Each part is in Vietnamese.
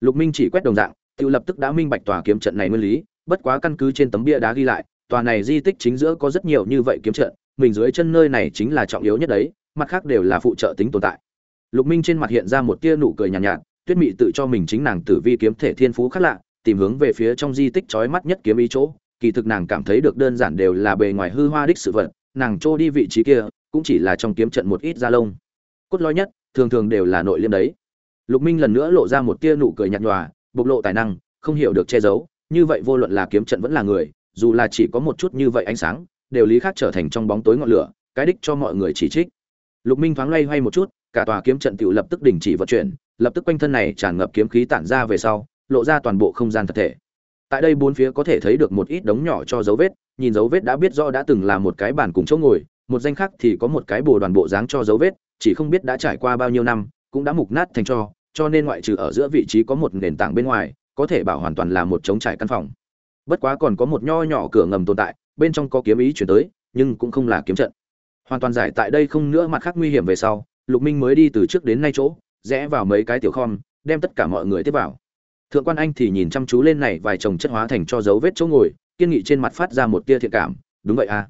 lục minh chỉ quét đồng dạng tự lập tức đã minh bạch tòa kiếm trận này nguyên lý bất quá căn cứ trên tấm bia đá ghi lại tòa này di tích chính giữa có rất nhiều như vậy kiếm trận mình dưới chân nơi này chính là trọng yếu nhất đấy mặt khác đều là phụ trợ tính tồn tại. Lục minh trên mặt hiện ra một tia nụ cười nhàn nhạt, nhạt tuyết mị tự cho mình chính nàng tử vi kiếm thể thiên phú khác lạ tìm hướng về phía trong di tích chói mắt nhất kiếm ý chỗ kỳ thực nàng cảm thấy được đơn giản đều là bề ngoài hư hoa đích sự vật nàng trô đi vị trí kia cũng chỉ là trong kiếm trận một ít da lông. Cốt lõi nhất thường thường đều là nội liêm đấy lục minh lần nữa lộ ra một tia nụ cười nhạt nhòa, bộc lộ tài năng, không hiểu được che giấu, như vậy vô luận là kiếm trận vẫn là người, dù là chỉ có một chút như vậy ánh sáng, đều lý khác trở thành trong bóng tối ngọn lửa, cái đích cho mọi người chỉ trích. Lục minh thoáng lay hoay một chút, cả tòa kiếm trận tự lập tức đình chỉ vận chuyển, lập tức quanh thân này tràn ngập kiếm khí tản ra về sau, lộ ra toàn bộ không gian thật thể. Tại đây bốn phía có thể thấy được một ít đống nhỏ cho dấu vết, nhìn dấu vết đã biết rõ đã từng là một cái bàn cùng chỗ ngồi, một danh khác thì có một cái bồ đoàn bộ dáng cho dấu vết, chỉ không biết đã trải qua bao nhiêu năm, cũng đã mục nát thành cho cho nên ngoại trừ ở giữa vị trí có một nền tảng bên ngoài, có thể bảo hoàn toàn là một trống trải căn phòng. Bất quá còn có một nho nhỏ cửa ngầm tồn tại, bên trong có kiếm ý chuyển tới, nhưng cũng không là kiếm trận. Hoàn toàn giải tại đây không nữa mặt khác nguy hiểm về sau, lục minh mới đi từ trước đến nay chỗ, rẽ vào mấy cái tiểu khom, đem tất cả mọi người tiếp vào. Thượng quan anh thì nhìn chăm chú lên này vài chồng chất hóa thành cho dấu vết chỗ ngồi, kiên nghị trên mặt phát ra một tia thiện cảm, đúng vậy à.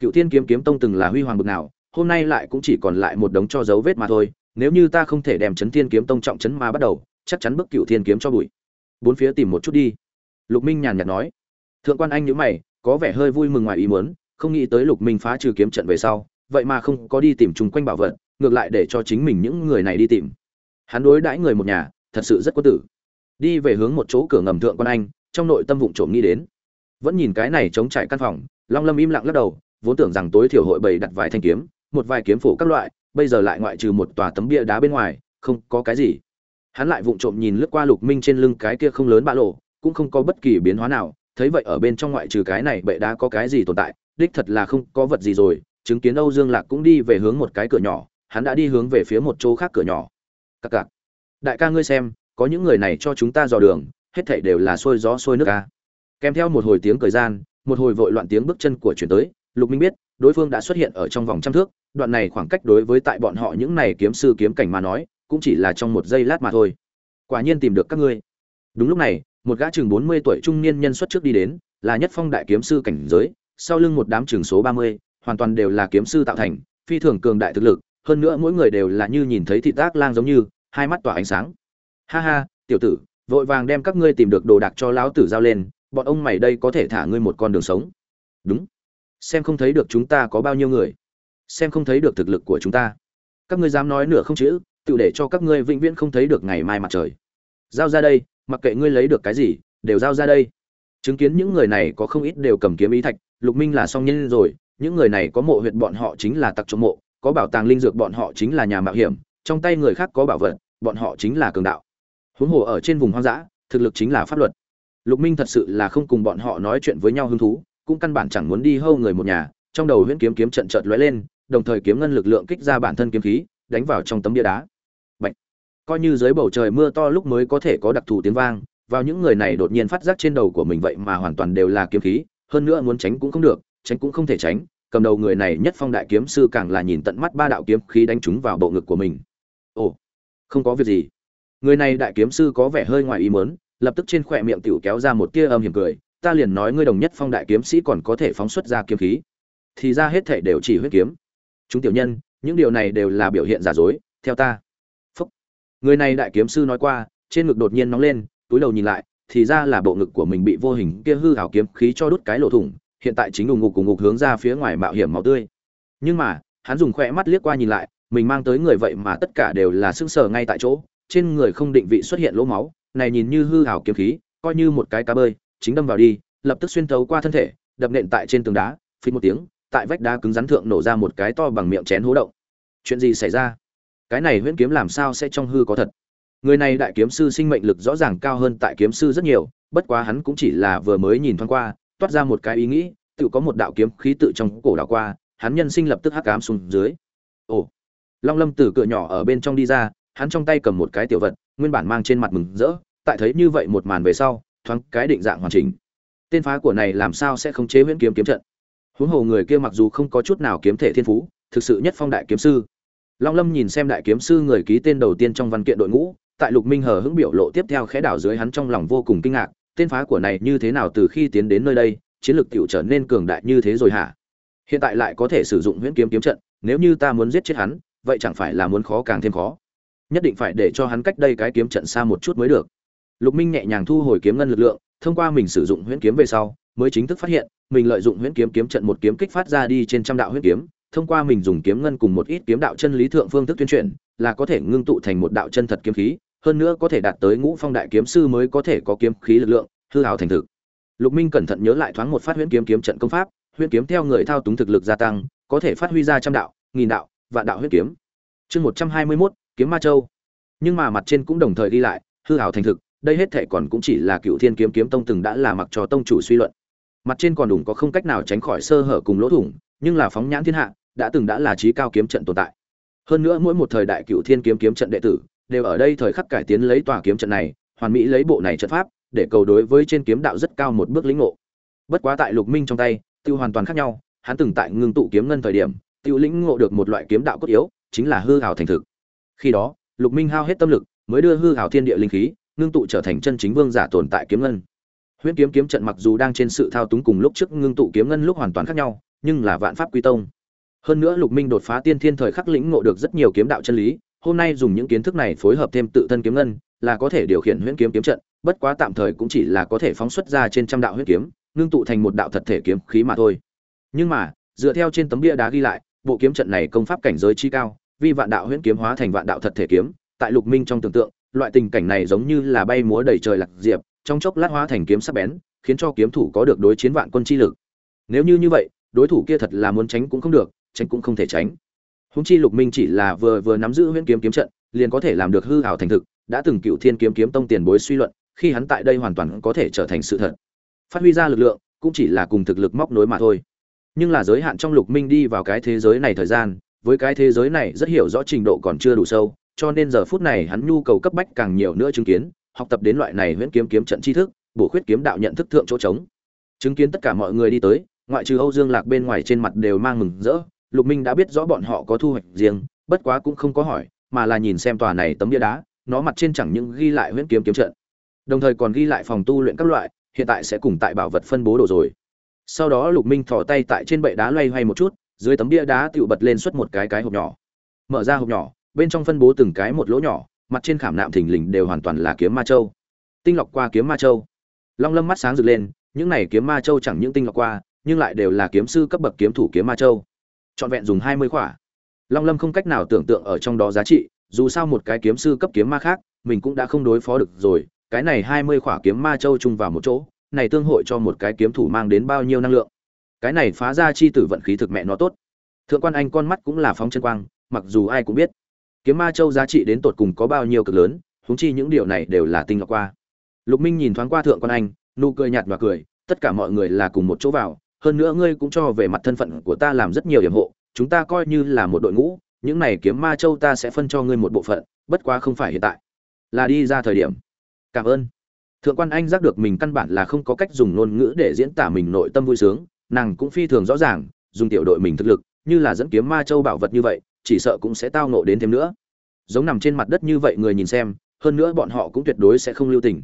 Cựu thiên kiếm kiếm tông từng là huy hoàng bực nào, hôm nay lại cũng chỉ còn lại một đống cho dấu vết mà thôi nếu như ta không thể đem chấn thiên kiếm tông trọng chấn mà bắt đầu, chắc chắn bức cựu thiên kiếm cho bụi. Bốn phía tìm một chút đi. Lục minh nhàn nhạt nói. Thượng quan anh nhữ mày, có vẻ hơi vui mừng ngoài ý muốn, không nghĩ tới lục minh phá trừ kiếm trận về sau, vậy mà không có đi tìm chung quanh bảo vật, ngược lại để cho chính mình những người này đi tìm. Hắn đối đãi người một nhà, thật sự rất có tử. Đi về hướng một chỗ cửa ngầm thượng quan anh, trong nội tâm vụng trộm nghĩ đến. Vẫn nhìn cái này chống trải căn phòng, long lâm im lặng lắc đầu, vốn tưởng rằng tối thiểu hội bày đặt vài thanh kiếm, một vài kiếm phổ các loại bây giờ lại ngoại trừ một tòa tấm bia đá bên ngoài, không có cái gì. Hắn lại vụng trộm nhìn lướt qua lục minh trên lưng cái kia không lớn bã lộ, cũng không có bất kỳ biến hóa nào, thấy vậy ở bên trong ngoại trừ cái này bệ đá có cái gì tồn tại, đích thật là không có vật gì rồi, chứng kiến âu dương lạc cũng đi về hướng một cái cửa nhỏ, hắn đã đi hướng về phía một chỗ khác cửa nhỏ. Cặc cặc. Đại ca ngươi xem, có những người này cho chúng ta dò đường, hết thảy đều là xôi gió xôi nước ca kèm theo một hồi tiếng cười gian, một hồi vội loạn tiếng bước chân của chuyển tới, lục minh biết, đối phương đã xuất hiện ở trong vòng trăm thước đoạn này khoảng cách đối với tại bọn họ những này kiếm sư kiếm cảnh mà nói, cũng chỉ là trong một giây lát mà thôi. Quả nhiên tìm được các ngươi. Đúng lúc này, một gã chừng bốn mươi tuổi trung niên nhân xuất trước đi đến, là nhất phong đại kiếm sư cảnh giới, sau lưng một đám trường số ba mươi, hoàn toàn đều là kiếm sư tạo thành, phi thường cường đại thực lực, hơn nữa mỗi người đều là như nhìn thấy thị tác lang giống như, hai mắt tỏa ánh sáng. Ha ha, tiểu tử, vội vàng đem các ngươi tìm được đồ đạc cho lão tử giao lên, bọn ông mày đây có thể thả ngươi một con đường sống. Đúng. Xem không thấy được chúng ta có bao nhiêu người xem không thấy được thực lực của chúng ta. Các ngươi dám nói nửa không chữ, tự để cho các ngươi vĩnh viễn không thấy được ngày mai mặt trời. Giao ra đây, mặc kệ ngươi lấy được cái gì, đều giao ra đây. Chứng kiến những người này có không ít đều cầm kiếm ý thạch, lục minh là song nhân rồi, những người này có mộ huyệt bọn họ chính là tặc trộm mộ, có bảo tàng linh dược bọn họ chính là nhà mạo hiểm, trong tay người khác có bảo vật, bọn họ chính là cường đạo. Huống hồ ở trên vùng hoang dã, thực lực chính là pháp luật. Lục minh thật sự là không cùng bọn họ nói chuyện với nhau hứng thú, cũng căn bản chẳng muốn đi hâu người một nhà, trong đầu huyễn kiếm kiếm trận chợt lóe lên đồng thời kiếm ngân lực lượng kích ra bản thân kiếm khí, đánh vào trong tấm bia đá. Bạch. coi như dưới bầu trời mưa to lúc mới có thể có đặc thù tiếng vang, vào những người này đột nhiên phát giác trên đầu của mình vậy mà hoàn toàn đều là kiếm khí, hơn nữa muốn tránh cũng không được, tránh cũng không thể tránh, cầm đầu người này nhất phong đại kiếm sư càng là nhìn tận mắt ba đạo kiếm khí đánh trúng vào bộ ngực của mình. Ồ, không có việc gì. Người này đại kiếm sư có vẻ hơi ngoài ý muốn, lập tức trên khóe miệng tiểu kéo ra một tia âm hiểm cười, ta liền nói ngươi đồng nhất phong đại kiếm sĩ còn có thể phóng xuất ra kiếm khí. Thì ra hết thể đều chỉ huyết kiếm chúng tiểu nhân, những điều này đều là biểu hiện giả dối, theo ta Phúc. người này đại kiếm sư nói qua, trên ngực đột nhiên nóng lên, túi đầu nhìn lại, thì ra là bộ ngực của mình bị vô hình kia hư hảo kiếm khí cho đốt cái lỗ thủng, hiện tại chính đùng ngục cùng ngục hướng ra phía ngoài mạo hiểm máu tươi nhưng mà, hắn dùng khoe mắt liếc qua nhìn lại, mình mang tới người vậy mà tất cả đều là sưng sờ ngay tại chỗ, trên người không định vị xuất hiện lỗ máu, này nhìn như hư hảo kiếm khí, coi như một cái cá bơi, chính đâm vào đi, lập tức xuyên thấu qua thân thể, đập nện tại trên tường đá phí một tiếng tại vách đá cứng rắn thượng nổ ra một cái to bằng miệng chén hố động. Chuyện gì xảy ra? Cái này huyễn kiếm làm sao sẽ trong hư có thật? Người này đại kiếm sư sinh mệnh lực rõ ràng cao hơn tại kiếm sư rất nhiều, bất quá hắn cũng chỉ là vừa mới nhìn thoáng qua, toát ra một cái ý nghĩ, tự có một đạo kiếm khí tự trong cổ đảo qua, hắn nhân sinh lập tức hắc ám xuống dưới. Ồ, long lâm từ cửa nhỏ ở bên trong đi ra, hắn trong tay cầm một cái tiểu vật, nguyên bản mang trên mặt mừng rỡ, tại thấy như vậy một màn về sau, thoáng cái định dạng hoàn chỉnh. Tên phá của này làm sao sẽ không chế huyễn kiếm kiếm trận? Huống hồ người kia mặc dù không có chút nào kiếm thể thiên phú, thực sự nhất phong đại kiếm sư. Long lâm nhìn xem đại kiếm sư người ký tên đầu tiên trong văn kiện đội ngũ, tại lục minh hờ hững biểu lộ tiếp theo khẽ đảo dưới hắn trong lòng vô cùng kinh ngạc, tên phá của này như thế nào từ khi tiến đến nơi đây, chiến lược tiểu trở nên cường đại như thế rồi hả? Hiện tại lại có thể sử dụng huyễn kiếm kiếm trận, nếu như ta muốn giết chết hắn, vậy chẳng phải là muốn khó càng thêm khó. Nhất định phải để cho hắn cách đây cái kiếm trận xa một chút mới được. Lục minh nhẹ nhàng thu hồi kiếm ngân lực lượng, thông qua mình sử dụng huyễn kiếm về sau mới chính thức phát hiện, mình lợi dụng huyễn kiếm kiếm trận một kiếm kích phát ra đi trên trăm đạo huyễn kiếm, thông qua mình dùng kiếm ngân cùng một ít kiếm đạo chân lý thượng phương thức tuyên truyền, là có thể ngưng tụ thành một đạo chân thật kiếm khí, hơn nữa có thể đạt tới ngũ phong đại kiếm sư mới có thể có kiếm khí lực lượng, hư hào thành thực. Lục minh cẩn thận nhớ lại thoáng một phát huyễn kiếm kiếm trận công pháp, huyễn kiếm theo người thao túng thực lực gia tăng, có thể phát huy ra trăm đạo, nghìn đạo, vạn đạo huyễn kiếm. Chương một trăm hai mươi mốt, kiếm ma châu. Nhưng mà mặt trên cũng đồng thời đi lại, hư hào thành thực, đây hết thệ còn cũng chỉ là cựu thiên kiếm kiếm tông từng đã là mặc cho tông chủ suy luận mặt trên còn đủ có không cách nào tránh khỏi sơ hở cùng lỗ thủng, nhưng là phóng nhãn thiên hạ, đã từng đã là trí cao kiếm trận tồn tại. Hơn nữa mỗi một thời đại cựu thiên kiếm kiếm trận đệ tử, đều ở đây thời khắc cải tiến lấy tòa kiếm trận này, hoàn mỹ lấy bộ này trận pháp, để cầu đối với trên kiếm đạo rất cao một bước lĩnh ngộ. Bất quá tại lục minh trong tay, tiêu hoàn toàn khác nhau, hắn từng tại ngưng tụ kiếm ngân thời điểm, tiêu lĩnh ngộ được một loại kiếm đạo cốt yếu, chính là hư hào thành thực. Khi đó, lục minh hao hết tâm lực, mới đưa hư hào thiên địa linh khí, ngưng tụ trở thành chân chính vương giả tồn tại kiếm ngân huyễn kiếm kiếm trận mặc dù đang trên sự thao túng cùng lúc trước ngưng tụ kiếm ngân lúc hoàn toàn khác nhau, nhưng là vạn pháp quy tông. Hơn nữa lục minh đột phá tiên thiên thời khắc lĩnh ngộ được rất nhiều kiếm đạo chân lý, hôm nay dùng những kiến thức này phối hợp thêm tự thân kiếm ngân, là có thể điều khiển huyễn kiếm kiếm trận, bất quá tạm thời cũng chỉ là có thể phóng xuất ra trên trăm đạo huyễn kiếm, ngưng tụ thành một đạo thật thể kiếm khí mà thôi. Nhưng mà, dựa theo trên tấm bia đá ghi lại, bộ kiếm trận này công pháp cảnh giới chi cao, vì vạn đạo huyễn kiếm hóa thành vạn đạo thật thể kiếm, tại lục minh trong tưởng tượng, loại tình cảnh này giống như là bay múa đầy trời lạc diệp trong chốc lát hóa thành kiếm sắc bén, khiến cho kiếm thủ có được đối chiến vạn quân chi lực. Nếu như như vậy, đối thủ kia thật là muốn tránh cũng không được, tránh cũng không thể tránh. Hùng chi lục minh chỉ là vừa vừa nắm giữ huyễn kiếm kiếm trận, liền có thể làm được hư ảo thành thực, đã từng cựu thiên kiếm kiếm tông tiền bối suy luận, khi hắn tại đây hoàn toàn có thể trở thành sự thật. Phát huy ra lực lượng, cũng chỉ là cùng thực lực móc nối mà thôi. Nhưng là giới hạn trong lục minh đi vào cái thế giới này thời gian, với cái thế giới này rất hiểu rõ trình độ còn chưa đủ sâu, cho nên giờ phút này hắn nhu cầu cấp bách càng nhiều nữa chứng kiến học tập đến loại này huyễn kiếm kiếm trận tri thức, bổ khuyết kiếm đạo nhận thức thượng chỗ trống. Chứng kiến tất cả mọi người đi tới, ngoại trừ âu dương lạc bên ngoài trên mặt đều mang mừng rỡ, lục minh đã biết rõ bọn họ có thu hoạch riêng, bất quá cũng không có hỏi, mà là nhìn xem tòa này tấm bia đá, nó mặt trên chẳng những ghi lại huyễn kiếm kiếm trận, đồng thời còn ghi lại phòng tu luyện các loại, hiện tại sẽ cùng tại bảo vật phân bố đồ rồi. Sau đó lục minh thò tay tại trên bệ đá loay hoay một chút, dưới tấm bia đá tựu bật lên xuất một cái cái hộp nhỏ. Mở ra hộp nhỏ, bên trong phân bố từng cái một lỗ nhỏ mặt trên khảm nạm thình lình đều hoàn toàn là kiếm ma châu. Tinh lọc qua kiếm ma châu. Long lâm mắt sáng rực lên, những này kiếm ma châu chẳng những tinh lọc qua, nhưng lại đều là kiếm sư cấp bậc kiếm thủ kiếm ma châu. Trọn vẹn dùng hai mươi khỏa. Long lâm không cách nào tưởng tượng ở trong đó giá trị, dù sao một cái kiếm sư cấp kiếm ma khác, mình cũng đã không đối phó được rồi, cái này hai mươi khỏa kiếm ma châu chung vào một chỗ, này tương hội cho một cái kiếm thủ mang đến bao nhiêu năng lượng. Cái này phá ra chi tử vận khí thực mẹ nó tốt. Thượng quan anh con mắt cũng là phóng chân quang, mặc dù ai cũng biết kiếm ma châu giá trị đến tột cùng có bao nhiêu cực lớn húng chi những điều này đều là tinh lọc qua. Lục minh nhìn thoáng qua thượng quan anh, nụ cười nhạt và cười, tất cả mọi người là cùng một chỗ vào, hơn nữa ngươi cũng cho về mặt thân phận của ta làm rất nhiều điểm hộ, chúng ta coi như là một đội ngũ, những này kiếm ma châu ta sẽ phân cho ngươi một bộ phận, bất quá không phải hiện tại, là đi ra thời điểm. Cảm ơn. Thượng quan anh giác được mình căn bản là không có cách dùng ngôn ngữ để diễn tả mình nội tâm vui sướng, nàng cũng phi thường rõ ràng, dùng tiểu đội mình thực lực, như là dẫn kiếm ma châu bảo vật như vậy, chỉ sợ cũng sẽ tao nộ đến thêm nữa giống nằm trên mặt đất như vậy người nhìn xem, hơn nữa bọn họ cũng tuyệt đối sẽ không lưu tình.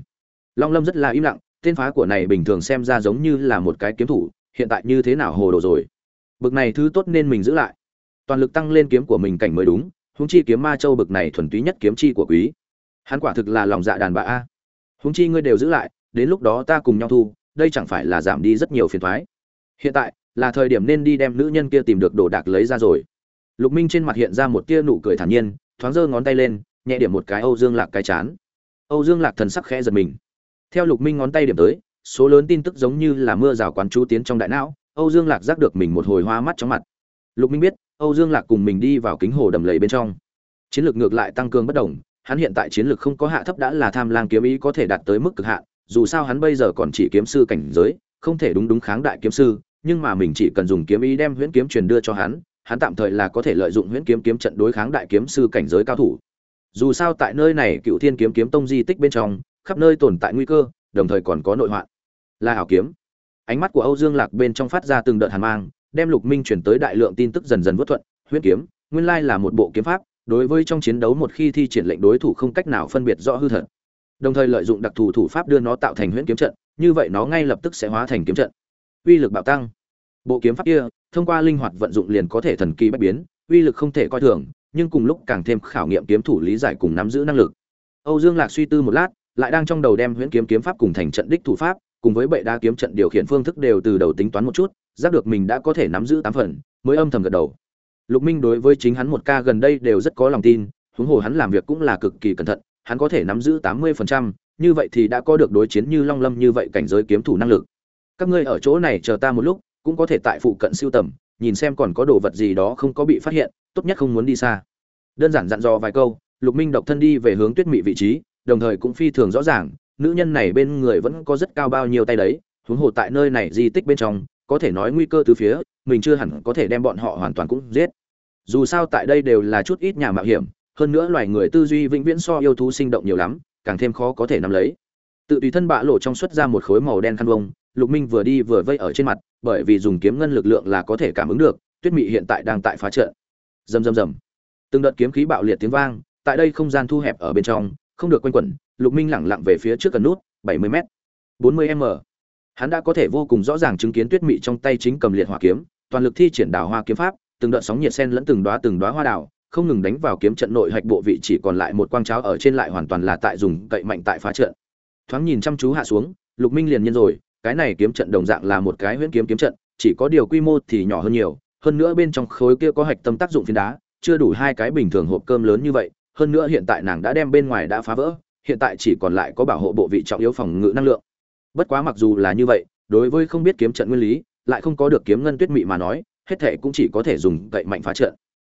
Long lâm rất là im lặng, tên phá của này bình thường xem ra giống như là một cái kiếm thủ, hiện tại như thế nào hồ đồ rồi? Bực này thứ tốt nên mình giữ lại. Toàn lực tăng lên kiếm của mình cảnh mới đúng húng chi kiếm ma châu bực này thuần túy nhất kiếm chi của quý. Hắn quả thực là lòng dạ đàn bà a. Húng chi ngươi đều giữ lại, đến lúc đó ta cùng nhau thu, đây chẳng phải là giảm đi rất nhiều phiền thoái hiện tại, là thời điểm nên đi đem nữ nhân kia tìm được đồ đạc lấy ra rồi. Lục minh trên mặt hiện ra một tia nụ cười thản nhiên thoáng giơ ngón tay lên, nhẹ điểm một cái âu dương lạc cái chán. Âu dương lạc thần sắc khẽ giật mình. Theo lục minh ngón tay điểm tới, số lớn tin tức giống như là mưa rào quán chú tiến trong đại não, âu dương lạc giác được mình một hồi hoa mắt chóng mặt. Lục minh biết, âu dương lạc cùng mình đi vào kính hồ đầm lầy bên trong. Chiến lược ngược lại tăng cường bất đồng, hắn hiện tại chiến lược không có hạ thấp đã là tham lang kiếm ý có thể đạt tới mức cực hạn, dù sao hắn bây giờ còn chỉ kiếm sư cảnh giới, không thể đúng đúng kháng đại kiếm sư, nhưng mà mình chỉ cần dùng kiếm ý đem huyễn kiếm truyền đưa cho hắn hắn tạm thời là có thể lợi dụng huyễn kiếm kiếm trận đối kháng đại kiếm sư cảnh giới cao thủ. Dù sao tại nơi này cựu thiên kiếm kiếm tông di tích bên trong, khắp nơi tồn tại nguy cơ, đồng thời còn có nội hoạn. Là hảo kiếm. Ánh mắt của âu dương lạc bên trong phát ra từng đợt hàn mang, đem lục minh chuyển tới đại lượng tin tức dần dần vượt thuận. Huyễn kiếm, nguyên lai là một bộ kiếm pháp, đối với trong chiến đấu một khi thi triển lệnh đối thủ không cách nào phân biệt rõ hư thật. Đồng thời lợi dụng đặc thù thủ pháp đưa nó tạo thành huyễn kiếm trận, như vậy nó ngay lập tức sẽ hóa thành kiếm trận. Uy lực bạo tăng bộ kiếm pháp kia, thông qua linh hoạt vận dụng liền có thể thần kỳ bất biến, uy lực không thể coi thường, nhưng cùng lúc càng thêm khảo nghiệm kiếm thủ lý giải cùng nắm giữ năng lực. Âu dương lạc suy tư một lát, lại đang trong đầu đem huyễn kiếm kiếm pháp cùng thành trận đích thủ pháp, cùng với bệ đa kiếm trận điều khiển phương thức đều từ đầu tính toán một chút, giác được mình đã có thể nắm giữ tám phần, mới âm thầm gật đầu. Lục minh đối với chính hắn một ca gần đây đều rất có lòng tin, huống hồ hắn làm việc cũng là cực kỳ cẩn thận, hắn có thể nắm giữ tám mươi phần trăm, như vậy thì đã có được đối chiến như long lâm như vậy cảnh giới kiếm thủ năng lực. Các ngươi ở chỗ này chờ ta một lúc cũng có thể tại phụ cận siêu tầm, nhìn xem còn có đồ vật gì đó không có bị phát hiện, tốt nhất không muốn đi xa. Đơn giản dặn dò vài câu, lục minh độc thân đi về hướng tuyết mị vị trí, đồng thời cũng phi thường rõ ràng, nữ nhân này bên người vẫn có rất cao bao nhiêu tay đấy, huống hồ tại nơi này di tích bên trong, có thể nói nguy cơ từ phía, mình chưa hẳn có thể đem bọn họ hoàn toàn cũng giết. Dù sao tại đây đều là chút ít nhà mạo hiểm, hơn nữa loài người tư duy vĩnh viễn so yêu thú sinh động nhiều lắm, càng thêm khó có thể nắm lấy. Tự tùy thân bạ lộ trong xuất ra một khối màu đen khăn vông lục minh vừa đi vừa vây ở trên mặt, bởi vì dùng kiếm ngân lực lượng là có thể cảm ứng được, tuyết mị hiện tại đang tại phá trận. Rầm rầm rầm. Từng đợt kiếm khí bạo liệt tiếng vang, tại đây không gian thu hẹp ở bên trong, không được quanh quẩn, lục minh lẳng lặng về phía trước gần nút 70 m 40 m. Hắn đã có thể vô cùng rõ ràng chứng kiến tuyết mị trong tay chính cầm liệt hỏa kiếm, toàn lực thi triển đào hoa kiếm pháp, từng đợt sóng nhiệt sen lẫn từng đóa từng đóa hoa đào, không ngừng đánh vào kiếm trận nội hạch bộ vị chỉ còn lại một quang cháo ở trên lại hoàn toàn là tại dùng cậy mạnh tại phá trận. Thoáng nhìn chăm chú hạ xuống, lục minh liền nhân rồi cái này kiếm trận đồng dạng là một cái huyễn kiếm kiếm trận, chỉ có điều quy mô thì nhỏ hơn nhiều, hơn nữa bên trong khối kia có hạch tâm tác dụng phiến đá, chưa đủ hai cái bình thường hộp cơm lớn như vậy, hơn nữa hiện tại nàng đã đem bên ngoài đã phá vỡ, hiện tại chỉ còn lại có bảo hộ bộ vị trọng yếu phòng ngự năng lượng bất quá mặc dù là như vậy, đối với không biết kiếm trận nguyên lý, lại không có được kiếm ngân tuyết mị mà nói, hết thể cũng chỉ có thể dùng cậy mạnh phá trận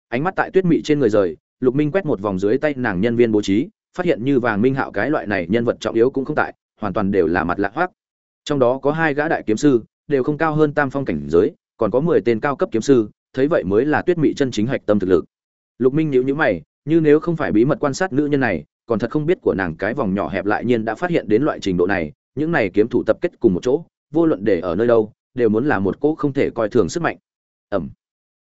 ánh mắt tại tuyết mị trên người rời, lục minh quét một vòng dưới tay nàng nhân viên bố trí, phát hiện như vàng minh hạo cái loại này nhân vật trọng yếu cũng không tại, hoàn toàn đều là mặt lạ hoắc trong đó có hai gã đại kiếm sư, đều không cao hơn tam phong cảnh giới, còn có mười tên cao cấp kiếm sư, thấy vậy mới là tuyết mị chân chính hạch tâm thực lực. Lục minh nhíu nhíu mày, như nếu không phải bí mật quan sát nữ nhân này, còn thật không biết của nàng cái vòng nhỏ hẹp lại nhiên đã phát hiện đến loại trình độ này, những này kiếm thủ tập kết cùng một chỗ, vô luận để ở nơi đâu, đều muốn là một cỗ không thể coi thường sức mạnh. Ẩm.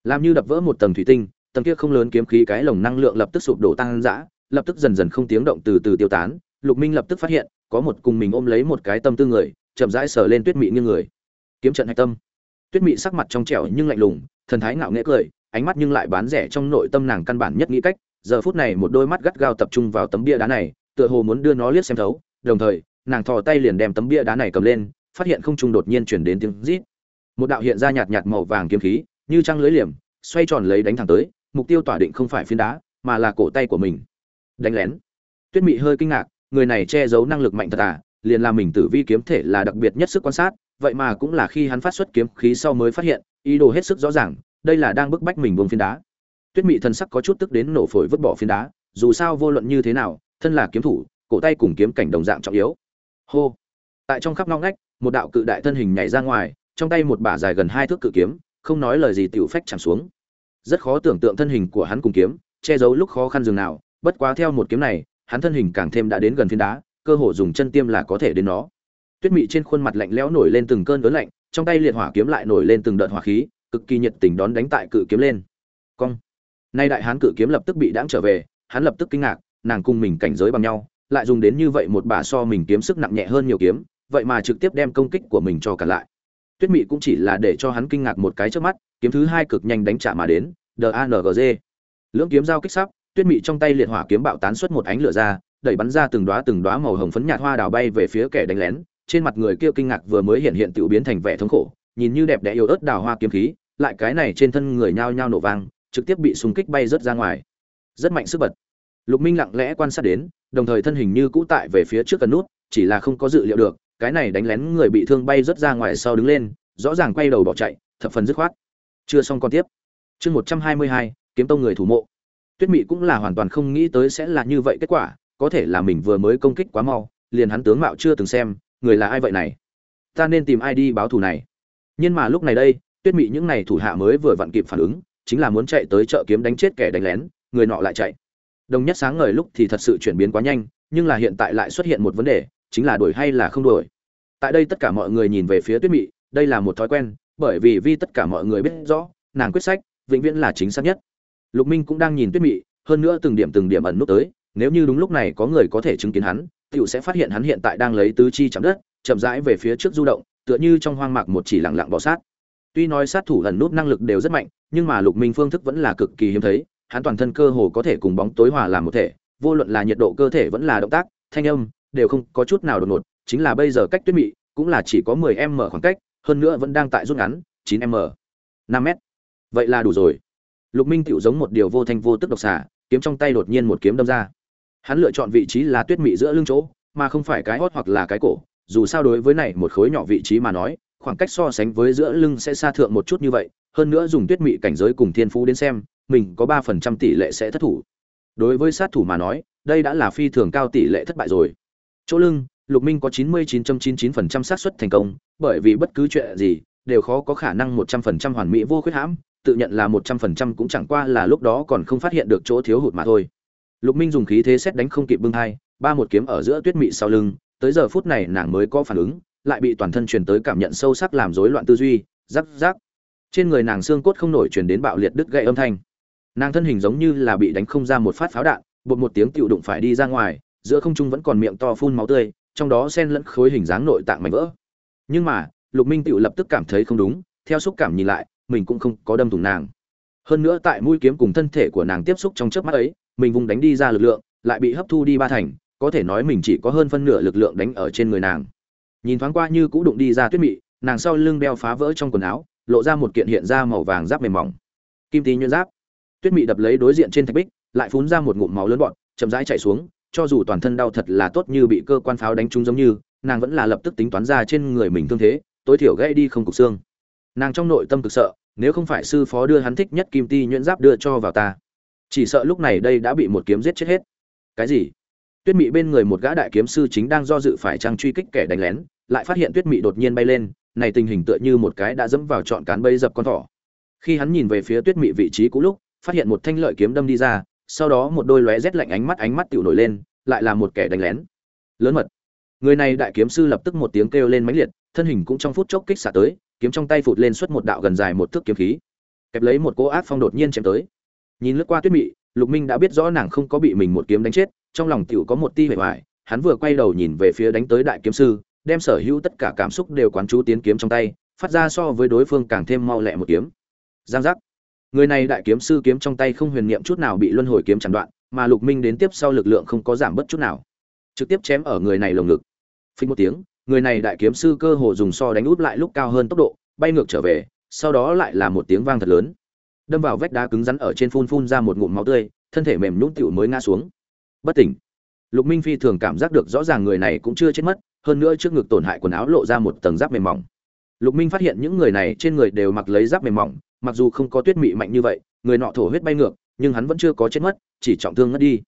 Làm như đập vỡ một tầng thủy tinh, tầng kia không lớn kiếm khí cái lồng năng lượng lập tức sụp đổ tăng dã, lập tức dần dần không tiếng động từ từ tiêu tán lục minh lập tức phát hiện, có một cùng mình ôm lấy một cái tâm tư người, chậm rãi sờ lên tuyết mị như người. Kiếm trận hạch tâm. Tuyết mị sắc mặt trong trẻo nhưng lạnh lùng, thần thái ngạo nghễ cười, ánh mắt nhưng lại bán rẻ trong nội tâm nàng căn bản nhất nghĩ cách, giờ phút này một đôi mắt gắt gao tập trung vào tấm bia đá này, tựa hồ muốn đưa nó liếc xem thấu, đồng thời, nàng thò tay liền đem tấm bia đá này cầm lên, phát hiện không trung đột nhiên chuyển đến tiếng rít. Một đạo hiện ra nhạt nhạt màu vàng kiếm khí, như trăng lưới liềm, xoay tròn lấy đánh thẳng tới, mục tiêu tỏa định không phải phiến đá, mà là cổ tay của mình. Đánh lén. Tuyết mị hơi kinh ngạc người này che giấu năng lực mạnh thật à liền làm mình tử vi kiếm thể là đặc biệt nhất sức quan sát, vậy mà cũng là khi hắn phát xuất kiếm khí sau mới phát hiện, ý đồ hết sức rõ ràng, đây là đang bức bách mình buông phiến đá. Tuyết mị thần sắc có chút tức đến nổ phổi vứt bỏ phiến đá, dù sao vô luận như thế nào, thân là kiếm thủ, cổ tay cùng kiếm cảnh đồng dạng trọng yếu. Hô. Tại trong khắp ngóc ngách, một đạo cự đại thân hình nhảy ra ngoài, trong tay một bả dài gần hai thước cự kiếm, không nói lời gì tiểu phách chẳng xuống. Rất khó tưởng tượng thân hình của hắn cùng kiếm, che giấu lúc khó khăn dường nào, bất quá theo một kiếm này hắn thân hình càng thêm đã đến gần phiến đá, cơ hồ dùng chân tiêm là có thể đến nó. Tuyết mị trên khuôn mặt lạnh lẽo nổi lên từng cơn đớn lạnh, trong tay liệt hỏa kiếm lại nổi lên từng đợt hỏa khí, cực kỳ nhiệt tình đón đánh tại cự kiếm lên. Cong. Nay đại hán cự kiếm lập tức bị đãng trở về, hắn lập tức kinh ngạc, nàng cùng mình cảnh giới bằng nhau, lại dùng đến như vậy một bả so mình kiếm sức nặng nhẹ hơn nhiều kiếm, vậy mà trực tiếp đem công kích của mình cho cả lại. Tuyết mị cũng chỉ là để cho hắn kinh ngạc một cái trước mắt, kiếm thứ hai cực nhanh đánh trả mà đến dangg lưỡng kiếm giao kích sắp tuyết mị trong tay liệt hỏa kiếm bạo tán xuất một ánh lửa ra, đẩy bắn ra từng đóa từng đóa màu hồng phấn nhạt hoa đào bay về phía kẻ đánh lén. Trên mặt người kia kinh ngạc vừa mới hiện hiện tự biến thành vẻ thống khổ, nhìn như đẹp đẽ yêu ớt đào hoa kiếm khí, lại cái này trên thân người nhao nhao nổ vang, trực tiếp bị súng kích bay rớt ra ngoài. Rất mạnh sức bật. Lục minh lặng lẽ quan sát đến, đồng thời thân hình như cũ tại về phía trước cần nút, chỉ là không có dự liệu được, cái này đánh lén người bị thương bay rớt ra ngoài sau đứng lên, rõ ràng quay đầu bỏ chạy, thập phần dứt khoát. Chưa xong con tiếp. Chương một trăm hai mươi hai, kiếm tông người thủ mộ tuyết mị cũng là hoàn toàn không nghĩ tới sẽ là như vậy kết quả, có thể là mình vừa mới công kích quá mau, liền hắn tướng mạo chưa từng xem, người là ai vậy này? Ta nên tìm ai đi báo thù này? Nhưng mà lúc này đây, tuyết mị những này thủ hạ mới vừa vặn kịp phản ứng, chính là muốn chạy tới chợ kiếm đánh chết kẻ đánh lén, người nọ lại chạy. Đồng nhất sáng ngời lúc thì thật sự chuyển biến quá nhanh, nhưng là hiện tại lại xuất hiện một vấn đề, chính là đuổi hay là không đuổi tại đây tất cả mọi người nhìn về phía tuyết mị, đây là một thói quen, bởi vì vì tất cả mọi người biết rõ, nàng quyết sách, vĩnh viễn là chính xác nhất lục minh cũng đang nhìn tuyết mị, hơn nữa từng điểm từng điểm ẩn nút tới, nếu như đúng lúc này có người có thể chứng kiến hắn tựu sẽ phát hiện hắn hiện tại đang lấy tứ chi chạm đất, chậm rãi về phía trước du động, tựa như trong hoang mạc một chỉ lặng lặng bỏ sát. Tuy nói sát thủ ẩn nút năng lực đều rất mạnh, nhưng mà lục minh phương thức vẫn là cực kỳ hiếm thấy, hắn toàn thân cơ hồ có thể cùng bóng tối hòa làm một thể, vô luận là nhiệt độ cơ thể vẫn là động tác, thanh âm, đều không có chút nào đột ngột, chính là bây giờ cách tuyết mị, cũng là chỉ có 10 m khoảng cách, hơn nữa vẫn đang tại rút ngắn 9 m 5 m vậy là đủ rồi lục minh tựu giống một điều vô thanh vô tức độc xả, kiếm trong tay đột nhiên một kiếm đâm ra. Hắn lựa chọn vị trí là tuyết mị giữa lưng chỗ mà không phải cái hót hoặc là cái cổ. Dù sao đối với này một khối nhỏ vị trí mà nói khoảng cách so sánh với giữa lưng sẽ xa thượng một chút như vậy hơn nữa dùng tuyết mị cảnh giới cùng thiên phú đến xem mình có ba phần trăm tỷ lệ sẽ thất thủ. Đối với sát thủ mà nói đây đã là phi thường cao tỷ lệ thất bại rồi. Chỗ lưng lục minh có chín mươi chín chín chín phần trăm xác suất thành công bởi vì bất cứ chuyện gì đều khó có khả năng một trăm phần trăm hoàn mỹ vô khuyết hãm tự nhận là một trăm phần trăm cũng chẳng qua là lúc đó còn không phát hiện được chỗ thiếu hụt mà thôi. Lục minh dùng khí thế xét đánh không kịp bưng hai ba một kiếm ở giữa tuyết mị sau lưng, tới giờ phút này nàng mới có phản ứng, lại bị toàn thân truyền tới cảm nhận sâu sắc làm rối loạn tư duy, rắc rắc. Trên người nàng xương cốt không nổi truyền đến bạo liệt đứt gãy âm thanh. Nàng thân hình giống như là bị đánh không ra một phát pháo đạn, bột một tiếng cựu đụng phải đi ra ngoài, giữa không trung vẫn còn miệng to phun máu tươi, trong đó xen lẫn khối hình dáng nội tạng mảnh vỡ. Nhưng mà, lục minh tựu lập tức cảm thấy không đúng, theo xúc cảm nhìn lại mình cũng không có đâm thủng nàng. Hơn nữa tại mũi kiếm cùng thân thể của nàng tiếp xúc trong chớp mắt ấy, mình vùng đánh đi ra lực lượng, lại bị hấp thu đi ba thành, có thể nói mình chỉ có hơn phân nửa lực lượng đánh ở trên người nàng. Nhìn thoáng qua như cũ đụng đi ra tuyết mị, nàng sau lưng đeo phá vỡ trong quần áo, lộ ra một kiện hiện ra màu vàng giáp mềm mỏng. Kim tí nhuyễn giáp. Tuyết mị đập lấy đối diện trên thạch bích, lại phun ra một ngụm máu lớn bọn chậm rãi chạy xuống, cho dù toàn thân đau thật là tốt như bị cơ quan pháo đánh trúng giống như, nàng vẫn là lập tức tính toán ra trên người mình thương thế, tối thiểu gãy đi không cục xương. Nàng trong nội tâm cực sợ nếu không phải sư phó đưa hắn thích nhất kim ti nhuyễn giáp đưa cho vào ta. Chỉ sợ lúc này đây đã bị một kiếm giết chết hết. Cái gì? Tuyết mị bên người một gã đại kiếm sư chính đang do dự phải trang truy kích kẻ đánh lén, lại phát hiện tuyết mị đột nhiên bay lên, này tình hình tựa như một cái đã dẫm vào trọn cán bây dập con thỏ. Khi hắn nhìn về phía tuyết mị vị trí cũ lúc, phát hiện một thanh lợi kiếm đâm đi ra, sau đó một đôi lóe rét lạnh ánh mắt ánh mắt tiểu nổi lên, lại là một kẻ đánh lén. Lớn mật. Người này đại kiếm sư lập tức một tiếng kêu lên mãnh liệt, thân hình cũng trong phút chốc kích xả tới kiếm trong tay phụt lên suốt một đạo gần dài một thước kiếm khí. Kẹp lấy một cỗ ác phong đột nhiên chém tới. Nhìn lướt qua tuyết mị, lục minh đã biết rõ nàng không có bị mình một kiếm đánh chết, trong lòng tiểu có một ti vẻ vải hắn vừa quay đầu nhìn về phía đánh tới đại kiếm sư, đem sở hữu tất cả cảm xúc đều quán chú tiến kiếm trong tay, phát ra so với đối phương càng thêm mau lẹ một kiếm. Giang giác. Người này đại kiếm sư kiếm trong tay không huyền niệm chút nào bị luân hồi kiếm chặn đoạn, mà lục minh đến tiếp sau lực lượng không có giảm bất chút nào. Trực tiếp chém ở người này lồng ngực. Phình một tiếng người này đại kiếm sư cơ hồ dùng so đánh út lại lúc cao hơn tốc độ, bay ngược trở về, sau đó lại là một tiếng vang thật lớn. Đâm vào vách đá cứng rắn ở trên phun phun ra một ngụm máu tươi, thân thể mềm nhũn tựu mới ngã xuống. Bất tỉnh. Lục minh phi thường cảm giác được rõ ràng người này cũng chưa chết mất, hơn nữa trước ngực tổn hại quần áo lộ ra một tầng giáp mềm mỏng. Lục minh phát hiện những người này trên người đều mặc lấy giáp mềm mỏng, mặc dù không có tuyết mị mạnh như vậy, người nọ thổ huyết bay ngược, nhưng hắn vẫn chưa có chết mất, chỉ trọng thương ngất đi.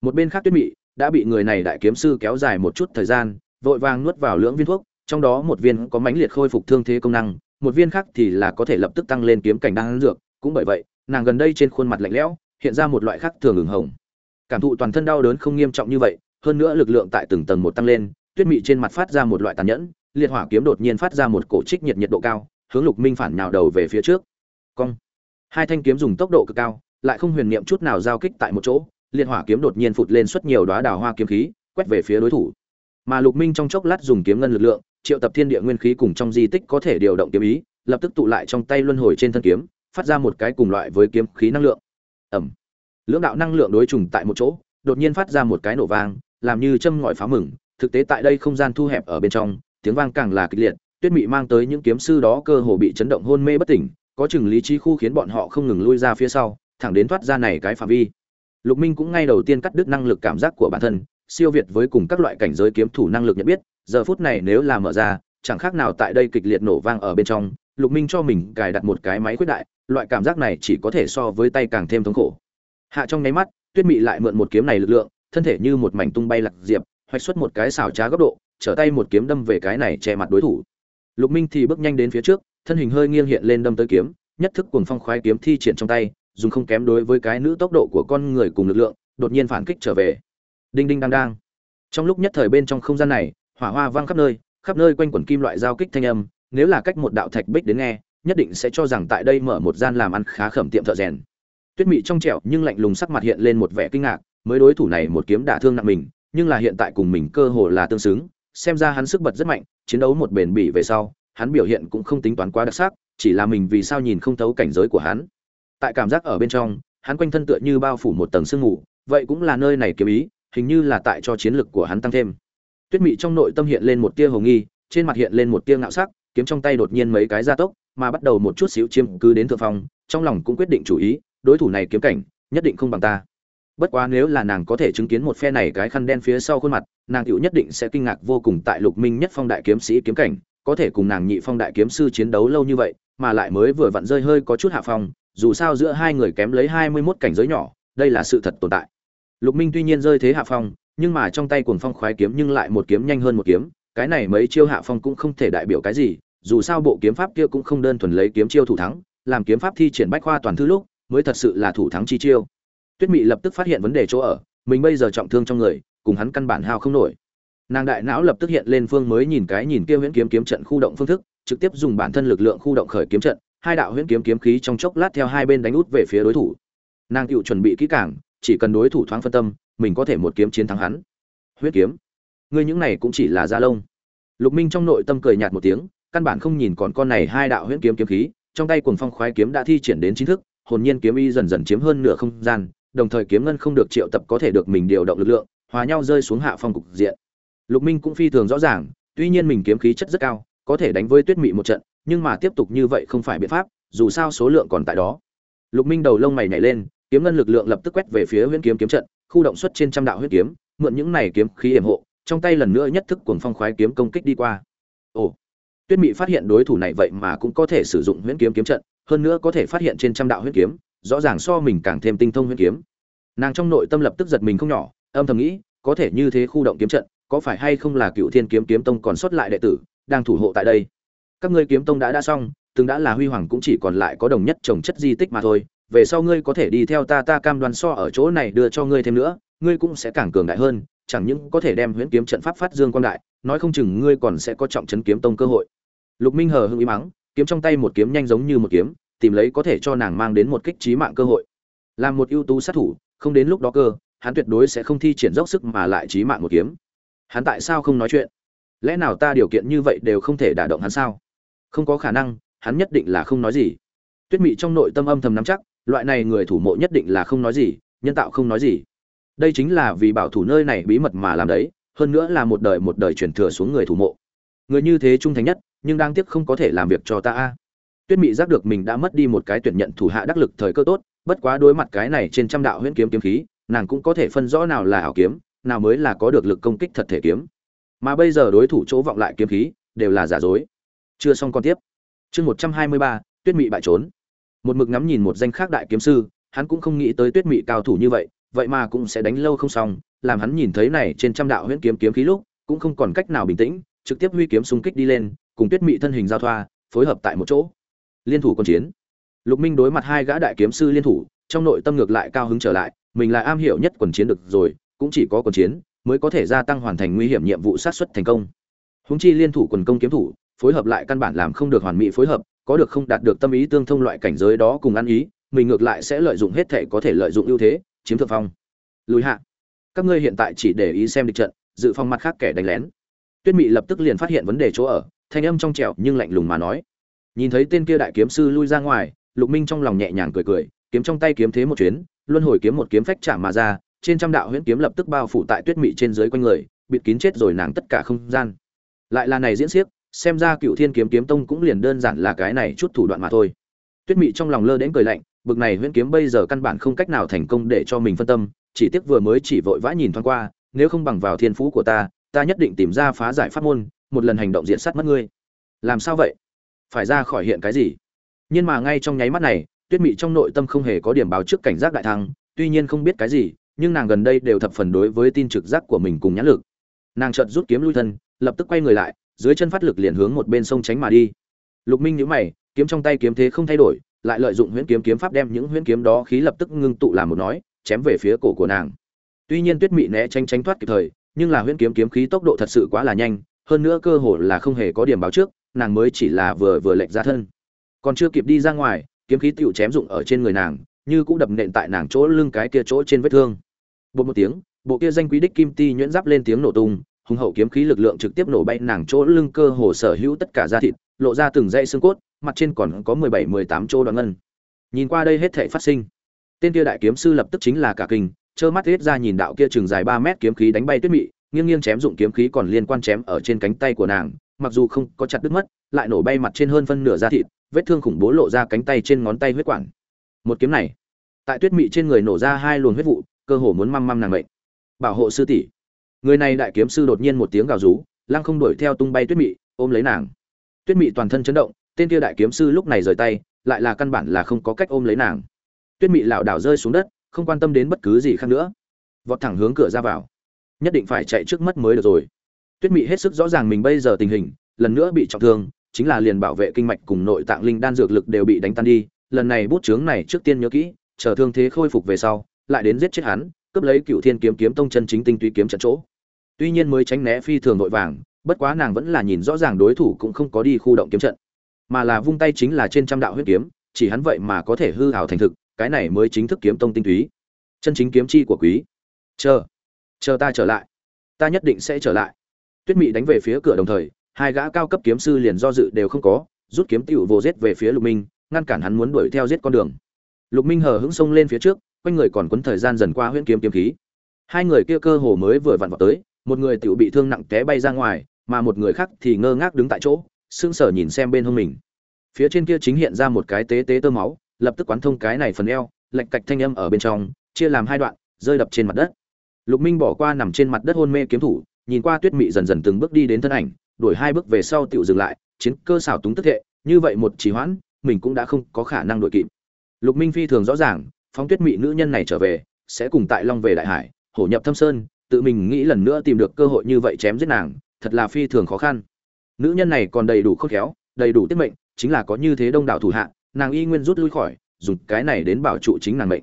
Một bên khác tuyết mị đã bị người này đại kiếm sư kéo dài một chút thời gian vội vàng nuốt vào lưỡng viên thuốc, trong đó một viên có mãnh liệt khôi phục thương thế công năng, một viên khác thì là có thể lập tức tăng lên kiếm cảnh đang dược, cũng bởi vậy, nàng gần đây trên khuôn mặt lạnh lẽo, hiện ra một loại khác thường ửng hồng. Cảm thụ toàn thân đau đớn không nghiêm trọng như vậy, hơn nữa lực lượng tại từng tầng một tăng lên, tuyết mị trên mặt phát ra một loại tàn nhẫn, liệt hỏa kiếm đột nhiên phát ra một cổ trích nhiệt nhiệt độ cao, hướng lục minh phản nhào đầu về phía trước. Cong. Hai thanh kiếm dùng tốc độ cực cao, lại không huyền niệm chút nào giao kích tại một chỗ, liệt hỏa kiếm đột nhiên phụt lên xuất nhiều đóa đào hoa kiếm khí, quét về phía đối thủ mà lục minh trong chốc lát dùng kiếm ngân lực lượng, triệu tập thiên địa nguyên khí cùng trong di tích có thể điều động kiếm ý, lập tức tụ lại trong tay luân hồi trên thân kiếm, phát ra một cái cùng loại với kiếm khí năng lượng. Ẩm. Lưỡng đạo năng lượng đối trùng tại một chỗ, đột nhiên phát ra một cái nổ vang, làm như châm ngòi phá mừng, thực tế tại đây không gian thu hẹp ở bên trong, tiếng vang càng là kịch liệt, tuyết mị mang tới những kiếm sư đó cơ hồ bị chấn động hôn mê bất tỉnh, có chừng lý trí khu khiến bọn họ không ngừng lui ra phía sau, thẳng đến thoát ra này cái phạm vi. Lục minh cũng ngay đầu tiên cắt đứt năng lực cảm giác của bản thân siêu việt với cùng các loại cảnh giới kiếm thủ năng lực nhận biết, giờ phút này nếu là mở ra, chẳng khác nào tại đây kịch liệt nổ vang ở bên trong, lục minh cho mình cài đặt một cái máy khuyết đại, loại cảm giác này chỉ có thể so với tay càng thêm thống khổ. Hạ trong nháy mắt, tuyết mị lại mượn một kiếm này lực lượng, thân thể như một mảnh tung bay lạc diệp, hoạch xuất một cái xảo trá góc độ, trở tay một kiếm đâm về cái này che mặt đối thủ. Lục minh thì bước nhanh đến phía trước, thân hình hơi nghiêng hiện lên đâm tới kiếm, nhất thức cuồng phong khoái kiếm thi triển trong tay, dùng không kém đối với cái nữ tốc độ của con người cùng lực lượng, đột nhiên phản kích trở về đinh đinh đang đang. Trong lúc nhất thời bên trong không gian này, hỏa hoa vang khắp nơi khắp nơi quanh quẩn kim loại giao kích thanh âm, nếu là cách một đạo thạch bích đến nghe, nhất định sẽ cho rằng tại đây mở một gian làm ăn khá khẩm tiệm thợ rèn. Tuyết mị trong trẻo nhưng lạnh lùng sắc mặt hiện lên một vẻ kinh ngạc, mới đối thủ này một kiếm đả thương nặng mình, nhưng là hiện tại cùng mình cơ hồ là tương xứng, xem ra hắn sức bật rất mạnh, chiến đấu một bền bỉ về sau, hắn biểu hiện cũng không tính toán quá đặc sắc, chỉ là mình vì sao nhìn không thấu cảnh giới của hắn. Tại cảm giác ở bên trong, hắn quanh thân tựa như bao phủ một tầng sương mù, vậy cũng là nơi này kiếm ý hình như là tại cho chiến lực của hắn tăng thêm. Tuyết mị trong nội tâm hiện lên một tia hồ nghi, trên mặt hiện lên một tia ngạo sắc, kiếm trong tay đột nhiên mấy cái gia tốc, mà bắt đầu một chút xíu chiếm cứ đến thượng phong, trong lòng cũng quyết định chủ ý, đối thủ này kiếm cảnh, nhất định không bằng ta. Bất quá nếu là nàng có thể chứng kiến một phe này cái khăn đen phía sau khuôn mặt, nàng hữu nhất định sẽ kinh ngạc vô cùng tại lục minh nhất phong đại kiếm sĩ kiếm cảnh, có thể cùng nàng nhị phong đại kiếm sư chiến đấu lâu như vậy, mà lại mới vừa vặn rơi hơi có chút hạ phong, dù sao giữa hai người kém lấy hai mươi 21 cảnh giới nhỏ, đây là sự thật tồn tại lục minh tuy nhiên rơi thế hạ phong, nhưng mà trong tay cuồng phong khoái kiếm nhưng lại một kiếm nhanh hơn một kiếm, cái này mấy chiêu hạ phong cũng không thể đại biểu cái gì, dù sao bộ kiếm pháp kia cũng không đơn thuần lấy kiếm chiêu thủ thắng, làm kiếm pháp thi triển bách khoa toàn thư lúc, mới thật sự là thủ thắng chi chiêu. Tuyết mị lập tức phát hiện vấn đề chỗ ở, mình bây giờ trọng thương trong người, cùng hắn căn bản hao không nổi. Nàng đại não lập tức hiện lên phương mới nhìn cái nhìn kia huyễn kiếm kiếm trận khu động phương thức, trực tiếp dùng bản thân lực lượng khu động khởi kiếm trận, hai đạo huyễn kiếm kiếm khí trong chốc lát theo hai bên đánh út về phía đối thủ. Nàng tự chuẩn bị kỹ càng chỉ cần đối thủ thoáng phân tâm, mình có thể một kiếm chiến thắng hắn. Huyết kiếm. Ngươi những này cũng chỉ là da lông. Lục minh trong nội tâm cười nhạt một tiếng, căn bản không nhìn còn con này hai đạo huyễn kiếm kiếm khí, trong tay cuồng phong khoái kiếm đã thi triển đến chính thức, hồn nhiên kiếm y dần dần chiếm hơn nửa không gian, đồng thời kiếm ngân không được triệu tập có thể được mình điều động lực lượng, hòa nhau rơi xuống hạ phong cục diện. Lục minh cũng phi thường rõ ràng, tuy nhiên mình kiếm khí chất rất cao, có thể đánh với tuyết mị một trận, nhưng mà tiếp tục như vậy không phải biện pháp, dù sao số lượng còn tại đó. Lục minh đầu lông mày nhảy lên kiếm ngân lực lượng lập tức quét về phía huyễn kiếm kiếm trận, khu động xuất trên trăm đạo huyết kiếm, mượn những này kiếm khí hiểm hộ, trong tay lần nữa nhất thức cuồng phong khoái kiếm công kích đi qua. Ồ, tuyết mị phát hiện đối thủ này vậy mà cũng có thể sử dụng huyễn kiếm kiếm trận, hơn nữa có thể phát hiện trên trăm đạo huyễn kiếm, rõ ràng so mình càng thêm tinh thông huyễn kiếm. Nàng trong nội tâm lập tức giật mình không nhỏ, âm thầm nghĩ, có thể như thế khu động kiếm trận, có phải hay không là cựu thiên kiếm kiếm tông còn sót lại đệ tử, đang thủ hộ tại đây? Các ngươi kiếm tông đã đã xong, từng đã là huy hoàng cũng chỉ còn lại có đồng nhất trồng chất di tích mà thôi về sau ngươi có thể đi theo ta ta cam đoan so ở chỗ này đưa cho ngươi thêm nữa, ngươi cũng sẽ càng cường đại hơn, chẳng những có thể đem huyễn kiếm trận pháp phát dương quan đại, nói không chừng ngươi còn sẽ có trọng chấn kiếm tông cơ hội. Lục minh hờ hưng ý mắng, kiếm trong tay một kiếm nhanh giống như một kiếm, tìm lấy có thể cho nàng mang đến một kích trí mạng cơ hội. Làm một ưu tú sát thủ, không đến lúc đó cơ, hắn tuyệt đối sẽ không thi triển dốc sức mà lại trí mạng một kiếm. Hắn tại sao không nói chuyện? Lẽ nào ta điều kiện như vậy đều không thể đả động hắn sao? Không có khả năng, hắn nhất định là không nói gì. Tuyết mị trong nội tâm âm thầm nắm chắc loại này người thủ mộ nhất định là không nói gì, nhân tạo không nói gì. Đây chính là vì bảo thủ nơi này bí mật mà làm đấy, hơn nữa là một đời một đời truyền thừa xuống người thủ mộ. Người như thế trung thành nhất, nhưng đang tiếc không có thể làm việc cho ta a. Tuyết mị giác được mình đã mất đi một cái tuyển nhận thủ hạ đắc lực thời cơ tốt, bất quá đối mặt cái này trên trăm đạo huyễn kiếm kiếm khí, nàng cũng có thể phân rõ nào là ảo kiếm, nào mới là có được lực công kích thật thể kiếm. Mà bây giờ đối thủ chỗ vọng lại kiếm khí, đều là giả dối. Chưa xong con tiếp. Chương một trăm hai mươi ba, tuyết mị bại trốn một mực ngắm nhìn một danh khác đại kiếm sư, hắn cũng không nghĩ tới tuyết mị cao thủ như vậy vậy mà cũng sẽ đánh lâu không xong, làm hắn nhìn thấy này trên trăm đạo huyễn kiếm kiếm khí lúc, cũng không còn cách nào bình tĩnh, trực tiếp huy kiếm xung kích đi lên, cùng tuyết mị thân hình giao thoa, phối hợp tại một chỗ. Liên thủ quân chiến. Lục minh đối mặt hai gã đại kiếm sư liên thủ, trong nội tâm ngược lại cao hứng trở lại, mình là am hiểu nhất quần chiến được rồi, cũng chỉ có quần chiến, mới có thể gia tăng hoàn thành nguy hiểm nhiệm vụ sát xuất thành công. Húng chi liên thủ quần công kiếm thủ, phối hợp lại căn bản làm không được hoàn mỹ phối hợp có được không đạt được tâm ý tương thông loại cảnh giới đó cùng ăn ý, mình ngược lại sẽ lợi dụng hết thể có thể lợi dụng ưu thế, chiếm thượng phong. Lùi hạ. Các ngươi hiện tại chỉ để ý xem địch trận, dự phòng mặt khác kẻ đánh lén. Tuyết mị lập tức liền phát hiện vấn đề chỗ ở, thanh âm trong trẻo nhưng lạnh lùng mà nói. Nhìn thấy tên kia đại kiếm sư lui ra ngoài, lục minh trong lòng nhẹ nhàng cười cười, kiếm trong tay kiếm thế một chuyến, luân hồi kiếm một kiếm phách chạm mà ra, trên trăm đạo huyễn kiếm lập tức bao phủ tại tuyết mị trên dưới quanh người, bịt kín chết rồi nàng tất cả không gian. Lại là này diễn xiếc xem ra cựu thiên kiếm kiếm tông cũng liền đơn giản là cái này chút thủ đoạn mà thôi. Tuyết mị trong lòng lơ đến cười lạnh, bực này huyễn kiếm bây giờ căn bản không cách nào thành công để cho mình phân tâm, chỉ tiếc vừa mới chỉ vội vã nhìn thoáng qua, nếu không bằng vào thiên phú của ta ta nhất định tìm ra phá giải pháp môn, một lần hành động diện sát mất ngươi. Làm sao vậy? Phải ra khỏi hiện cái gì? Nhưng mà ngay trong nháy mắt này, tuyết mị trong nội tâm không hề có điểm báo trước cảnh giác đại thăng, tuy nhiên không biết cái gì, nhưng nàng gần đây đều thập phần đối với tin trực giác của mình cùng nhãn lực. Nàng chợt rút kiếm lui thân, lập tức quay người lại dưới chân phát lực liền hướng một bên sông tránh mà đi. Lục minh nhíu mày, kiếm trong tay kiếm thế không thay đổi, lại lợi dụng huyễn kiếm kiếm pháp đem những huyễn kiếm đó khí lập tức ngưng tụ làm một nói, chém về phía cổ của nàng. Tuy nhiên tuyết mị né tránh tránh thoát kịp thời, nhưng là huyễn kiếm kiếm khí tốc độ thật sự quá là nhanh, hơn nữa cơ hồ là không hề có điểm báo trước, nàng mới chỉ là vừa vừa lệch ra thân. Còn chưa kịp đi ra ngoài, kiếm khí tiểu chém dụng ở trên người nàng, như cũng đập nện tại nàng chỗ lưng cái kia chỗ trên vết thương. Bộ một tiếng, bộ kia danh quý đích kim ti nhuyễn giáp lên tiếng nổ tung hùng hậu kiếm khí lực lượng trực tiếp nổ bay nàng chỗ lưng cơ hồ sở hữu tất cả da thịt, lộ ra từng dãy xương cốt, mặt trên còn có mười bảy, mười tám chỗ đoạn ngân. Nhìn qua đây hết thể phát sinh, tên kia đại kiếm sư lập tức chính là cả kinh, trơ mắt hết ra nhìn đạo kia chừng dài ba mét kiếm khí đánh bay tuyết mị, nghiêng nghiêng chém dụng kiếm khí còn liên quan chém ở trên cánh tay của nàng, mặc dù không có chặt đứt mất, lại nổ bay mặt trên hơn phân nửa da thịt, vết thương khủng bố lộ ra cánh tay trên ngón tay huyết quản. Một kiếm này, tại tuyết mị trên người nổ ra hai luồng huyết vụ, cơ hồ muốn măm măm nàng mệnh. Bảo hộ sư tỷ người này đại kiếm sư đột nhiên một tiếng gào rú, lăng không đuổi theo tung bay tuyết mị, ôm lấy nàng. Tuyết mị toàn thân chấn động, tên kia đại kiếm sư lúc này rời tay, lại là căn bản là không có cách ôm lấy nàng. Tuyết mị lảo đảo rơi xuống đất, không quan tâm đến bất cứ gì khác nữa. Vọt thẳng hướng cửa ra vào. Nhất định phải chạy trước mắt mới được rồi. Tuyết mị hết sức rõ ràng mình bây giờ tình hình, lần nữa bị trọng thương, chính là liền bảo vệ kinh mạch cùng nội tạng linh đan dược lực đều bị đánh tan đi. Lần này bút chướng này trước tiên nhớ kỹ, chờ thương thế khôi phục về sau, lại đến giết chết hắn, cướp lấy cựu thiên kiếm kiếm tông chân chính tinh túy kiếm trận chỗ tuy nhiên mới tránh né phi thường nội vàng, bất quá nàng vẫn là nhìn rõ ràng đối thủ cũng không có đi khu động kiếm trận, mà là vung tay chính là trên trăm đạo huyết kiếm, chỉ hắn vậy mà có thể hư hào thành thực, cái này mới chính thức kiếm tông tinh túy. Chân chính kiếm chi của quý. Chờ chờ ta trở lại. Ta nhất định sẽ trở lại. Tuyết mị đánh về phía cửa đồng thời, hai gã cao cấp kiếm sư liền do dự đều không có, rút kiếm tựu vô giết về phía lục minh, ngăn cản hắn muốn đuổi theo giết con đường. Lục minh hờ hững xông lên phía trước, quanh người còn quấn thời gian dần qua huyễn kiếm kiếm khí. Hai người kia cơ hồ mới vừa vặn vào tới một người tiểu bị thương nặng té bay ra ngoài, mà một người khác thì ngơ ngác đứng tại chỗ, sững sờ nhìn xem bên hông mình. Phía trên kia chính hiện ra một cái tế tế tơ máu, lập tức quán thông cái này phần eo, lệch cạch thanh âm ở bên trong, chia làm hai đoạn, rơi đập trên mặt đất. Lục minh bỏ qua nằm trên mặt đất hôn mê kiếm thủ, nhìn qua tuyết mị dần dần từng bước đi đến thân ảnh, đuổi hai bước về sau tiểu dừng lại, chiến cơ xảo túng tức hệ, như vậy một trì hoãn, mình cũng đã không có khả năng đuổi kịp. Lục minh phi thường rõ ràng, phóng tuyết mị nữ nhân này trở về, sẽ cùng tại long về đại hải, hổ nhập thâm sơn tự mình nghĩ lần nữa tìm được cơ hội như vậy chém giết nàng, thật là phi thường khó khăn. Nữ nhân này còn đầy đủ khôn khéo, đầy đủ tiết mệnh, chính là có như thế đông đảo thủ hạ, nàng y nguyên rút lui khỏi, dùng cái này đến bảo trụ chính nàng mệnh.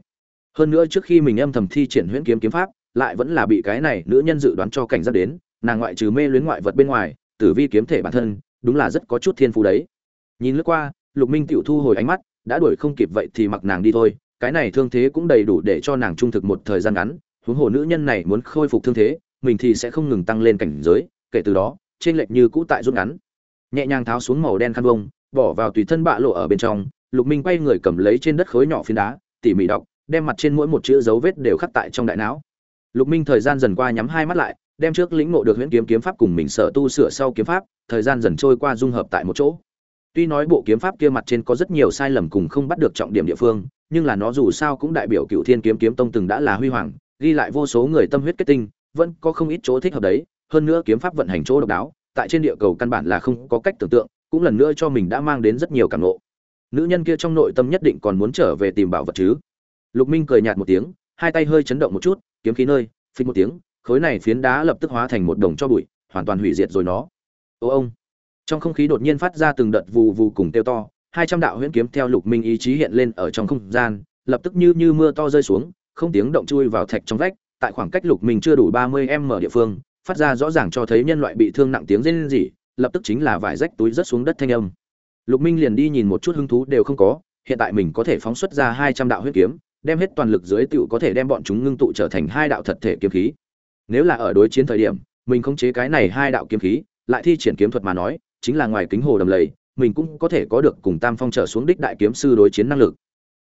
Hơn nữa trước khi mình âm thầm thi triển huyễn kiếm kiếm pháp, lại vẫn là bị cái này nữ nhân dự đoán cho cảnh giác đến, nàng ngoại trừ mê luyến ngoại vật bên ngoài, tử vi kiếm thể bản thân, đúng là rất có chút thiên phú đấy. Nhìn lướt qua, lục minh tiểu thu hồi ánh mắt, đã đuổi không kịp vậy thì mặc nàng đi thôi, cái này thương thế cũng đầy đủ để cho nàng trung thực một thời gian ngắn huống hồ nữ nhân này muốn khôi phục thương thế mình thì sẽ không ngừng tăng lên cảnh giới kể từ đó trên lệch như cũ tại rút ngắn. Nhẹ nhàng tháo xuống màu đen khăn bông, bỏ vào tùy thân bạ lộ ở bên trong lục minh quay người cầm lấy trên đất khối nhỏ phiến đá tỉ mỉ đọc đem mặt trên mỗi một chữ dấu vết đều khắc tại trong đại não. Lục minh thời gian dần qua nhắm hai mắt lại đem trước lĩnh ngộ được huyễn kiếm kiếm pháp cùng mình sở tu sửa sau kiếm pháp thời gian dần trôi qua dung hợp tại một chỗ. Tuy nói bộ kiếm pháp kia mặt trên có rất nhiều sai lầm cùng không bắt được trọng điểm địa phương nhưng là nó dù sao cũng đại biểu cựu thiên kiếm kiếm tông từng đã là huy hoàng ghi lại vô số người tâm huyết kết tinh, vẫn có không ít chỗ thích hợp đấy. Hơn nữa kiếm pháp vận hành chỗ độc đáo, tại trên địa cầu căn bản là không có cách tưởng tượng, cũng lần nữa cho mình đã mang đến rất nhiều cảm ngộ. Nữ nhân kia trong nội tâm nhất định còn muốn trở về tìm bảo vật chứ? Lục minh cười nhạt một tiếng, hai tay hơi chấn động một chút, kiếm khí nơi phình một tiếng, khối này phiến đá lập tức hóa thành một đồng cho bụi, hoàn toàn hủy diệt rồi nó. Ô ông. Trong không khí đột nhiên phát ra từng đợt vù vù cùng tiêu to, hai trăm đạo huyễn kiếm theo lục minh ý chí hiện lên ở trong không gian, lập tức như như mưa to rơi xuống không tiếng động chui vào thạch trong vách, tại khoảng cách lục minh chưa đủ ba mươi m địa phương, phát ra rõ ràng cho thấy nhân loại bị thương nặng tiếng rên rỉ, lập tức chính là vải rách túi rớt xuống đất thanh âm. Lục minh liền đi nhìn một chút hứng thú đều không có, hiện tại mình có thể phóng xuất ra hai trăm đạo huyết kiếm, đem hết toàn lực dưới tựu có thể đem bọn chúng ngưng tụ trở thành hai đạo thật thể kiếm khí. Nếu là ở đối chiến thời điểm, mình khống chế cái này hai đạo kiếm khí, lại thi triển kiếm thuật mà nói, chính là ngoài kính hồ đầm lầy, mình cũng có thể có được cùng tam phong trở xuống đích đại kiếm sư đối chiến năng lực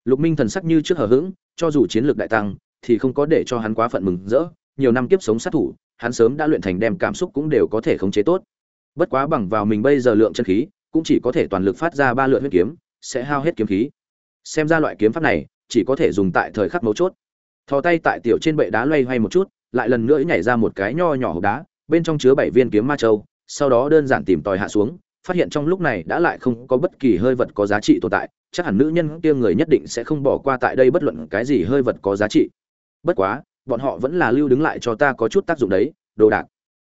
lục minh thần sắc như trước hờ hững, cho dù chiến lược đại tăng, thì không có để cho hắn quá phận mừng rỡ. Nhiều năm kiếp sống sát thủ, hắn sớm đã luyện thành đem cảm xúc cũng đều có thể khống chế tốt. Bất quá bằng vào mình bây giờ lượng chân khí, cũng chỉ có thể toàn lực phát ra ba lượng huyết kiếm, sẽ hao hết kiếm khí. Xem ra loại kiếm pháp này, chỉ có thể dùng tại thời khắc mấu chốt. Thò tay tại tiểu trên bệ đá loay hoay một chút, lại lần nữa nhảy ra một cái nho nhỏ hộp đá, bên trong chứa bảy viên kiếm ma châu, sau đó đơn giản tìm tòi hạ xuống phát hiện trong lúc này đã lại không có bất kỳ hơi vật có giá trị tồn tại, chắc hẳn nữ nhân kia người nhất định sẽ không bỏ qua tại đây bất luận cái gì hơi vật có giá trị. Bất quá, bọn họ vẫn là lưu đứng lại cho ta có chút tác dụng đấy, đồ đạc.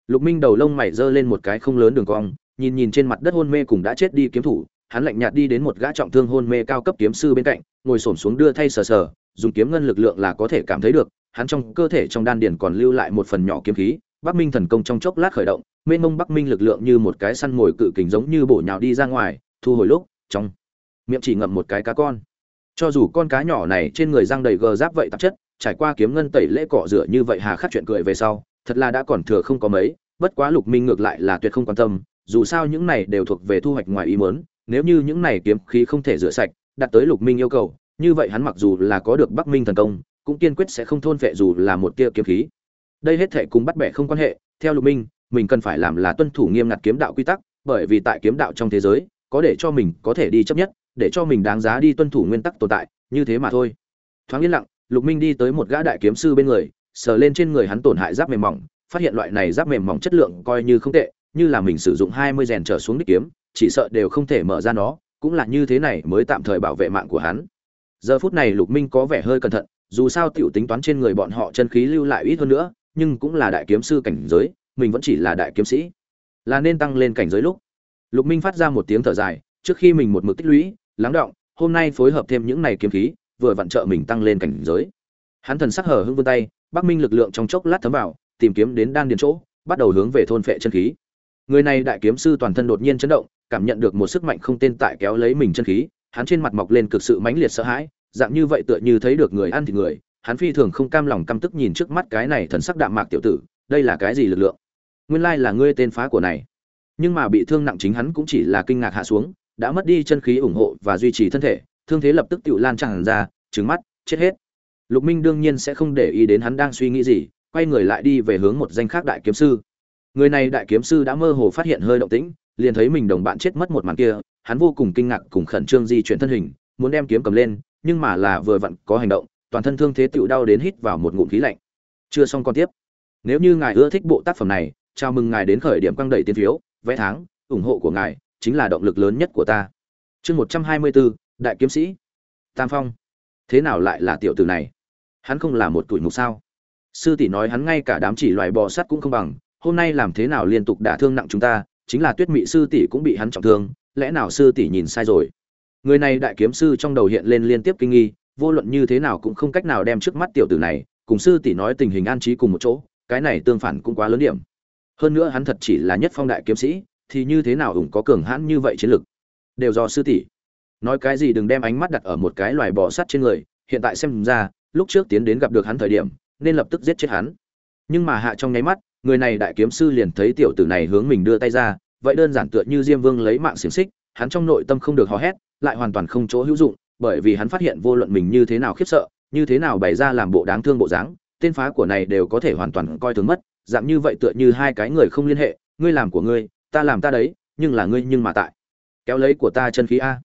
Lục minh đầu lông mày giơ lên một cái không lớn đường cong, nhìn nhìn trên mặt đất hôn mê cùng đã chết đi kiếm thủ, hắn lạnh nhạt đi đến một gã trọng thương hôn mê cao cấp kiếm sư bên cạnh, ngồi xổm xuống đưa thay sờ sờ, dùng kiếm ngân lực lượng là có thể cảm thấy được, hắn trong cơ thể trong đan điền còn lưu lại một phần nhỏ kiếm khí bắc minh thần công trong chốc lát khởi động, mênh mông bắc minh lực lượng như một cái săn mồi cự kình giống như bổ nhào đi ra ngoài, thu hồi lúc, trong miệng chỉ ngậm một cái cá con cho dù con cá nhỏ này trên người răng đầy gờ giáp vậy tạp chất, trải qua kiếm ngân tẩy lễ cọ rửa như vậy hà khắc chuyện cười về sau, thật là đã còn thừa không có mấy, bất quá lục minh ngược lại là tuyệt không quan tâm, dù sao những này đều thuộc về thu hoạch ngoài ý muốn. nếu như những này kiếm khí không thể rửa sạch, đạt tới lục minh yêu cầu, như vậy hắn mặc dù là có được bắc minh thần công, cũng kiên quyết sẽ không thôn phệ dù là một tia kiếm khí đây hết thể cùng bắt bẻ không quan hệ, theo lục minh, mình cần phải làm là tuân thủ nghiêm ngặt kiếm đạo quy tắc, bởi vì tại kiếm đạo trong thế giới, có để cho mình có thể đi chấp nhất, để cho mình đáng giá đi tuân thủ nguyên tắc tồn tại, như thế mà thôi. Thoáng yên lặng, lục minh đi tới một gã đại kiếm sư bên người, sờ lên trên người hắn tổn hại giáp mềm mỏng, phát hiện loại này giáp mềm mỏng chất lượng coi như không tệ, như là mình sử dụng hai mươi rèn trở xuống đích kiếm, chỉ sợ đều không thể mở ra nó, cũng là như thế này mới tạm thời bảo vệ mạng của hắn. Giờ phút này lục minh có vẻ hơi cẩn thận, dù sao tiểu tính toán trên người bọn họ chân khí lưu lại ít hơn nữa nhưng cũng là đại kiếm sư cảnh giới, mình vẫn chỉ là đại kiếm sĩ. Là nên tăng lên cảnh giới lúc. Lục minh phát ra một tiếng thở dài, trước khi mình một mực tích lũy, lắng động, hôm nay phối hợp thêm những này kiếm khí, vừa vặn trợ mình tăng lên cảnh giới. Hắn thần sắc hở hững vươn tay, bắc minh lực lượng trong chốc lát thấm vào, tìm kiếm đến đan điền chỗ, bắt đầu hướng về thôn phệ chân khí. Người này đại kiếm sư toàn thân đột nhiên chấn động, cảm nhận được một sức mạnh không tên tại kéo lấy mình chân khí, hắn trên mặt mọc lên cực sự mãnh liệt sợ hãi, dạng như vậy tựa như thấy được người ăn thịt người hắn phi thường không cam lòng căm tức nhìn trước mắt cái này thần sắc đạm mạc tiểu tử, đây là cái gì lực lượng? Nguyên lai là ngươi tên phá của này. Nhưng mà bị thương nặng chính hắn cũng chỉ là kinh ngạc hạ xuống, đã mất đi chân khí ủng hộ và duy trì thân thể, thương thế lập tức tiểu lan tràn ra trứng mắt, chết hết. Lục minh đương nhiên sẽ không để ý đến hắn đang suy nghĩ gì, quay người lại đi về hướng một danh khác đại kiếm sư. Người này đại kiếm sư đã mơ hồ phát hiện hơi động tĩnh, liền thấy mình đồng bạn chết mất một màn kia, hắn vô cùng kinh ngạc cùng khẩn trương di chuyển thân hình, muốn đem kiếm cầm lên, nhưng mà là vừa vặn có hành động toàn thân thương thế tựu đau đến hít vào một ngụm khí lạnh. Chưa xong còn tiếp. Nếu như ngài ưa thích bộ tác phẩm này, chào mừng ngài đến khởi điểm căng đẩy tiền phiếu, vé tháng, ủng hộ của ngài chính là động lực lớn nhất của ta. Chương một trăm hai mươi bốn đại kiếm sĩ. Tam phong. Thế nào lại là tiểu tử này? Hắn không là một tuổi mục sao? Sư tỷ nói hắn ngay cả đám chỉ loài bò sắt cũng không bằng, hôm nay làm thế nào liên tục đả thương nặng chúng ta, chính là tuyết mị sư tỷ cũng bị hắn trọng thương, lẽ nào sư tỷ nhìn sai rồi? Người này đại kiếm sư trong đầu hiện lên liên tiếp kinh nghi vô luận như thế nào cũng không cách nào đem trước mắt tiểu tử này cùng sư tỷ nói tình hình an trí cùng một chỗ, cái này tương phản cũng quá lớn điểm. Hơn nữa hắn thật chỉ là nhất phong đại kiếm sĩ, thì như thế nào ủng có cường hãn như vậy chiến lực? Đều do sư tỷ. Nói cái gì đừng đem ánh mắt đặt ở một cái loài bò sắt trên người, hiện tại xem ra, lúc trước tiến đến gặp được hắn thời điểm, nên lập tức giết chết hắn. Nhưng mà hạ trong nháy mắt, người này đại kiếm sư liền thấy tiểu tử này hướng mình đưa tay ra, vậy đơn giản tựa như diêm vương lấy mạng xiềng xích, hắn trong nội tâm không được hò hét, lại hoàn toàn không chỗ hữu dụng bởi vì hắn phát hiện vô luận mình như thế nào khiếp sợ, như thế nào bày ra làm bộ đáng thương bộ dáng, tên phá của này đều có thể hoàn toàn coi thường mất, dạng như vậy tựa như hai cái người không liên hệ, ngươi làm của ngươi, ta làm ta đấy, nhưng là ngươi nhưng mà tại. Kéo lấy của ta chân khí a.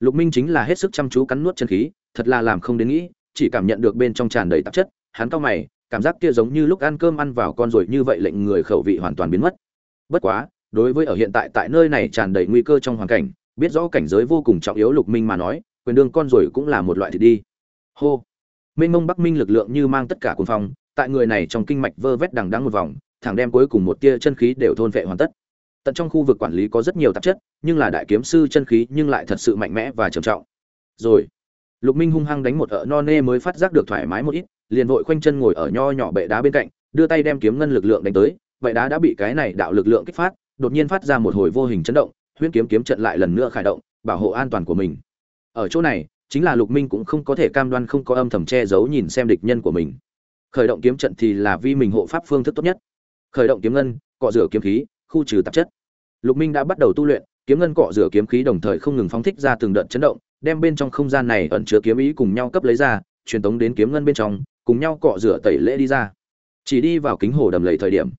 Lục minh chính là hết sức chăm chú cắn nuốt chân khí, thật là làm không đến nghĩ, chỉ cảm nhận được bên trong tràn đầy tạp chất, hắn cau mày, cảm giác kia giống như lúc ăn cơm ăn vào con rồi như vậy lệnh người khẩu vị hoàn toàn biến mất. Bất quá, đối với ở hiện tại tại nơi này tràn đầy nguy cơ trong hoàn cảnh, biết rõ cảnh giới vô cùng trọng yếu lục minh mà nói quyền đương con rồi cũng là một loại thịt đi. Hô. Mênh mông bắc minh lực lượng như mang tất cả cuồng phong, tại người này trong kinh mạch vơ vét đằng đẵng một vòng, thẳng đem cuối cùng một tia chân khí đều thôn vệ hoàn tất. Tận trong khu vực quản lý có rất nhiều tạp chất, nhưng là đại kiếm sư chân khí nhưng lại thật sự mạnh mẽ và trầm trọng. Rồi, lục minh hung hăng đánh một ợ no nê mới phát giác được thoải mái một ít, liền vội khoanh chân ngồi ở nho nhỏ bệ đá bên cạnh, đưa tay đem kiếm ngân lực lượng đánh tới vậy đá đã bị cái này đạo lực lượng kích phát, đột nhiên phát ra một hồi vô hình chấn động, huyễn kiếm kiếm trận lại lần nữa khởi động, bảo hộ an toàn của mình ở chỗ này, chính là lục minh cũng không có thể cam đoan không có âm thầm che giấu nhìn xem địch nhân của mình. Khởi động kiếm trận thì là vi mình hộ pháp phương thức tốt nhất. Khởi động kiếm ngân, cọ rửa kiếm khí, khu trừ tạp chất. Lục minh đã bắt đầu tu luyện, kiếm ngân, cọ rửa kiếm khí đồng thời không ngừng phóng thích ra từng đợt chấn động, đem bên trong không gian này ẩn chứa kiếm ý cùng nhau cấp lấy ra, truyền tống đến kiếm ngân bên trong, cùng nhau cọ rửa tẩy lễ đi ra. Chỉ đi vào kính hồ đầm lầy thời điểm,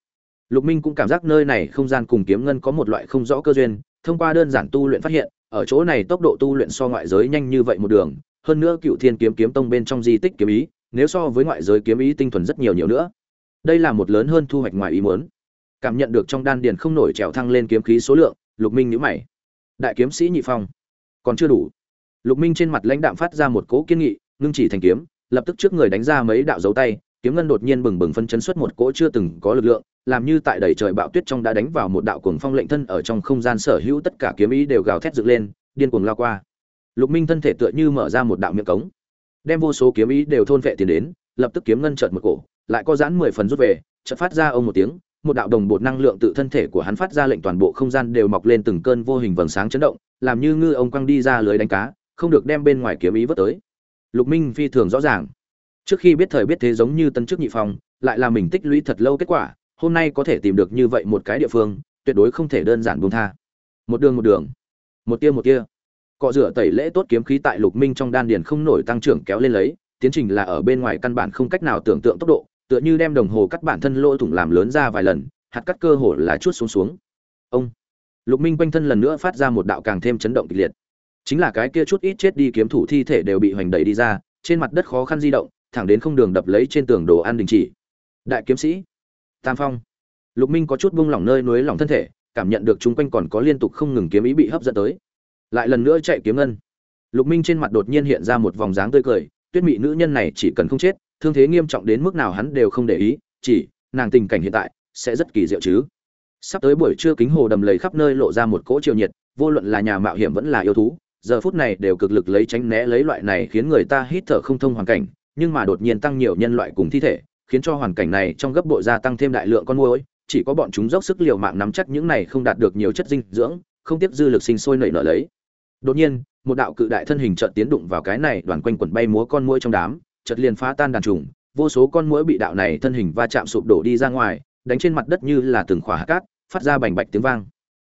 lục minh cũng cảm giác nơi này không gian cùng kiếm ngân có một loại không rõ cơ duyên thông qua đơn giản tu luyện phát hiện, ở chỗ này tốc độ tu luyện so ngoại giới nhanh như vậy một đường, hơn nữa cựu thiên kiếm kiếm tông bên trong di tích kiếm ý, nếu so với ngoại giới kiếm ý tinh thuần rất nhiều nhiều nữa. Đây là một lớn hơn thu hoạch ngoài ý muốn. Cảm nhận được trong đan điền không nổi trèo thăng lên kiếm khí số lượng, lục minh nhíu mày. Đại kiếm sĩ nhị phong. Còn chưa đủ. Lục minh trên mặt lãnh đạm phát ra một cỗ kiên nghị, ngưng chỉ thành kiếm, lập tức trước người đánh ra mấy đạo dấu tay kiếm ngân đột nhiên bừng bừng phân chấn xuất một cỗ chưa từng có lực lượng, làm như tại đầy trời bạo tuyết trong đã đánh vào một đạo cuồng phong lệnh thân ở trong không gian sở hữu tất cả kiếm ý đều gào thét dựng lên, điên cuồng lao qua. Lục minh thân thể tựa như mở ra một đạo miệng cống, đem vô số kiếm ý đều thôn vệ tiền đến, lập tức kiếm ngân chợt một cổ, lại có giãn mười phần rút về, chợt phát ra ông một tiếng, một đạo đồng bột năng lượng tự thân thể của hắn phát ra lệnh toàn bộ không gian đều mọc lên từng cơn vô hình vầng sáng chấn động, làm như ngư ông quăng đi ra lưới đánh cá, không được đem bên ngoài kiếm ý vớt tới. Lục minh phi thường rõ ràng trước khi biết thời biết thế giống như tân chức nhị phong lại là mình tích lũy thật lâu kết quả, hôm nay có thể tìm được như vậy một cái địa phương, tuyệt đối không thể đơn giản buông tha. Một đường một đường. Một tia một tia. Cọ rửa tẩy lễ tốt kiếm khí tại lục minh trong đan điền không nổi tăng trưởng kéo lên lấy, tiến trình là ở bên ngoài căn bản không cách nào tưởng tượng tốc độ, tựa như đem đồng hồ cắt bản thân lỗ thủng làm lớn ra vài lần, hạt cắt cơ hồ là chút xuống xuống. Ông. Lục minh quanh thân lần nữa phát ra một đạo càng thêm chấn động kịch liệt. Chính là cái kia chút ít chết đi kiếm thủ thi thể đều bị hoành đẩy đi ra, trên mặt đất khó khăn di động thẳng đến không đường đập lấy trên tường đồ ăn đình chỉ. Đại kiếm sĩ, tam phong. Lục minh có chút buông lỏng nơi núi lỏng thân thể, cảm nhận được chung quanh còn có liên tục không ngừng kiếm ý bị hấp dẫn tới. Lại lần nữa chạy kiếm ngân. Lục minh trên mặt đột nhiên hiện ra một vòng dáng tươi cười, tuyết mị nữ nhân này chỉ cần không chết, thương thế nghiêm trọng đến mức nào hắn đều không để ý, chỉ, nàng tình cảnh hiện tại, sẽ rất kỳ diệu chứ. Sắp tới buổi trưa kính hồ đầm lầy khắp nơi lộ ra một cỗ chiều nhiệt, vô luận là nhà mạo hiểm vẫn là yêu thú, giờ phút này đều cực lực lấy tránh né lấy loại này khiến người ta hít thở không thông hoàn cảnh nhưng mà đột nhiên tăng nhiều nhân loại cùng thi thể, khiến cho hoàn cảnh này trong gấp bội gia tăng thêm đại lượng con muỗi chỉ có bọn chúng dốc sức liều mạng nắm chắc những này không đạt được nhiều chất dinh dưỡng, không tiếp dư lực sinh sôi nảy nở lấy. Đột nhiên, một đạo cự đại thân hình chợt tiến đụng vào cái này đoàn quanh quẩn bay múa con muỗi trong đám, chợt liền phá tan đàn trùng, vô số con muỗi bị đạo này thân hình va chạm sụp đổ đi ra ngoài, đánh trên mặt đất như là từng khỏa hạt cát, phát ra bành bạch tiếng vang.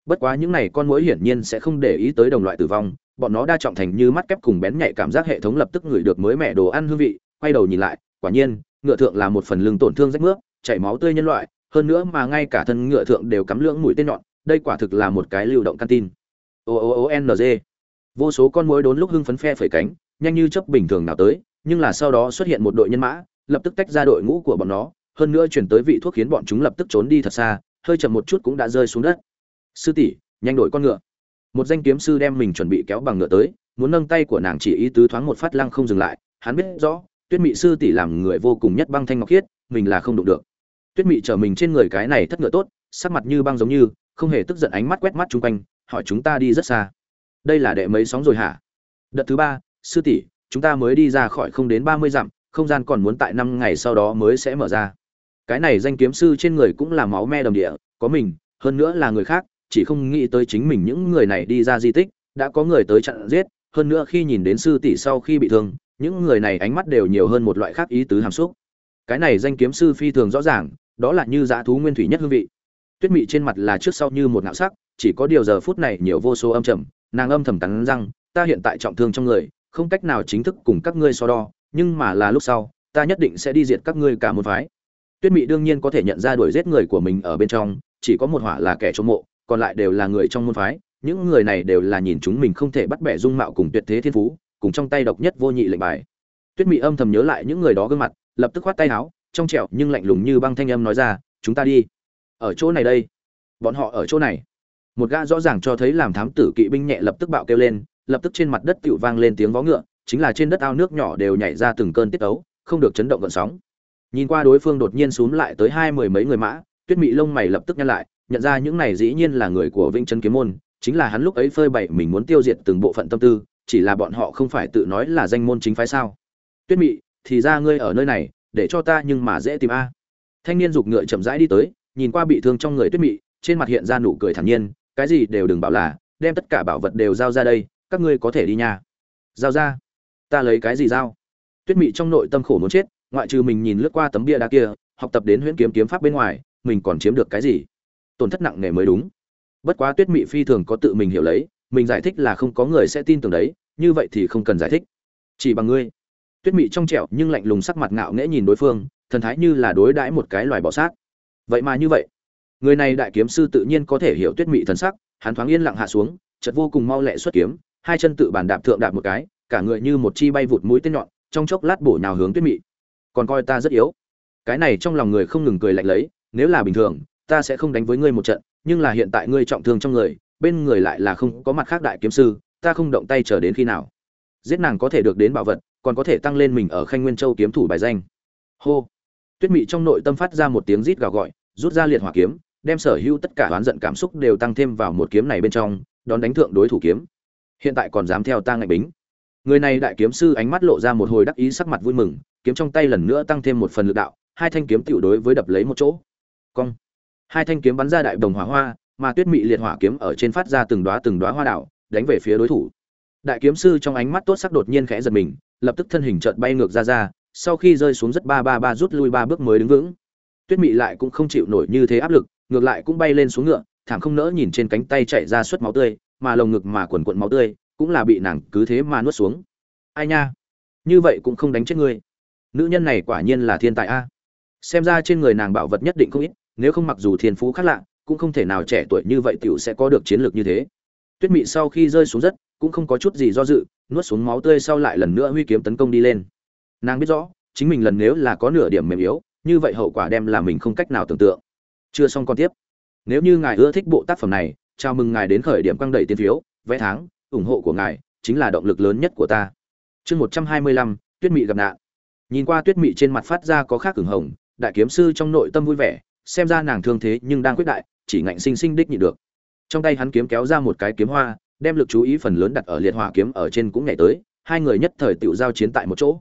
Bất quá những này con muỗi hiển nhiên sẽ không để ý tới đồng loại tử vong, bọn nó đa trọng thành như mắt kép cùng bén nhạy cảm giác hệ thống lập tức ngửi được mới mẻ đồ ăn hương vị quay đầu nhìn lại, quả nhiên, ngựa thượng là một phần lưng tổn thương rách nước chảy máu tươi nhân loại, hơn nữa mà ngay cả thân ngựa thượng đều cắm lưỡng mũi tên nhọn, đây quả thực là một cái lưu động căn tin. O o o n g. Vô số con muỗi đốn lúc hưng phấn phe phẩy cánh, nhanh như chớp bình thường nào tới, nhưng là sau đó xuất hiện một đội nhân mã, lập tức tách ra đội ngũ của bọn nó, hơn nữa chuyển tới vị thuốc khiến bọn chúng lập tức trốn đi thật xa, hơi chậm một chút cũng đã rơi xuống đất. Sư tỷ, nhanh đổi con ngựa. Một danh kiếm sư đem mình chuẩn bị kéo bằng ngựa tới, muốn nâng tay của nàng chỉ ý tứ thoáng một phát lăng không dừng lại, hắn biết rõ tuyết mị sư tỷ làm người vô cùng nhất băng thanh ngọc khiết, mình là không đụng được. Tuyết mị trở mình trên người cái này thất ngựa tốt, sắc mặt như băng giống như, không hề tức giận ánh mắt quét mắt chung quanh, hỏi chúng ta đi rất xa. Đây là đệ mấy sóng rồi hả? Đợt thứ ba, sư tỷ, chúng ta mới đi ra khỏi không đến ba mươi dặm, không gian còn muốn tại năm ngày sau đó mới sẽ mở ra. Cái này danh kiếm sư trên người cũng là máu me đồng địa, có mình, hơn nữa là người khác, chỉ không nghĩ tới chính mình những người này đi ra di tích, đã có người tới chặn giết, hơn nữa khi nhìn đến sư tỷ sau khi bị thương những người này ánh mắt đều nhiều hơn một loại khác ý tứ hàm xúc. Cái này danh kiếm sư phi thường rõ ràng, đó là như dã thú nguyên thủy nhất hương vị. Tuyết mị trên mặt là trước sau như một ngạo sắc, chỉ có điều giờ phút này nhiều vô số âm trầm, nàng âm thầm cắn răng, ta hiện tại trọng thương trong người, không cách nào chính thức cùng các ngươi so đo, nhưng mà là lúc sau, ta nhất định sẽ đi diệt các ngươi cả một phái. Tuyết mị đương nhiên có thể nhận ra đuổi giết người của mình ở bên trong, chỉ có một hỏa là kẻ trộm mộ, còn lại đều là người trong môn phái, những người này đều là nhìn chúng mình không thể bắt bẻ dung mạo cùng tuyệt thế thiên phú cùng trong tay độc nhất vô nhị lệnh bài. Tuyết mị âm thầm nhớ lại những người đó gương mặt, lập tức khoát tay áo, trong trẹo nhưng lạnh lùng như băng thanh âm nói ra, chúng ta đi. Ở chỗ này đây. Bọn họ ở chỗ này. Một gã rõ ràng cho thấy làm thám tử kỵ binh nhẹ lập tức bạo kêu lên, lập tức trên mặt đất tựu vang lên tiếng vó ngựa, chính là trên đất ao nước nhỏ đều nhảy ra từng cơn tiết ấu không được chấn động gợn sóng. Nhìn qua đối phương đột nhiên xúm lại tới hai mười mấy người mã, tuyết mị lông mày lập tức nhăn lại, nhận ra những này dĩ nhiên là người của vĩnh trấn kiếm môn, chính là hắn lúc ấy phơi bày mình muốn tiêu diệt từng bộ phận tâm tư chỉ là bọn họ không phải tự nói là danh môn chính phái sao? Tuyết mị, thì ra ngươi ở nơi này, để cho ta nhưng mà dễ tìm a. Thanh niên giục ngựa chậm rãi đi tới, nhìn qua bị thương trong người tuyết mị, trên mặt hiện ra nụ cười thản nhiên, cái gì đều đừng bảo là, đem tất cả bảo vật đều giao ra đây, các ngươi có thể đi nha. Giao ra? Ta lấy cái gì giao? Tuyết mị trong nội tâm khổ muốn chết, ngoại trừ mình nhìn lướt qua tấm bia đá kia, học tập đến huyễn kiếm kiếm pháp bên ngoài, mình còn chiếm được cái gì? Tổn thất nặng nề mới đúng. Bất quá tuyết mị phi thường có tự mình hiểu lấy mình giải thích là không có người sẽ tin tưởng đấy, như vậy thì không cần giải thích. Chỉ bằng ngươi. Tuyết mị trong trẻo nhưng lạnh lùng sắc mặt ngạo nghễ nhìn đối phương, thần thái như là đối đãi một cái loài bọ sát. Vậy mà như vậy, người này đại kiếm sư tự nhiên có thể hiểu tuyết mị thần sắc, hắn thoáng yên lặng hạ xuống, chợt vô cùng mau lẹ xuất kiếm, hai chân tự bàn đạp thượng đạp một cái, cả người như một chi bay vụt mũi tên nhọn, trong chốc lát bổ nhào hướng tuyết mị. Còn coi ta rất yếu. Cái này trong lòng người không ngừng cười lạnh lấy, nếu là bình thường, ta sẽ không đánh với ngươi một trận, nhưng là hiện tại ngươi trọng thương trong người bên người lại là không có mặt khác đại kiếm sư, ta không động tay chờ đến khi nào. Giết nàng có thể được đến bảo vật, còn có thể tăng lên mình ở khanh nguyên châu kiếm thủ bài danh. Hô. Tuyết mị trong nội tâm phát ra một tiếng rít gào gọi, rút ra liệt hỏa kiếm, đem sở hữu tất cả oán giận cảm xúc đều tăng thêm vào một kiếm này bên trong, đón đánh thượng đối thủ kiếm. Hiện tại còn dám theo ta ngạch bính. Người này đại kiếm sư ánh mắt lộ ra một hồi đắc ý sắc mặt vui mừng, kiếm trong tay lần nữa tăng thêm một phần lực đạo, hai thanh kiếm tiểu đối với đập lấy một chỗ. Cong. Hai thanh kiếm bắn ra đại đồng hỏa hoa mà tuyết mị liệt hỏa kiếm ở trên phát ra từng đóa từng đóa hoa đảo, đánh về phía đối thủ. Đại kiếm sư trong ánh mắt tốt sắc đột nhiên khẽ giật mình, lập tức thân hình chợt bay ngược ra ra, sau khi rơi xuống rất ba ba ba rút lui ba bước mới đứng vững. Tuyết mị lại cũng không chịu nổi như thế áp lực, ngược lại cũng bay lên xuống ngựa thảm không nỡ nhìn trên cánh tay chạy ra suất máu tươi, mà lồng ngực mà quần quận máu tươi cũng là bị nàng cứ thế mà nuốt xuống. Ai nha? Như vậy cũng không đánh chết ngươi. Nữ nhân này quả nhiên là thiên tài a. Xem ra trên người nàng bảo vật nhất định không ít, nếu không mặc dù thiên phú khác lạ cũng không thể nào trẻ tuổi như vậy tiểu sẽ có được chiến lược như thế. Tuyết mị sau khi rơi xuống đất cũng không có chút gì do dự, nuốt xuống máu tươi sau lại lần nữa huy kiếm tấn công đi lên. Nàng biết rõ, chính mình lần nếu là có nửa điểm mềm yếu, như vậy hậu quả đem là mình không cách nào tưởng tượng. Chưa xong con tiếp. Nếu như ngài ưa thích bộ tác phẩm này, chào mừng ngài đến khởi điểm căng đẩy tiền phiếu, vé tháng, ủng hộ của ngài chính là động lực lớn nhất của ta. Chương một trăm hai mươi lăm, tuyết mị gặp nạn. Nhìn qua tuyết mị trên mặt phát ra có khác ửng hồng, đại kiếm sư trong nội tâm vui vẻ, xem ra nàng thương thế nhưng đang quyết đại chỉ ngạnh sinh sinh đích nhị được. Trong tay hắn kiếm kéo ra một cái kiếm hoa, đem lực chú ý phần lớn đặt ở liệt hỏa kiếm ở trên cũng nhảy tới, hai người nhất thời tiểu giao chiến tại một chỗ.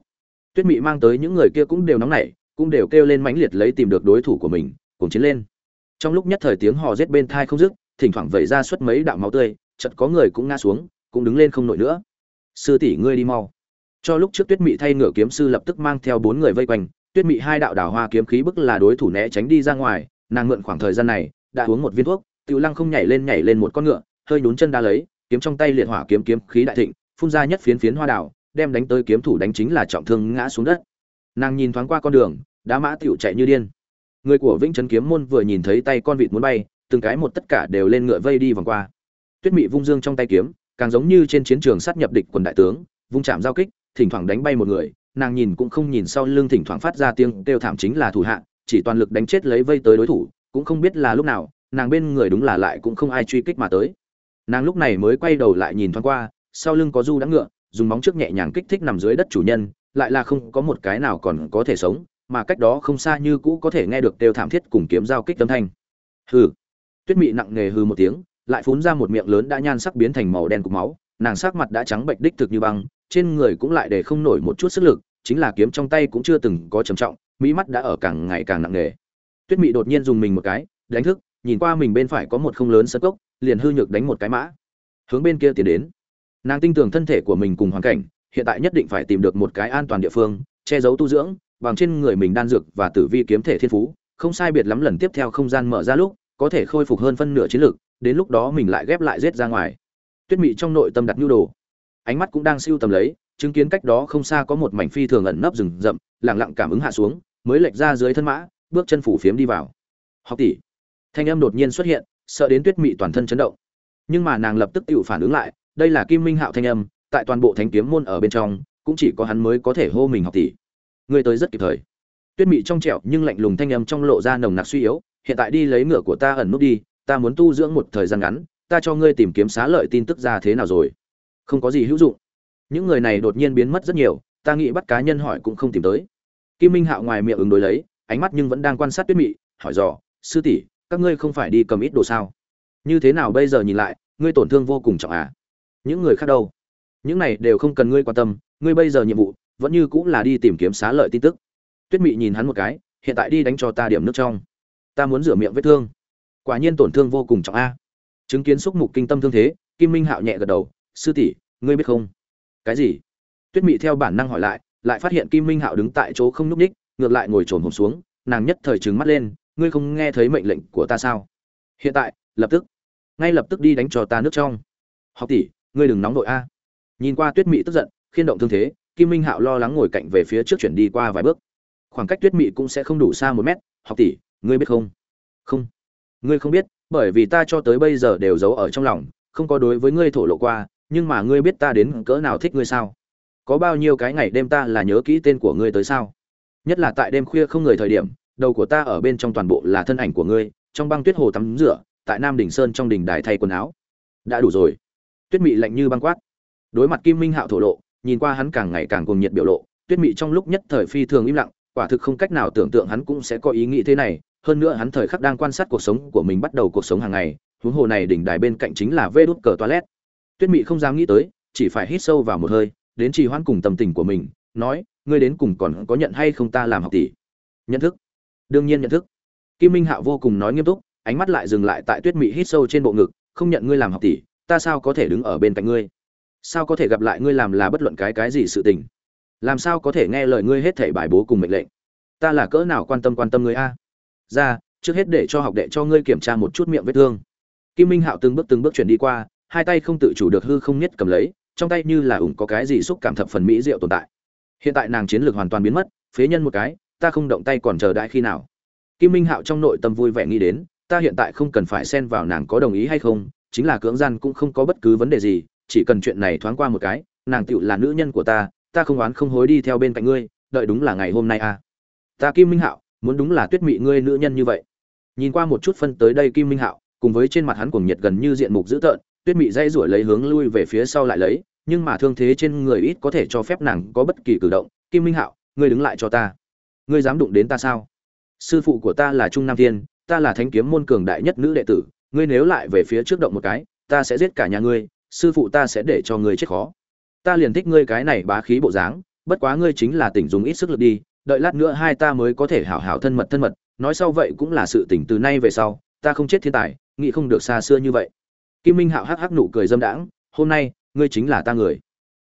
Tuyết mị mang tới những người kia cũng đều nóng nảy, cũng đều kêu lên mãnh liệt lấy tìm được đối thủ của mình cùng chiến lên. Trong lúc nhất thời tiếng hò rết bên thai không dứt, thỉnh thoảng vẩy ra suốt mấy đạo máu tươi, chợt có người cũng ngã xuống, cũng đứng lên không nổi nữa. Sư tỷ ngươi đi mau. Cho lúc trước tuyết mị thay ngựa kiếm sư lập tức mang theo bốn người vây quanh, tuyết mị hai đạo đảo hoa kiếm khí bức là đối thủ né tránh đi ra ngoài, nàng mượn khoảng thời gian này đã uống một viên thuốc, tiểu lăng không nhảy lên nhảy lên một con ngựa, hơi nhún chân đá lấy, kiếm trong tay liệt hỏa kiếm kiếm khí đại thịnh, phun ra nhất phiến phiến hoa đảo đem đánh tới kiếm thủ đánh chính là trọng thương ngã xuống đất. Nàng nhìn thoáng qua con đường, đá mã tiểu chạy như điên. Người của vĩnh trấn kiếm môn vừa nhìn thấy tay con vịt muốn bay, từng cái một tất cả đều lên ngựa vây đi vòng qua. Tuyết mị vung dương trong tay kiếm, càng giống như trên chiến trường sát nhập địch quần đại tướng, vung chạm giao kích, thỉnh thoảng đánh bay một người, nàng nhìn cũng không nhìn sau lưng thỉnh thoảng phát ra tiếng kêu thảm chính là thủ hạ, chỉ toàn lực đánh chết lấy vây tới đối thủ cũng không biết là lúc nào, nàng bên người đúng là lại cũng không ai truy kích mà tới. Nàng lúc này mới quay đầu lại nhìn thoáng qua, sau lưng có du đã ngựa, dùng móng trước nhẹ nhàng kích thích nằm dưới đất chủ nhân, lại là không có một cái nào còn có thể sống, mà cách đó không xa như cũ có thể nghe được đều thảm thiết cùng kiếm giao kích âm thanh. Hừ. Tuyết mị nặng nề hừ một tiếng, lại phun ra một miệng lớn đã nhan sắc biến thành màu đen cục máu, nàng sắc mặt đã trắng bệnh đích thực như băng, trên người cũng lại để không nổi một chút sức lực, chính là kiếm trong tay cũng chưa từng có trầm trọng, mỹ mắt đã ở càng ngày càng nặng nề tuyết mị đột nhiên dùng mình một cái, đánh thức, nhìn qua mình bên phải có một không lớn sân cốc, liền hư nhược đánh một cái mã. Hướng bên kia tiến đến. Nàng tin tưởng thân thể của mình cùng hoàn cảnh, hiện tại nhất định phải tìm được một cái an toàn địa phương, che giấu tu dưỡng, bằng trên người mình đan dược và tử vi kiếm thể thiên phú, không sai biệt lắm lần tiếp theo không gian mở ra lúc, có thể khôi phục hơn phân nửa chiến lực, đến lúc đó mình lại ghép lại giết ra ngoài. Tuyết mị trong nội tâm đặt nhu đồ. Ánh mắt cũng đang siêu tầm lấy, chứng kiến cách đó không xa có một mảnh phi thường ẩn nấp rừng rậm lẳng lặng cảm ứng hạ xuống, mới lệch ra dưới thân mã bước chân phủ phiếm đi vào. Học tỷ. Thanh âm đột nhiên xuất hiện, sợ đến tuyết mị toàn thân chấn động. Nhưng mà nàng lập tức tự phản ứng lại, đây là kim minh hạo thanh âm, tại toàn bộ thánh kiếm môn ở bên trong, cũng chỉ có hắn mới có thể hô mình học tỷ. Ngươi tới rất kịp thời. Tuyết mị trong trẻo nhưng lạnh lùng thanh âm trong lộ ra nồng nặc suy yếu, hiện tại đi lấy ngựa của ta ẩn nút đi, ta muốn tu dưỡng một thời gian ngắn, ta cho ngươi tìm kiếm xá lợi tin tức ra thế nào rồi. Không có gì hữu dụng. Những người này đột nhiên biến mất rất nhiều, ta nghĩ bắt cá nhân hỏi cũng không tìm tới. Kim minh hạo ngoài miệng ứng đối lấy ánh mắt nhưng vẫn đang quan sát tuyết mị, hỏi dò, sư tỷ, các ngươi không phải đi cầm ít đồ sao? Như thế nào bây giờ nhìn lại, ngươi tổn thương vô cùng trọng à? Những người khác đâu? Những này đều không cần ngươi quan tâm, ngươi bây giờ nhiệm vụ vẫn như cũng là đi tìm kiếm xá lợi tin tức. Tuyết mị nhìn hắn một cái, hiện tại đi đánh cho ta điểm nước trong. Ta muốn rửa miệng vết thương. Quả nhiên tổn thương vô cùng trọng a. Chứng kiến xúc mục kinh tâm thương thế, kim minh hạo nhẹ gật đầu, sư tỷ, ngươi biết không? Cái gì? Tuyết mị theo bản năng hỏi lại lại phát hiện kim minh hạo đứng tại chỗ không n ú c ních ngược lại ngồi trồn hồn xuống, nàng nhất thời trừng mắt lên, ngươi không nghe thấy mệnh lệnh của ta sao? Hiện tại, lập tức, ngay lập tức đi đánh cho ta nước trong. Học tỷ, ngươi đừng nóng đội a. Nhìn qua tuyết mị tức giận, khiên động thương thế, kim minh hạo lo lắng ngồi cạnh về phía trước chuyển đi qua vài bước. Khoảng cách tuyết mị cũng sẽ không đủ xa một mét. Học tỷ, ngươi biết không? Không. Ngươi không biết, bởi vì ta cho tới bây giờ đều giấu ở trong lòng, không có đối với ngươi thổ lộ qua, nhưng mà ngươi biết ta đến cỡ nào thích ngươi sao? Có bao nhiêu cái ngày đêm ta là nhớ kỹ tên của ngươi tới sao? Nhất là tại đêm khuya không người thời điểm, đầu của ta ở bên trong toàn bộ là thân ảnh của ngươi, trong băng tuyết hồ tắm rửa, tại nam đỉnh sơn trong đình đài thay quần áo. Đã đủ rồi. Tuyết mị lạnh như băng quát. Đối mặt kim minh hạo thổ lộ, nhìn qua hắn càng ngày càng cuồng nhiệt biểu lộ, tuyết mị trong lúc nhất thời phi thường im lặng, quả thực không cách nào tưởng tượng hắn cũng sẽ có ý nghĩ thế này, hơn nữa hắn thời khắc đang quan sát cuộc sống của mình bắt đầu cuộc sống hàng ngày, huống hồ này đỉnh đài bên cạnh chính là vê đốt cờ toilet. Tuyết mị không dám nghĩ tới, chỉ phải hít sâu vào một hơi, đến trì hoãn cùng tâm tình của mình, nói ngươi đến cùng còn có nhận hay không ta làm học tỷ? Nhận thức. Đương nhiên nhận thức. Kim minh hạo vô cùng nói nghiêm túc, ánh mắt lại dừng lại tại tuyết mị hít sâu trên bộ ngực, không nhận ngươi làm học tỷ, ta sao có thể đứng ở bên cạnh ngươi? Sao có thể gặp lại ngươi làm là bất luận cái cái gì sự tình? Làm sao có thể nghe lời ngươi hết thảy bài bố cùng mệnh lệnh? Ta là cỡ nào quan tâm quan tâm ngươi a? Ra, trước hết để cho học đệ cho ngươi kiểm tra một chút miệng vết thương. Kim minh hạo từng bước từng bước chuyển đi qua, hai tay không tự chủ được hư không nhất cầm lấy, trong tay như là ủng có cái gì xúc cảm thập phần mỹ diệu tồn tại hiện tại nàng chiến lược hoàn toàn biến mất, phế nhân một cái, ta không động tay còn chờ đãi khi nào. Kim minh hạo trong nội tâm vui vẻ nghĩ đến, ta hiện tại không cần phải xen vào nàng có đồng ý hay không, chính là cưỡng gian cũng không có bất cứ vấn đề gì, chỉ cần chuyện này thoáng qua một cái, nàng tựu là nữ nhân của ta ta không oán không hối đi theo bên cạnh ngươi, đợi đúng là ngày hôm nay à. Ta kim minh hạo, muốn đúng là tuyết mị ngươi nữ nhân như vậy. Nhìn qua một chút phân tới đây kim minh hạo, cùng với trên mặt hắn cuồng nhiệt gần như diện mục dữ tợn, tuyết mị dây rủi lấy hướng lui về phía sau lại lấy nhưng mà thương thế trên người ít có thể cho phép nàng có bất kỳ cử động. Kim minh hạo, ngươi đứng lại cho ta. Ngươi dám đụng đến ta sao? Sư phụ của ta là trung nam thiên, ta là thánh kiếm môn cường đại nhất nữ đệ tử. Ngươi nếu lại về phía trước động một cái, ta sẽ giết cả nhà ngươi. Sư phụ ta sẽ để cho ngươi chết khó. Ta liền thích ngươi cái này bá khí bộ dáng, bất quá ngươi chính là tỉnh dùng ít sức lực đi. Đợi lát nữa hai ta mới có thể hảo hảo thân mật thân mật. Nói sau vậy cũng là sự tỉnh từ nay về sau, ta không chết thiên tài, nghĩ không được xa xưa như vậy. Kim minh hạo hắc hắc nụ cười dâm đãng, hôm nay ngươi chính là ta người.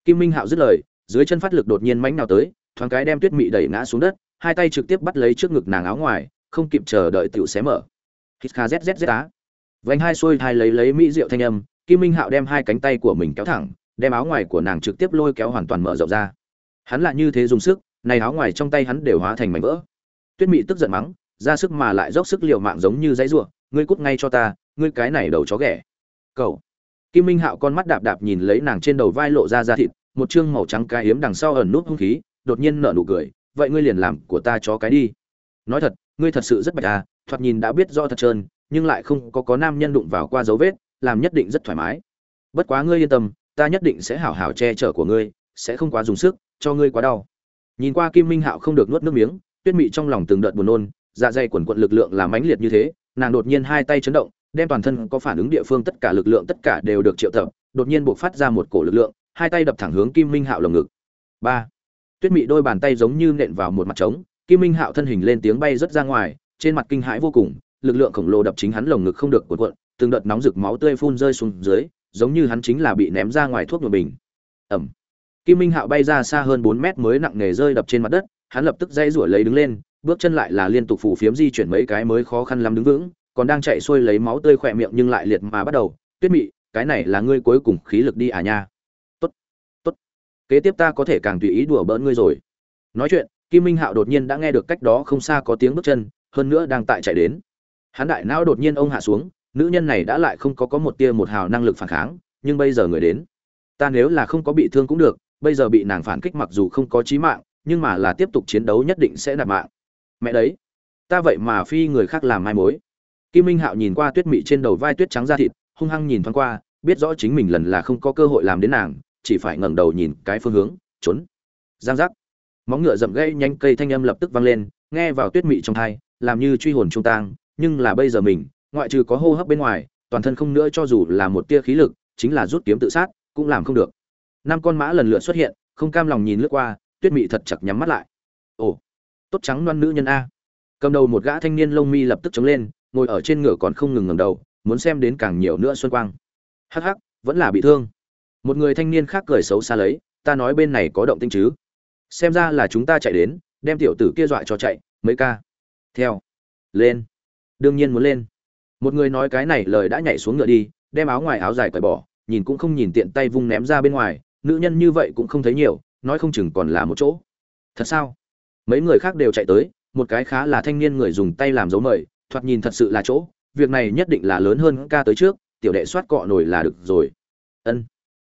Kim minh hạo dứt lời, dưới chân phát lực đột nhiên mánh nào tới, thoáng cái đem tuyết mị đẩy ngã xuống đất, hai tay trực tiếp bắt lấy trước ngực nàng áo ngoài, không kịp chờ đợi tiểu xé mở. Hít kha zzz á. Vánh hai xuôi thai lấy lấy mỹ rượu thanh âm, kim minh hạo đem hai cánh tay của mình kéo thẳng, đem áo ngoài của nàng trực tiếp lôi kéo hoàn toàn mở rộng ra. Hắn lại như thế dùng sức, này áo ngoài trong tay hắn đều hóa thành mảnh vỡ. Tuyết mị tức giận mắng, ra sức mà lại dốc sức liều mạng giống như dãy ruộng ngươi cút ngay cho ta, ngươi cái này đầu chó ghẻ. Cậu kim minh hạo con mắt đạp đạp nhìn lấy nàng trên đầu vai lộ ra da thịt, một chương màu trắng cái hiếm đằng sau ẩn nút hung khí, đột nhiên nở nụ cười, vậy ngươi liền làm của ta chó cái đi. Nói thật, ngươi thật sự rất bạch à thoạt nhìn đã biết rõ thật trơn, nhưng lại không có có nam nhân đụng vào qua dấu vết, làm nhất định rất thoải mái. Bất quá ngươi yên tâm, ta nhất định sẽ hảo hảo che chở của ngươi, sẽ không quá dùng sức, cho ngươi quá đau. Nhìn qua kim minh hạo không được nuốt nước miếng, tuyết mị trong lòng từng đợt buồn nôn dạ dày quần quận lực lượng làm mãnh liệt như thế, nàng đột nhiên hai tay chấn động đem toàn thân có phản ứng địa phương tất cả lực lượng tất cả đều được triệu tập, đột nhiên buộc phát ra một cổ lực lượng, hai tay đập thẳng hướng kim minh hạo lồng ngực. Ba. Tuyết mị đôi bàn tay giống như nện vào một mặt trống, kim minh hạo thân hình lên tiếng bay rất ra ngoài, trên mặt kinh hãi vô cùng, lực lượng khổng lồ đập chính hắn lồng ngực không được cuộn cuộn, từng đợt nóng rực máu tươi phun rơi xuống dưới, giống như hắn chính là bị ném ra ngoài thuốc nhuộm bình. Ẩm. Kim minh hạo bay ra xa hơn bốn mét mới nặng nề rơi đập trên mặt đất, hắn lập tức dây rủi lấy đứng lên, bước chân lại là liên tục phủ phiếm di chuyển mấy cái mới khó khăn lắm đứng vững còn đang chạy xuôi lấy máu tươi khỏe miệng nhưng lại liệt mà bắt đầu, tuyết mị, cái này là ngươi cuối cùng khí lực đi à nha? Tốt tốt, kế tiếp ta có thể càng tùy ý đùa bỡn ngươi rồi. Nói chuyện, kim minh hạo đột nhiên đã nghe được cách đó không xa có tiếng bước chân, hơn nữa đang tại chạy đến. Hắn đại não đột nhiên ông hạ xuống, nữ nhân này đã lại không có có một tia một hào năng lực phản kháng, nhưng bây giờ người đến. Ta nếu là không có bị thương cũng được, bây giờ bị nàng phản kích mặc dù không có chí mạng, nhưng mà là tiếp tục chiến đấu nhất định sẽ đạt mạng. Mẹ đấy, ta vậy mà phi người khác làm mai mối kim minh hạo nhìn qua tuyết mị trên đầu vai tuyết trắng da thịt hung hăng nhìn thoáng qua biết rõ chính mình lần là không có cơ hội làm đến nàng chỉ phải ngẩng đầu nhìn cái phương hướng trốn. Giang giác. Móng ngựa dậm gãy nhanh cây thanh âm lập tức vang lên nghe vào tuyết mị trong tai, làm như truy hồn trung tang nhưng là bây giờ mình ngoại trừ có hô hấp bên ngoài toàn thân không nữa cho dù là một tia khí lực chính là rút kiếm tự sát cũng làm không được. Năm con mã lần lượt xuất hiện không cam lòng nhìn lướt qua tuyết mị thật chặt nhắm mắt lại. Ồ tốt trắng loan nữ nhân a. Cầm đầu một gã thanh niên lông mi lập tức chống lên ngồi ở trên ngựa còn không ngừng ngẩng đầu, muốn xem đến càng nhiều nữa xuân quang. Hắc hắc, vẫn là bị thương. Một người thanh niên khác cười xấu xa lấy, ta nói bên này có động tĩnh chứ? Xem ra là chúng ta chạy đến, đem tiểu tử kia dọa cho chạy, mấy ca. Theo. Lên. Đương nhiên muốn lên. Một người nói cái này lời đã nhảy xuống ngựa đi, đem áo ngoài áo dài cởi bỏ, nhìn cũng không nhìn tiện tay vung ném ra bên ngoài, nữ nhân như vậy cũng không thấy nhiều, nói không chừng còn là một chỗ. Thật sao? Mấy người khác đều chạy tới, một cái khá là thanh niên người dùng tay làm dấu mời thoạt nhìn thật sự là chỗ, việc này nhất định là lớn hơn ca tới trước, tiểu đệ soát cọ nổi là được rồi. Ân,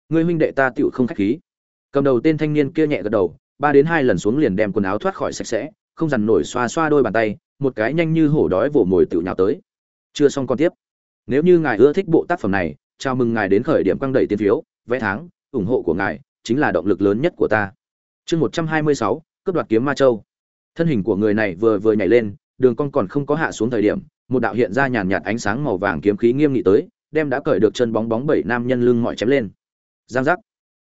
ngươi huynh đệ ta tựu không khách khí. Cầm đầu tên thanh niên kia nhẹ gật đầu, ba đến hai lần xuống liền đem quần áo thoát khỏi sạch sẽ, không dằn nổi xoa xoa đôi bàn tay, một cái nhanh như hổ đói vồ mồi tựu nhào tới. Chưa xong con tiếp. Nếu như ngài ưa thích bộ tác phẩm này, chào mừng ngài đến khởi điểm căng đầy tiền phiếu, vé tháng, ủng hộ của ngài chính là động lực lớn nhất của ta. Chương một trăm hai mươi sáu, cướp đoạt kiếm ma châu. Thân hình của người này vừa vừa nhảy lên đường cong còn không có hạ xuống thời điểm, một đạo hiện ra nhàn nhạt ánh sáng màu vàng kiếm khí nghiêm nghị tới, đem đã cởi được chân bóng bóng bảy nam nhân lưng mọi chém lên. Giang giác.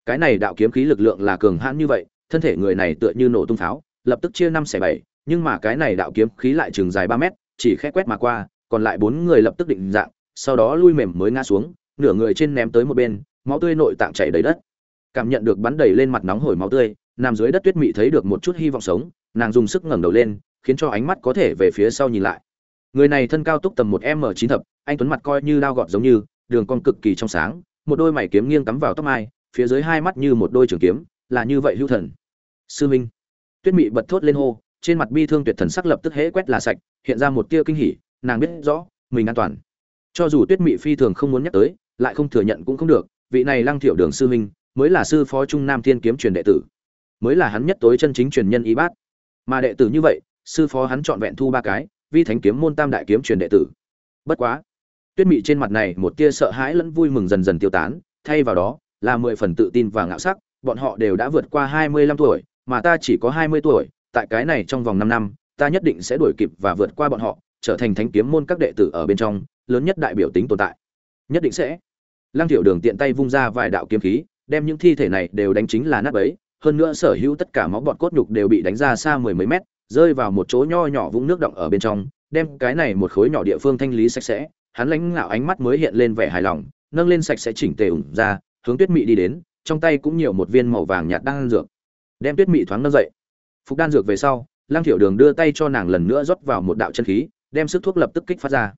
Cái này đạo kiếm khí lực lượng là cường hãn như vậy, thân thể người này tựa như nổ tung pháo, lập tức chia năm xẻ bảy, nhưng mà cái này đạo kiếm khí lại chừng dài ba mét, chỉ khẽ quét mà qua, còn lại bốn người lập tức định dạng, sau đó lui mềm mới ngã xuống, nửa người trên ném tới một bên, máu tươi nội tạng chảy đầy đất. Cảm nhận được bắn đầy lên mặt nóng hổi máu tươi, nằm dưới đất tuyết mị thấy được một chút hy vọng sống, nàng dùng sức ngẩng đầu lên khiến cho ánh mắt có thể về phía sau nhìn lại. Người này thân cao túc tầm một m chín thập, anh tuấn mặt coi như lao gọt giống như, đường cong cực kỳ trong sáng, một đôi mày kiếm nghiêng cắm vào tóc mai, phía dưới hai mắt như một đôi trường kiếm, là như vậy hữu thần. Sư minh. Tuyết mị bật thốt lên hô, trên mặt bi thương tuyệt thần sắc lập tức hễ quét là sạch, hiện ra một tia kinh hỉ, nàng biết rõ, mình an toàn. Cho dù tuyết mị phi thường không muốn nhắc tới, lại không thừa nhận cũng không được, vị này lăng thiểu đường sư minh, mới là sư phó trung nam thiên kiếm truyền đệ tử. Mới là hắn nhất tối chân chính truyền nhân y bát. Mà đệ tử như vậy sư phó hắn chọn vẹn thu ba cái, vi thánh kiếm môn tam đại kiếm truyền đệ tử. Bất quá, tuyết mị trên mặt này một tia sợ hãi lẫn vui mừng dần dần tiêu tán, thay vào đó là mười phần tự tin và ngạo sắc, bọn họ đều đã vượt qua hai mươi lăm tuổi, mà ta chỉ có hai mươi tuổi, tại cái này trong vòng năm năm, ta nhất định sẽ đuổi kịp và vượt qua bọn họ, trở thành thánh kiếm môn các đệ tử ở bên trong, lớn nhất đại biểu tính tồn tại. Nhất định sẽ. Lăng tiểu đường tiện tay vung ra vài đạo kiếm khí, đem những thi thể này đều đánh chính là nát bấy, hơn nữa sở hữu tất cả máu bọn cốt nhục đều bị đánh ra xa mười mấy mét rơi vào một chỗ nho nhỏ vũng nước động ở bên trong, đem cái này một khối nhỏ địa phương thanh lý sạch sẽ, hắn lãnh ngạo ánh mắt mới hiện lên vẻ hài lòng, nâng lên sạch sẽ chỉnh tề ủng ra, hướng tuyết mị đi đến, trong tay cũng nhiều một viên màu vàng nhạt đan dược. Đem tuyết mị thoáng nâng dậy. Phục đan dược về sau lang thiểu đường đưa tay cho nàng lần nữa rót vào một đạo chân khí, đem sức thuốc lập tức kích phát ra.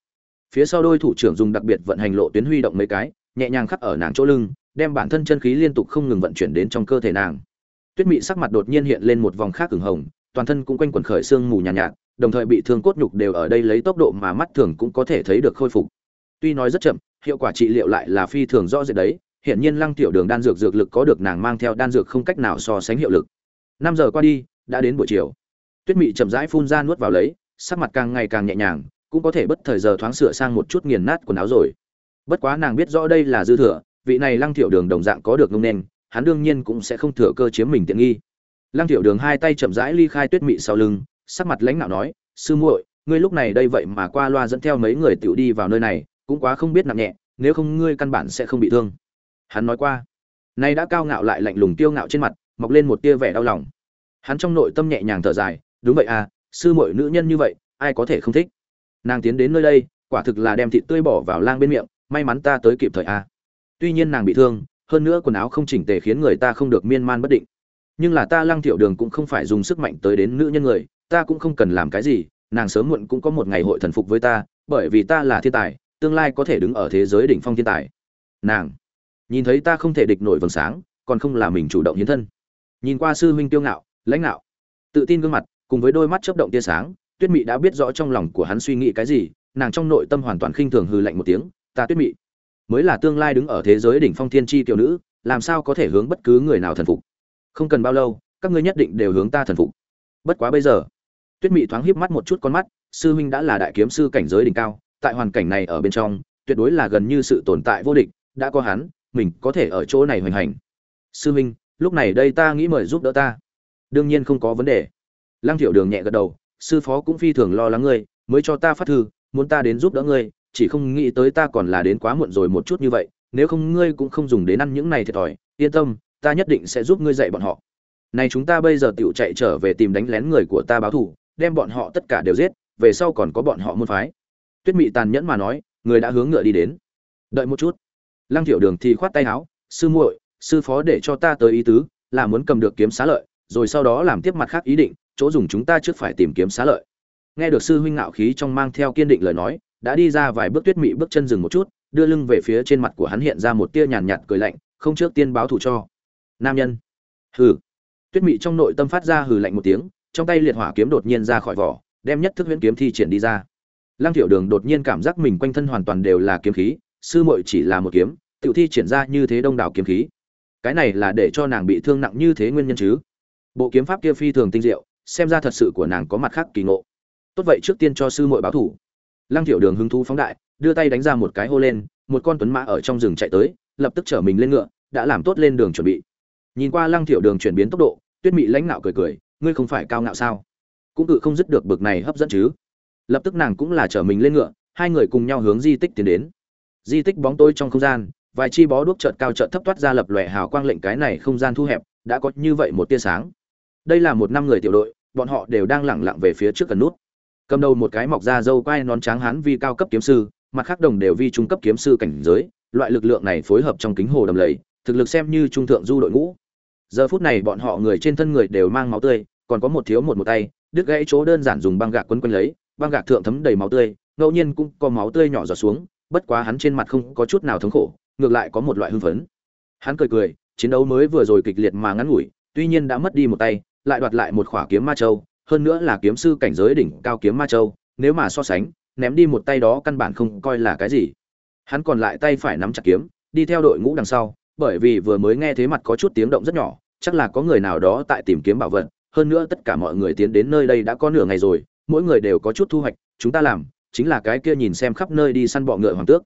Phía sau đôi thủ trưởng dùng đặc biệt vận hành lộ tuyến huy động mấy cái, nhẹ nhàng khắc ở nàng chỗ lưng, đem bản thân chân khí liên tục không ngừng vận chuyển đến trong cơ thể nàng. Tuyết mị sắc mặt đột nhiên hiện lên một vòng khác ửng hồng toàn thân cũng quanh quẩn khởi xương mù nhàn nhạt, nhạt đồng thời bị thương cốt nhục đều ở đây lấy tốc độ mà mắt thường cũng có thể thấy được khôi phục. Tuy nói rất chậm hiệu quả trị liệu lại là phi thường rõ rệt đấy hiện nhiên lăng tiểu đường đan dược dược lực có được nàng mang theo đan dược không cách nào so sánh hiệu lực. Năm giờ qua đi đã đến buổi chiều. Tuyết mị chậm rãi phun ra nuốt vào lấy sắc mặt càng ngày càng nhẹ nhàng cũng có thể bất thời giờ thoáng sửa sang một chút nghiền nát quần áo rồi. Bất quá nàng biết rõ đây là dư thừa vị này lăng tiểu đường đồng dạng có được ngông nên hắn đương nhiên cũng sẽ không thừa cơ chiếm mình tiện nghi lăng tiểu đường hai tay chậm rãi ly khai tuyết mị sau lưng, sắc mặt lãnh nạo nói, sư muội, ngươi lúc này đây vậy mà qua loa dẫn theo mấy người tiểu đi vào nơi này, cũng quá không biết nặng nhẹ, nếu không ngươi căn bản sẽ không bị thương. Hắn nói qua. Nay đã cao ngạo lại lạnh lùng tiêu ngạo trên mặt, mọc lên một tia vẻ đau lòng. Hắn trong nội tâm nhẹ nhàng thở dài, đúng vậy à sư muội nữ nhân như vậy, ai có thể không thích? Nàng tiến đến nơi đây, quả thực là đem thịt tươi bỏ vào lang bên miệng, may mắn ta tới kịp thời à. tuy nhiên nàng bị thương, hơn nữa quần áo không chỉnh tề khiến người ta không được miên man bất định nhưng là ta lăng tiểu đường cũng không phải dùng sức mạnh tới đến nữ nhân người, ta cũng không cần làm cái gì, nàng sớm muộn cũng có một ngày hội thần phục với ta, bởi vì ta là thiên tài, tương lai có thể đứng ở thế giới đỉnh phong thiên tài. Nàng, nhìn thấy ta không thể địch nổi vầng sáng, còn không là mình chủ động hiến thân. Nhìn qua sư huynh tiêu ngạo, lãnh ngạo, tự tin gương mặt, cùng với đôi mắt chớp động tia sáng, tuyết mị đã biết rõ trong lòng của hắn suy nghĩ cái gì, nàng trong nội tâm hoàn toàn khinh thường hừ lạnh một tiếng, ta tuyết mị, mới là tương lai đứng ở thế giới đỉnh phong thiên tri tiểu nữ, làm sao có thể hướng bất cứ người nào thần phục? Không cần bao lâu, các ngươi nhất định đều hướng ta thần phục. Bất quá bây giờ, tuyết mị thoáng híp mắt một chút con mắt, sư huynh đã là đại kiếm sư cảnh giới đỉnh cao, tại hoàn cảnh này ở bên trong, tuyệt đối là gần như sự tồn tại vô địch, đã có hắn, mình có thể ở chỗ này hoành hành. Sư huynh, lúc này đây ta nghĩ mời giúp đỡ ta. Đương nhiên không có vấn đề. Lăng thiểu đường nhẹ gật đầu, sư phó cũng phi thường lo lắng ngươi, mới cho ta phát thư, muốn ta đến giúp đỡ ngươi, chỉ không nghĩ tới ta còn là đến quá muộn rồi một chút như vậy, nếu không ngươi cũng không dùng đến ăn những này thiệt thòi, yên tâm ta nhất định sẽ giúp ngươi dạy bọn họ. Này chúng ta bây giờ tựu chạy trở về tìm đánh lén người của ta báo thù, đem bọn họ tất cả đều giết, về sau còn có bọn họ môn phái. Tuyết mị tàn nhẫn mà nói, người đã hướng ngựa đi đến. Đợi một chút. Lăng tiểu đường thì khoát tay áo, sư muội, sư phó để cho ta tới ý tứ là muốn cầm được kiếm xá lợi, rồi sau đó làm tiếp mặt khác ý định, chỗ dùng chúng ta trước phải tìm kiếm xá lợi. Nghe được sư huynh ngạo khí trong mang theo kiên định lời nói, đã đi ra vài bước tuyết mị bước chân dừng một chút, đưa lưng về phía trên mặt của hắn hiện ra một tia nhàn nhạt cười lạnh, không trước tiên báo thù cho nam nhân. Hừ. Tuyết mị trong nội tâm phát ra hừ lạnh một tiếng, trong tay liệt hỏa kiếm đột nhiên ra khỏi vỏ, đem nhất thức huyễn kiếm thi triển đi ra. Lăng tiểu đường đột nhiên cảm giác mình quanh thân hoàn toàn đều là kiếm khí, sư muội chỉ là một kiếm tự thi triển ra như thế đông đảo kiếm khí. Cái này là để cho nàng bị thương nặng như thế nguyên nhân chứ? Bộ kiếm pháp kia phi thường tinh diệu, xem ra thật sự của nàng có mặt khác kỳ ngộ. Tốt vậy trước tiên cho sư muội báo thủ lăng tiểu đường hứng thú phóng đại, đưa tay đánh ra một cái hô lên, một con tuấn mã ở trong rừng chạy tới, lập tức chở mình lên ngựa, đã làm tốt lên đường chuẩn bị nhìn qua lăng tiểu đường chuyển biến tốc độ, tuyết mị lãnh nạo cười cười, ngươi không phải cao ngạo sao? Cũng tự không dứt được bực này hấp dẫn chứ? Lập tức nàng cũng là chở mình lên ngựa, hai người cùng nhau hướng di tích tiến đến. Di tích bóng tối trong không gian, vài chi bó đuốc chợt cao chợt thấp toát ra lập lòe hào quang lệnh cái này không gian thu hẹp, đã có như vậy một tia sáng. Đây là một năm người tiểu đội, bọn họ đều đang lẳng lặng về phía trước cần nút. Cầm đầu một cái mọc da dâu quai nón trắng hán vi cao cấp kiếm sư, mặt khác đồng đều vi trung cấp kiếm sư cảnh giới, loại lực lượng này phối hợp trong kính hồ đầm lầy, thực lực xem như trung thượng du đội ngũ giờ phút này bọn họ người trên thân người đều mang máu tươi, còn có một thiếu một một tay, đứt gãy chỗ đơn giản dùng băng gạc quấn quanh lấy, băng gạc thượng thấm đầy máu tươi, ngẫu nhiên cũng có máu tươi nhỏ giọt xuống, bất quá hắn trên mặt không có chút nào thống khổ, ngược lại có một loại hưng phấn. Hắn cười cười, chiến đấu mới vừa rồi kịch liệt mà ngắn ngủi, tuy nhiên đã mất đi một tay, lại đoạt lại một khỏa kiếm ma châu, hơn nữa là kiếm sư cảnh giới đỉnh cao kiếm ma châu, nếu mà so sánh, ném đi một tay đó căn bản không coi là cái gì. Hắn còn lại tay phải nắm chặt kiếm, đi theo đội ngũ đằng sau bởi vì vừa mới nghe thế mặt có chút tiếng động rất nhỏ, chắc là có người nào đó tại tìm kiếm bảo vật. Hơn nữa tất cả mọi người tiến đến nơi đây đã có nửa ngày rồi, mỗi người đều có chút thu hoạch, chúng ta làm chính là cái kia nhìn xem khắp nơi đi săn bọ ngựa hoàng tước.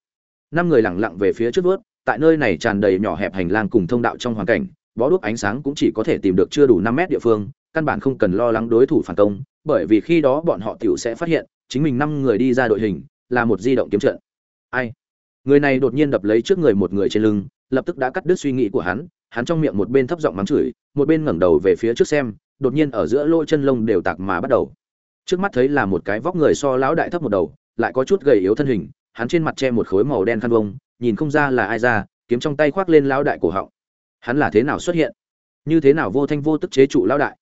Năm người lẳng lặng về phía trước vớt tại nơi này tràn đầy nhỏ hẹp hành lang cùng thông đạo trong hoàn cảnh, bó đuốc ánh sáng cũng chỉ có thể tìm được chưa đủ năm mét địa phương, căn bản không cần lo lắng đối thủ phản công, bởi vì khi đó bọn họ tiểu sẽ phát hiện, chính mình năm người đi ra đội hình, là một di động kiếm trận. Ai? Người này đột nhiên đập lấy trước người một người trên lưng lập tức đã cắt đứt suy nghĩ của hắn hắn trong miệng một bên thấp giọng mắng chửi, một bên ngẩng đầu về phía trước xem, đột nhiên ở giữa lỗ chân lông đều tạc mà bắt đầu. Trước mắt thấy là một cái vóc người so lão đại thấp một đầu, lại có chút gầy yếu thân hình, hắn trên mặt che một khối màu đen khăn vông, nhìn không ra là ai ra, kiếm trong tay khoác lên lão đại cổ họng. Hắn là thế nào xuất hiện? Như thế nào vô thanh vô tức chế trụ lão đại?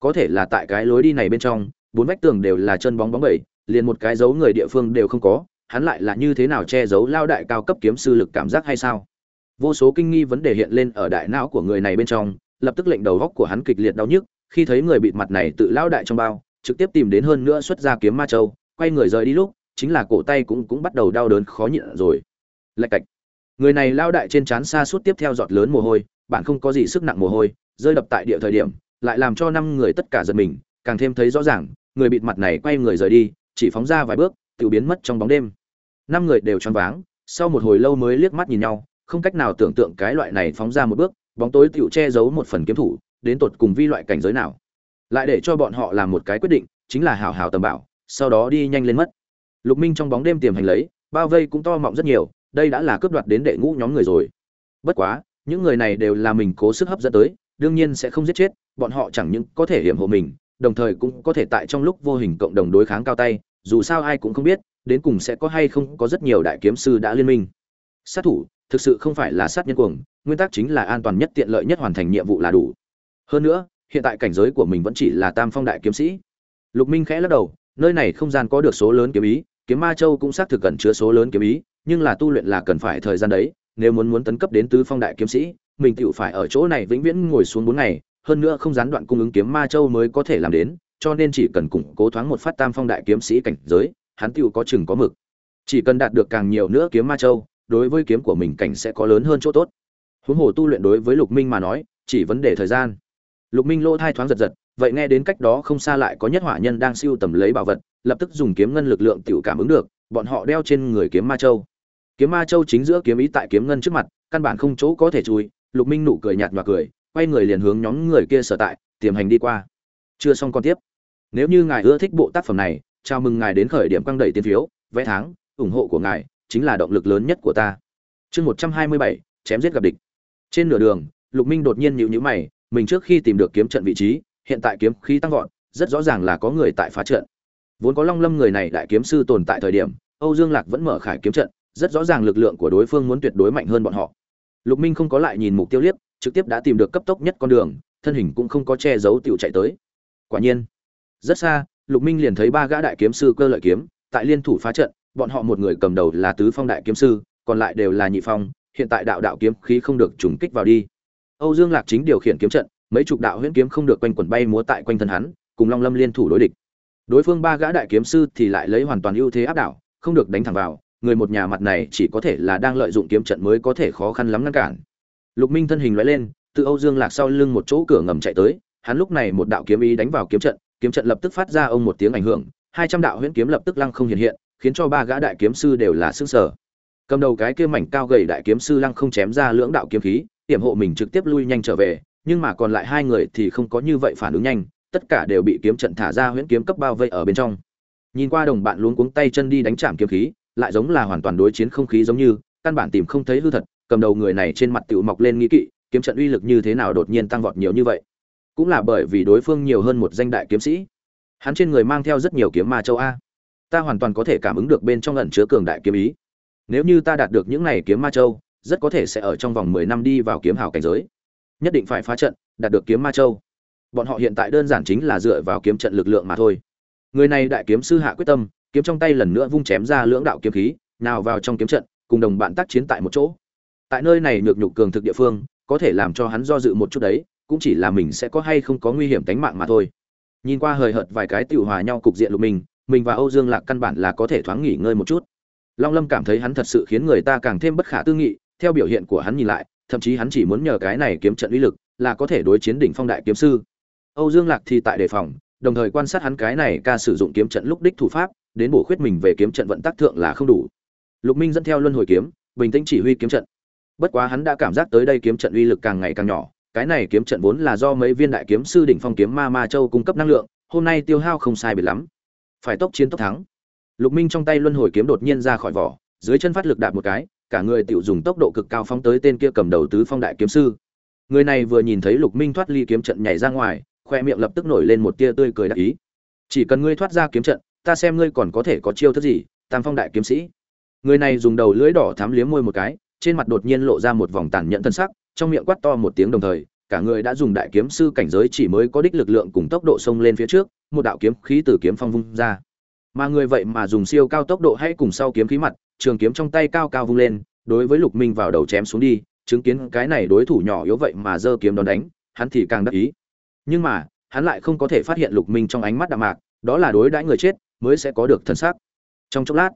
Có thể là tại cái lối đi này bên trong, bốn vách tường đều là chân bóng bóng bẩy, liền một cái dấu người địa phương đều không có, hắn lại là như thế nào che giấu lao đại cao cấp kiếm sư lực cảm giác hay sao? Vô số kinh nghi vấn đề hiện lên ở đại não của người này bên trong, lập tức lệnh đầu góc của hắn kịch liệt đau nhức, khi thấy người bịt mặt này tự lao đại trong bao, trực tiếp tìm đến hơn nữa xuất ra kiếm ma châu, quay người rời đi lúc, chính là cổ tay cũng cũng bắt đầu đau đớn khó nhịn rồi. Lạch cạch. Người này lao đại trên trán xa suốt tiếp theo giọt lớn mồ hôi, bạn không có gì sức nặng mồ hôi, rơi đập tại địa thời điểm, lại làm cho năm người tất cả giật mình, càng thêm thấy rõ ràng, người bịt mặt này quay người rời đi, chỉ phóng ra vài bước, tự biến mất trong bóng đêm. Năm người đều choáng váng, sau một hồi lâu mới liếc mắt nhìn nhau không cách nào tưởng tượng cái loại này phóng ra một bước, bóng tối tựu che giấu một phần kiếm thủ, đến tột cùng vi loại cảnh giới nào. Lại để cho bọn họ làm một cái quyết định, chính là hào hào tầm bảo, sau đó đi nhanh lên mất. Lục minh trong bóng đêm tiềm hành lấy, bao vây cũng to mọng rất nhiều, đây đã là cướp đoạt đến đệ ngũ nhóm người rồi. Bất quá, những người này đều là mình cố sức hấp dẫn tới, đương nhiên sẽ không giết chết, bọn họ chẳng những có thể hiểm hộ mình, đồng thời cũng có thể tại trong lúc vô hình cộng đồng đối kháng cao tay, dù sao ai cũng không biết, đến cùng sẽ có hay không có rất nhiều đại kiếm sư đã liên minh. Sát thủ thực sự không phải là sát nhân cuồng, nguyên tắc chính là an toàn nhất tiện lợi nhất hoàn thành nhiệm vụ là đủ. Hơn nữa, hiện tại cảnh giới của mình vẫn chỉ là tam phong đại kiếm sĩ. Lục minh khẽ lắc đầu, nơi này không gian có được số lớn kiếm ý, kiếm ma châu cũng xác thực cần chứa số lớn kiếm ý, nhưng là tu luyện là cần phải thời gian đấy, nếu muốn muốn tấn cấp đến tứ phong đại kiếm sĩ, mình tựu phải ở chỗ này vĩnh viễn ngồi xuống bốn ngày, hơn nữa không gián đoạn cung ứng kiếm ma châu mới có thể làm đến, cho nên chỉ cần củng cố thoáng một phát tam phong đại kiếm sĩ cảnh giới, hắn tựu có chừng có mực. Chỉ cần đạt được càng nhiều nữa kiếm ma châu đối với kiếm của mình cảnh sẽ có lớn hơn chỗ tốt. Huống hồ tu luyện đối với lục minh mà nói, chỉ vấn đề thời gian. Lục minh lỗ thai thoáng giật giật, vậy nghe đến cách đó không xa lại có nhất hỏa nhân đang siêu tầm lấy bảo vật, lập tức dùng kiếm ngân lực lượng tiểu cảm ứng được, bọn họ đeo trên người kiếm ma châu. Kiếm ma châu chính giữa kiếm ý tại kiếm ngân trước mặt, căn bản không chỗ có thể chui, lục minh nụ cười nhạt nhòa cười, quay người liền hướng nhóm người kia sở tại, tiềm hành đi qua. Chưa xong con tiếp. Nếu như ngài ưa thích bộ tác phẩm này, chào mừng ngài đến khởi điểm căng đẩy tiền phiếu, vé tháng, ủng hộ của ngài chính là động lực lớn nhất của ta. Chương một trăm hai mươi bảy, chém giết gặp địch. Trên nửa đường, lục minh đột nhiên nhíu nhíu mày, mình trước khi tìm được kiếm trận vị trí, hiện tại kiếm khí tăng vọt, rất rõ ràng là có người tại phá trận. Vốn có long lâm người này đại kiếm sư tồn tại thời điểm, âu dương lạc vẫn mở khải kiếm trận, rất rõ ràng lực lượng của đối phương muốn tuyệt đối mạnh hơn bọn họ. Lục minh không có lại nhìn mục tiêu liếc, trực tiếp đã tìm được cấp tốc nhất con đường, thân hình cũng không có che giấu tiểu chạy tới. Quả nhiên, rất xa, lục minh liền thấy ba gã đại kiếm sư cơ lợi kiếm, tại liên thủ phá trận bọn họ một người cầm đầu là tứ phong đại kiếm sư, còn lại đều là nhị phong, hiện tại đạo đạo kiếm khí không được trùng kích vào đi. Âu dương lạc chính điều khiển kiếm trận, mấy chục đạo huyễn kiếm không được quanh quẩn bay múa tại quanh thân hắn, cùng long lâm liên thủ đối địch. Đối phương ba gã đại kiếm sư thì lại lấy hoàn toàn ưu thế áp đảo, không được đánh thẳng vào, người một nhà mặt này chỉ có thể là đang lợi dụng kiếm trận mới có thể khó khăn lắm ngăn cản. Lục minh thân hình lóe lên, từ âu dương lạc sau lưng một chỗ cửa ngầm chạy tới, hắn lúc này một đạo kiếm ý đánh vào kiếm trận kiếm trận lập tức phát ra ông một tiếng ảnh hưởng, hai trăm đạo huyễn kiếm lập tức lăng không hiện hiện khiến cho ba gã đại kiếm sư đều là sức sở. Cầm đầu cái kia mảnh cao gầy đại kiếm sư lăng không chém ra lưỡng đạo kiếm khí tiềm hộ mình trực tiếp lui nhanh trở về, nhưng mà còn lại hai người thì không có như vậy phản ứng nhanh, tất cả đều bị kiếm trận thả ra huyễn kiếm cấp bao vây ở bên trong. Nhìn qua đồng bạn luống cuống tay chân đi đánh chạm kiếm khí, lại giống là hoàn toàn đối chiến không khí giống như, căn bản tìm không thấy hư thật, cầm đầu người này trên mặt tựu mọc lên nghi kỵ, kiếm trận uy lực như thế nào đột nhiên tăng vọt nhiều như vậy. Cũng là bởi vì đối phương nhiều hơn một danh đại kiếm sĩ. Hắn trên người mang theo rất nhiều kiếm ma châu a ta hoàn toàn có thể cảm ứng được bên trong ẩn chứa cường đại kiếm ý. Nếu như ta đạt được những này kiếm ma châu, rất có thể sẽ ở trong vòng mười năm đi vào kiếm hào cảnh giới. Nhất định phải phá trận, đạt được kiếm ma châu. Bọn họ hiện tại đơn giản chính là dựa vào kiếm trận lực lượng mà thôi. Người này đại kiếm sư hạ quyết tâm, kiếm trong tay lần nữa vung chém ra lưỡng đạo kiếm khí, nào vào trong kiếm trận, cùng đồng bạn tác chiến tại một chỗ. Tại nơi này nhược nhục cường thực địa phương, có thể làm cho hắn do dự một chút đấy, cũng chỉ là mình sẽ có hay không có nguy hiểm tính mạng mà thôi. Nhìn qua hời hợt vài cái tiểu hòa nhau cục diện lục mình mình và âu dương lạc căn bản là có thể thoáng nghỉ ngơi một chút. Long lâm cảm thấy hắn thật sự khiến người ta càng thêm bất khả tư nghị, theo biểu hiện của hắn nhìn lại, thậm chí hắn chỉ muốn nhờ cái này kiếm trận uy lực là có thể đối chiến đỉnh phong đại kiếm sư. Âu dương lạc thì tại đề phòng, đồng thời quan sát hắn cái này ca sử dụng kiếm trận lúc đích thủ pháp, đến bổ khuyết mình về kiếm trận vận tác thượng là không đủ. Lục minh dẫn theo luân hồi kiếm, bình tĩnh chỉ huy kiếm trận. Bất quá hắn đã cảm giác tới đây kiếm trận uy lực càng ngày càng nhỏ, cái này kiếm trận vốn là do mấy viên đại kiếm sư đỉnh phong kiếm ma ma châu cung cấp năng lượng, hôm nay tiêu hao không sai biệt lắm phải tốc chiến tốc thắng. Lục minh trong tay luân hồi kiếm đột nhiên ra khỏi vỏ, dưới chân phát lực đạp một cái, cả người tiểu dùng tốc độ cực cao phóng tới tên kia cầm đầu tứ phong đại kiếm sư. Người này vừa nhìn thấy lục minh thoát ly kiếm trận nhảy ra ngoài, khoe miệng lập tức nổi lên một tia tươi cười đắc ý. Chỉ cần ngươi thoát ra kiếm trận, ta xem ngươi còn có thể có chiêu thức gì, tam phong đại kiếm sĩ. Người này dùng đầu lưỡi đỏ thắm liếm môi một cái, trên mặt đột nhiên lộ ra một vòng tàn nhẫn thân sắc, trong miệng quát to một tiếng đồng thời cả người đã dùng đại kiếm sư cảnh giới chỉ mới có đích lực lượng cùng tốc độ xông lên phía trước, một đạo kiếm khí từ kiếm phong vung ra. Mà người vậy mà dùng siêu cao tốc độ hay cùng sau kiếm khí mặt, trường kiếm trong tay cao cao vung lên, đối với lục minh vào đầu chém xuống đi, chứng kiến cái này đối thủ nhỏ yếu vậy mà giơ kiếm đón đánh, hắn thì càng đắc ý. Nhưng mà, hắn lại không có thể phát hiện lục minh trong ánh mắt đạm mạc, đó là đối đãi người chết mới sẽ có được thân xác trong chốc lát,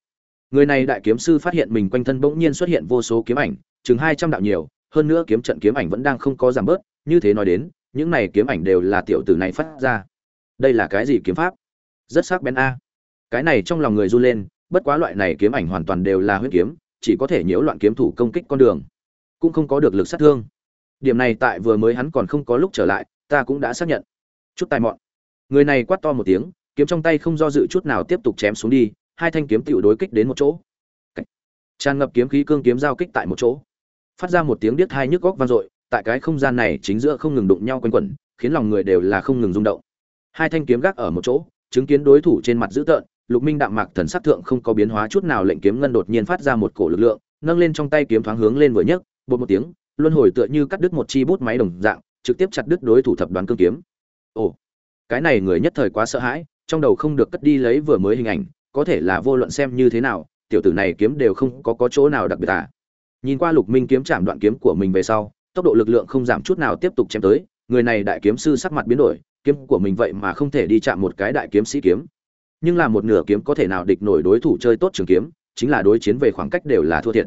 người này đại kiếm sư phát hiện mình quanh thân bỗng nhiên xuất hiện vô số kiếm ảnh, chừng hai trăm đạo nhiều, hơn nữa kiếm trận kiếm ảnh vẫn đang không có giảm bớt như thế nói đến, những này kiếm ảnh đều là tiểu tử này phát ra. Đây là cái gì kiếm pháp? Rất sắc bén a. Cái này trong lòng người run lên, bất quá loại này kiếm ảnh hoàn toàn đều là huyết kiếm, chỉ có thể nhiễu loạn kiếm thủ công kích con đường. Cũng không có được lực sát thương. Điểm này tại vừa mới hắn còn không có lúc trở lại, ta cũng đã xác nhận. Chút tài mọn. Người này quát to một tiếng, kiếm trong tay không do dự chút nào tiếp tục chém xuống đi, hai thanh kiếm tựu đối kích đến một chỗ. Tràn ngập kiếm khí cương kiếm giao kích tại một chỗ. Phát ra một tiếng điếc hai nhức góc vang dội tại cái không gian này chính giữa không ngừng đụng nhau quanh quẩn, khiến lòng người đều là không ngừng rung động. Hai thanh kiếm gác ở một chỗ, chứng kiến đối thủ trên mặt dữ tợn, lục minh đạm mạc thần sắc thượng không có biến hóa chút nào, lệnh kiếm ngân đột nhiên phát ra một cổ lực lượng, nâng lên trong tay kiếm thoáng hướng lên vừa nhấc, bột một tiếng, luân hồi tựa như cắt đứt một chi bút máy đồng dạng, trực tiếp chặt đứt đối thủ thập đoán cương kiếm. Ồ, cái này người nhất thời quá sợ hãi, trong đầu không được cất đi lấy vừa mới hình ảnh, có thể là vô luận xem như thế nào, tiểu tử này kiếm đều không có có chỗ nào đặc biệt à. Nhìn qua lục minh kiếm chạm đoạn kiếm của mình về sau tốc độ lực lượng không giảm chút nào tiếp tục chém tới, người này đại kiếm sư sắc mặt biến đổi, kiếm của mình vậy mà không thể đi chạm một cái đại kiếm sĩ kiếm. Nhưng là một nửa kiếm có thể nào địch nổi đối thủ chơi tốt trường kiếm, chính là đối chiến về khoảng cách đều là thua thiệt.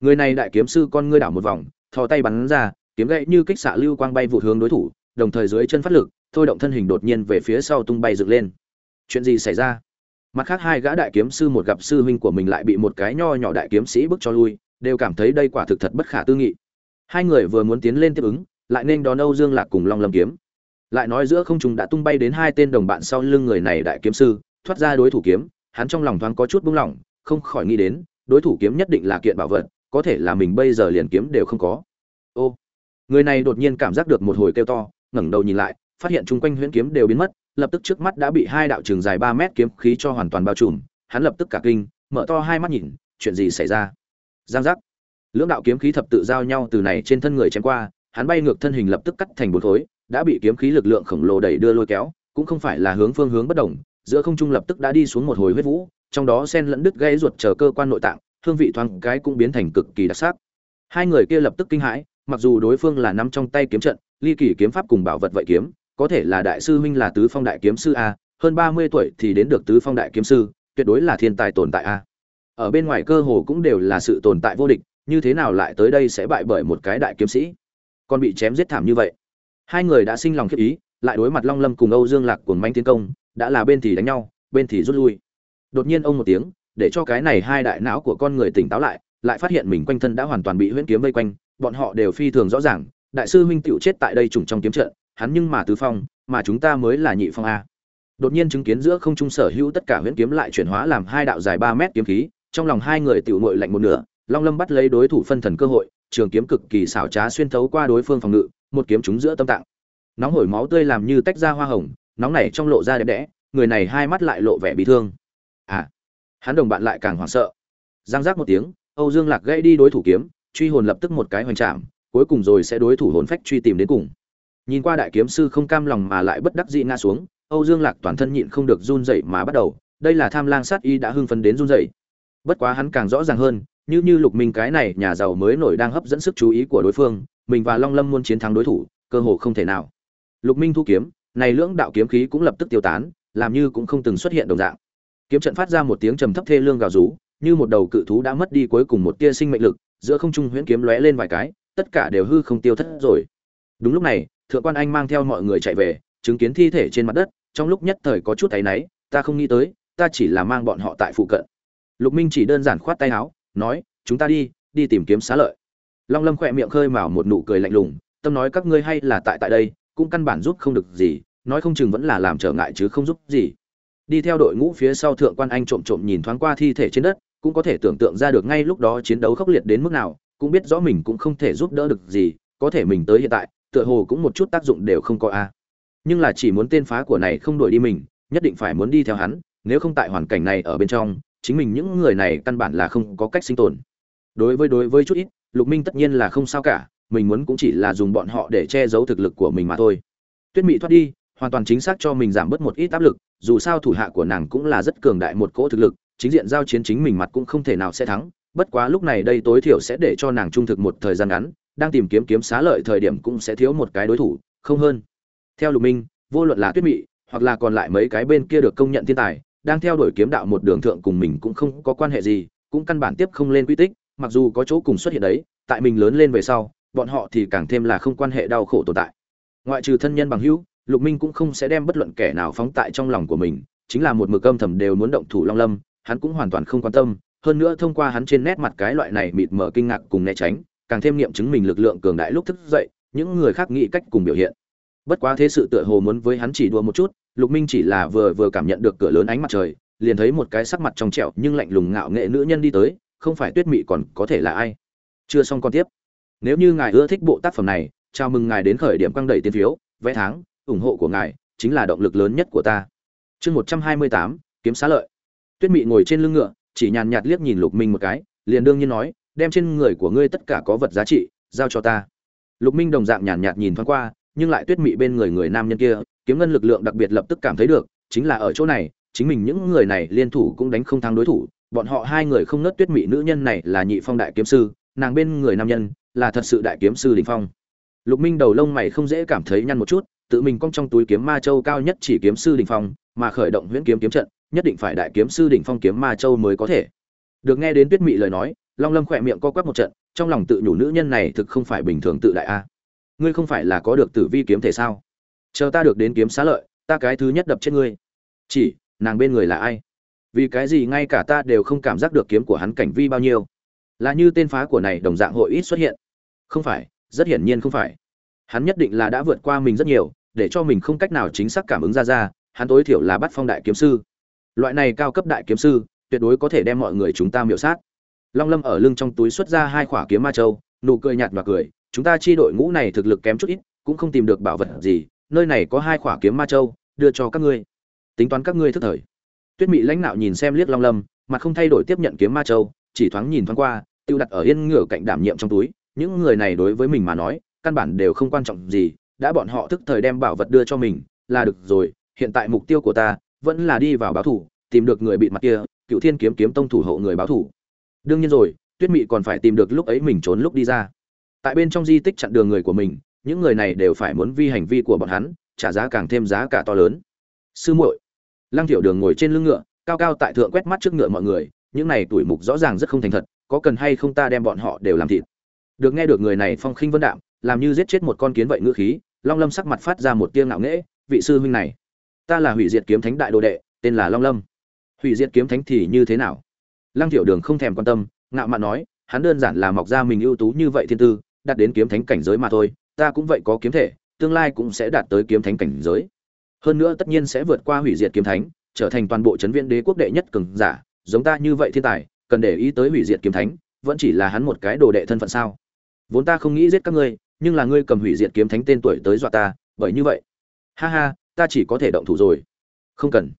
Người này đại kiếm sư con ngươi đảo một vòng, thò tay bắn ra, kiếm gậy như kích xạ lưu quang bay vụ hướng đối thủ, đồng thời dưới chân phát lực, thôi động thân hình đột nhiên về phía sau tung bay dựng lên. Chuyện gì xảy ra? Mặt khác hai gã đại kiếm sư một gặp sư huynh của mình lại bị một cái nho nhỏ đại kiếm sĩ bức cho lui, đều cảm thấy đây quả thực thật bất khả tư nghị hai người vừa muốn tiến lên tiếp ứng, lại nên đón âu dương lạc cùng long lâm kiếm. Lại nói giữa không trung đã tung bay đến hai tên đồng bạn sau lưng người này đại kiếm sư, thoát ra đối thủ kiếm, hắn trong lòng thoáng có chút bung lỏng, không khỏi nghĩ đến, đối thủ kiếm nhất định là kiện bảo vật, có thể là mình bây giờ liền kiếm đều không có. Ô, người này đột nhiên cảm giác được một hồi kêu to, ngẩng đầu nhìn lại, phát hiện chung quanh huyễn kiếm đều biến mất, lập tức trước mắt đã bị hai đạo trường dài ba mét kiếm khí cho hoàn toàn bao trùm, hắn lập tức cả kinh, mở to hai mắt nhìn, chuyện gì xảy ra? Giang giác lưỡng đạo kiếm khí thập tự giao nhau từ này trên thân người chém qua, hắn bay ngược thân hình lập tức cắt thành bốn khối, đã bị kiếm khí lực lượng khổng lồ đẩy đưa lôi kéo, cũng không phải là hướng phương hướng bất đồng, giữa không trung lập tức đã đi xuống một hồi huyết vũ, trong đó sen lẫn đứt gãy ruột chờ cơ quan nội tạng, hương vị thoáng cái cũng biến thành cực kỳ đặc sắc. Hai người kia lập tức kinh hãi, mặc dù đối phương là nắm trong tay kiếm trận, ly kỳ kiếm pháp cùng bảo vật vậy kiếm, có thể là đại sư huynh là tứ phong đại kiếm sư a, hơn ba mươi tuổi thì đến được tứ phong đại kiếm sư, tuyệt đối là thiên tài tồn tại a. Ở bên ngoài cơ hồ cũng đều là sự tồn tại vô địch như thế nào lại tới đây sẽ bại bởi một cái đại kiếm sĩ? Còn bị chém giết thảm như vậy. Hai người đã sinh lòng khiếp ý, lại đối mặt long lâm cùng âu dương lạc cùng manh tiến công, đã là bên thì đánh nhau, bên thì rút lui. Đột nhiên ông một tiếng, để cho cái này hai đại não của con người tỉnh táo lại lại phát hiện mình quanh thân đã hoàn toàn bị huyễn kiếm vây quanh, bọn họ đều phi thường rõ ràng, đại sư huynh tựu chết tại đây trùng trong kiếm trận, hắn nhưng mà tứ phong, mà chúng ta mới là nhị phong a. Đột nhiên chứng kiến giữa không trung sở hữu tất cả huyễn kiếm lại chuyển hóa làm hai đạo dài ba mét kiếm khí, trong lòng hai người tiểu muội lạnh một nửa long lâm bắt lấy đối thủ phân thần cơ hội, trường kiếm cực kỳ xảo trá xuyên thấu qua đối phương phòng ngự, một kiếm trúng giữa tâm tạng. Nóng hổi máu tươi làm như tách ra hoa hồng, nóng này trong lộ ra đẹp đẽ, người này hai mắt lại lộ vẻ bị thương. À hắn đồng bạn lại càng hoảng sợ. Giang giác một tiếng, âu dương lạc gãy đi đối thủ kiếm, truy hồn lập tức một cái hoành trạm, cuối cùng rồi sẽ đối thủ hồn phách truy tìm đến cùng. Nhìn qua đại kiếm sư không cam lòng mà lại bất đắc dĩ ngã xuống, âu dương lạc toàn thân nhịn không được run rẩy mà bắt đầu, đây là tham lang sát y đã hưng phấn đến run rẩy. Bất quá hắn càng rõ ràng hơn như như lục minh cái này nhà giàu mới nổi đang hấp dẫn sức chú ý của đối phương, mình và long lâm muốn chiến thắng đối thủ, cơ hồ không thể nào. Lục minh thu kiếm, này lưỡng đạo kiếm khí cũng lập tức tiêu tán, làm như cũng không từng xuất hiện đồng dạng. Kiếm trận phát ra một tiếng trầm thấp thê lương gào rú, như một đầu cự thú đã mất đi cuối cùng một tia sinh mệnh lực, giữa không trung huyễn kiếm lóe lên vài cái, tất cả đều hư không tiêu thất rồi. Đúng lúc này, thượng quan anh mang theo mọi người chạy về, chứng kiến thi thể trên mặt đất, trong lúc nhất thời có chút thấy náy, ta không nghĩ tới, ta chỉ là mang bọn họ tại phụ cận. Lục minh chỉ đơn giản khoát tay áo nói, chúng ta đi đi tìm kiếm xá lợi. Long lâm khỏe miệng khơi mào một nụ cười lạnh lùng, tâm nói các ngươi hay là tại tại đây, cũng căn bản giúp không được gì, nói không chừng vẫn là làm trở ngại chứ không giúp gì. Đi theo đội ngũ phía sau thượng quan anh trộm trộm nhìn thoáng qua thi thể trên đất, cũng có thể tưởng tượng ra được ngay lúc đó chiến đấu khốc liệt đến mức nào, cũng biết rõ mình cũng không thể giúp đỡ được gì, có thể mình tới hiện tại, tựa hồ cũng một chút tác dụng đều không có a. Nhưng là chỉ muốn tên phá của này không đuổi đi mình, nhất định phải muốn đi theo hắn, nếu không tại hoàn cảnh này ở bên trong chính mình những người này căn bản là không có cách sinh tồn. Đối với đối với chút ít, lục minh tất nhiên là không sao cả, mình muốn cũng chỉ là dùng bọn họ để che giấu thực lực của mình mà thôi. Tuyết mị thoát đi, hoàn toàn chính xác cho mình giảm bớt một ít áp lực, dù sao thủ hạ của nàng cũng là rất cường đại một cỗ thực lực, chính diện giao chiến chính mình mặt cũng không thể nào sẽ thắng. Bất quá lúc này đây tối thiểu sẽ để cho nàng trung thực một thời gian ngắn, đang tìm kiếm kiếm xá lợi thời điểm cũng sẽ thiếu một cái đối thủ, không hơn. Theo lục minh, vô luận là tuyết mị, hoặc là còn lại mấy cái bên kia được công nhận thiên tài đang theo đuổi kiếm đạo một đường thượng cùng mình cũng không có quan hệ gì, cũng căn bản tiếp không lên quy tích, mặc dù có chỗ cùng xuất hiện đấy, tại mình lớn lên về sau, bọn họ thì càng thêm là không quan hệ đau khổ tồn tại. Ngoại trừ thân nhân bằng hữu, lục minh cũng không sẽ đem bất luận kẻ nào phóng tại trong lòng của mình, chính là một mực âm thầm đều muốn động thủ long lâm, hắn cũng hoàn toàn không quan tâm, hơn nữa thông qua hắn trên nét mặt cái loại này mịt mờ kinh ngạc cùng né tránh, càng thêm nghiệm chứng mình lực lượng cường đại lúc thức dậy, những người khác nghĩ cách cùng biểu hiện. Bất quá thế sự tựa hồ muốn với hắn chỉ đùa một chút lục minh chỉ là vừa vừa cảm nhận được cửa lớn ánh mặt trời, liền thấy một cái sắc mặt trong trẹo nhưng lạnh lùng ngạo nghệ nữ nhân đi tới, không phải tuyết mị còn có thể là ai? Chưa xong con tiếp. Nếu như ngài ưa thích bộ tác phẩm này, chào mừng ngài đến khởi điểm căng đẩy tiền phiếu, vé tháng, ủng hộ của ngài chính là động lực lớn nhất của ta. Chương một trăm hai mươi tám, kiếm xá lợi. Tuyết mị ngồi trên lưng ngựa, chỉ nhàn nhạt liếc nhìn lục minh một cái, liền đương nhiên nói, đem trên người của ngươi tất cả có vật giá trị giao cho ta. Lục minh đồng dạng nhàn nhạt nhìn thoáng qua, nhưng lại tuyết mị bên người người nam nhân kia kiếm ngân lực lượng đặc biệt lập tức cảm thấy được, chính là ở chỗ này, chính mình những người này liên thủ cũng đánh không thắng đối thủ, bọn họ hai người không nớt tuyết mị nữ nhân này là nhị phong đại kiếm sư, nàng bên người nam nhân là thật sự đại kiếm sư đình phong. Lục minh đầu lông mày không dễ cảm thấy nhăn một chút, tự mình cong trong túi kiếm ma châu cao nhất chỉ kiếm sư đình phong, mà khởi động huyễn kiếm kiếm trận, nhất định phải đại kiếm sư đỉnh phong kiếm ma châu mới có thể. Được nghe đến tuyết mị lời nói, long lâm khỏe miệng co quắp một trận, trong lòng tự nhủ nữ nhân này thực không phải bình thường tự đại a. Ngươi không phải là có được tử vi kiếm thể sao? Chờ ta được đến kiếm xá lợi, ta cái thứ nhất đập chết ngươi. Chỉ, nàng bên người là ai? Vì cái gì ngay cả ta đều không cảm giác được kiếm của hắn cảnh vi bao nhiêu? Là như tên phá của này đồng dạng hội ít xuất hiện. Không phải, rất hiển nhiên không phải. Hắn nhất định là đã vượt qua mình rất nhiều, để cho mình không cách nào chính xác cảm ứng ra ra, hắn tối thiểu là bắt phong đại kiếm sư. Loại này cao cấp đại kiếm sư, tuyệt đối có thể đem mọi người chúng ta miểu sát. Long lâm ở lưng trong túi xuất ra hai khỏa kiếm ma châu, nụ cười nhạt và cười, chúng ta chi đội ngũ này thực lực kém chút ít, cũng không tìm được bảo vật gì nơi này có hai khỏa kiếm ma châu, đưa cho các ngươi. Tính toán các ngươi thức thời. Tuyết mị lãnh đạo nhìn xem liếc long lâm, mặt không thay đổi tiếp nhận kiếm ma châu, chỉ thoáng nhìn thoáng qua, tiêu đặt ở yên ngửa cạnh đảm nhiệm trong túi. Những người này đối với mình mà nói, căn bản đều không quan trọng gì, đã bọn họ thức thời đem bảo vật đưa cho mình, là được rồi, hiện tại mục tiêu của ta vẫn là đi vào báo thủ, tìm được người bị mặt kia cựu thiên kiếm kiếm tông thủ hộ người báo thủ. Đương nhiên rồi, tuyết mị còn phải tìm được lúc ấy mình trốn lúc đi ra. Tại bên trong di tích chặn đường người của mình những người này đều phải muốn vi hành vi của bọn hắn, trả giá càng thêm giá cả to lớn. Sư muội, lăng tiểu đường ngồi trên lưng ngựa, cao cao tại thượng quét mắt trước ngựa mọi người, những này tuổi mục rõ ràng rất không thành thật, có cần hay không ta đem bọn họ đều làm thịt? Được nghe được người này phong khinh vân đạm, làm như giết chết một con kiến vậy ngựa khí, long lâm sắc mặt phát ra một tiếng ngạo nghễ, vị sư huynh này, ta là hủy diệt kiếm thánh đại đồ đệ, tên là long lâm. Hủy diệt kiếm thánh thì như thế nào? Lăng tiểu đường không thèm quan tâm, ngạo mạn nói, hắn đơn giản là mọc ra mình ưu tú như vậy thiên tư, đặt đến kiếm thánh cảnh giới mà thôi ta cũng vậy có kiếm thể, tương lai cũng sẽ đạt tới kiếm thánh cảnh giới. Hơn nữa tất nhiên sẽ vượt qua hủy diệt kiếm thánh, trở thành toàn bộ chấn viện đế quốc đệ nhất cường giả, giống ta như vậy thiên tài, cần để ý tới hủy diệt kiếm thánh, vẫn chỉ là hắn một cái đồ đệ thân phận sao? Vốn ta không nghĩ giết các ngươi, nhưng là ngươi cầm hủy diệt kiếm thánh tên tuổi tới dọa ta, bởi như vậy. Ha ha, ta chỉ có thể động thủ rồi. Không cần.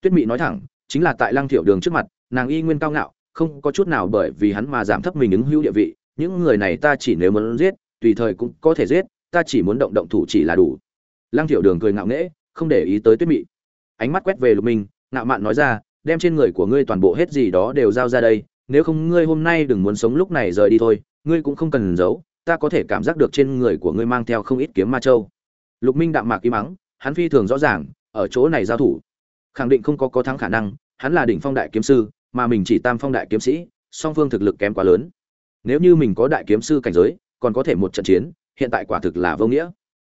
Tuyết mị nói thẳng, chính là tại lăng thiệu đường trước mặt, nàng y nguyên cao ngạo, không có chút nào bởi vì hắn mà giảm thấp mình ứng hữu địa vị, những người này ta chỉ nếu muốn giết tùy thời cũng có thể giết, ta chỉ muốn động động thủ chỉ là đủ. Lăng tiểu đường cười ngạo nghễ, không để ý tới tuyết mị. Ánh mắt quét về lục minh, ngạo mạn nói ra, đem trên người của ngươi toàn bộ hết gì đó đều giao ra đây, nếu không ngươi hôm nay đừng muốn sống lúc này rời đi thôi, ngươi cũng không cần giấu, ta có thể cảm giác được trên người của ngươi mang theo không ít kiếm ma châu. Lục minh đạm mạc im mắng, hắn phi thường rõ ràng, ở chỗ này giao thủ. Khẳng định không có có thắng khả năng, hắn là đỉnh phong đại kiếm sư, mà mình chỉ tam phong đại kiếm sĩ, song phương thực lực kém quá lớn. Nếu như mình có đại kiếm sư cảnh giới còn có thể một trận chiến, hiện tại quả thực là vô nghĩa.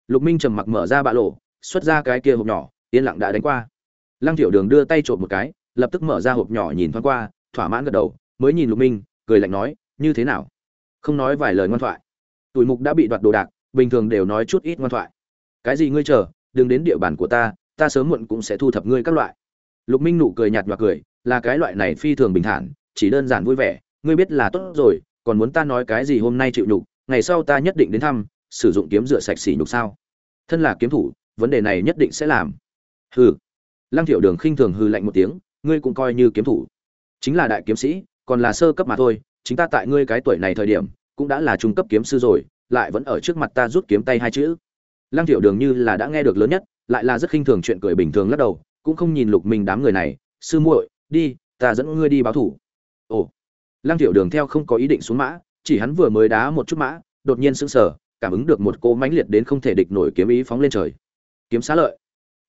Lục minh trầm mặc mở ra bạ lộ, xuất ra cái kia hộp nhỏ, yên lặng đã đánh qua. Lăng tiểu đường đưa tay trộm một cái, lập tức mở ra hộp nhỏ nhìn thoáng qua, thỏa mãn gật đầu, mới nhìn lục minh, cười lạnh nói, như thế nào? Không nói vài lời ngoan thoại. Tuổi mục đã bị đoạt đồ đạc, bình thường đều nói chút ít ngoan thoại. Cái gì ngươi chờ, đừng đến địa bàn của ta ta sớm muộn cũng sẽ thu thập ngươi các loại. Lục minh nụ cười nhạt nhòa cười, là cái loại này phi thường bình thản, chỉ đơn giản vui vẻ, ngươi biết là tốt rồi, còn muốn ta nói cái gì hôm nay chịu nhục ngày sau ta nhất định đến thăm, sử dụng kiếm rửa sạch xỉ nhục sao? Thân là kiếm thủ, vấn đề này nhất định sẽ làm. Hừ. Lăng thiệu đường khinh thường hư lạnh một tiếng, ngươi cũng coi như kiếm thủ. Chính là đại kiếm sĩ, còn là sơ cấp mà thôi, chính ta tại ngươi cái tuổi này thời điểm, cũng đã là trung cấp kiếm sư rồi, lại vẫn ở trước mặt ta rút kiếm tay hai chữ. Lăng thiệu đường như là đã nghe được lớn nhất, lại là rất khinh thường chuyện cười bình thường lắc đầu, cũng không nhìn lục mình đám người này, sư muội, đi, ta dẫn ngươi đi báo thủ. Ồ. Lăng thiệu đường theo không có ý định xuống mã chỉ hắn vừa mới đá một chút mã, đột nhiên sững sờ, cảm ứng được một cô mãnh liệt đến không thể địch nổi kiếm ý phóng lên trời. Kiếm xá lợi.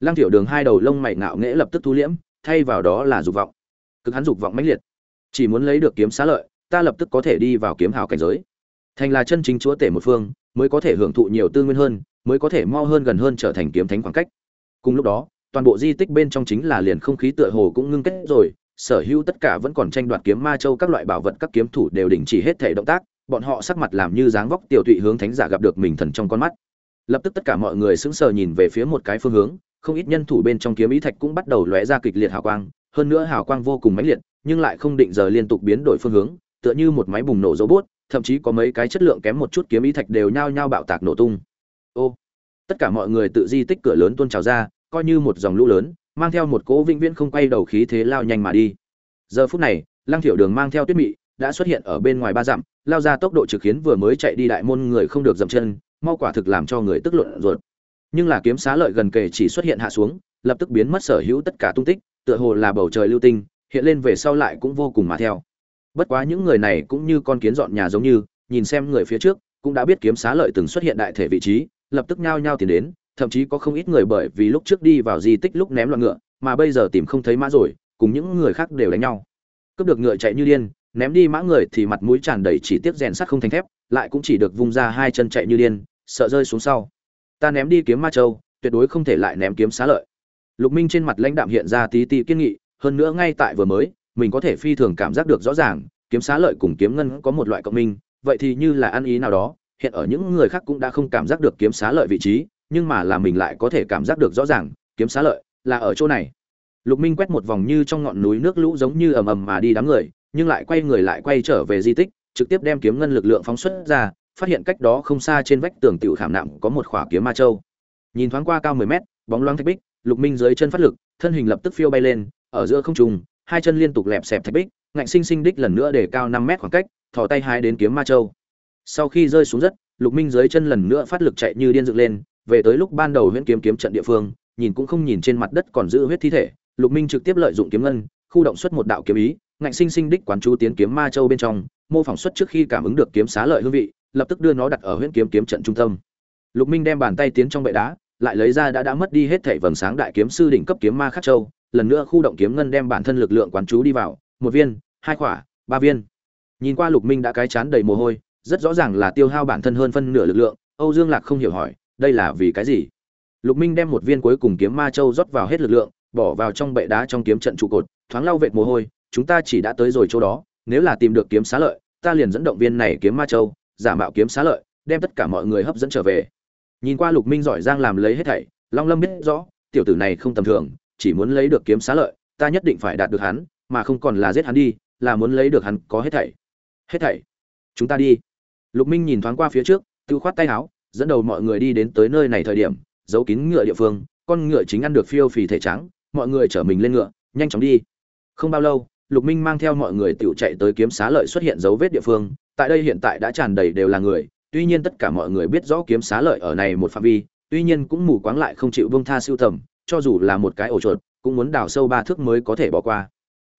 Lăng tiểu đường hai đầu lông mày ngạo nghễ lập tức thu liễm, thay vào đó là dục vọng. Cực hắn dục vọng mãnh liệt. Chỉ muốn lấy được kiếm xá lợi, ta lập tức có thể đi vào kiếm hào cảnh giới. Thành là chân chính chúa tể một phương, mới có thể hưởng thụ nhiều tư nguyên hơn, mới có thể mau hơn gần hơn trở thành kiếm thánh khoảng cách. Cùng lúc đó, toàn bộ di tích bên trong chính là liền không khí tựa hồ cũng ngưng kết rồi sở hữu tất cả vẫn còn tranh đoạt kiếm ma châu, các loại bảo vật, các kiếm thủ đều đình chỉ hết thể động tác, bọn họ sắc mặt làm như dáng vóc tiểu Thụy hướng thánh giả gặp được mình thần trong con mắt. Lập tức tất cả mọi người sững sờ nhìn về phía một cái phương hướng, không ít nhân thủ bên trong kiếm ý thạch cũng bắt đầu lóe ra kịch liệt hào quang, hơn nữa hào quang vô cùng mãnh liệt, nhưng lại không định giờ liên tục biến đổi phương hướng, tựa như một máy bùng nổ robot, thậm chí có mấy cái chất lượng kém một chút kiếm ý thạch đều nhao nhao bạo tạc nổ tung. Ô, tất cả mọi người tự di tích cửa lớn tuôn trào ra, coi như một dòng lũ lớn mang theo một cỗ vĩnh viễn không quay đầu khí thế lao nhanh mà đi. Giờ phút này, lăng thiểu đường mang theo tuyết mị đã xuất hiện ở bên ngoài ba dặm, lao ra tốc độ trực khiến vừa mới chạy đi đại môn người không được dậm chân, mau quả thực làm cho người tức luận ruột. Nhưng là kiếm xá lợi gần kề chỉ xuất hiện hạ xuống, lập tức biến mất sở hữu tất cả tung tích, tựa hồ là bầu trời lưu tinh, hiện lên về sau lại cũng vô cùng mà theo. Bất quá những người này cũng như con kiến dọn nhà giống như, nhìn xem người phía trước, cũng đã biết kiếm xá lợi từng xuất hiện đại thể vị trí, lập tức nhao nhao tiến đến thậm chí có không ít người bởi vì lúc trước đi vào di tích lúc ném loạn ngựa, mà bây giờ tìm không thấy mã rồi, cùng những người khác đều đánh nhau. Cướp được ngựa chạy như điên, ném đi mã người thì mặt mũi tràn đầy chỉ tiếc rèn sắt không thành thép, lại cũng chỉ được vung ra hai chân chạy như điên, sợ rơi xuống sau. Ta ném đi kiếm ma châu, tuyệt đối không thể lại ném kiếm xá lợi. Lục minh trên mặt lãnh đạm hiện ra tí tí kiên nghị, hơn nữa ngay tại vừa mới, mình có thể phi thường cảm giác được rõ ràng, kiếm xá lợi cùng kiếm ngân có một loại cộng minh, vậy thì như là ăn ý nào đó, hiện ở những người khác cũng đã không cảm giác được kiếm xá lợi vị trí nhưng mà là mình lại có thể cảm giác được rõ ràng, kiếm xá lợi, là ở chỗ này. Lục minh quét một vòng như trong ngọn núi nước lũ giống như ầm ầm mà đi đám người, nhưng lại quay người lại quay trở về di tích, trực tiếp đem kiếm ngân lực lượng phóng xuất ra, phát hiện cách đó không xa trên vách tường tiểu khảm nạm có một khỏa kiếm ma châu. Nhìn thoáng qua cao 10 mét, bóng loáng thạch bích, lục minh dưới chân phát lực, thân hình lập tức phiêu bay lên, ở giữa không trung, hai chân liên tục lẹp xẹp thạch bích, ngạnh sinh sinh đích lần nữa để cao 5 mét khoảng cách, thò tay hai đến kiếm ma châu. Sau khi rơi xuống đất, lục minh dưới chân lần nữa phát lực chạy như điên dựng lên về tới lúc ban đầu huyễn kiếm kiếm trận địa phương, nhìn cũng không nhìn trên mặt đất còn giữ huyết thi thể, lục minh trực tiếp lợi dụng kiếm ngân, khu động xuất một đạo kiếm ý, ngạnh sinh sinh đích quán chú tiến kiếm ma châu bên trong, mô phỏng xuất trước khi cảm ứng được kiếm xá lợi hương vị, lập tức đưa nó đặt ở huyễn kiếm kiếm trận trung tâm. Lục minh đem bàn tay tiến trong bệ đá, lại lấy ra đã đã mất đi hết thảy vầng sáng đại kiếm sư đỉnh cấp kiếm ma khắc châu, lần nữa khu động kiếm ngân đem bản thân lực lượng quán chú đi vào, một viên, hai quả ba viên. Nhìn qua lục minh đã cái chán đầy mồ hôi, rất rõ ràng là tiêu hao bản thân hơn phân nửa lực lượng, âu dương lạc không hiểu hỏi đây là vì cái gì? Lục minh đem một viên cuối cùng kiếm ma châu rót vào hết lực lượng, bỏ vào trong bệ đá trong kiếm trận trụ cột, thoáng lau vệt mồ hôi, chúng ta chỉ đã tới rồi chỗ đó, nếu là tìm được kiếm xá lợi, ta liền dẫn động viên này kiếm ma châu, giả mạo kiếm xá lợi, đem tất cả mọi người hấp dẫn trở về. Nhìn qua lục minh giỏi giang làm lấy hết thảy, long lâm biết rõ, tiểu tử này không tầm thường, chỉ muốn lấy được kiếm xá lợi, ta nhất định phải đạt được hắn, mà không còn là giết hắn đi, là muốn lấy được hắn có hết thảy. Hết thảy, chúng ta đi. Lục minh nhìn thoáng qua phía trước tự khoát tay áo dẫn đầu mọi người đi đến tới nơi này thời điểm, giấu kín ngựa địa phương, con ngựa chính ăn được phiêu phì thể trắng, mọi người chở mình lên ngựa, nhanh chóng đi. Không bao lâu, lục minh mang theo mọi người tựu chạy tới kiếm xá lợi xuất hiện dấu vết địa phương, tại đây hiện tại đã tràn đầy đều là người, tuy nhiên tất cả mọi người biết rõ kiếm xá lợi ở này một phạm vi, tuy nhiên cũng mù quáng lại không chịu bông tha siêu tầm, cho dù là một cái ổ chuột, cũng muốn đào sâu ba thước mới có thể bỏ qua.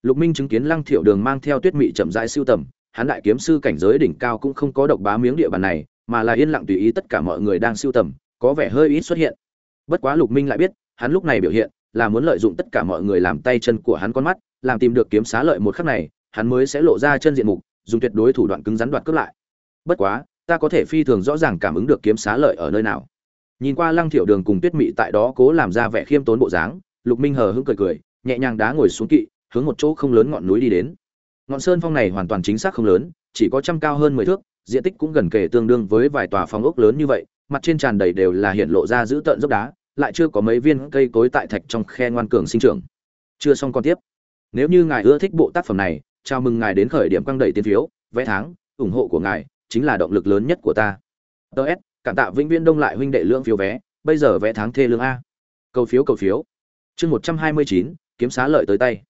Lục minh chứng kiến lăng thiểu đường mang theo tuyết mị chậm rãi siêu tầm, hắn đại kiếm sư cảnh giới đỉnh cao cũng không có độc bá miếng địa bàn này mà là yên lặng tùy ý tất cả mọi người đang siêu tầm, có vẻ hơi ít xuất hiện. Bất quá lục minh lại biết, hắn lúc này biểu hiện là muốn lợi dụng tất cả mọi người làm tay chân của hắn con mắt, làm tìm được kiếm xá lợi một khắc này, hắn mới sẽ lộ ra chân diện mục, dùng tuyệt đối thủ đoạn cứng rắn đoạt cướp lại. Bất quá, ta có thể phi thường rõ ràng cảm ứng được kiếm xá lợi ở nơi nào. Nhìn qua lăng thiểu đường cùng tuyết mị tại đó cố làm ra vẻ khiêm tốn bộ dáng, lục minh hờ hững cười cười, nhẹ nhàng đá ngồi xuống kỵ, hướng một chỗ không lớn ngọn núi đi đến. Ngọn sơn phong này hoàn toàn chính xác không lớn, chỉ có trăm cao hơn mười thước diện tích cũng gần kề tương đương với vài tòa phòng ốc lớn như vậy mặt trên tràn đầy đều là hiện lộ ra giữ tợn dốc đá lại chưa có mấy viên cây cối tại thạch trong khe ngoan cường sinh trưởng. Chưa xong con tiếp. Nếu như ngài ưa thích bộ tác phẩm này chào mừng ngài đến khởi điểm căng đẩy tiến phiếu vé tháng ủng hộ của ngài chính là động lực lớn nhất của ta. DS, cảm tạ vĩnh viễn đông lại huynh đệ lượng phiếu vé bây giờ vé tháng thê lương a. Cầu phiếu cầu phiếu. Chương một trăm hai mươi chín kiếm xá lợi tới tay.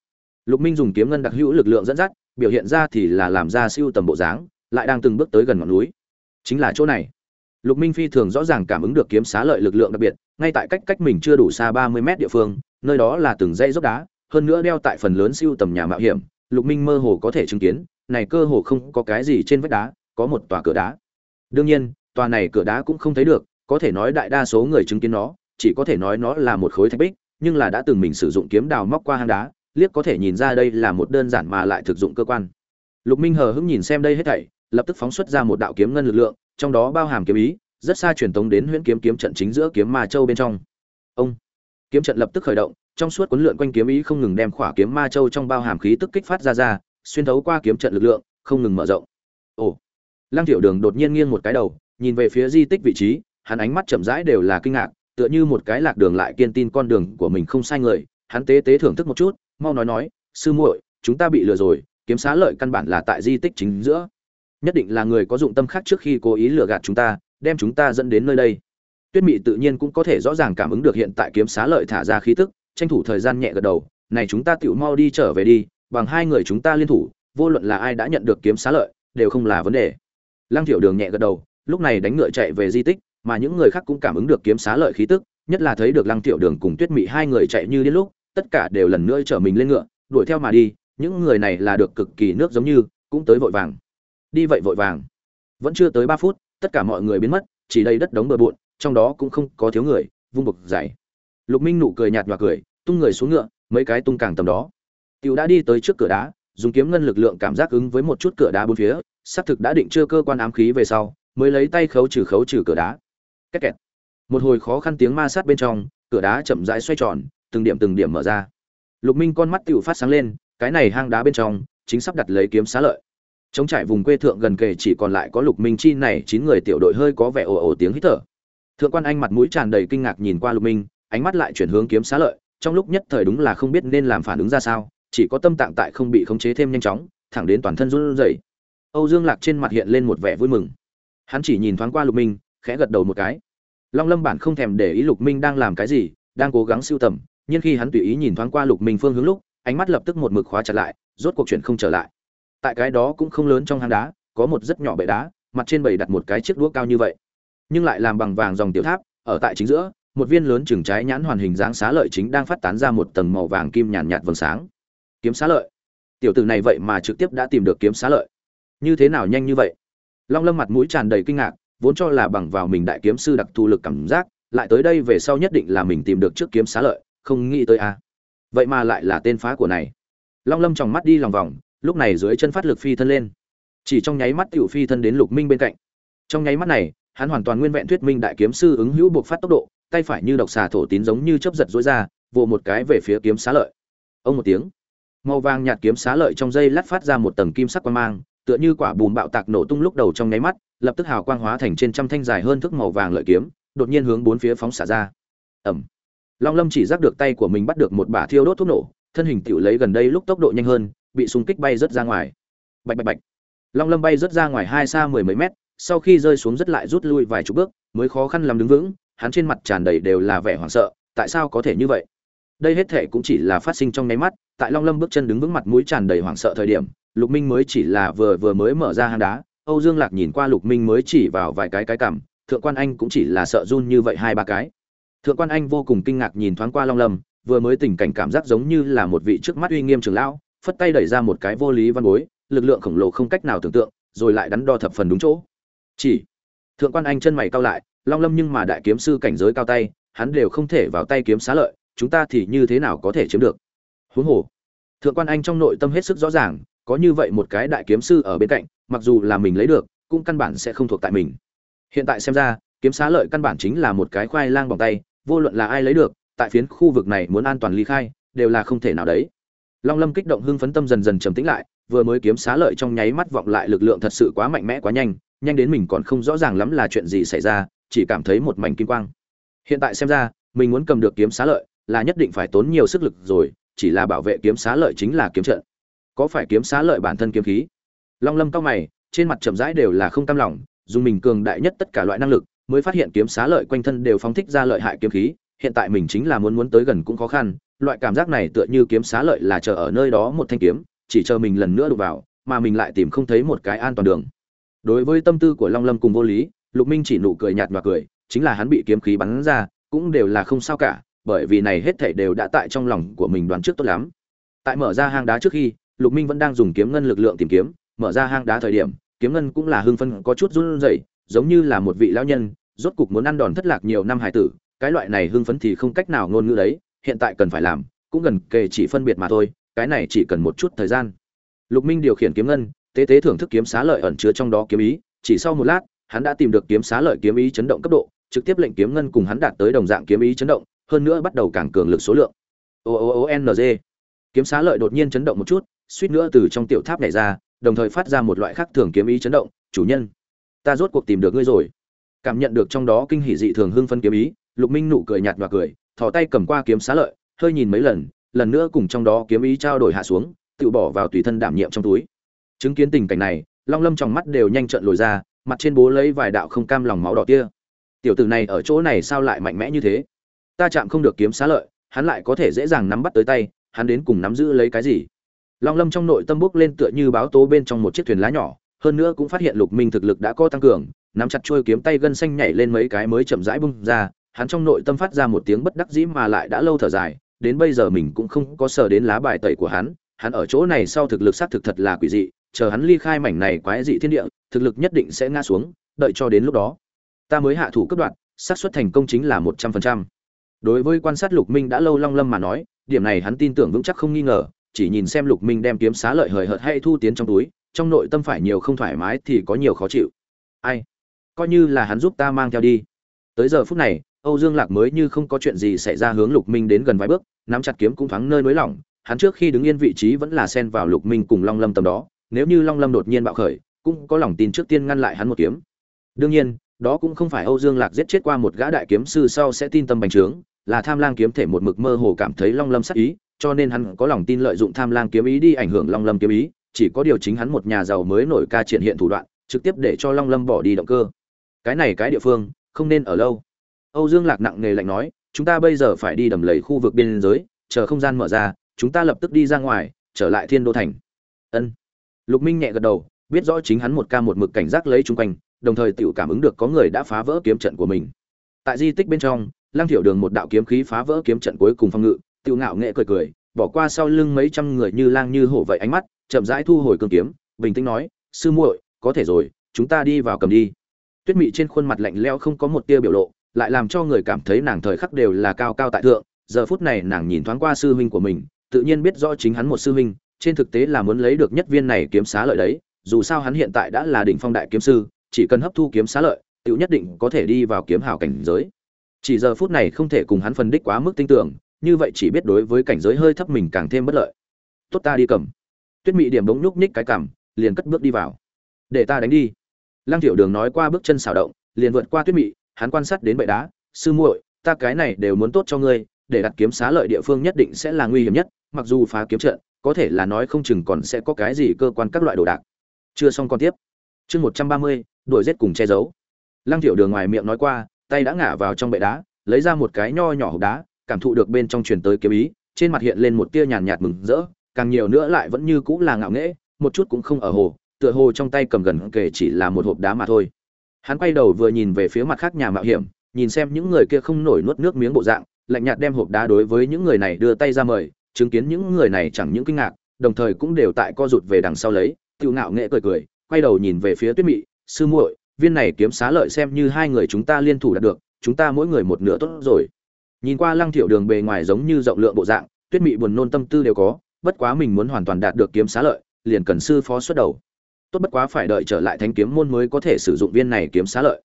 Lục minh dùng kiếm ngân đặc hữu lực lượng dẫn dắt biểu hiện ra thì là làm ra siêu tầm bộ dáng lại đang từng bước tới gần ngọn núi. Chính là chỗ này. Lục minh phi thường rõ ràng cảm ứng được kiếm xá lợi lực lượng đặc biệt, ngay tại cách cách mình chưa đủ xa ba mươi mét địa phương, nơi đó là từng dãy dốc đá, hơn nữa đeo tại phần lớn siêu tầm nhà mạo hiểm, lục minh mơ hồ có thể chứng kiến, này cơ hồ không có cái gì trên vách đá, có một tòa cửa đá. Đương nhiên, tòa này cửa đá cũng không thấy được, có thể nói đại đa số người chứng kiến nó, chỉ có thể nói nó là một khối thạch bích, nhưng là đã từng mình sử dụng kiếm đào móc qua hang đá, liếc có thể nhìn ra đây là một đơn giản mà lại thực dụng cơ quan. Lục minh hờ hững nhìn xem đây hết thảy lập tức phóng xuất ra một đạo kiếm ngân lực lượng, trong đó bao hàm kiếm ý, rất xa truyền tống đến huyễn kiếm kiếm trận chính giữa kiếm ma châu bên trong. Ông! Kiếm trận lập tức khởi động, trong suốt cuốn lượn quanh kiếm ý không ngừng đem khỏa kiếm ma châu trong bao hàm khí tức kích phát ra ra, xuyên thấu qua kiếm trận lực lượng, không ngừng mở rộng. Ồ! Lăng tiểu đường đột nhiên nghiêng một cái đầu, nhìn về phía di tích vị trí, hắn ánh mắt chậm rãi đều là kinh ngạc, tựa như một cái lạc đường lại kiên tin con đường của mình không sai người, hắn tế tế thưởng thức một chút, mau nói nói, sư muội, chúng ta bị lừa rồi, kiếm xá lợi căn bản là tại di tích chính giữa nhất định là người có dụng tâm khác trước khi cố ý lừa gạt chúng ta, đem chúng ta dẫn đến nơi đây. Tuyết mị tự nhiên cũng có thể rõ ràng cảm ứng được hiện tại kiếm xá lợi thả ra khí tức, tranh thủ thời gian nhẹ gật đầu, này chúng ta tựu mau đi trở về đi, bằng hai người chúng ta liên thủ, vô luận là ai đã nhận được kiếm xá lợi, đều không là vấn đề. Lăng thiểu đường nhẹ gật đầu, lúc này đánh ngựa chạy về di tích, mà những người khác cũng cảm ứng được kiếm xá lợi khí tức, nhất là thấy được lăng thiểu đường cùng tuyết mị hai người chạy như đến lúc, tất cả đều lần nữa trở mình lên ngựa, đuổi theo mà đi, những người này là được cực kỳ nước giống như, cũng tới vội vàng đi vậy vội vàng. Vẫn chưa tới ba phút, tất cả mọi người biến mất, chỉ đầy đất đống bừa bộn, trong đó cũng không có thiếu người, vung bực dày lục minh nụ cười nhạt nhòa cười, tung người xuống ngựa, mấy cái tung càng tầm đó. Tiểu đã đi tới trước cửa đá, dùng kiếm ngân lực lượng cảm giác ứng với một chút cửa đá bốn phía, xác thực đã định chưa cơ quan ám khí về sau, mới lấy tay khấu trừ khấu trừ cửa đá. Két kẹt một hồi khó khăn tiếng ma sát bên trong, cửa đá chậm rãi xoay tròn, từng điểm từng điểm mở ra. Lục minh con mắt Tiểu phát sáng lên, cái này hang đá bên trong, chính sắp đặt lấy kiếm xá lợi chống trải vùng quê thượng gần kề chỉ còn lại có lục minh chi này, chín người tiểu đội hơi có vẻ ồ ồ tiếng hít thở. Thượng quan anh mặt mũi tràn đầy kinh ngạc nhìn qua lục minh, ánh mắt lại chuyển hướng kiếm xá lợi, trong lúc nhất thời đúng là không biết nên làm phản ứng ra sao, chỉ có tâm tạng tại không bị khống chế thêm nhanh chóng, thẳng đến toàn thân run rẩy. Âu dương lạc trên mặt hiện lên một vẻ vui mừng. Hắn chỉ nhìn thoáng qua lục minh, khẽ gật đầu một cái. Long lâm bản không thèm để ý lục minh đang làm cái gì, đang cố gắng siêu tầm, nhưng khi hắn tùy ý nhìn thoáng qua lục minh phương hướng lúc, ánh mắt lập tức một mực khóa chặt lại, rốt cuộc chuyện không trở lại tại cái đó cũng không lớn trong hang đá có một rất nhỏ bệ đá mặt trên bầy đặt một cái chiếc đũa cao như vậy. Nhưng lại làm bằng vàng dòng tiểu tháp ở tại chính giữa một viên lớn chừng trái nhãn hoàn hình dáng xá lợi chính đang phát tán ra một tầng màu vàng kim nhàn nhạt, nhạt vầng sáng. Kiếm xá lợi. Tiểu tử này vậy mà trực tiếp đã tìm được kiếm xá lợi. Như thế nào nhanh như vậy? Long lâm mặt mũi tràn đầy kinh ngạc vốn cho là bằng vào mình đại kiếm sư đặc thù lực cảm giác lại tới đây về sau nhất định là mình tìm được trước kiếm xá lợi không nghĩ tới a. À. vậy mà lại là tên phá của này. Long lâm tròng mắt đi lòng vòng lúc này dưới chân phát lực phi thân lên. Chỉ trong nháy mắt tiểu phi thân đến lục minh bên cạnh. Trong nháy mắt này, hắn hoàn toàn nguyên vẹn thuyết minh đại kiếm sư ứng hữu buộc phát tốc độ, tay phải như độc xà thổ tín giống như chớp giật dối ra, vồ một cái về phía kiếm xá lợi. Ông một tiếng, màu vàng nhạt kiếm xá lợi trong dây lát phát ra một tầng kim sắc quang mang, tựa như quả bùn bạo tạc nổ tung lúc đầu trong nháy mắt, lập tức hào quang hóa thành trên trăm thanh dài hơn thước màu vàng lợi kiếm, đột nhiên hướng bốn phía phóng xả ra. Ẩm long lâm chỉ giác được tay của mình bắt được một bả thiêu đốt thuốc nổ, thân hình tiểu lấy gần đây lúc tốc độ nhanh hơn bị súng kích bay rất ra ngoài. Bạch bạch bạch. Long lâm bay rất ra ngoài hai xa mười mấy mét, sau khi rơi xuống rất lại rút lui vài chục bước, mới khó khăn làm đứng vững, hắn trên mặt tràn đầy đều là vẻ hoảng sợ, tại sao có thể như vậy? Đây hết thể cũng chỉ là phát sinh trong nháy mắt, tại long lâm bước chân đứng vững mặt mũi tràn đầy hoảng sợ thời điểm, lục minh mới chỉ là vừa vừa mới mở ra hang đá, âu dương lạc nhìn qua lục minh mới chỉ vào vài cái cái cảm thượng quan anh cũng chỉ là sợ run như vậy hai ba cái. Thượng quan anh vô cùng kinh ngạc nhìn thoáng qua long lâm, vừa mới tình cảnh cảm giác giống như là một vị trước mắt uy nghiêm trưởng lão phất tay đẩy ra một cái vô lý văn bối, lực lượng khổng lồ không cách nào tưởng tượng, rồi lại đắn đo thập phần đúng chỗ. Chỉ, thượng quan anh chân mày cao lại, long lâm nhưng mà đại kiếm sư cảnh giới cao tay, hắn đều không thể vào tay kiếm xá lợi, chúng ta thì như thế nào có thể chiếm được? Huống hồ, thượng quan anh trong nội tâm hết sức rõ ràng, có như vậy một cái đại kiếm sư ở bên cạnh, mặc dù là mình lấy được, cũng căn bản sẽ không thuộc tại mình. Hiện tại xem ra, kiếm xá lợi căn bản chính là một cái khoai lang bằng tay, vô luận là ai lấy được, tại phiến khu vực này muốn an toàn ly khai, đều là không thể nào đấy long lâm kích động hưng phấn tâm dần dần trầm tĩnh lại, vừa mới kiếm xá lợi trong nháy mắt vọng lại lực lượng thật sự quá mạnh mẽ quá nhanh nhanh đến mình còn không rõ ràng lắm là chuyện gì xảy ra, chỉ cảm thấy một mảnh kim quang. Hiện tại xem ra, mình muốn cầm được kiếm xá lợi là nhất định phải tốn nhiều sức lực rồi, chỉ là bảo vệ kiếm xá lợi chính là kiếm trận. Có phải kiếm xá lợi bản thân kiếm khí? Long lâm cao mày, trên mặt chậm rãi đều là không cam lòng, dùng mình cường đại nhất tất cả loại năng lực mới phát hiện kiếm xá lợi quanh thân đều phóng thích ra lợi hại kiếm khí, hiện tại mình chính là muốn muốn tới gần cũng khó khăn loại cảm giác này tựa như kiếm xá lợi là chờ ở nơi đó một thanh kiếm, chỉ chờ mình lần nữa đụng vào, mà mình lại tìm không thấy một cái an toàn đường. Đối với tâm tư của long lâm cùng vô lý, lục minh chỉ nụ cười nhạt và cười, chính là hắn bị kiếm khí bắn ra, cũng đều là không sao cả, bởi vì này hết thảy đều đã tại trong lòng của mình đoán trước tốt lắm. Tại mở ra hang đá trước khi, lục minh vẫn đang dùng kiếm ngân lực lượng tìm kiếm, mở ra hang đá thời điểm, kiếm ngân cũng là hưng phân có chút run rẩy, giống như là một vị lão nhân, rốt cục muốn ăn đòn thất lạc nhiều năm hải tử, cái loại này hưng phấn thì không cách nào ngôn ngữ đấy hiện tại cần phải làm, cũng gần kề chỉ phân biệt mà thôi, cái này chỉ cần một chút thời gian. Lục minh điều khiển kiếm ngân, tế tế thưởng thức kiếm xá lợi ẩn chứa trong đó kiếm ý, chỉ sau một lát, hắn đã tìm được kiếm xá lợi kiếm ý chấn động cấp độ, trực tiếp lệnh kiếm ngân cùng hắn đạt tới đồng dạng kiếm ý chấn động, hơn nữa bắt đầu càng cường lực số lượng. O o o n g. Kiếm xá lợi đột nhiên chấn động một chút, suýt nữa từ trong tiểu tháp nhảy ra, đồng thời phát ra một loại khác thường kiếm ý chấn động, chủ nhân, ta rốt cuộc tìm được ngươi rồi. Cảm nhận được trong đó kinh hỉ dị thường hưng phân kiếm ý, lục minh nụ cười nhạt và cười thò tay cầm qua kiếm xá lợi, hơi nhìn mấy lần lần nữa cùng trong đó kiếm ý trao đổi hạ xuống, tự bỏ vào tùy thân đảm nhiệm trong túi. Chứng kiến tình cảnh này, long lâm trong mắt đều nhanh trợn lồi ra, mặt trên bố lấy vài đạo không cam lòng máu đỏ kia. Tiểu tử này ở chỗ này sao lại mạnh mẽ như thế? Ta chạm không được kiếm xá lợi, hắn lại có thể dễ dàng nắm bắt tới tay, hắn đến cùng nắm giữ lấy cái gì? Long lâm trong nội tâm bốc lên tựa như báo tố bên trong một chiếc thuyền lá nhỏ, hơn nữa cũng phát hiện lục minh thực lực đã có tăng cường, nắm chặt trôi kiếm tay gân xanh nhảy lên mấy cái mới chậm rãi bung ra hắn trong nội tâm phát ra một tiếng bất đắc dĩ mà lại đã lâu thở dài, đến bây giờ mình cũng không có sờ đến lá bài tẩy của hắn hắn ở chỗ này sau thực lực xác thực thật là quỷ dị, chờ hắn ly khai mảnh này quái dị thiên địa, thực lực nhất định sẽ ngã xuống, đợi cho đến lúc đó, ta mới hạ thủ cấp đoạn, xác suất thành công chính là một trăm phần trăm. Đối với quan sát lục minh đã lâu long lâm mà nói, điểm này hắn tin tưởng vững chắc không nghi ngờ, chỉ nhìn xem lục minh đem kiếm xá lợi hời hợt hay thu tiến trong túi, trong nội tâm phải nhiều không thoải mái thì có nhiều khó chịu. Ai? Coi như là hắn giúp ta mang theo đi. Tới giờ phút này âu dương lạc mới như không có chuyện gì xảy ra hướng lục minh đến gần vài bước, nắm chặt kiếm cũng thoáng nơi nới lỏng hắn trước khi đứng yên vị trí vẫn là xen vào lục minh cùng long lâm tầm đó, nếu như long lâm đột nhiên bạo khởi, cũng có lòng tin trước tiên ngăn lại hắn một kiếm. Đương nhiên, đó cũng không phải âu dương lạc giết chết qua một gã đại kiếm sư sau sẽ tin tâm bành trướng, là tham lang kiếm thể một mực mơ hồ cảm thấy long lâm sát ý, cho nên hắn có lòng tin lợi dụng tham lang kiếm ý đi ảnh hưởng long lâm kiếm ý, chỉ có điều chính hắn một nhà giàu mới nổi ca triển hiện thủ đoạn, trực tiếp để cho long lâm bỏ đi động cơ. Cái này cái địa phương, không nên ở lâu âu dương lạc nặng nề lạnh nói, chúng ta bây giờ phải đi đầm lầy khu vực biên giới, chờ không gian mở ra, chúng ta lập tức đi ra ngoài, trở lại thiên đô thành. Ân. Lục minh nhẹ gật đầu, biết rõ chính hắn một ca một mực cảnh giác lấy chúng quanh, đồng thời tự cảm ứng được có người đã phá vỡ kiếm trận của mình. Tại di tích bên trong, lăng thiểu đường một đạo kiếm khí phá vỡ kiếm trận cuối cùng phong ngự, tiểu ngạo nghệ cười cười, bỏ qua sau lưng mấy trăm người như lang như hổ vậy ánh mắt, chậm rãi thu hồi cương kiếm, bình tĩnh nói, sư muội, có thể rồi, chúng ta đi vào cầm đi. Tuyết mị trên khuôn mặt lạnh lẽo không có một tia biểu lộ lại làm cho người cảm thấy nàng thời khắc đều là cao cao tại thượng, giờ phút này nàng nhìn thoáng qua sư huynh của mình, tự nhiên biết rõ chính hắn một sư huynh, trên thực tế là muốn lấy được nhất viên này kiếm xá lợi đấy, dù sao hắn hiện tại đã là đỉnh phong đại kiếm sư, chỉ cần hấp thu kiếm xá lợi tự nhất định có thể đi vào kiếm hào cảnh giới. Chỉ giờ phút này không thể cùng hắn phân đích quá mức tinh tưởng, như vậy chỉ biết đối với cảnh giới hơi thấp mình càng thêm bất lợi. Tốt ta đi cầm. Tuyết mị điểm bỗng nhúc nhích cái cằm, liền cất bước đi vào. Để ta đánh đi. Lăng tiểu đường nói qua bước chân xào động, liền vượt qua tuyết mị hắn quan sát đến bệ đá, sư muội, ta cái này đều muốn tốt cho ngươi, để đặt kiếm xá lợi địa phương nhất định sẽ là nguy hiểm nhất, mặc dù phá kiếm trận, có thể là nói không chừng còn sẽ có cái gì cơ quan các loại đồ đạc. Chưa xong còn tiếp. Chương một trăm ba mươi, đuổi giết cùng che giấu. Lăng tiểu đường ngoài miệng nói qua, tay đã ngả vào trong bệ đá, lấy ra một cái nho nhỏ hộp đá, cảm thụ được bên trong truyền tới kiếm ý, trên mặt hiện lên một tia nhàn nhạt mừng rỡ, càng nhiều nữa lại vẫn như cũng là ngạo nghễ, một chút cũng không ở hồ, tựa hồ trong tay cầm gần kể chỉ là một hộp đá mà thôi hắn quay đầu vừa nhìn về phía mặt khác nhà mạo hiểm, nhìn xem những người kia không nổi nuốt nước miếng bộ dạng, lạnh nhạt đem hộp đá đối với những người này đưa tay ra mời, chứng kiến những người này chẳng những kinh ngạc, đồng thời cũng đều tại co rụt về đằng sau lấy tiêu ngạo nghệ cười cười, quay đầu nhìn về phía tuyết mị, sư muội, viên này kiếm xá lợi xem như hai người chúng ta liên thủ đạt được, chúng ta mỗi người một nửa tốt rồi. Nhìn qua lăng thiểu đường bề ngoài giống như rộng lượng bộ dạng, tuyết mị buồn nôn tâm tư đều có, bất quá mình muốn hoàn toàn đạt được kiếm xá lợi, liền cần sư phó xuất đầu tốt bất quá phải đợi trở lại thánh kiếm môn mới có thể sử dụng viên này kiếm xá lợi.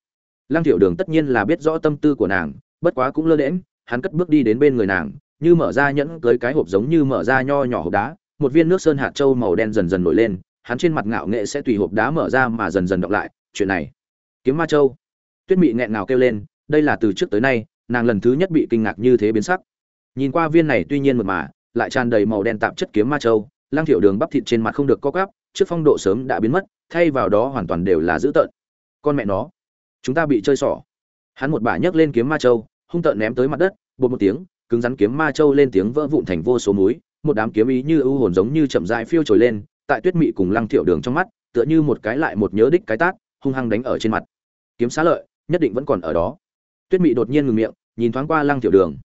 Lăng Tiểu đường tất nhiên là biết rõ tâm tư của nàng, bất quá cũng lơ đễm hắn cất bước đi đến bên người nàng, như mở ra nhẫn cưới cái hộp giống như mở ra nho nhỏ hộp đá, một viên nước sơn hạt châu màu đen dần dần nổi lên, hắn trên mặt ngạo nghệ sẽ tùy hộp đá mở ra mà dần dần đọc lại, chuyện này. Kiếm ma châu. Tuyết mị nghẹn ngào kêu lên, đây là từ trước tới nay, nàng lần thứ nhất bị kinh ngạc như thế biến sắc. Nhìn qua viên này tuy nhiên mượt mà, lại tràn đầy màu đen tạp chất kiếm ma châu lang thiểu đường bắp thịt trên mặt không được co cắp trước phong độ sớm đã biến mất, thay vào đó hoàn toàn đều là dữ tợn. Con mẹ nó, chúng ta bị chơi xỏ. Hắn một bả nhấc lên kiếm ma châu, hung tợn ném tới mặt đất, bột một tiếng, cứng rắn kiếm ma châu lên tiếng vỡ vụn thành vô số múi một đám kiếm ý như ưu hồn giống như chậm rãi phiêu trồi lên, tại tuyết mị cùng lăng thiệu đường trong mắt, tựa như một cái lại một nhớ đích cái tát, hung hăng đánh ở trên mặt. Kiếm xá lợi, nhất định vẫn còn ở đó. Tuyết mị đột nhiên ngừng miệng, nhìn thoáng qua lăng thiệu đường.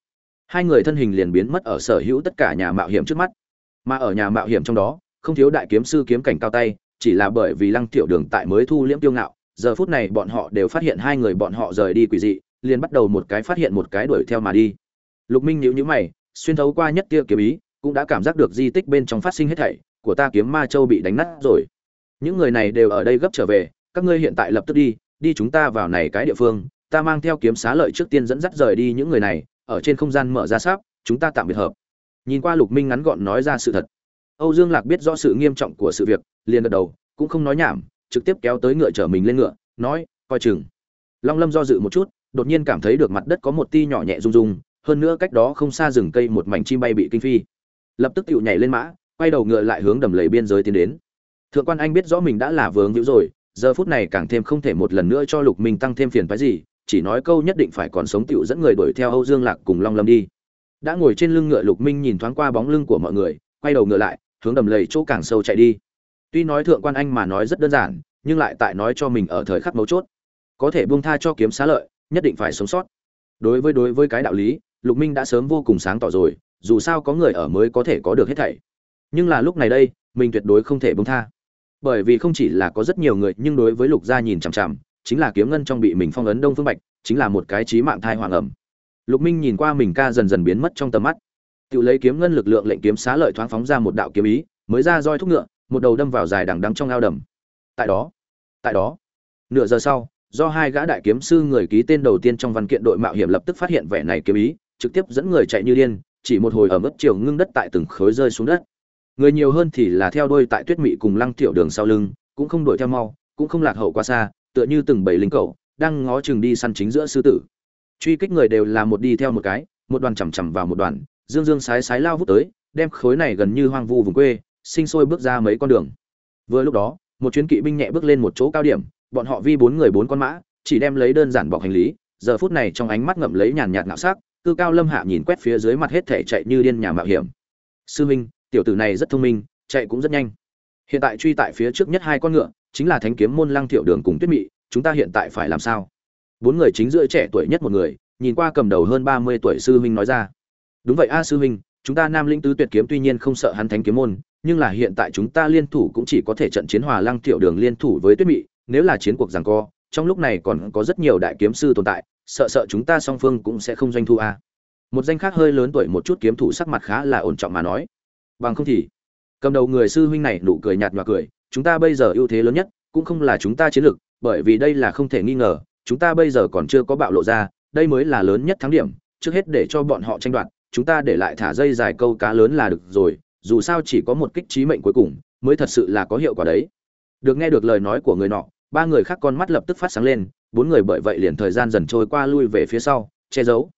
Hai người thân hình liền biến mất ở sở hữu tất cả nhà mạo hiểm trước mắt. Mà ở nhà mạo hiểm trong đó không thiếu đại kiếm sư kiếm cảnh cao tay chỉ là bởi vì lăng tiểu đường tại mới thu liễm tiêu ngạo giờ phút này bọn họ đều phát hiện hai người bọn họ rời đi quỷ dị liền bắt đầu một cái phát hiện một cái đuổi theo mà đi. Lục minh nhíu nhíu mày xuyên thấu qua nhất tia kiếm ý cũng đã cảm giác được di tích bên trong phát sinh hết thảy của ta kiếm ma châu bị đánh nát rồi. Những người này đều ở đây gấp trở về các ngươi hiện tại lập tức đi đi chúng ta vào này cái địa phương ta mang theo kiếm xá lợi trước tiên dẫn dắt rời đi những người này ở trên không gian mở ra sắp, chúng ta tạm biệt hợp. Nhìn qua lục minh ngắn gọn nói ra sự thật âu dương lạc biết rõ sự nghiêm trọng của sự việc, liền gật đầu, cũng không nói nhảm, trực tiếp kéo tới ngựa chở mình lên ngựa, nói, coi chừng. Long lâm do dự một chút, đột nhiên cảm thấy được mặt đất có một ti nhỏ nhẹ rung rung, hơn nữa cách đó không xa rừng cây một mảnh chim bay bị kinh phi. Lập tức tiểu nhảy lên mã, quay đầu ngựa lại hướng đầm lầy biên giới tiến đến. Thượng quan anh biết rõ mình đã là vướng hữu rồi, giờ phút này càng thêm không thể một lần nữa cho lục minh tăng thêm phiền phức gì, chỉ nói câu nhất định phải còn sống tiểu dẫn người đuổi theo âu dương lạc cùng long lâm đi. Đã ngồi trên lưng ngựa, lục minh nhìn thoáng qua bóng lưng của mọi người, quay đầu ngựa lại hướng đầm lầy chỗ càng sâu chạy đi. Tuy nói thượng quan anh mà nói rất đơn giản, nhưng lại tại nói cho mình ở thời khắc mấu chốt. Có thể buông tha cho kiếm xá lợi, nhất định phải sống sót. Đối với đối với cái đạo lý, lục minh đã sớm vô cùng sáng tỏ rồi, dù sao có người ở mới có thể có được hết thảy. Nhưng là lúc này đây, mình tuyệt đối không thể buông tha. Bởi vì không chỉ là có rất nhiều người, nhưng đối với lục gia nhìn chằm chằm, chính là kiếm ngân trong bị mình phong ấn đông phương bạch, chính là một cái chí mạng thai hoàng ẩm. Lục minh nhìn qua mình ca dần dần biến mất trong tầm mắt tự lấy kiếm ngân lực lượng lệnh kiếm xá lợi thoáng phóng ra một đạo kiếm ý, mới ra roi thúc ngựa, một đầu đâm vào dài đằng đắng trong ao đầm. Tại đó tại đó, nửa giờ sau, do hai gã đại kiếm sư người ký tên đầu tiên trong văn kiện đội mạo hiểm lập tức phát hiện vẻ này kiếm ý, trực tiếp dẫn người chạy như điên, chỉ một hồi ở mức chiều ngưng đất tại từng khối rơi xuống đất. Người nhiều hơn thì là theo đuôi tại tuyết mị cùng lăng tiểu đường sau lưng, cũng không đuổi theo mau, cũng không lạc hậu quá xa, tựa như từng bảy lính cẩu, đang ngó chừng đi săn chính giữa sư tử. Truy kích người đều là một đi theo một cái, một đoàn chằm chằm vào một đoàn dương dương sái sái lao vút tới, đem khối này gần như hoang vu vùng quê, sinh sôi bước ra mấy con đường. Vừa lúc đó, một chuyến kỵ binh nhẹ bước lên một chỗ cao điểm, bọn họ vi bốn người bốn con mã, chỉ đem lấy đơn giản bọc hành lý, giờ phút này trong ánh mắt ngậm lấy nhàn nhạt ngạo sắc, cư cao lâm hạ nhìn quét phía dưới mặt hết thể chạy như điên nhà mạo hiểm. Sư minh, tiểu tử này rất thông minh, chạy cũng rất nhanh. Hiện tại truy tại phía trước nhất hai con ngựa, chính là thánh kiếm môn lăng thiệu đường cùng tuyết mị, chúng ta hiện tại phải làm sao? Bốn người chính giữa trẻ tuổi nhất một người, nhìn qua cầm đầu hơn ba mươi tuổi sư huynh nói ra đúng vậy a sư huynh, chúng ta nam linh tứ tuyệt kiếm tuy nhiên không sợ hắn thánh kiếm môn, nhưng là hiện tại chúng ta liên thủ cũng chỉ có thể trận chiến hòa lăng tiểu đường liên thủ với tuyết mị, nếu là chiến cuộc giằng co, trong lúc này còn có rất nhiều đại kiếm sư tồn tại, sợ sợ chúng ta song phương cũng sẽ không doanh thu a. Một danh khác hơi lớn tuổi một chút kiếm thủ sắc mặt khá là ổn trọng mà nói. Bằng không thì, cầm đầu người sư huynh này nụ cười nhạt nhòa cười, chúng ta bây giờ ưu thế lớn nhất cũng không là chúng ta chiến lược, bởi vì đây là không thể nghi ngờ, chúng ta bây giờ còn chưa có bạo lộ ra, đây mới là lớn nhất thắng điểm, trước hết để cho bọn họ tranh đoạt chúng ta để lại thả dây dài câu cá lớn là được rồi, dù sao chỉ có một kích trí mệnh cuối cùng, mới thật sự là có hiệu quả đấy. Được nghe được lời nói của người nọ, ba người khác con mắt lập tức phát sáng lên, bốn người bởi vậy liền thời gian dần trôi qua lui về phía sau, che giấu.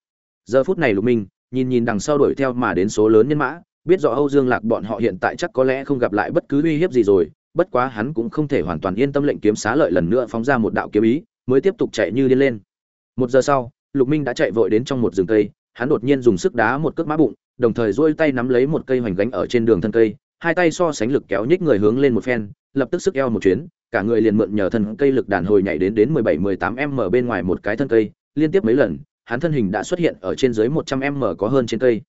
Giờ phút này lục minh, nhìn nhìn đằng sau đuổi theo mà đến số lớn nhân mã, biết rõ âu dương lạc bọn họ hiện tại chắc có lẽ không gặp lại bất cứ uy hiếp gì rồi, bất quá hắn cũng không thể hoàn toàn yên tâm lệnh kiếm xá lợi lần nữa phóng ra một đạo kiếm ý, mới tiếp tục chạy như điên lên. Một giờ sau, lục minh đã chạy vội đến trong một rừng cây hắn đột nhiên dùng sức đá một cước mã bụng, đồng thời duỗi tay nắm lấy một cây hoành gánh ở trên đường thân cây, hai tay so sánh lực kéo nhích người hướng lên một phen, lập tức sức eo một chuyến, cả người liền mượn nhờ thân cây lực đàn hồi nhảy đến đến 17-18 m bên ngoài một cái thân cây, liên tiếp mấy lần, hắn thân hình đã xuất hiện ở trên dưới 100 m có hơn trên cây.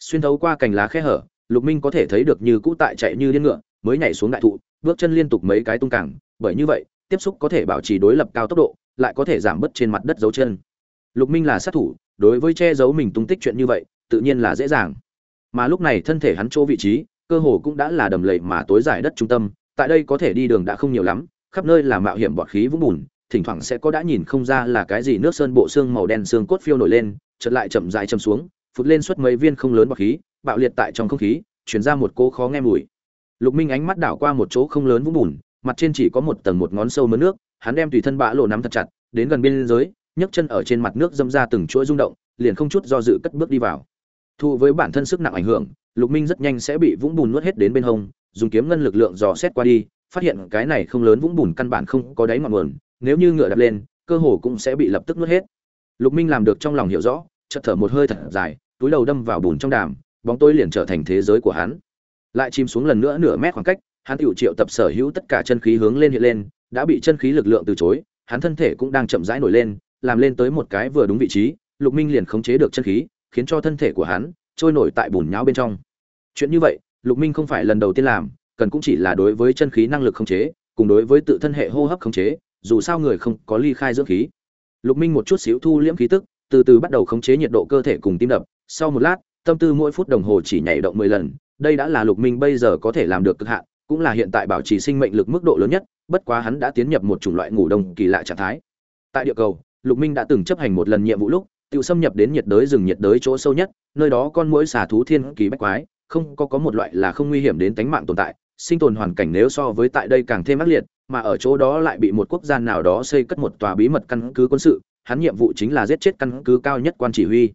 Xuyên thấu qua cành lá khe hở, lục minh có thể thấy được như cũ tại chạy như điên ngựa, mới nhảy xuống đại thụ, bước chân liên tục mấy cái tung cẳng, bởi như vậy, tiếp xúc có thể bảo trì đối lập cao tốc độ, lại có thể giảm bớt trên mặt đất dấu chân. Lục minh là sát thủ đối với che giấu mình tung tích chuyện như vậy, tự nhiên là dễ dàng. Mà lúc này thân thể hắn chỗ vị trí, cơ hồ cũng đã là đầm lầy mà tối giải đất trung tâm, tại đây có thể đi đường đã không nhiều lắm, khắp nơi là mạo hiểm bọt khí vũng bùn, thỉnh thoảng sẽ có đã nhìn không ra là cái gì nước sơn bộ xương màu đen xương cốt phiêu nổi lên, chợt lại chậm dài chầm xuống, phụt lên suốt mấy viên không lớn bọt khí, bạo liệt tại trong không khí chuyển ra một cô khó nghe mùi. Lục minh ánh mắt đảo qua một chỗ không lớn vũng bùn, mặt trên chỉ có một tầng một ngón sâu mớ nước, hắn đem tùy thân bã lộ nắm thật chặt, đến gần biên giới nhấc chân ở trên mặt nước dâm ra từng chuỗi rung động, liền không chút do dự cất bước đi vào. Thu với bản thân sức nặng ảnh hưởng, lục minh rất nhanh sẽ bị vũng bùn nuốt hết đến bên hông, dùng kiếm ngân lực lượng dò xét qua đi, phát hiện cái này không lớn vũng bùn căn bản không có đáy ngọn nguồn, nếu như ngựa đập lên, cơ hồ cũng sẽ bị lập tức nuốt hết. Lục minh làm được trong lòng hiểu rõ, chợt thở một hơi thật dài, túi đầu đâm vào bùn trong đàm, bóng tối liền trở thành thế giới của hắn. Lại chìm xuống lần nữa nửa mét khoảng cách, hắn tiểu triệu tập sở hữu tất cả chân khí hướng lên hiện lên, đã bị chân khí lực lượng từ chối, hắn thân thể cũng đang chậm rãi nổi lên làm lên tới một cái vừa đúng vị trí, lục minh liền khống chế được chân khí, khiến cho thân thể của hắn trôi nổi tại bùn nhão bên trong. Chuyện như vậy, lục minh không phải lần đầu tiên làm, cần cũng chỉ là đối với chân khí năng lực khống chế, cùng đối với tự thân hệ hô hấp khống chế, dù sao người không có ly khai dưỡng khí. Lục minh một chút xíu thu liễm khí tức, từ từ bắt đầu khống chế nhiệt độ cơ thể cùng tim đập. Sau một lát, tâm tư mỗi phút đồng hồ chỉ nhảy động mười lần, đây đã là lục minh bây giờ có thể làm được cực hạn, cũng là hiện tại bảo trì sinh mệnh lực mức độ lớn nhất, bất quá hắn đã tiến nhập một chủng loại ngủ đông kỳ lạ trạng thái. Tại địa cầu lục minh đã từng chấp hành một lần nhiệm vụ lúc, tự xâm nhập đến nhiệt đới rừng nhiệt đới chỗ sâu nhất, nơi đó con mũi xà thú thiên kỳ bách quái, không có có một loại là không nguy hiểm đến tính mạng tồn tại, sinh tồn hoàn cảnh nếu so với tại đây càng thêm ác liệt, mà ở chỗ đó lại bị một quốc gia nào đó xây cất một tòa bí mật căn cứ quân sự, hắn nhiệm vụ chính là giết chết căn cứ cao nhất quan chỉ huy.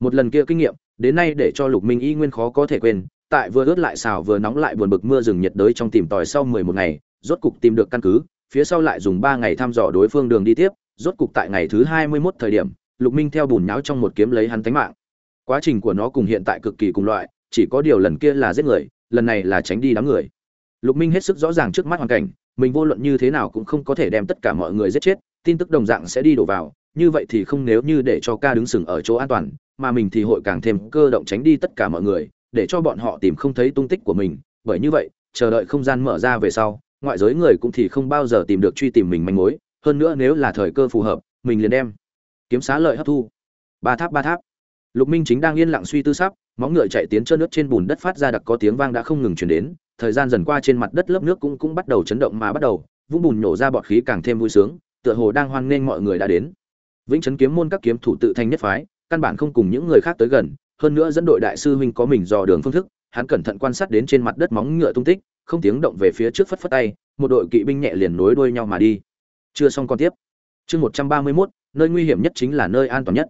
Một lần kia kinh nghiệm, đến nay để cho lục minh y nguyên khó có thể quên, tại vừa ướt lại xào vừa nóng lại buồn bực mưa rừng nhiệt đới trong tìm tòi sau mười một ngày, rốt cục tìm được căn cứ, phía sau lại dùng ba ngày thăm dò đối phương đường đi tiếp rốt cục tại ngày thứ hai mươi 21 thời điểm, lục minh theo bùn nháo trong một kiếm lấy hắn tánh mạng. Quá trình của nó cùng hiện tại cực kỳ cùng loại, chỉ có điều lần kia là giết người, lần này là tránh đi đám người. Lục minh hết sức rõ ràng trước mắt hoàn cảnh, mình vô luận như thế nào cũng không có thể đem tất cả mọi người giết chết, tin tức đồng dạng sẽ đi đổ vào, như vậy thì không nếu như để cho ca đứng sừng ở chỗ an toàn, mà mình thì hội càng thêm cơ động tránh đi tất cả mọi người, để cho bọn họ tìm không thấy tung tích của mình, bởi như vậy, chờ đợi không gian mở ra về sau, ngoại giới người cũng thì không bao giờ tìm được truy tìm mình manh mối hơn nữa nếu là thời cơ phù hợp, mình liền đem kiếm xá lợi hấp thu. Ba tháp ba tháp. Lục minh chính đang yên lặng suy tư sắp, móng ngựa chạy tiến chân nước trên bùn đất phát ra đặc có tiếng vang đã không ngừng chuyển đến, thời gian dần qua trên mặt đất lớp nước cũng cũng bắt đầu chấn động mà bắt đầu, vũng bùn nổ ra bọt khí càng thêm vui sướng, tựa hồ đang hoan nghênh mọi người đã đến. Vĩnh chấn kiếm môn các kiếm thủ tự thành nhất phái, căn bản không cùng những người khác tới gần, hơn nữa dẫn đội đại sư huynh có mình dò đường phương thức, hắn cẩn thận quan sát đến trên mặt đất móng ngựa tung tích, không tiếng động về phía trước phất phất tay, một đội kỵ binh nhẹ liền nối đuôi nhau mà đi chưa xong con tiếp. Chương một trăm ba mươi 131, nơi nguy hiểm nhất chính là nơi an toàn nhất.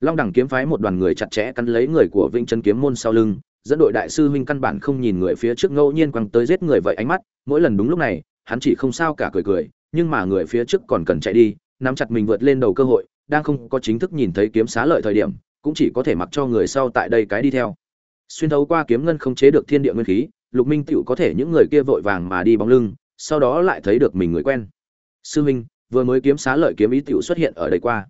Long đẳng kiếm phái một đoàn người chặt chẽ cắn lấy người của vĩnh Trấn kiếm môn sau lưng dẫn đội đại sư huynh căn bản không nhìn người phía trước ngẫu nhiên quăng tới giết người vậy ánh mắt mỗi lần đúng lúc này hắn chỉ không sao cả cười cười nhưng mà người phía trước còn cần chạy đi nắm chặt mình vượt lên đầu cơ hội đang không có chính thức nhìn thấy kiếm xá lợi thời điểm cũng chỉ có thể mặc cho người sau tại đây cái đi theo. Xuyên thấu qua kiếm ngân không chế được thiên địa nguyên khí lục minh tựu có thể những người kia vội vàng mà đi bóng lưng sau đó lại thấy được mình người quen sư huynh vừa mới kiếm xá lợi kiếm ý tiểu xuất hiện ở đây qua.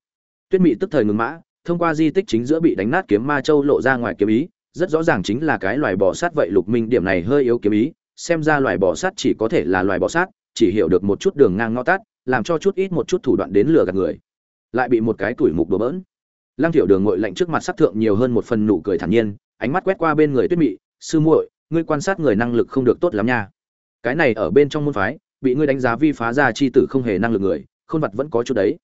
Tuyết mị tức thời ngừng mã, thông qua di tích chính giữa bị đánh nát kiếm ma châu lộ ra ngoài kiếm ý, rất rõ ràng chính là cái loài bò sát vậy lục minh, điểm này hơi yếu kiếm ý, xem ra loài bò sát chỉ có thể là loài bò sát, chỉ hiểu được một chút đường ngang ngõ tát làm cho chút ít một chút thủ đoạn đến lừa gạt người. Lại bị một cái tuổi mục đùa bỡn. Lăng thiểu đường ngội lạnh trước mặt sắc thượng nhiều hơn một phần nụ cười thản nhiên, ánh mắt quét qua bên người tuyết mị, sư muội, ngươi quan sát người năng lực không được tốt lắm nha. Cái này ở bên trong môn phái bị ngươi đánh giá vi phá ra chi tử không hề năng lực người, khôn vật vẫn có chút đấy.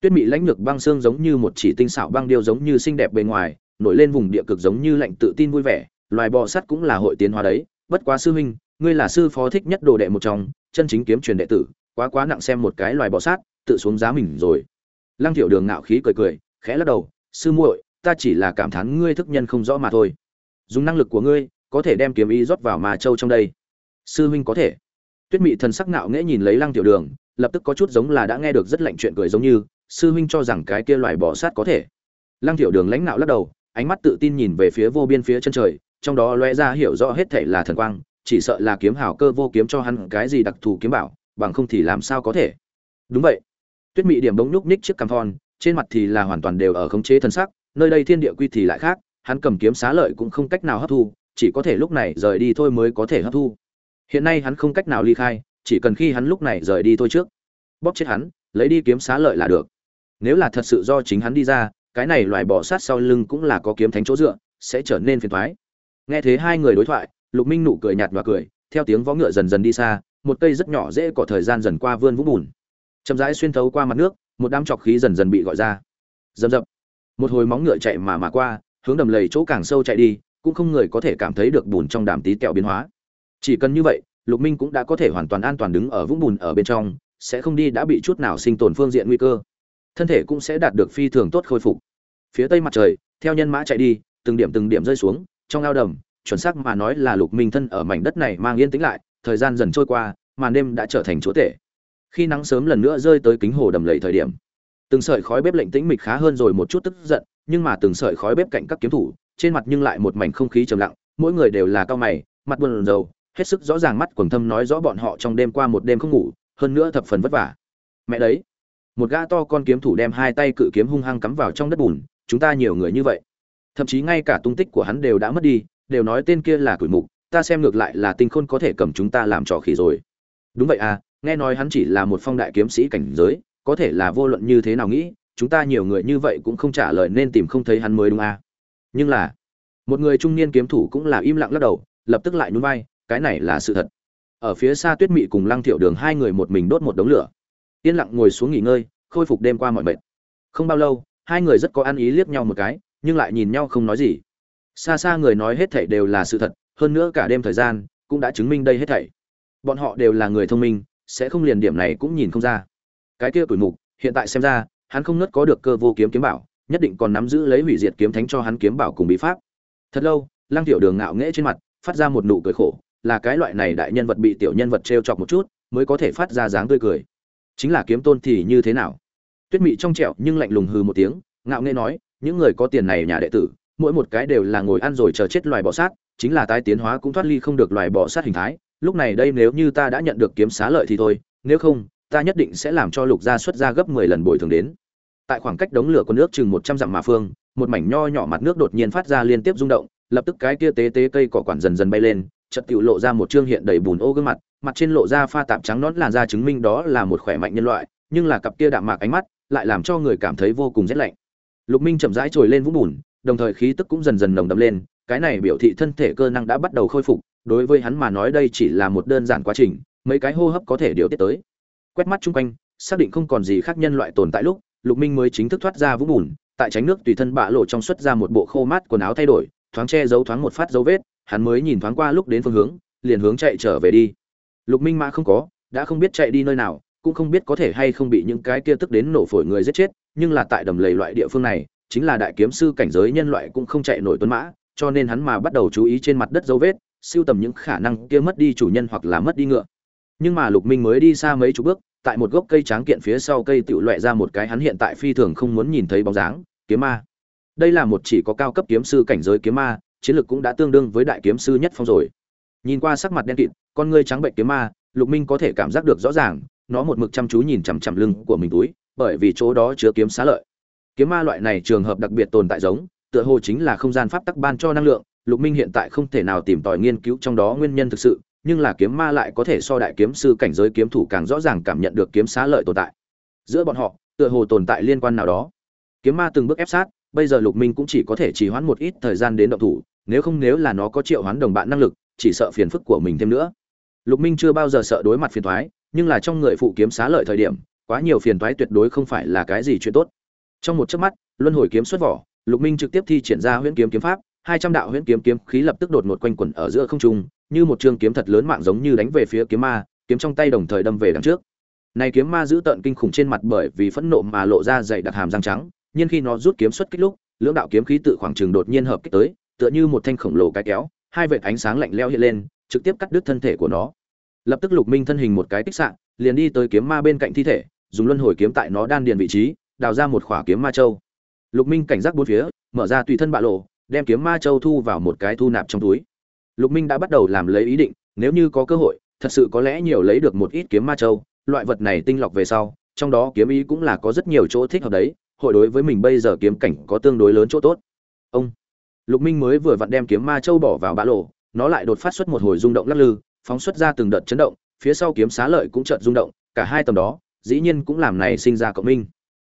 Tuyết mị lãnh lược băng xương giống như một chỉ tinh xảo băng điêu giống như xinh đẹp bề ngoài, nổi lên vùng địa cực giống như lạnh tự tin vui vẻ, loài bò sắt cũng là hội tiến hóa đấy. Bất quá sư huynh, ngươi là sư phó thích nhất đồ đệ một trong, chân chính kiếm truyền đệ tử, quá quá nặng xem một cái loài bò sát tự xuống giá mình rồi. Lăng thiểu đường ngạo khí cười cười, khẽ lắc đầu, sư muội, ta chỉ là cảm thán ngươi thức nhân không rõ mà thôi. Dùng năng lực của ngươi, có thể đem kiếm ý rót vào mà châu trong đây. Sư huynh có thể tuyết mị thần sắc nạo nghễ nhìn lấy lăng tiểu đường, lập tức có chút giống là đã nghe được rất lạnh chuyện cười giống như, sư huynh cho rằng cái kia loài bò sát có thể. Lăng tiểu đường lãnh nạo lắc đầu, ánh mắt tự tin nhìn về phía vô biên phía chân trời, trong đó lóe ra hiểu rõ hết thảy là thần quang, chỉ sợ là kiếm hào cơ vô kiếm cho hắn cái gì đặc thù kiếm bảo, bằng không thì làm sao có thể. Đúng vậy. Tuyết mị điểm bỗng nhúc ních chiếc cằm thon, trên mặt thì là hoàn toàn đều ở khống chế thân sắc, nơi đây thiên địa quy thì lại khác, hắn cầm kiếm xá lợi cũng không cách nào hấp thu, chỉ có thể lúc này rời đi thôi mới có thể hấp thu hiện nay hắn không cách nào ly khai, chỉ cần khi hắn lúc này rời đi thôi trước. Bóp chết hắn, lấy đi kiếm xá lợi là được. Nếu là thật sự do chính hắn đi ra, cái này loài bỏ sát sau lưng cũng là có kiếm thánh chỗ dựa, sẽ trở nên phiền thoái nghe thấy hai người đối thoại, lục minh nụ cười nhạt và cười, theo tiếng vó ngựa dần dần đi xa, một cây rất nhỏ dễ có thời gian dần qua vươn vũng bùn. Chậm rãi xuyên thấu qua mặt nước, một đám trọc khí dần dần bị gọi ra. Dầm dập một hồi móng ngựa chạy mà mà qua, hướng đầm lầy chỗ càng sâu chạy đi, cũng không người có thể cảm thấy được bùn trong đàm tí kẹo biến hóa chỉ cần như vậy, lục minh cũng đã có thể hoàn toàn an toàn đứng ở vũng bùn ở bên trong, sẽ không đi đã bị chút nào sinh tồn phương diện nguy cơ. Thân thể cũng sẽ đạt được phi thường tốt khôi phục. Phía tây mặt trời, theo nhân mã chạy đi, từng điểm từng điểm rơi xuống, trong ao đầm, chuẩn xác mà nói là lục minh thân ở mảnh đất này mang yên tĩnh lại, thời gian dần trôi qua, màn đêm đã trở thành chỗ tể. Khi nắng sớm lần nữa rơi tới kính hồ đầm lầy thời điểm, từng sợi khói bếp lệnh tĩnh mịch khá hơn rồi một chút tức giận, nhưng mà từng sợi khói bếp cạnh các kiếm thủ, trên mặt nhưng lại một mảnh không khí trầm lặng, mỗi người đều là cao mày, mặt buồn rầu hết sức rõ ràng mắt quần thâm nói rõ bọn họ trong đêm qua một đêm không ngủ, hơn nữa thập phần vất vả. Mẹ đấy, một gã to con kiếm thủ đem hai tay cự kiếm hung hăng cắm vào trong đất bùn, chúng ta nhiều người như vậy. Thậm chí ngay cả tung tích của hắn đều đã mất đi, đều nói tên kia là tuổi mục, ta xem ngược lại là tinh khôn có thể cầm chúng ta làm trò khỉ rồi. Đúng vậy à nghe nói hắn chỉ là một phong đại kiếm sĩ cảnh giới, có thể là vô luận như thế nào nghĩ, chúng ta nhiều người như vậy cũng không trả lời nên tìm không thấy hắn mới đúng à. Nhưng là, một người trung niên kiếm thủ cũng là im lặng lắc đầu, lập tức lại nhún vai cái này là sự thật. Ở phía xa tuyết mị cùng lăng thiệu đường hai người một mình đốt một đống lửa. Yên lặng ngồi xuống nghỉ ngơi, khôi phục đêm qua mọi mệt. Không bao lâu, hai người rất có ăn ý liếc nhau một cái, nhưng lại nhìn nhau không nói gì. Xa xa người nói hết thảy đều là sự thật, hơn nữa cả đêm thời gian cũng đã chứng minh đây hết thảy. Bọn họ đều là người thông minh, sẽ không liền điểm này cũng nhìn không ra. Cái kia tuổi mục, hiện tại xem ra, hắn không nớt có được cơ vô kiếm kiếm bảo, nhất định còn nắm giữ lấy hủy diệt kiếm thánh cho hắn kiếm bảo cùng bí pháp. Thật lâu, lăng tiểu đường ngạo nghễ trên mặt, phát ra một nụ cười khổ là cái loại này đại nhân vật bị tiểu nhân vật trêu chọc một chút, mới có thể phát ra dáng tươi cười. Chính là kiếm tôn thì như thế nào? Tuyết mị trong trẻo nhưng lạnh lùng hừ một tiếng, ngạo nghễ nói, những người có tiền này nhà đệ tử, mỗi một cái đều là ngồi ăn rồi chờ chết loài bọ sát, chính là tái tiến hóa cũng thoát ly không được loài bọ sát hình thái, lúc này đây nếu như ta đã nhận được kiếm xá lợi thì thôi, nếu không, ta nhất định sẽ làm cho lục gia xuất ra gấp mười lần bồi thường đến. Tại khoảng cách đống lửa của nước chừng một trăm dặm mà phương, một mảnh nho nhỏ mặt nước đột nhiên phát ra liên tiếp rung động, lập tức cái kia tế tế cây cỏ quản dần dần bay lên chợt tiểu lộ ra một trương hiện đầy bùn ô gương mặt mặt trên lộ ra pha tạp trắng nõn làn da chứng minh đó là một khỏe mạnh nhân loại, nhưng là cặp kia đạm mạc ánh mắt lại làm cho người cảm thấy vô cùng rét lạnh. Lục minh chậm rãi trồi lên vũng bùn, đồng thời khí tức cũng dần dần nồng đậm lên, cái này biểu thị thân thể cơ năng đã bắt đầu khôi phục, đối với hắn mà nói đây chỉ là một đơn giản quá trình, mấy cái hô hấp có thể điều tiết tới. Quét mắt chung quanh, xác định không còn gì khác nhân loại tồn tại lúc, lục minh mới chính thức thoát ra vũng bùn, tại tránh nước tùy thân bạ lộ trong xuất ra một bộ khô mát quần áo thay đổi, thoáng che giấu thoáng một phát dấu vết hắn mới nhìn thoáng qua lúc đến phương hướng, liền hướng chạy trở về đi. Lục minh mã không có, đã không biết chạy đi nơi nào, cũng không biết có thể hay không bị những cái kia tức đến nổ phổi người giết chết, nhưng là tại đầm lầy loại địa phương này, chính là đại kiếm sư cảnh giới nhân loại cũng không chạy nổi tuấn mã, cho nên hắn mà bắt đầu chú ý trên mặt đất dấu vết, siêu tầm những khả năng kia mất đi chủ nhân hoặc là mất đi ngựa. Nhưng mà lục minh mới đi xa mấy chục bước, tại một gốc cây tráng kiện phía sau cây tự loẹ ra một cái hắn hiện tại phi thường không muốn nhìn thấy bóng dáng, kiếm ma. Đây là một chỉ có cao cấp kiếm sư cảnh giới kiếm ma chiến lược cũng đã tương đương với đại kiếm sư nhất phong rồi. Nhìn qua sắc mặt đen kịt, con ngươi trắng bệnh kiếm ma, lục minh có thể cảm giác được rõ ràng, nó một mực chăm chú nhìn chằm chằm lưng của mình túi, bởi vì chỗ đó chứa kiếm xá lợi. Kiếm ma loại này trường hợp đặc biệt tồn tại giống, tựa hồ chính là không gian pháp tắc ban cho năng lượng, lục minh hiện tại không thể nào tìm tòi nghiên cứu trong đó nguyên nhân thực sự, nhưng là kiếm ma lại có thể so đại kiếm sư cảnh giới kiếm thủ càng rõ ràng cảm nhận được kiếm xá lợi tồn tại. Giữa bọn họ, tựa hồ tồn tại liên quan nào đó. Kiếm ma từng bước ép sát, bây giờ lục minh cũng chỉ có thể trì hoãn một ít thời gian đến động thủ nếu không nếu là nó có triệu hoán đồng bạn năng lực, chỉ sợ phiền phức của mình thêm nữa. Lục minh chưa bao giờ sợ đối mặt phiền thoái nhưng là trong người phụ kiếm xá lợi thời điểm, quá nhiều phiền thoái tuyệt đối không phải là cái gì chuyện tốt. Trong một chớp mắt, luân hồi kiếm xuất vỏ, lục minh trực tiếp thi triển ra huyễn kiếm kiếm pháp, hai trăm đạo huyễn kiếm kiếm khí lập tức đột ngột quanh quẩn ở giữa không trung, như một trường kiếm thật lớn mạng giống như đánh về phía kiếm ma, kiếm trong tay đồng thời đâm về đằng trước. Này kiếm ma giữ tận kinh khủng trên mặt bởi vì phẫn nộ mà lộ ra dày đặc hàm răng trắng, nhưng khi nó rút kiếm xuất kích lúc, lưỡng đạo kiếm khí tự khoảng trường đột nhiên hợp kích tới tựa như một thanh khổng lồ cái kéo, hai vệt ánh sáng lạnh lẽo hiện lên, trực tiếp cắt đứt thân thể của nó. Lập tức lục minh thân hình một cái kích sạn liền đi tới kiếm ma bên cạnh thi thể, dùng luân hồi kiếm tại nó đan điền vị trí, đào ra một khỏa kiếm ma châu. Lục minh cảnh giác bốn phía, mở ra tùy thân bạ lộ, đem kiếm ma châu thu vào một cái thu nạp trong túi. Lục minh đã bắt đầu làm lấy ý định, nếu như có cơ hội, thật sự có lẽ nhiều lấy được một ít kiếm ma châu, loại vật này tinh lọc về sau, trong đó kiếm ý cũng là có rất nhiều chỗ thích hợp đấy, hội đối với mình bây giờ kiếm cảnh có tương đối lớn chỗ tốt. Ông lục minh mới vừa vặn đem kiếm ma châu bỏ vào bã lộ, nó lại đột phát xuất một hồi rung động lắc lư, phóng xuất ra từng đợt chấn động, phía sau kiếm xá lợi cũng chợt rung động, cả hai tầm đó, dĩ nhiên cũng làm này sinh ra cộng minh.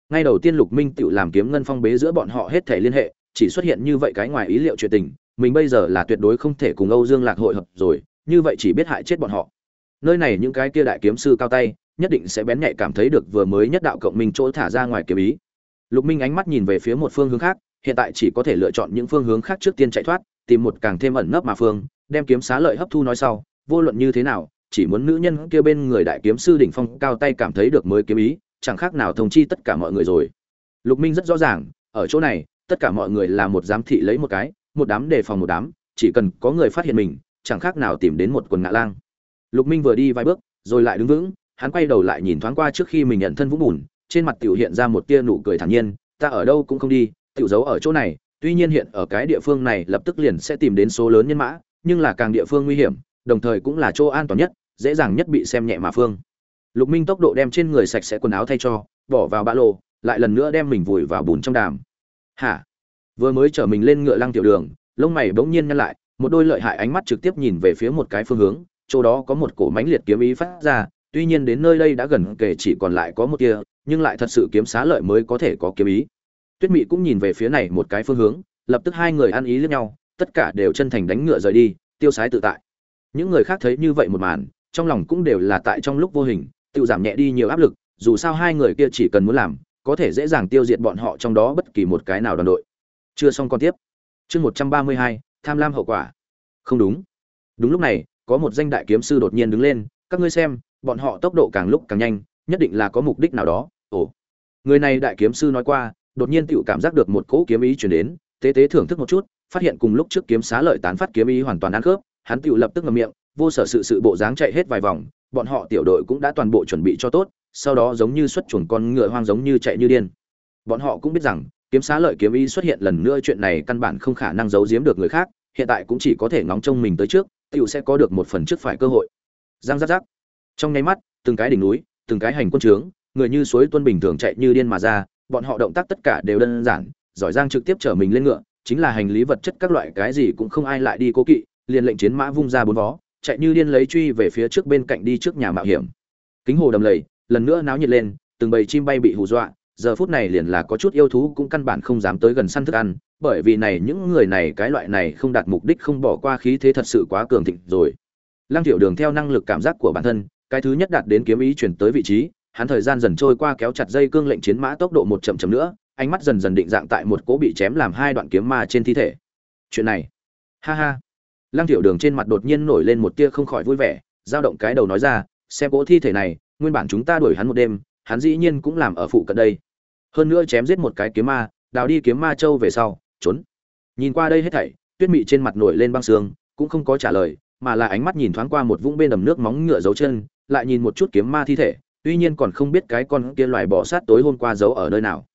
Ngay đầu tiên lục minh tự làm kiếm ngân phong bế giữa bọn họ hết thể liên hệ, chỉ xuất hiện như vậy cái ngoài ý liệu chuyện tình, mình bây giờ là tuyệt đối không thể cùng âu dương lạc hội hợp rồi, như vậy chỉ biết hại chết bọn họ. Nơi này những cái kia đại kiếm sư cao tay, nhất định sẽ bén nhạy cảm thấy được vừa mới nhất đạo cộng minh chỗ thả ra ngoài kiếm ý. Lục minh ánh mắt nhìn về phía một phương hướng khác hiện tại chỉ có thể lựa chọn những phương hướng khác trước tiên chạy thoát, tìm một càng thêm ẩn nấp mà phương, đem kiếm xá lợi hấp thu nói sau, vô luận như thế nào, chỉ muốn nữ nhân kia bên người đại kiếm sư đỉnh phong cao tay cảm thấy được mới kiếm ý, chẳng khác nào thông chi tất cả mọi người rồi. Lục minh rất rõ ràng, ở chỗ này, tất cả mọi người là một giám thị lấy một cái, một đám đề phòng một đám, chỉ cần có người phát hiện mình, chẳng khác nào tìm đến một quần ngạ lang. Lục minh vừa đi vài bước, rồi lại đứng vững, hắn quay đầu lại nhìn thoáng qua trước khi mình nhận thân vũng bùn, trên mặt tiểu hiện ra một tia nụ cười thản nhiên, ta ở đâu cũng không đi tiểu dấu ở chỗ này, tuy nhiên hiện ở cái địa phương này lập tức liền sẽ tìm đến số lớn nhân mã, nhưng là càng địa phương nguy hiểm, đồng thời cũng là chỗ an toàn nhất, dễ dàng nhất bị xem nhẹ mà phương. Lục minh tốc độ đem trên người sạch sẽ quần áo thay cho, bỏ vào ba lô, lại lần nữa đem mình vùi vào bùn trong đàm. Hả? Vừa mới chở mình lên ngựa lăng tiểu đường, lông mày bỗng nhiên nhăn lại, một đôi lợi hại ánh mắt trực tiếp nhìn về phía một cái phương hướng, chỗ đó có một cổ mãnh liệt kiếm ý phát ra, tuy nhiên đến nơi đây đã gần kể chỉ còn lại có một kia nhưng lại thật sự kiếm xá lợi mới có thể có kiếm ý tuyết mị cũng nhìn về phía này một cái phương hướng, lập tức hai người ăn ý lẫn nhau, tất cả đều chân thành đánh ngựa rời đi, tiêu sái tự tại. Những người khác thấy như vậy một màn, trong lòng cũng đều là tại trong lúc vô hình, tự giảm nhẹ đi nhiều áp lực, dù sao hai người kia chỉ cần muốn làm, có thể dễ dàng tiêu diệt bọn họ trong đó bất kỳ một cái nào đoàn đội. Chưa xong con tiếp. Chương một trăm ba mươi hai, tham lam hậu quả. Không đúng. Đúng lúc này, có một danh đại kiếm sư đột nhiên đứng lên, các ngươi xem, bọn họ tốc độ càng lúc càng nhanh, nhất định là có mục đích nào đó. Ồ. Người này đại kiếm sư nói qua đột nhiên tựu cảm giác được một cỗ kiếm ý chuyển đến, tế tế thưởng thức một chút, phát hiện cùng lúc trước kiếm xá lợi tán phát kiếm ý hoàn toàn ăn khớp, hắn tựu lập tức ngậm miệng, vô sở sự sự bộ dáng chạy hết vài vòng, bọn họ tiểu đội cũng đã toàn bộ chuẩn bị cho tốt, sau đó giống như xuất chuồn con ngựa hoang giống như chạy như điên. Bọn họ cũng biết rằng, kiếm xá lợi kiếm ý xuất hiện lần nữa chuyện này căn bản không khả năng giấu giếm được người khác, hiện tại cũng chỉ có thể ngóng trông mình tới trước tựu sẽ có được một phần trước phải cơ hội. Giang giáp giáp trong nháy mắt, từng cái đỉnh núi, từng cái hành quân trướng, người như suối tuân bình thường chạy như điên mà ra bọn họ động tác tất cả đều đơn giản, giỏi giang trực tiếp chở mình lên ngựa, chính là hành lý vật chất các loại cái gì cũng không ai lại đi cố kỵ, liền lệnh chiến mã vung ra bốn vó, chạy như điên lấy truy về phía trước bên cạnh đi trước nhà mạo hiểm. Kính hồ đầm lầy, lần nữa náo nhiệt lên, từng bầy chim bay bị hù dọa, giờ phút này liền là có chút yêu thú cũng căn bản không dám tới gần săn thức ăn, bởi vì này những người này cái loại này không đạt mục đích không bỏ qua khí thế thật sự quá cường thịnh rồi. Lăng tiểu đường theo năng lực cảm giác của bản thân, cái thứ nhất đạt đến kiếm ý chuyển tới vị trí hắn thời gian dần trôi qua kéo chặt dây cương lệnh chiến mã tốc độ một chậm chậm nữa, ánh mắt dần dần định dạng tại một cố bị chém làm hai đoạn kiếm ma trên thi thể. Chuyện này. Ha ha. Lăng tiểu đường trên mặt đột nhiên nổi lên một tia không khỏi vui vẻ, dao động cái đầu nói ra, xem cố thi thể này, nguyên bản chúng ta đuổi hắn một đêm, hắn dĩ nhiên cũng làm ở phụ cận đây. Hơn nữa chém giết một cái kiếm ma, đào đi kiếm ma châu về sau, trốn. Nhìn qua đây hết thảy, tuyết mị trên mặt nổi lên băng sương, cũng không có trả lời, mà là ánh mắt nhìn thoáng qua một vũng bên đầm nước móng ngựa dấu chân, lại nhìn một chút kiếm ma thi thể tuy nhiên còn không biết cái con kia loài bò sát tối hôm qua giấu ở nơi nào.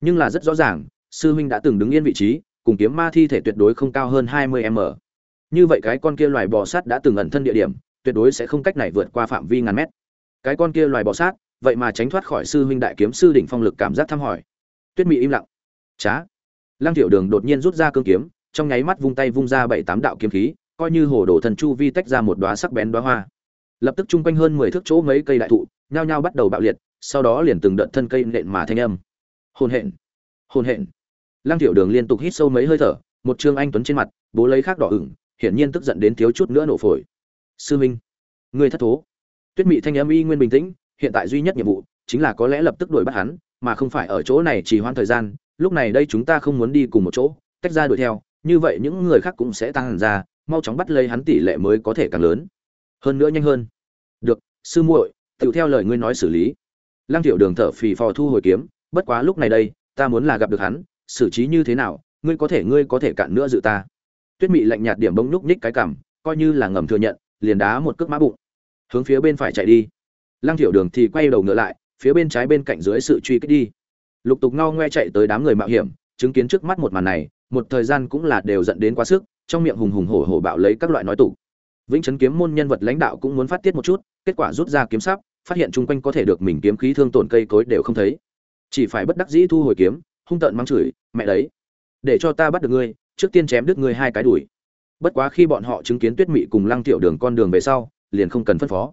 Nhưng là rất rõ ràng, sư huynh đã từng đứng yên vị trí, cùng kiếm ma thi thể tuyệt đối không cao hơn hai mươi m. Như vậy cái con kia loài bò sát đã từng ẩn thân địa điểm, tuyệt đối sẽ không cách này vượt qua phạm vi ngàn mét. Cái con kia loài bò sát, vậy mà tránh thoát khỏi sư huynh đại kiếm sư đỉnh phong lực cảm giác thăm hỏi. Tuyết mị im lặng. Chá. Lăng tiểu đường đột nhiên rút ra cương kiếm, trong nháy mắt vung tay vung ra bảy tám đạo kiếm khí, coi như hồ đồ thần chu vi tách ra một đóa sắc bén đóa hoa. Lập tức chung quanh hơn mười thước chỗ mấy cây đại thụ nhao nhao bắt đầu bạo liệt, sau đó liền từng đợt thân cây nện mà thanh âm. Hồn hện hồn hện. Lăng tiểu đường liên tục hít sâu mấy hơi thở, một trương anh tuấn trên mặt, bố lấy khác đỏ ửng, hiển nhiên tức giận đến thiếu chút nữa nổ phổi. Sư minh, người thất thố. Tuyết mị thanh âm y nguyên bình tĩnh, hiện tại duy nhất nhiệm vụ chính là có lẽ lập tức đuổi bắt hắn, mà không phải ở chỗ này trì hoãn thời gian, lúc này đây chúng ta không muốn đi cùng một chỗ, tách ra đuổi theo, như vậy những người khác cũng sẽ tăng hẳn ra, mau chóng bắt lấy hắn tỷ lệ mới có thể càng lớn. Hơn nữa nhanh hơn. Được, sư muội tựu theo lời ngươi nói xử lý. Lăng tiểu đường thở phì phò thu hồi kiếm, bất quá lúc này đây, ta muốn là gặp được hắn, xử trí như thế nào, ngươi có thể, ngươi có thể cạn nữa dự ta. Tuyết mị lạnh nhạt điểm bông nhúc nhích cái cảm coi như là ngầm thừa nhận, liền đá một cước mã bụng. Hướng phía bên phải chạy đi. Lăng tiểu đường thì quay đầu ngựa lại, phía bên trái bên cạnh dưới sự truy kích đi. Lục tục ngao ngoe chạy tới đám người mạo hiểm, chứng kiến trước mắt một màn này, một thời gian cũng là đều dẫn đến quá sức, trong miệng hùng hùng hổ hổ bạo lấy các loại nói tủ. Vĩnh chấn kiếm môn nhân vật lãnh đạo cũng muốn phát tiết một chút, kết quả rút ra kiếm sắp phát hiện chung quanh có thể được mình kiếm khí thương tổn cây cối đều không thấy. Chỉ phải bất đắc dĩ thu hồi kiếm, hung tợn mắng chửi, mẹ đấy, để cho ta bắt được ngươi, trước tiên chém đứt ngươi hai cái đùi. Bất quá khi bọn họ chứng kiến tuyết mị cùng lăng tiểu đường con đường về sau, liền không cần phân phó.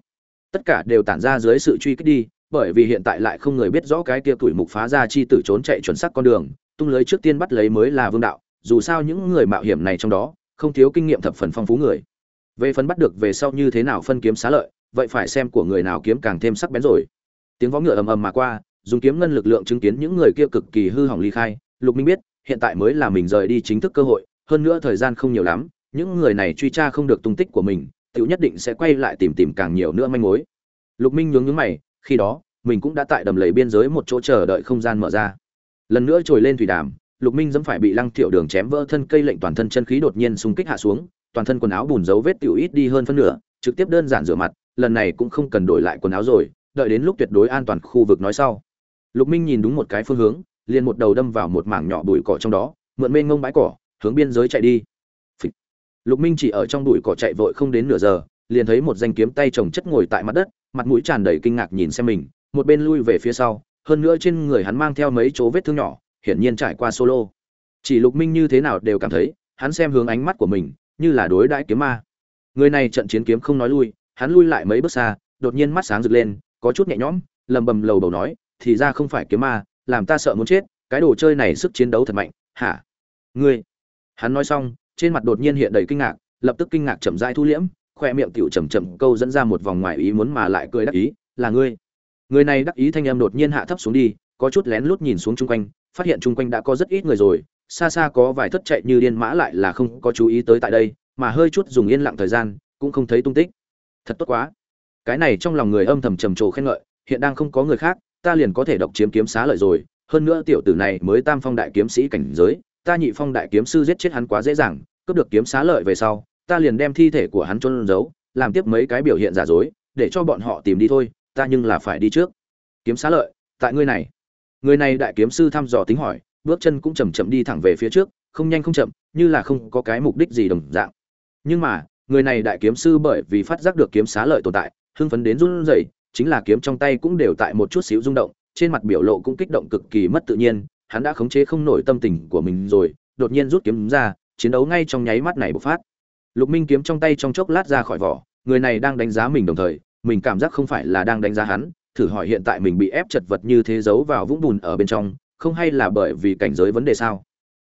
Tất cả đều tản ra dưới sự truy kích đi, bởi vì hiện tại lại không người biết rõ cái kia tuổi mục phá ra chi tử trốn chạy chuẩn xác con đường, tung lưới trước tiên bắt lấy mới là vương đạo, dù sao những người mạo hiểm này trong đó, không thiếu kinh nghiệm thập phần phong phú người. Về phần bắt được về sau như thế nào phân kiếm xá lợi vậy phải xem của người nào kiếm càng thêm sắc bén rồi. Tiếng võ ngựa ầm ầm mà qua, dùng kiếm ngân lực lượng chứng kiến những người kia cực kỳ hư hỏng ly khai. Lục minh biết, hiện tại mới là mình rời đi chính thức cơ hội, hơn nữa thời gian không nhiều lắm, những người này truy tra không được tung tích của mình, tiểu nhất định sẽ quay lại tìm tìm càng nhiều nữa manh mối. Lục minh nhướng nhướng mày, khi đó, mình cũng đã tại đầm lầy biên giới một chỗ chờ đợi không gian mở ra. Lần nữa trồi lên thủy đàm, lục minh dẫm phải bị lăng thiệu đường chém vỡ thân cây lệnh toàn thân chân khí đột nhiên xung kích hạ xuống, toàn thân quần áo bùn dấu vết tiểu ít đi hơn phân nửa, trực tiếp đơn giản rửa mặt lần này cũng không cần đổi lại quần áo rồi, đợi đến lúc tuyệt đối an toàn khu vực nói sau. Lục minh nhìn đúng một cái phương hướng, liền một đầu đâm vào một mảng nhỏ bụi cỏ trong đó, mượn mênh ngông bãi cỏ, hướng biên giới chạy đi. Phịch. lục minh chỉ ở trong bụi cỏ chạy vội không đến nửa giờ, liền thấy một danh kiếm tay chồng chất ngồi tại mặt đất, mặt mũi tràn đầy kinh ngạc nhìn xem mình, một bên lui về phía sau, hơn nữa trên người hắn mang theo mấy chỗ vết thương nhỏ, hiển nhiên trải qua solo. Chỉ lục minh như thế nào đều cảm thấy, hắn xem hướng ánh mắt của mình, như là đối đãi kiếm ma. Người này trận chiến kiếm không nói lui hắn lui lại mấy bước xa, đột nhiên mắt sáng rực lên, có chút nhẹ nhõm, lầm bầm lầu bầu nói, thì ra không phải kiếm ma, làm ta sợ muốn chết, cái đồ chơi này sức chiến đấu thật mạnh, hả? Ngươi? Hắn nói xong, trên mặt đột nhiên hiện đầy kinh ngạc, lập tức kinh ngạc chậm rãi thu liễm, khoe miệng tiểu chậm chậm câu dẫn ra một vòng ngoài ý muốn mà lại cười đắc ý, là ngươi. Người này đắc ý thanh em đột nhiên hạ thấp xuống đi, có chút lén lút nhìn xuống chung quanh, phát hiện chung quanh đã có rất ít người rồi, xa xa có vài thất chạy như điên mã lại là không có chú ý tới tại đây, mà hơi chút dùng yên lặng thời gian, cũng không thấy tung tích thật tốt quá. Cái này trong lòng người âm thầm trầm trồ khen ngợi, hiện đang không có người khác, ta liền có thể độc chiếm kiếm xá lợi rồi. Hơn nữa tiểu tử này mới tam phong đại kiếm sĩ cảnh giới, ta nhị phong đại kiếm sư giết chết hắn quá dễ dàng, cướp được kiếm xá lợi về sau, ta liền đem thi thể của hắn chôn giấu, làm tiếp mấy cái biểu hiện giả dối, để cho bọn họ tìm đi thôi, ta nhưng là phải đi trước. Kiếm xá lợi, tại ngươi này. Người này đại kiếm sư thăm dò tính hỏi, bước chân cũng chầm chậm đi thẳng về phía trước, không nhanh không chậm, như là không có cái mục đích gì đồng dạng. Nhưng mà người này đại kiếm sư bởi vì phát giác được kiếm xá lợi tồn tại, hưng phấn đến run rẩy, chính là kiếm trong tay cũng đều tại một chút xíu rung động, trên mặt biểu lộ cũng kích động cực kỳ mất tự nhiên, hắn đã khống chế không nổi tâm tình của mình rồi, đột nhiên rút kiếm ra, chiến đấu ngay trong nháy mắt này bộc phát. Lục minh kiếm trong tay trong chốc lát ra khỏi vỏ, người này đang đánh giá mình đồng thời, mình cảm giác không phải là đang đánh giá hắn, thử hỏi hiện tại mình bị ép chật vật như thế giấu vào vũng bùn ở bên trong, không hay là bởi vì cảnh giới vấn đề sao?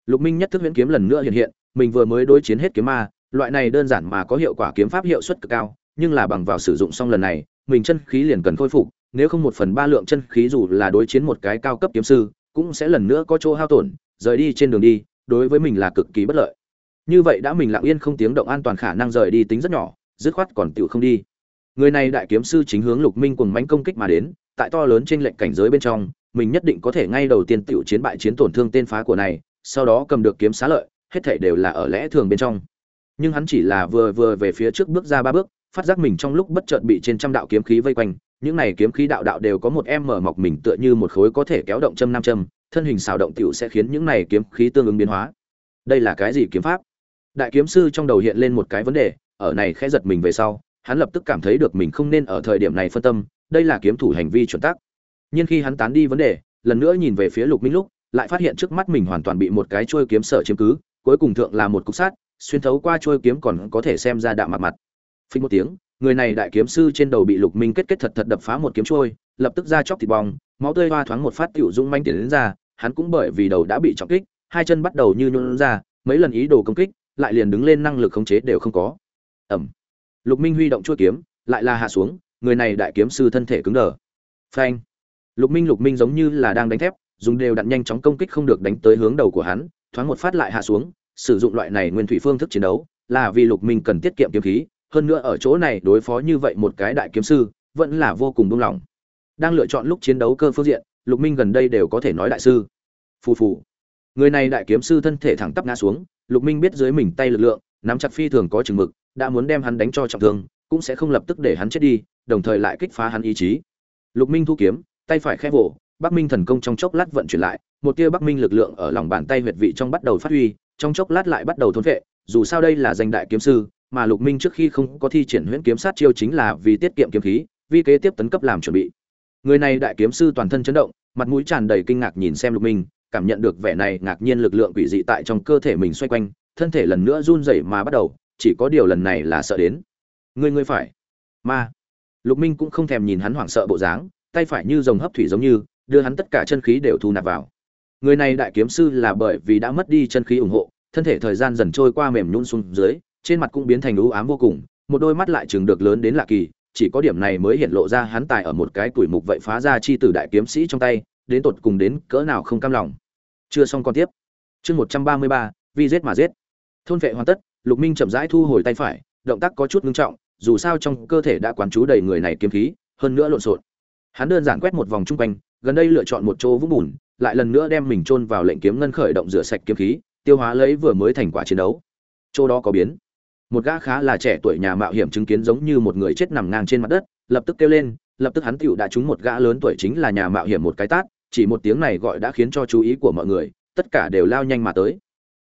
Lục minh nhất thức huyễn kiếm lần nữa hiện hiện, mình vừa mới đối chiến hết kiếm ma loại này đơn giản mà có hiệu quả kiếm pháp hiệu suất cực cao, nhưng là bằng vào sử dụng xong lần này, mình chân khí liền cần khôi phục, nếu không một phần ba lượng chân khí dù là đối chiến một cái cao cấp kiếm sư, cũng sẽ lần nữa có chỗ hao tổn, rời đi trên đường đi, đối với mình là cực kỳ bất lợi. Như vậy đã mình lặng yên không tiếng động an toàn khả năng rời đi tính rất nhỏ, dứt khoát còn tựu không đi. Người này đại kiếm sư chính hướng lục minh cùng mánh công kích mà đến, tại to lớn trên lệnh cảnh giới bên trong, mình nhất định có thể ngay đầu tiên tựu chiến bại chiến tổn thương tên phá của này, sau đó cầm được kiếm xá lợi, hết thảy đều là ở lẽ thường bên trong nhưng hắn chỉ là vừa vừa về phía trước bước ra ba bước, phát giác mình trong lúc bất chợt bị trên trăm đạo kiếm khí vây quanh, những này kiếm khí đạo đạo đều có một em mở mọc mình tựa như một khối có thể kéo động châm nam châm, thân hình xào động tiểu sẽ khiến những này kiếm khí tương ứng biến hóa. Đây là cái gì kiếm pháp? Đại kiếm sư trong đầu hiện lên một cái vấn đề, ở này khẽ giật mình về sau, hắn lập tức cảm thấy được mình không nên ở thời điểm này phân tâm, đây là kiếm thủ hành vi chuẩn tắc nhưng khi hắn tán đi vấn đề, lần nữa nhìn về phía lục minh lúc, lại phát hiện trước mắt mình hoàn toàn bị một cái trôi kiếm sở chiếm cứ, cuối cùng thượng là một cục sát xuyên thấu qua trôi kiếm còn có thể xem ra đạm mặt mặt. Phình một tiếng, người này đại kiếm sư trên đầu bị lục minh kết kết thật thật đập phá một kiếm trôi lập tức ra chóc thịt bong, máu tươi hoa thoáng một phát tiểu dung manh tiền đến ra, hắn cũng bởi vì đầu đã bị trọng kích, hai chân bắt đầu như nhún ra, mấy lần ý đồ công kích, lại liền đứng lên năng lực khống chế đều không có. Ẩm lục minh huy động chuôi kiếm, lại là hạ xuống, người này đại kiếm sư thân thể cứng đờ. Phanh. Lục minh lục minh giống như là đang đánh thép, dùng đều đặn nhanh chóng công kích không được đánh tới hướng đầu của hắn, thoáng một phát lại hạ xuống sử dụng loại này nguyên thủy phương thức chiến đấu là vì lục minh cần tiết kiệm kiếm khí. Hơn nữa ở chỗ này đối phó như vậy một cái đại kiếm sư vẫn là vô cùng buông lỏng. Đang lựa chọn lúc chiến đấu cơ phương diện, lục minh gần đây đều có thể nói đại sư. Phù phù. Người này đại kiếm sư thân thể thẳng tắp ngã xuống, lục minh biết dưới mình tay lực lượng, nắm chặt phi thường có chừng mực, đã muốn đem hắn đánh cho trọng thương, cũng sẽ không lập tức để hắn chết đi, đồng thời lại kích phá hắn ý chí. Lục minh thu kiếm, tay phải khép vỗ, bắc minh thần công trong chốc lát vận chuyển lại, một tia bắc minh lực lượng ở lòng bàn tay huyệt vị trong bắt đầu phát huy trong chốc lát lại bắt đầu thôn vệ, dù sao đây là danh đại kiếm sư, mà lục minh trước khi không có thi triển huyễn kiếm sát chiêu chính là vì tiết kiệm kiếm khí, vì kế tiếp tấn cấp làm chuẩn bị. Người này đại kiếm sư toàn thân chấn động, mặt mũi tràn đầy kinh ngạc nhìn xem lục minh, cảm nhận được vẻ này ngạc nhiên lực lượng quỷ dị tại trong cơ thể mình xoay quanh, thân thể lần nữa run rẩy mà bắt đầu, chỉ có điều lần này là sợ đến. Ngươi ngươi phải. Ma. Lục minh cũng không thèm nhìn hắn hoảng sợ bộ dáng, tay phải như dòng hấp thủy giống như, đưa hắn tất cả chân khí đều thu nạp vào người này đại kiếm sư là bởi vì đã mất đi chân khí ủng hộ, thân thể thời gian dần trôi qua mềm nhún xuống dưới, trên mặt cũng biến thành ưu ám vô cùng, một đôi mắt lại chừng được lớn đến lạ kỳ, chỉ có điểm này mới hiện lộ ra hắn tài ở một cái tuổi mục vậy phá ra chi tử đại kiếm sĩ trong tay, đến tột cùng đến cỡ nào không cam lòng. Chưa xong con tiếp. Chương một trăm ba mươi ba vi giết mà giết. Thôn vệ hoàn tất, lục minh chậm rãi thu hồi tay phải, động tác có chút ngưng trọng, dù sao trong cơ thể đã quán chú đầy người này kiếm khí, hơn nữa lộn xộn. Hắn đơn giản quét một vòng chung quanh, gần đây lựa chọn một chỗ vũng bùn lại lần nữa đem mình chôn vào lệnh kiếm ngân khởi động rửa sạch kiếm khí, tiêu hóa lấy vừa mới thành quả chiến đấu. Chỗ đó có biến. Một gã khá là trẻ tuổi nhà mạo hiểm chứng kiến giống như một người chết nằm ngang trên mặt đất, lập tức kêu lên, lập tức hắn tiểu đã trúng một gã lớn tuổi chính là nhà mạo hiểm một cái tát, chỉ một tiếng này gọi đã khiến cho chú ý của mọi người, tất cả đều lao nhanh mà tới.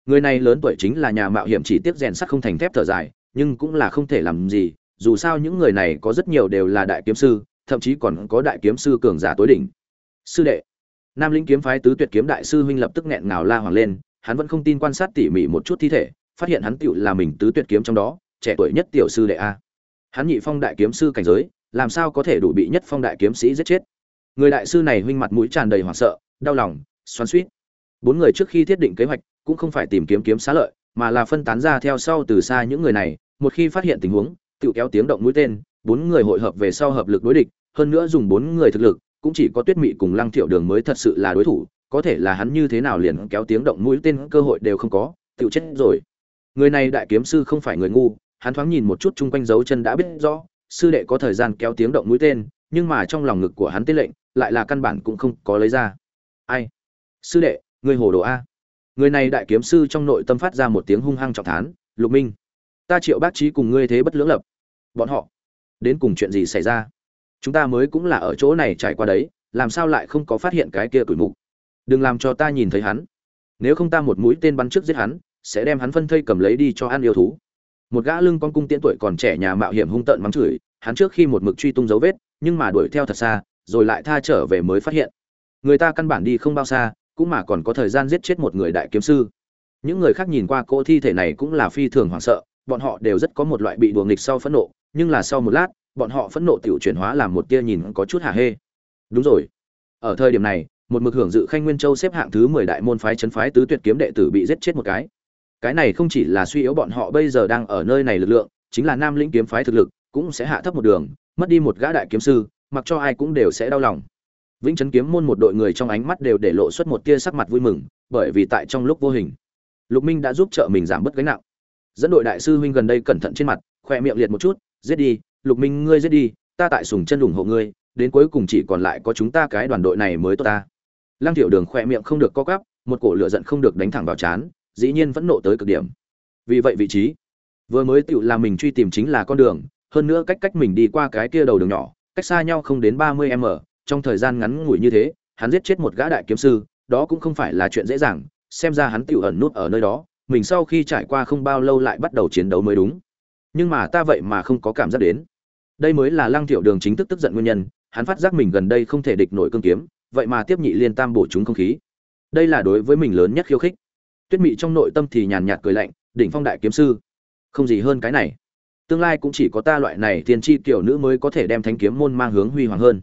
Người này lớn tuổi chính là nhà mạo hiểm chỉ tiếc rèn sắt không thành thép thở dài, nhưng cũng là không thể làm gì, dù sao những người này có rất nhiều đều là đại kiếm sư, thậm chí còn có đại kiếm sư cường giả tối đỉnh. Sư đệ nam linh kiếm phái tứ tuyệt kiếm đại sư huynh lập tức nghẹn ngào la hoàng lên, hắn vẫn không tin quan sát tỉ mỉ một chút thi thể, phát hiện hắn tựu là mình tứ tuyệt kiếm trong đó, trẻ tuổi nhất tiểu sư đệ a. Hắn nhị phong đại kiếm sư cảnh giới, làm sao có thể đủ bị nhất phong đại kiếm sĩ giết chết? Người đại sư này huynh mặt mũi tràn đầy hoảng sợ, đau lòng, xoắn suýt bốn người trước khi thiết định kế hoạch, cũng không phải tìm kiếm kiếm xá lợi, mà là phân tán ra theo sau từ xa những người này, một khi phát hiện tình huống tự kéo tiếng động mũi tên, bốn người hội hợp về sau hợp lực đối địch, hơn nữa dùng bốn người thực lực cũng chỉ có tuyết mị cùng lăng thiệu đường mới thật sự là đối thủ, có thể là hắn như thế nào liền kéo tiếng động mũi tên cơ hội đều không có tự chết rồi. Người này đại kiếm sư không phải người ngu, hắn thoáng nhìn một chút chung quanh dấu chân đã biết rõ, sư đệ có thời gian kéo tiếng động mũi tên, nhưng mà trong lòng ngực của hắn tên lệnh, lại là căn bản cũng không có lấy ra. Ai? Sư đệ người hồ đồ a. Người này đại kiếm sư trong nội tâm phát ra một tiếng hung hăng trọng thán, lục minh, ta triệu bác trí cùng ngươi thế bất lưỡng lập. Bọn họ, đến cùng chuyện gì xảy ra? Chúng ta mới cũng là ở chỗ này trải qua đấy, làm sao lại không có phát hiện cái kia tuổi mục? Đừng làm cho ta nhìn thấy hắn. Nếu không ta một mũi tên bắn trước giết hắn, sẽ đem hắn phân thây cầm lấy đi cho ăn yêu thú. Một gã lưng con cung tiễn tuổi còn trẻ nhà mạo hiểm hung tợn mắng chửi, hắn trước khi một mực truy tung dấu vết, nhưng mà đuổi theo thật xa, rồi lại tha trở về mới phát hiện. Người ta căn bản đi không bao xa, cũng mà còn có thời gian giết chết một người đại kiếm sư. Những người khác nhìn qua cỗ thi thể này cũng là phi thường hoảng sợ, bọn họ đều rất có một loại bị đùa nghịch sau phẫn nộ, nhưng là sau một lát bọn họ phẫn nộ tiểu chuyển hóa làm một tia nhìn có chút hả hê. Đúng rồi. Ở thời điểm này, một mực hưởng dự khanh nguyên châu xếp hạng thứ mười đại môn phái chấn phái tứ tuyệt kiếm đệ tử bị giết chết một cái. Cái này không chỉ là suy yếu bọn họ bây giờ đang ở nơi này lực lượng, chính là nam lĩnh kiếm phái thực lực cũng sẽ hạ thấp một đường, mất đi một gã đại kiếm sư, mặc cho ai cũng đều sẽ đau lòng. Vĩnh chấn kiếm môn một đội người trong ánh mắt đều để lộ xuất một tia sắc mặt vui mừng, bởi vì tại trong lúc vô hình, lục minh đã giúp trợ mình giảm bớt gánh nặng. Dẫn đội đại sư huynh gần đây cẩn thận trên mặt, khoe miệng liệt một chút, giết đi lục minh, ngươi giết đi, ta tại sùng chân ủng hộ ngươi, đến cuối cùng chỉ còn lại có chúng ta cái đoàn đội này mới tốt ta. Lăng tiểu đường khoe miệng không được co cắp một cổ lửa giận không được đánh thẳng vào chán dĩ nhiên vẫn nộ tới cực điểm. Vì vậy vị trí vừa mới tự làm mình truy tìm chính là con đường, hơn nữa cách cách mình đi qua cái kia đầu đường nhỏ, cách xa nhau không đến ba mươi m, trong thời gian ngắn ngủi như thế, hắn giết chết một gã đại kiếm sư, đó cũng không phải là chuyện dễ dàng, xem ra hắn tự ẩn nút ở nơi đó, mình sau khi trải qua không bao lâu lại bắt đầu chiến đấu mới đúng. Nhưng mà ta vậy mà không có cảm giác đến đây mới là lăng tiểu đường chính thức tức giận nguyên nhân, hắn phát giác mình gần đây không thể địch nổi cương kiếm, vậy mà tiếp nhị liên tam bổ chúng không khí. Đây là đối với mình lớn nhất khiêu khích. Tuyết mị trong nội tâm thì nhàn nhạt cười lạnh, đỉnh phong đại kiếm sư, không gì hơn cái này. Tương lai cũng chỉ có ta loại này tiên tri tiểu nữ mới có thể đem thánh kiếm môn mang hướng huy hoàng hơn.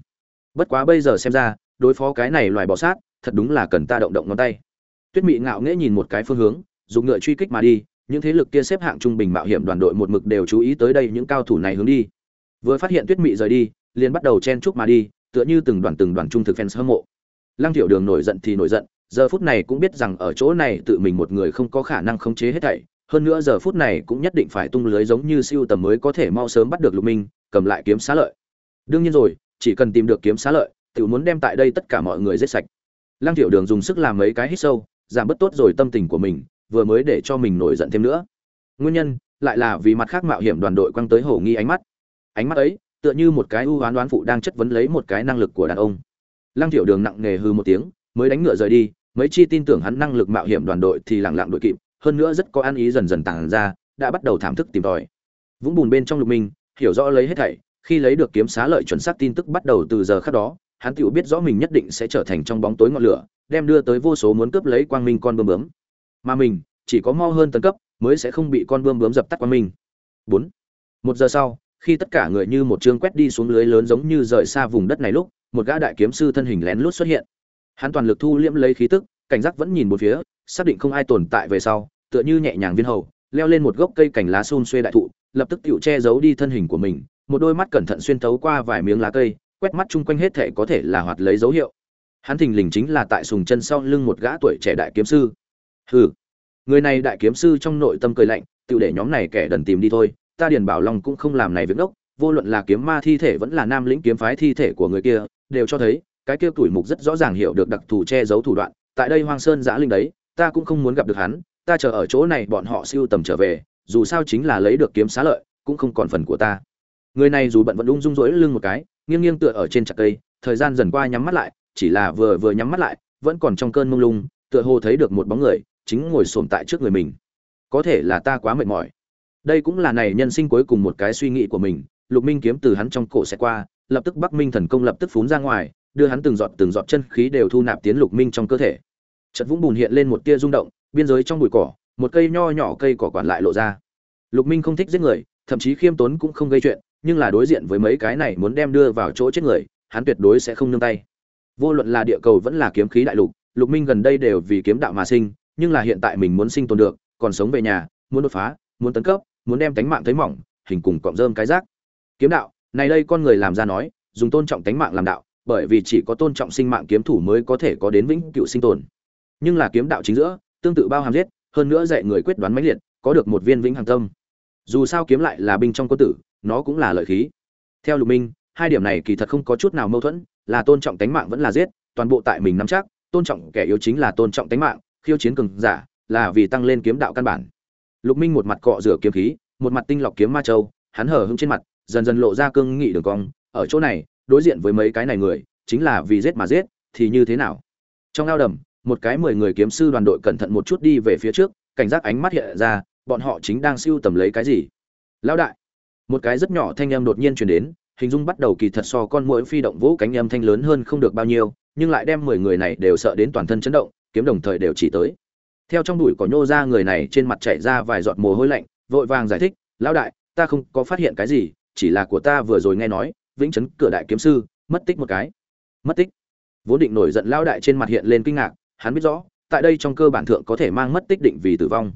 Bất quá bây giờ xem ra, đối phó cái này loài bọ sát, thật đúng là cần ta động động ngón tay. Tuyết mị ngạo nghễ nhìn một cái phương hướng, dùng ngựa truy kích mà đi, những thế lực kia xếp hạng trung bình mạo hiểm đoàn đội một mực đều chú ý tới đây, những cao thủ này hướng đi vừa phát hiện tuyết mị rời đi, liền bắt đầu chen chúc mà đi, tựa như từng đoàn từng đoàn trung thực fans hâm mộ. Lăng tiểu đường nổi giận thì nổi giận, giờ phút này cũng biết rằng ở chỗ này tự mình một người không có khả năng khống chế hết thảy, hơn nữa giờ phút này cũng nhất định phải tung lưới giống như siêu tầm mới có thể mau sớm bắt được lục minh, cầm lại kiếm xá lợi. Đương nhiên rồi, chỉ cần tìm được kiếm xá lợi tự muốn đem tại đây tất cả mọi người giết sạch. Lăng tiểu đường dùng sức làm mấy cái hít sâu, giảm bớt tốt rồi tâm tình của mình, vừa mới để cho mình nổi giận thêm nữa. Nguyên nhân, lại là vì mặt khác mạo hiểm đoàn đội quăng tới hổ nghi ánh mắt ánh mắt ấy, tựa như một cái ưu oán đoán phụ đang chất vấn lấy một cái năng lực của đàn ông. Lăng tiểu đường nặng nề hư một tiếng, mới đánh ngựa rời đi, mấy chi tin tưởng hắn năng lực mạo hiểm đoàn đội thì lặng lặng đội kịp, hơn nữa rất có ăn ý dần dần tàng ra, đã bắt đầu thảm thức tìm tòi. Vũng bùn bên trong lục minh, hiểu rõ lấy hết thảy, khi lấy được kiếm xá lợi chuẩn xác tin tức bắt đầu từ giờ khác đó, hắn tự biết rõ mình nhất định sẽ trở thành trong bóng tối ngọn lửa, đem đưa tới vô số muốn cướp lấy quang minh con bướm bướm. Mà mình, chỉ có mau hơn tấn cấp, mới sẽ không bị con bướm bướm dập tắt quang minh. Bốn. Một giờ sau khi tất cả người như một chương quét đi xuống lưới lớn giống như rời xa vùng đất này lúc, một gã đại kiếm sư thân hình lén lút xuất hiện. Hắn toàn lực thu liễm lấy khí tức, cảnh giác vẫn nhìn một phía, xác định không ai tồn tại về sau, tựa như nhẹ nhàng viên hầu, leo lên một gốc cây cành lá xun xuê đại thụ, lập tức tựu che giấu đi thân hình của mình, một đôi mắt cẩn thận xuyên thấu qua vài miếng lá cây, quét mắt chung quanh hết thể có thể là hoạt lấy dấu hiệu. Hắn thình lình chính là tại sùng chân sau lưng một gã tuổi trẻ đại kiếm sư. Hừ. Người này đại kiếm sư trong nội tâm cười lạnh tự để nhóm này kẻ đần tìm đi thôi ta điền bảo long cũng không làm này việc đốc, vô luận là kiếm ma thi thể vẫn là nam lĩnh kiếm phái thi thể của người kia, đều cho thấy, cái kia tuổi mục rất rõ ràng hiểu được đặc thù che giấu thủ đoạn, tại đây hoang sơn giã linh đấy, ta cũng không muốn gặp được hắn, ta chờ ở chỗ này bọn họ siêu tầm trở về, dù sao chính là lấy được kiếm xá lợi, cũng không còn phần của ta. Người này dù bận vẫn ung dung rỗi lưng một cái, nghiêng nghiêng tựa ở trên chặt cây, thời gian dần qua nhắm mắt lại, chỉ là vừa vừa nhắm mắt lại, vẫn còn trong cơn mông lung, tựa hồ thấy được một bóng người, chính ngồi xổm tại trước người mình. Có thể là ta quá mệt mỏi đây cũng là này nhân sinh cuối cùng một cái suy nghĩ của mình, lục minh kiếm từ hắn trong cổ sẽ qua, lập tức bắc minh thần công lập tức phún ra ngoài, đưa hắn từng giọt từng giọt chân khí đều thu nạp tiến lục minh trong cơ thể. Chật vũng bùn hiện lên một tia rung động, biên giới trong bụi cỏ, một cây nho nhỏ cây cỏ quản lại lộ ra. Lục minh không thích giết người, thậm chí khiêm tốn cũng không gây chuyện, nhưng là đối diện với mấy cái này muốn đem đưa vào chỗ chết người, hắn tuyệt đối sẽ không nương tay. Vô luận là địa cầu vẫn là kiếm khí đại lục lục minh gần đây đều vì kiếm đạo mà sinh, nhưng là hiện tại mình muốn sinh tồn được, còn sống về nhà, muốn đột phá, muốn tấn cấp muốn đem tánh mạng thấy mỏng, hình cùng cọm rơm cái rác. Kiếm đạo, này đây con người làm ra nói, dùng tôn trọng tánh mạng làm đạo, bởi vì chỉ có tôn trọng sinh mạng kiếm thủ mới có thể có đến vĩnh cựu sinh tồn. Nhưng là kiếm đạo chính giữa, tương tự bao hàm giết, hơn nữa dạy người quyết đoán mãnh liệt, có được một viên vĩnh hằng tâm. Dù sao kiếm lại là binh trong quân tử, nó cũng là lợi khí. Theo lục minh, hai điểm này kỳ thật không có chút nào mâu thuẫn, là tôn trọng tánh mạng vẫn là giết, toàn bộ tại mình nắm chắc, tôn trọng kẻ yếu chính là tôn trọng tánh mạng, khiêu chiến cường giả là vì tăng lên kiếm đạo căn bản lục minh một mặt cọ rửa kiếm khí, một mặt tinh lọc kiếm ma châu, hắn hở hững trên mặt, dần dần lộ ra cương nghị đường cong. Ở chỗ này, đối diện với mấy cái này người, chính là vì giết mà giết, thì như thế nào? Trong ao đầm, một cái mười người kiếm sư đoàn đội cẩn thận một chút đi về phía trước, cảnh giác ánh mắt hiện ra, bọn họ chính đang siêu tầm lấy cái gì? Lão đại! Một cái rất nhỏ thanh âm đột nhiên truyền đến, hình dung bắt đầu kỳ thật so con mũi phi động vỗ cánh âm thanh lớn hơn không được bao nhiêu, nhưng lại đem mười người này đều sợ đến toàn thân chấn động, kiếm đồng thời đều chỉ tới theo trong đùi cỏ nhô ra người này trên mặt chảy ra vài giọt mồ hôi lạnh, vội vàng giải thích, lão đại, ta không có phát hiện cái gì, chỉ là của ta vừa rồi nghe nói, vĩnh chấn cửa đại kiếm sư, mất tích một cái. Mất tích? Vốn định nổi giận lão đại trên mặt hiện lên kinh ngạc, hắn biết rõ, tại đây trong cơ bản thượng có thể mang mất tích định vì tử vong.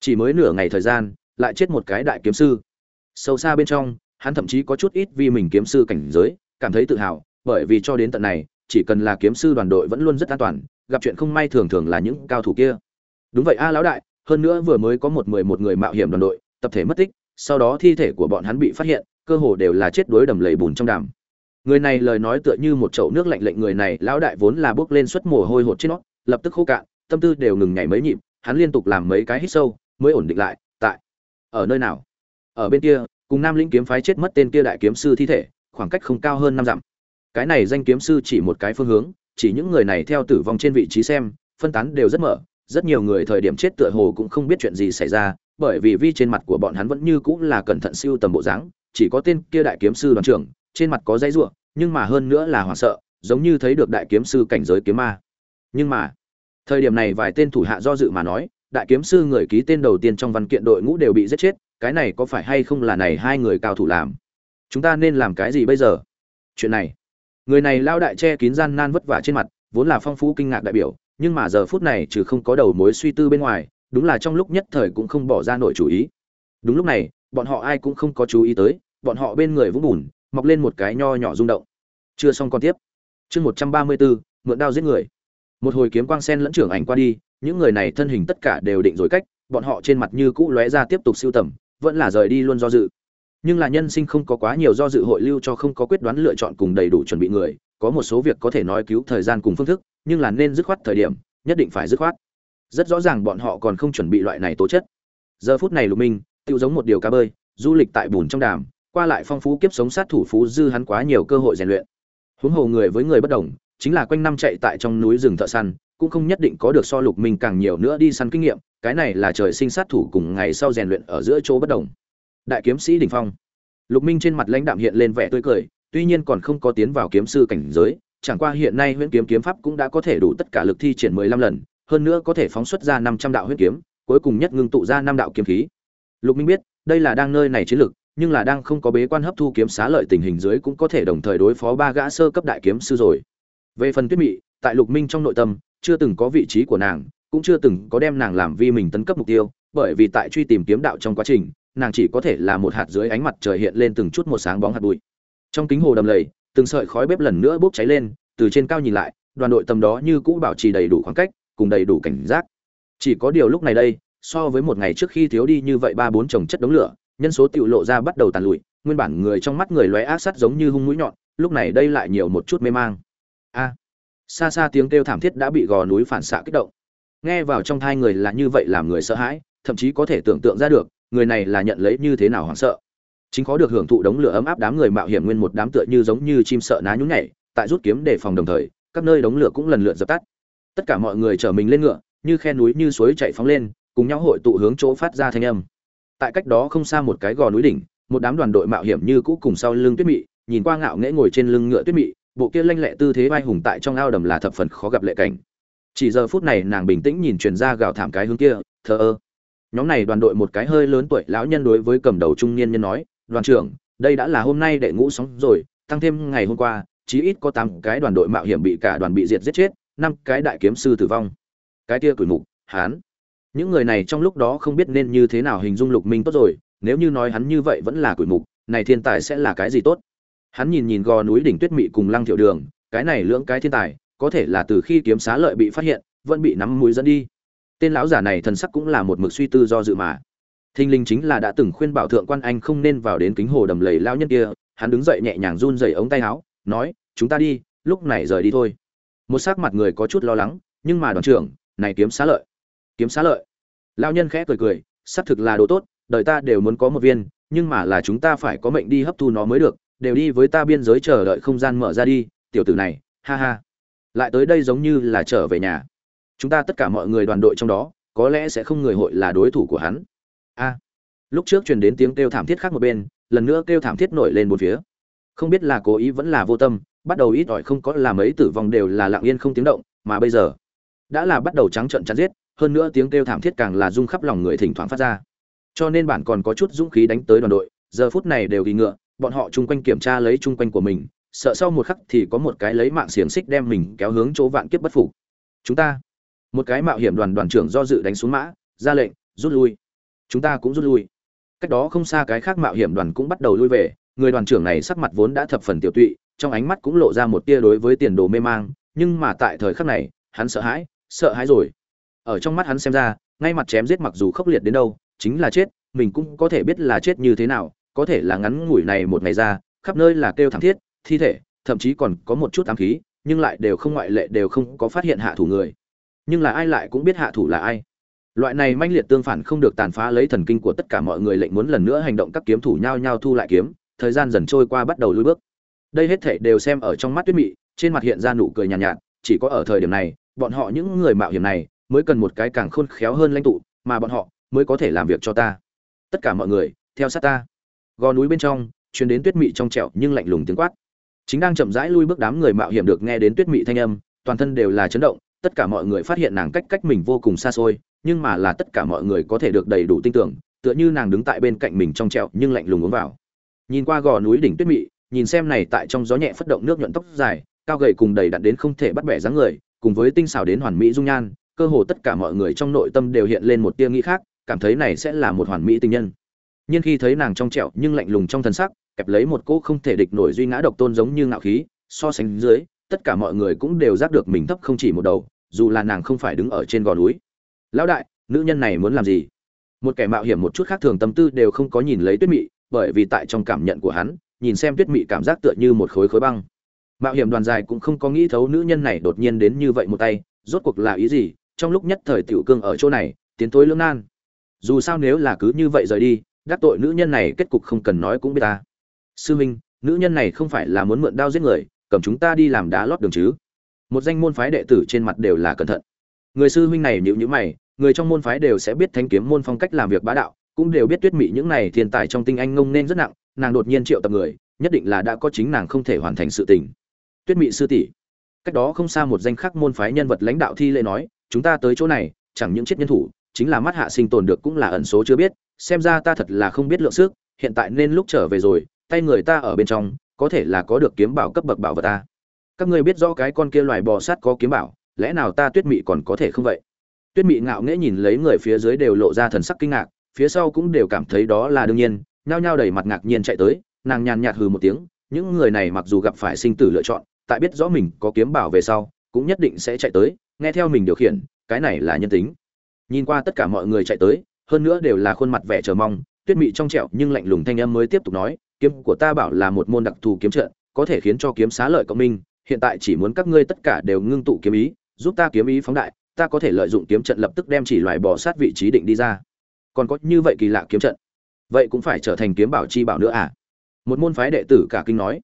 Chỉ mới nửa ngày thời gian, lại chết một cái đại kiếm sư. Sâu xa bên trong, hắn thậm chí có chút ít vì mình kiếm sư cảnh giới, cảm thấy tự hào, bởi vì cho đến tận này, chỉ cần là kiếm sư đoàn đội vẫn luôn rất an toàn, gặp chuyện không may thường thường là những cao thủ kia đúng vậy a lão đại, hơn nữa vừa mới có một mười một người mạo hiểm đoàn đội, tập thể mất tích, sau đó thi thể của bọn hắn bị phát hiện, cơ hồ đều là chết đuối đầm lầy bùn trong đàm. Người này lời nói tựa như một chậu nước lạnh lệnh người này, lão đại vốn là bước lên suất mồ hôi hột trên nó, lập tức khô cạn, tâm tư đều ngừng nhảy mấy nhịp, hắn liên tục làm mấy cái hít sâu, mới ổn định lại, tại, ở nơi nào? Ở bên kia, cùng nam lĩnh kiếm phái chết mất tên kia đại kiếm sư thi thể, khoảng cách không cao hơn năm dặm. Cái này danh kiếm sư chỉ một cái phương hướng, chỉ những người này theo tử vong trên vị trí xem, phân tán đều rất mở rất nhiều người thời điểm chết tựa hồ cũng không biết chuyện gì xảy ra, bởi vì vi trên mặt của bọn hắn vẫn như cũng là cẩn thận siêu tầm bộ dáng, chỉ có tên kia đại kiếm sư đoàn trưởng, trên mặt có dãy ruộng nhưng mà hơn nữa là hoảng sợ, giống như thấy được đại kiếm sư cảnh giới kiếm ma. Nhưng mà, thời điểm này vài tên thủ hạ do dự mà nói, đại kiếm sư người ký tên đầu tiên trong văn kiện đội ngũ đều bị giết chết, cái này có phải hay không là này hai người cao thủ làm? Chúng ta nên làm cái gì bây giờ? Chuyện này, người này lao đại che kín gian nan vất vả trên mặt, vốn là phong phú kinh ngạc đại biểu nhưng mà giờ phút này trừ không có đầu mối suy tư bên ngoài, đúng là trong lúc nhất thời cũng không bỏ ra nổi chủ ý. Đúng lúc này, bọn họ ai cũng không có chú ý tới, bọn họ bên người vũng bùn, mọc lên một cái nho nhỏ rung động. Chưa xong còn tiếp. Chương một trăm ba mươi bốn mượn đao giết người. Một hồi kiếm quang sen lẫn trưởng ảnh qua đi, những người này thân hình tất cả đều định rồi cách, bọn họ trên mặt như cũ lóe ra tiếp tục siêu tầm, vẫn là rời đi luôn do dự. Nhưng là nhân sinh không có quá nhiều do dự hội lưu cho không có quyết đoán lựa chọn cùng đầy đủ chuẩn bị người có một số việc có thể nói cứu thời gian cùng phương thức, nhưng là nên dứt khoát thời điểm, nhất định phải dứt khoát. Rất rõ ràng bọn họ còn không chuẩn bị loại này tố chất. Giờ phút này lục minh tự giống một điều cá bơi, du lịch tại bùn trong đàm, qua lại phong phú kiếp sống sát thủ phú dư hắn quá nhiều cơ hội rèn luyện. Huống hồ người với người bất đồng, chính là quanh năm chạy tại trong núi rừng thợ săn, cũng không nhất định có được so lục minh càng nhiều nữa đi săn kinh nghiệm, cái này là trời sinh sát thủ cùng ngày sau rèn luyện ở giữa chỗ bất đồng. Đại kiếm sĩ đỉnh phong. Lục minh trên mặt lãnh đạm hiện lên vẻ tươi cười tuy nhiên còn không có tiến vào kiếm sư cảnh giới, chẳng qua hiện nay huyễn kiếm kiếm pháp cũng đã có thể đủ tất cả lực thi triển mười lăm lần, hơn nữa có thể phóng xuất ra năm trăm đạo huyễn kiếm, cuối cùng nhất ngưng tụ ra năm đạo kiếm khí. Lục minh biết, đây là đang nơi này chiến lực, nhưng là đang không có bế quan hấp thu kiếm xá lợi tình hình dưới cũng có thể đồng thời đối phó ba gã sơ cấp đại kiếm sư rồi. Về phần tuyết mị, tại lục minh trong nội tâm, chưa từng có vị trí của nàng, cũng chưa từng có đem nàng làm vi mình tấn cấp mục tiêu, bởi vì tại truy tìm kiếm đạo trong quá trình, nàng chỉ có thể là một hạt dưới ánh mặt trời hiện lên từng chút một sáng bóng hạt bụi trong kính hồ đầm lầy, từng sợi khói bếp lần nữa bốc cháy lên, từ trên cao nhìn lại, đoàn đội tầm đó như cũ bảo trì đầy đủ khoảng cách, cùng đầy đủ cảnh giác. Chỉ có điều lúc này đây, so với một ngày trước khi thiếu đi như vậy ba bốn chồng chất đống lửa, nhân số tiểu lộ ra bắt đầu tàn lụi, nguyên bản người trong mắt người lóe ác sắt giống như hung mũi nhọn, lúc này đây lại nhiều một chút mê mang. A! Xa xa tiếng kêu thảm thiết đã bị gò núi phản xạ kích động. Nghe vào trong thai người là như vậy làm người sợ hãi, thậm chí có thể tưởng tượng ra được, người này là nhận lấy như thế nào hoảng sợ chính khó được hưởng thụ đống lửa ấm áp đám người mạo hiểm nguyên một đám tựa như giống như chim sợ ná nhún nhảy, tại rút kiếm để phòng đồng thời, các nơi đống lửa cũng lần lượt dập tắt. Tất cả mọi người chở mình lên ngựa, như khe núi như suối chạy phóng lên, cùng nhau hội tụ hướng chỗ phát ra thanh âm. Tại cách đó không xa một cái gò núi đỉnh, một đám đoàn đội mạo hiểm như cũ cùng sau lưng tuyết mị, nhìn qua ngạo nghễ ngồi trên lưng ngựa tuyết mị, bộ kia lanh lẹ tư thế vai hùng tại trong ao đầm là thập phần khó gặp lệ cảnh. Chỉ giờ phút này nàng bình tĩnh nhìn truyền ra gào thảm cái hướng kia, thờ ơ. Nhóm này đoàn đội một cái hơi lớn tuổi lão nhân đối với cầm đầu trung niên nhân nói đoàn trưởng, đây đã là hôm nay đệ ngũ sóng rồi, tăng thêm ngày hôm qua, chí ít có tám cái đoàn đội mạo hiểm bị cả đoàn bị diệt giết chết, năm cái đại kiếm sư tử vong. Cái kia cửi mục hán những người này trong lúc đó không biết nên như thế nào hình dung lục minh tốt rồi, nếu như nói hắn như vậy vẫn là cửi mục, này thiên tài sẽ là cái gì tốt? Hắn nhìn nhìn gò núi đỉnh tuyết mị cùng lăng thiệu đường, cái này lưỡng cái thiên tài, có thể là từ khi kiếm xá lợi bị phát hiện, vẫn bị nắm mũi dẫn đi. Tên lão giả này thần sắc cũng là một mực suy tư do dự mà thinh linh chính là đã từng khuyên bảo thượng quan anh không nên vào đến kính hồ đầm lầy lao nhân kia, hắn đứng dậy nhẹ nhàng run rẩy ống tay áo, nói, chúng ta đi, lúc này rời đi thôi. Một sắc mặt người có chút lo lắng, nhưng mà đoàn trưởng, này kiếm xá lợi. Kiếm xá lợi. Lao nhân khẽ cười cười, xác thực là đồ tốt, đời ta đều muốn có một viên, nhưng mà là chúng ta phải có mệnh đi hấp thu nó mới được, đều đi với ta biên giới chờ đợi không gian mở ra đi, tiểu tử này, ha ha. Lại tới đây giống như là trở về nhà. Chúng ta tất cả mọi người đoàn đội trong đó, có lẽ sẽ không người hội là đối thủ của hắn a. Lúc trước truyền đến tiếng kêu thảm thiết khác một bên, lần nữa kêu thảm thiết nổi lên một phía. Không biết là cố ý vẫn là vô tâm, bắt đầu ít ỏi không có làm ấy tử vong đều là lặng yên không tiếng động, mà bây giờ, đã là bắt đầu trắng trợn chắn giết, hơn nữa tiếng kêu thảm thiết càng là rung khắp lòng người thỉnh thoảng phát ra. Cho nên bản còn có chút dũng khí đánh tới đoàn đội, giờ phút này đều ghi ngựa, bọn họ chung quanh kiểm tra lấy chung quanh của mình, sợ sau một khắc thì có một cái lấy mạng xiềng xích đem mình kéo hướng chỗ vạn kiếp bất phục. Chúng ta, một cái mạo hiểm đoàn đoàn trưởng do dự đánh xuống mã, ra lệnh, rút lui chúng ta cũng rút lui. Cách đó không xa cái khác mạo hiểm đoàn cũng bắt đầu lui về, người đoàn trưởng này sắc mặt vốn đã thập phần tiểu tụy, trong ánh mắt cũng lộ ra một tia đối với tiền đồ mê mang, nhưng mà tại thời khắc này, hắn sợ hãi sợ hãi rồi. Ở trong mắt hắn xem ra, ngay mặt chém giết mặc dù khốc liệt đến đâu, chính là chết, mình cũng có thể biết là chết như thế nào, có thể là ngắn ngủi này một ngày ra, khắp nơi là kêu thảm thiết, thi thể, thậm chí còn có một chút ám khí, nhưng lại đều không ngoại lệ, đều không có phát hiện hạ thủ người. Nhưng là ai lại cũng biết hạ thủ là ai loại này manh liệt tương phản không được tàn phá lấy thần kinh của tất cả mọi người lệnh muốn lần nữa hành động các kiếm thủ nhau nhau thu lại kiếm thời gian dần trôi qua bắt đầu lùi bước. Đây hết thảy đều xem ở trong mắt tuyết mị trên mặt hiện ra nụ cười nhàn nhạt, nhạt chỉ có ở thời điểm này bọn họ những người mạo hiểm này mới cần một cái càng khôn khéo hơn lãnh tụ mà bọn họ mới có thể làm việc cho ta. Tất cả mọi người theo sát ta. Gò núi bên trong chuyến đến tuyết mị trong trẻo nhưng lạnh lùng tiếng quát. Chính đang chậm rãi lui bước đám người mạo hiểm được nghe đến tuyết mị thanh âm toàn thân đều là chấn động tất cả mọi người phát hiện nàng cách cách mình vô cùng xa xôi nhưng mà là tất cả mọi người có thể được đầy đủ tin tưởng, tựa như nàng đứng tại bên cạnh mình trong trẹo nhưng lạnh lùng uống vào. Nhìn qua gò núi đỉnh tuyết mị, nhìn xem này tại trong gió nhẹ phất động nước nhuận tóc dài, cao gầy cùng đầy đặn đến không thể bắt bẻ dáng người, cùng với tinh xảo đến hoàn mỹ dung nhan, cơ hồ tất cả mọi người trong nội tâm đều hiện lên một tia nghĩ khác, cảm thấy này sẽ là một hoàn mỹ tình nhân. Nhưng khi thấy nàng trong trẹo nhưng lạnh lùng trong thân sắc, kẹp lấy một cỗ không thể địch nổi duy ngã độc tôn giống như ngạo khí, so sánh dưới, tất cả mọi người cũng đều giác được mình thấp không chỉ một đầu, dù là nàng không phải đứng ở trên gò núi lão đại, nữ nhân này muốn làm gì? Một kẻ mạo hiểm một chút khác thường tâm tư đều không có nhìn lấy tuyết mị, bởi vì tại trong cảm nhận của hắn, nhìn xem tuyết mị cảm giác tựa như một khối khối băng. Mạo hiểm đoàn dài cũng không có nghĩ thấu nữ nhân này đột nhiên đến như vậy một tay, rốt cuộc là ý gì? Trong lúc nhất thời tiểu cương ở chỗ này, tiến tối lưỡng nan. Dù sao nếu là cứ như vậy rời đi, đắc tội nữ nhân này kết cục không cần nói cũng biết ta. Sư minh, nữ nhân này không phải là muốn mượn đao giết người, cầm chúng ta đi làm đá lót đường chứ? Một danh môn phái đệ tử trên mặt đều là cẩn thận. Người sư huynh này nhíu nhữ mày người trong môn phái đều sẽ biết thanh kiếm môn phong cách làm việc bá đạo, cũng đều biết tuyết mị những này thiên tài trong tinh anh ngông nên rất nặng, nàng đột nhiên triệu tập người, nhất định là đã có chính nàng không thể hoàn thành sự tình. Tuyết mị sư tỷ, cách đó không xa một danh khắc môn phái nhân vật lãnh đạo thi lễ nói, chúng ta tới chỗ này, chẳng những chết nhân thủ, chính là mắt hạ sinh tồn được cũng là ẩn số chưa biết, xem ra ta thật là không biết lượng sức, hiện tại nên lúc trở về rồi, tay người ta ở bên trong, có thể là có được kiếm bảo cấp bậc bảo vật ta. Các ngươi biết rõ cái con kia loài bò sát có kiếm bảo, lẽ nào ta tuyết mị còn có thể không vậy? Tuyết mị ngạo nghễ nhìn lấy người phía dưới đều lộ ra thần sắc kinh ngạc, phía sau cũng đều cảm thấy đó là đương nhiên, nhao nhao đầy mặt ngạc nhiên chạy tới, nàng nhàn nhạt hừ một tiếng, những người này mặc dù gặp phải sinh tử lựa chọn, tại biết rõ mình có kiếm bảo về sau, cũng nhất định sẽ chạy tới, nghe theo mình điều khiển, cái này là nhân tính. Nhìn qua tất cả mọi người chạy tới, hơn nữa đều là khuôn mặt vẻ chờ mong, tuyết mị trong trẹo nhưng lạnh lùng thanh âm mới tiếp tục nói, kiếm của ta bảo là một môn đặc thù kiếm trận, có thể khiến cho kiếm xá lợi cộng minh, hiện tại chỉ muốn các ngươi tất cả đều ngưng tụ kiếm ý, giúp ta kiếm ý phóng đại ta có thể lợi dụng kiếm trận lập tức đem chỉ loài bỏ sát vị trí định đi ra. Còn có như vậy kỳ lạ kiếm trận. Vậy cũng phải trở thành kiếm bảo chi bảo nữa à? Một môn phái đệ tử cả kinh nói.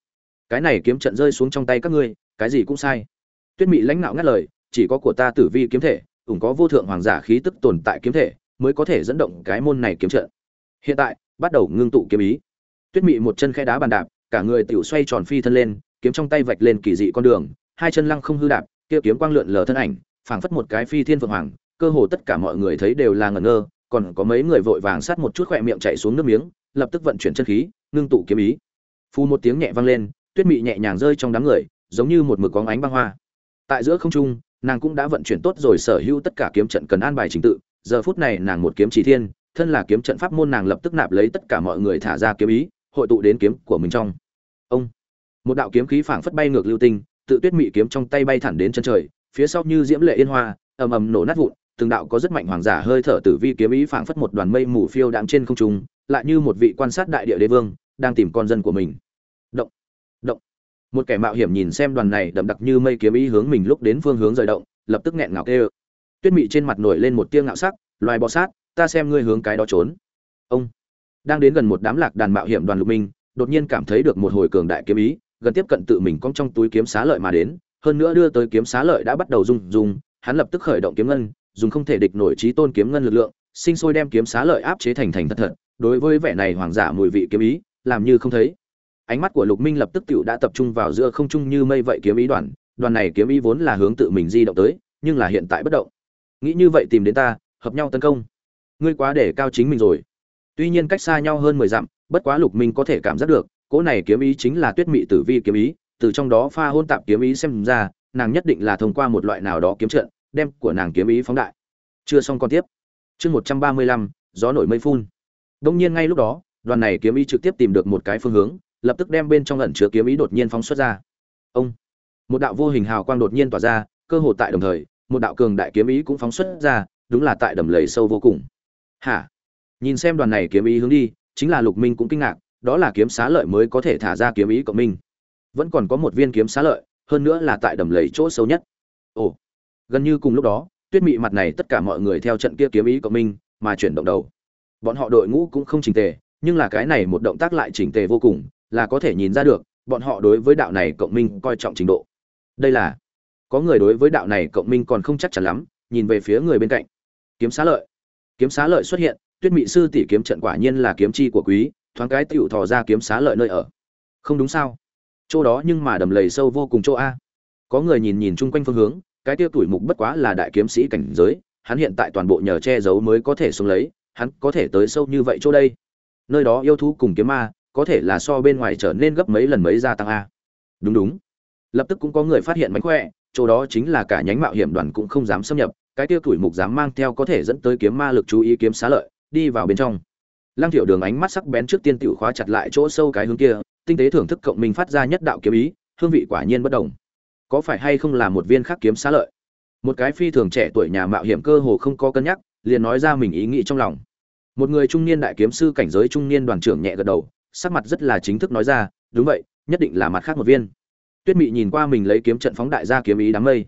Cái này kiếm trận rơi xuống trong tay các ngươi, cái gì cũng sai. Tuyết mị lãnh nạo ngắt lời, chỉ có của ta tử vi kiếm thể ủng có vô thượng hoàng giả khí tức tồn tại kiếm thể, mới có thể dẫn động cái môn này kiếm trận. Hiện tại, bắt đầu ngưng tụ kiếm ý. Tuyết mị một chân khe đá bàn đạp, cả người tiểu xoay tròn phi thân lên, kiếm trong tay vạch lên kỳ dị con đường, hai chân lăng không hư đạp, kia kiếm quang lượn lờ thân ảnh phảng phất một cái phi thiên vượng hoàng, cơ hồ tất cả mọi người thấy đều là ngẩn ngơ, còn có mấy người vội vàng sát một chút khỏe miệng chảy xuống nước miếng, lập tức vận chuyển chân khí, ngưng tụ kiếm ý. Phu một tiếng nhẹ vang lên, tuyết mị nhẹ nhàng rơi trong đám người, giống như một mực quang ánh băng hoa. Tại giữa không trung, nàng cũng đã vận chuyển tốt rồi sở hữu tất cả kiếm trận cần an bài trình tự, giờ phút này nàng một kiếm chỉ thiên, thân là kiếm trận pháp môn nàng lập tức nạp lấy tất cả mọi người thả ra kiếm ý, hội tụ đến kiếm của mình trong. Ông! Một đạo kiếm khí phảng phất bay ngược lưu tinh, tự tuyết mị kiếm trong tay bay thẳng đến chân trời phía sau như diễm lệ yên hoa, ầm ầm nổ nát vụn, từng đạo có rất mạnh hoàng giả hơi thở tử vi kiếm ý phảng phất một đoàn mây mù phiêu đạm trên không trung, lại như một vị quan sát đại địa đế vương, đang tìm con dân của mình. Động động. Một kẻ mạo hiểm nhìn xem đoàn này đậm đặc như mây kiếm ý hướng mình lúc đến phương hướng rời động, lập tức nghẹn ngào kêu. Tuyết mị trên mặt nổi lên một tia ngạo sắc, loài bọ sát, ta xem ngươi hướng cái đó trốn. Ông, đang đến gần một đám lạc đàn mạo hiểm đoàn lục minh, đột nhiên cảm thấy được một hồi cường đại kiếm ý, gần tiếp cận tự mình cong trong túi kiếm xá lợi mà đến hơn nữa đưa tới kiếm xá lợi đã bắt đầu rung rung, hắn lập tức khởi động kiếm ngân, dùng không thể địch nổi trí tôn kiếm ngân lực lượng, sinh sôi đem kiếm xá lợi áp chế thành thành thật thật. Đối với vẻ này hoàng giả mùi vị kiếm ý, làm như không thấy. Ánh mắt của lục minh lập tức tựu đã tập trung vào giữa không trung như mây vậy kiếm ý đoàn đoàn này kiếm ý vốn là hướng tự mình di động tới, nhưng là hiện tại bất động. Nghĩ như vậy tìm đến ta, hợp nhau tấn công. Ngươi quá để cao chính mình rồi. Tuy nhiên cách xa nhau hơn mười dặm, bất quá lục minh có thể cảm giác được, cỗ này kiếm ý chính là tuyết mị tử vi kiếm ý từ trong đó pha hôn tạp kiếm ý xem ra, nàng nhất định là thông qua một loại nào đó kiếm trận, đem của nàng kiếm ý phóng đại. Chưa xong còn tiếp. Chương một trăm ba mươi lăm, gió nổi mây phun. Đông nhiên ngay lúc đó, đoàn này kiếm ý trực tiếp tìm được một cái phương hướng, lập tức đem bên trong ẩn chứa kiếm ý đột nhiên phóng xuất ra. Ông! Một đạo vô hình hào quang đột nhiên tỏa ra, cơ hồ tại đồng thời, một đạo cường đại kiếm ý cũng phóng xuất ra, đúng là tại đầm lầy sâu vô cùng. Hả? Nhìn xem đoàn này kiếm ý hướng đi, chính là lục minh cũng kinh ngạc, đó là kiếm xá lợi mới có thể thả ra kiếm ý của mình vẫn còn có một viên kiếm xá lợi, hơn nữa là tại đầm lầy chỗ sâu nhất. Ồ, gần như cùng lúc đó, tuyết mị mặt này tất cả mọi người theo trận kia kiếm ý của minh mà chuyển động đầu. Bọn họ đội ngũ cũng không chỉnh tề, nhưng là cái này một động tác lại chỉnh tề vô cùng, là có thể nhìn ra được, bọn họ đối với đạo này cộng minh coi trọng trình độ. Đây là, có người đối với đạo này cộng minh còn không chắc chắn lắm, nhìn về phía người bên cạnh. Kiếm xá lợi. Kiếm xá lợi xuất hiện, tuyết mị sư tỷ kiếm trận quả nhiên là kiếm chi của quý, thoáng cái tựu thò ra kiếm xá lợi nơi ở. Không đúng sao? Chỗ đó nhưng mà đầm lầy sâu vô cùng chỗ a. Có người nhìn nhìn chung quanh phương hướng, cái tiêu tuổi mục bất quá là đại kiếm sĩ cảnh giới, hắn hiện tại toàn bộ nhờ che giấu mới có thể xuống lấy, hắn có thể tới sâu như vậy chỗ đây. Nơi đó yêu thú cùng kiếm ma, có thể là so bên ngoài trở nên gấp mấy lần mấy gia tăng a. Đúng đúng. Lập tức cũng có người phát hiện mánh khỏe, chỗ đó chính là cả nhánh mạo hiểm đoàn cũng không dám xâm nhập, cái tiêu tuổi mục dám mang theo có thể dẫn tới kiếm ma lực chú ý kiếm xá lợi, đi vào bên trong. Lăng thiệu đường ánh mắt sắc bén trước tiên tiểu khóa chặt lại chỗ sâu cái hướng kia tinh tế thưởng thức cộng minh phát ra nhất đạo kiếm ý, hương vị quả nhiên bất đồng. Có phải hay không là một viên khắc kiếm xá lợi? Một cái phi thường trẻ tuổi nhà mạo hiểm cơ hồ không có cân nhắc, liền nói ra mình ý nghĩ trong lòng. Một người trung niên đại kiếm sư cảnh giới trung niên đoàn trưởng nhẹ gật đầu, sắc mặt rất là chính thức nói ra, đúng vậy, nhất định là mặt khác một viên. Tuyết mị nhìn qua mình lấy kiếm trận phóng đại ra kiếm ý đám mây.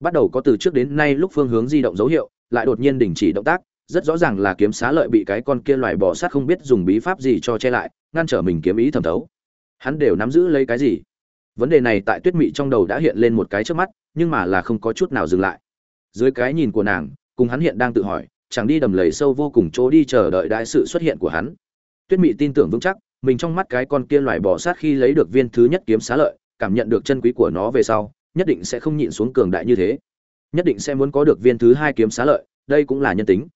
Bắt đầu có từ trước đến nay lúc phương hướng di động dấu hiệu, lại đột nhiên đình chỉ động tác, rất rõ ràng là kiếm xá lợi bị cái con kia loài bỏ sát không biết dùng bí pháp gì cho che lại, ngăn trở mình kiếm ý thẩm thấu hắn đều nắm giữ lấy cái gì? Vấn đề này tại tuyết mị trong đầu đã hiện lên một cái trước mắt, nhưng mà là không có chút nào dừng lại. Dưới cái nhìn của nàng, cùng hắn hiện đang tự hỏi, chẳng đi đầm lầy sâu vô cùng chỗ đi chờ đợi đại sự xuất hiện của hắn. Tuyết mị tin tưởng vững chắc, mình trong mắt cái con kia loài bỏ sát khi lấy được viên thứ nhất kiếm xá lợi, cảm nhận được chân quý của nó về sau, nhất định sẽ không nhịn xuống cường đại như thế. Nhất định sẽ muốn có được viên thứ hai kiếm xá lợi, đây cũng là nhân tính.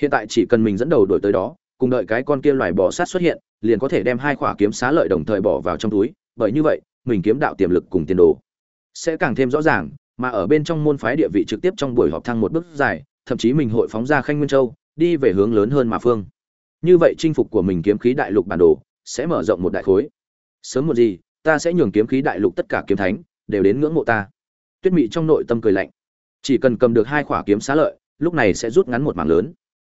Hiện tại chỉ cần mình dẫn đầu đổi tới đó, cùng đợi cái con kia loài bỏ sát xuất hiện liền có thể đem hai khỏa kiếm xá lợi đồng thời bỏ vào trong túi, bởi như vậy, mình kiếm đạo tiềm lực cùng tiền đồ sẽ càng thêm rõ ràng, mà ở bên trong môn phái địa vị trực tiếp trong buổi họp thăng một bước dài, thậm chí mình hội phóng ra khanh nguyên châu, đi về hướng lớn hơn mà phương. Như vậy chinh phục của mình kiếm khí đại lục bản đồ sẽ mở rộng một đại khối. Sớm một gì, ta sẽ nhường kiếm khí đại lục tất cả kiếm thánh đều đến ngưỡng mộ ta. Tuyết mị trong nội tâm cười lạnh. Chỉ cần cầm được hai khỏa kiếm xá lợi, lúc này sẽ rút ngắn một mảng lớn.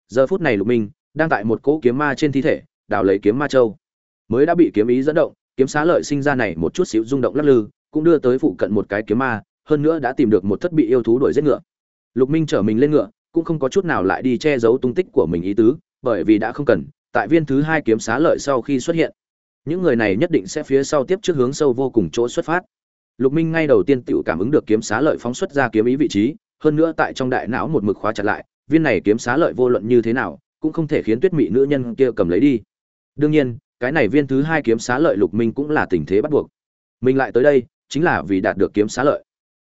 Giờ phút này lục minh đang tại một cỗ kiếm ma trên thi thể đào lấy kiếm ma châu. Mới đã bị kiếm ý dẫn động, kiếm xá lợi sinh ra này một chút xíu rung động lắc lư, cũng đưa tới phụ cận một cái kiếm ma, hơn nữa đã tìm được một thất bị yêu thú đuổi giết ngựa. Lục minh chở mình lên ngựa, cũng không có chút nào lại đi che giấu tung tích của mình ý tứ, bởi vì đã không cần, tại viên thứ hai kiếm xá lợi sau khi xuất hiện, những người này nhất định sẽ phía sau tiếp trước hướng sâu vô cùng chỗ xuất phát. Lục minh ngay đầu tiên tự cảm ứng được kiếm xá lợi phóng xuất ra kiếm ý vị trí, hơn nữa tại trong đại não một mực khóa chặt lại, viên này kiếm xá lợi vô luận như thế nào, cũng không thể khiến tuyết mị nữ nhân kia cầm lấy đi đương nhiên, cái này viên thứ hai kiếm xá lợi lục minh cũng là tình thế bắt buộc. Mình lại tới đây, chính là vì đạt được kiếm xá lợi.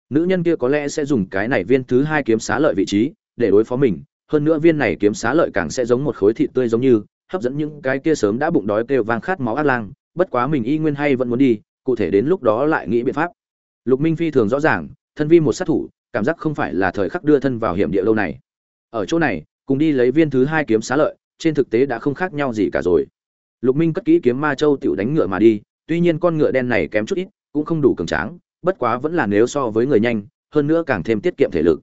Nữ nhân kia có lẽ sẽ dùng cái này viên thứ hai kiếm xá lợi vị trí để đối phó mình, hơn nữa viên này kiếm xá lợi càng sẽ giống một khối thịt tươi giống như, hấp dẫn những cái kia sớm đã bụng đói kêu vang khát máu ác lang, bất quá mình y nguyên hay vẫn muốn đi, cụ thể đến lúc đó lại nghĩ biện pháp. Lục minh phi thường rõ ràng, thân vi một sát thủ, cảm giác không phải là thời khắc đưa thân vào hiểm địa lâu này. Ở chỗ này, cùng đi lấy viên thứ hai kiếm xá lợi, trên thực tế đã không khác nhau gì cả rồi lục minh cất kỹ kiếm ma châu tiểu đánh ngựa mà đi, tuy nhiên con ngựa đen này kém chút ít, cũng không đủ cường tráng, bất quá vẫn là nếu so với người nhanh, hơn nữa càng thêm tiết kiệm thể lực.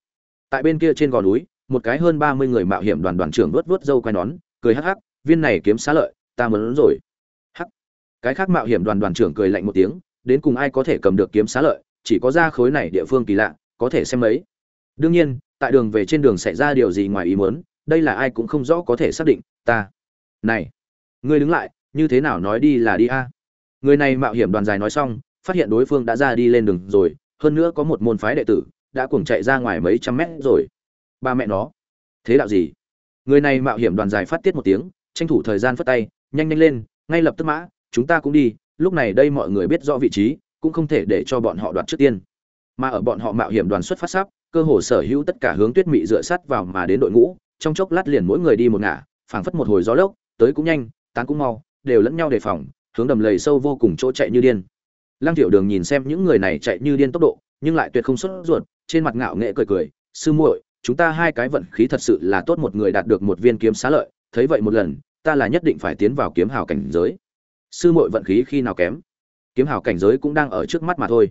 Tại bên kia trên gò núi, một cái hơn ba mươi người mạo hiểm đoàn đoàn trưởng vuốt vuốt râu quai nón, cười hắc hắc, viên này kiếm xá lợi, ta muốn rồi. Hắc. Cái khác mạo hiểm đoàn đoàn trưởng cười lạnh một tiếng, đến cùng ai có thể cầm được kiếm xá lợi, chỉ có ra khối này địa phương kỳ lạ, có thể xem mấy. Đương nhiên, tại đường về trên đường xảy ra điều gì ngoài ý muốn, đây là ai cũng không rõ có thể xác định, ta. Này ngươi đứng lại, như thế nào nói đi là đi a? Người này mạo hiểm đoàn dài nói xong, phát hiện đối phương đã ra đi lên đường rồi, hơn nữa có một môn phái đệ tử, đã cuồng chạy ra ngoài mấy trăm mét rồi. Ba mẹ nó. Thế đạo gì? Người này mạo hiểm đoàn dài phát tiết một tiếng, tranh thủ thời gian phất tay, nhanh nhanh lên, ngay lập tức mã, chúng ta cũng đi, lúc này đây mọi người biết rõ vị trí, cũng không thể để cho bọn họ đoạt trước tiên. Mà ở bọn họ mạo hiểm đoàn xuất phát sắp, cơ hồ sở hữu tất cả hướng tuyết mị dựa sát vào mà đến đội ngũ, trong chốc lát liền mỗi người đi một ngả, phảng phất một hồi gió lốc, tới cũng nhanh tán cũng mau, đều lẫn nhau đề phòng, hướng đầm lầy sâu vô cùng chỗ chạy như điên. Lăng tiểu đường nhìn xem những người này chạy như điên tốc độ, nhưng lại tuyệt không xuất ruột, trên mặt ngạo nghệ cười cười, sư muội, chúng ta hai cái vận khí thật sự là tốt một người đạt được một viên kiếm xá lợi, thấy vậy một lần, ta là nhất định phải tiến vào kiếm hào cảnh giới. Sư muội vận khí khi nào kém? Kiếm hào cảnh giới cũng đang ở trước mắt mà thôi.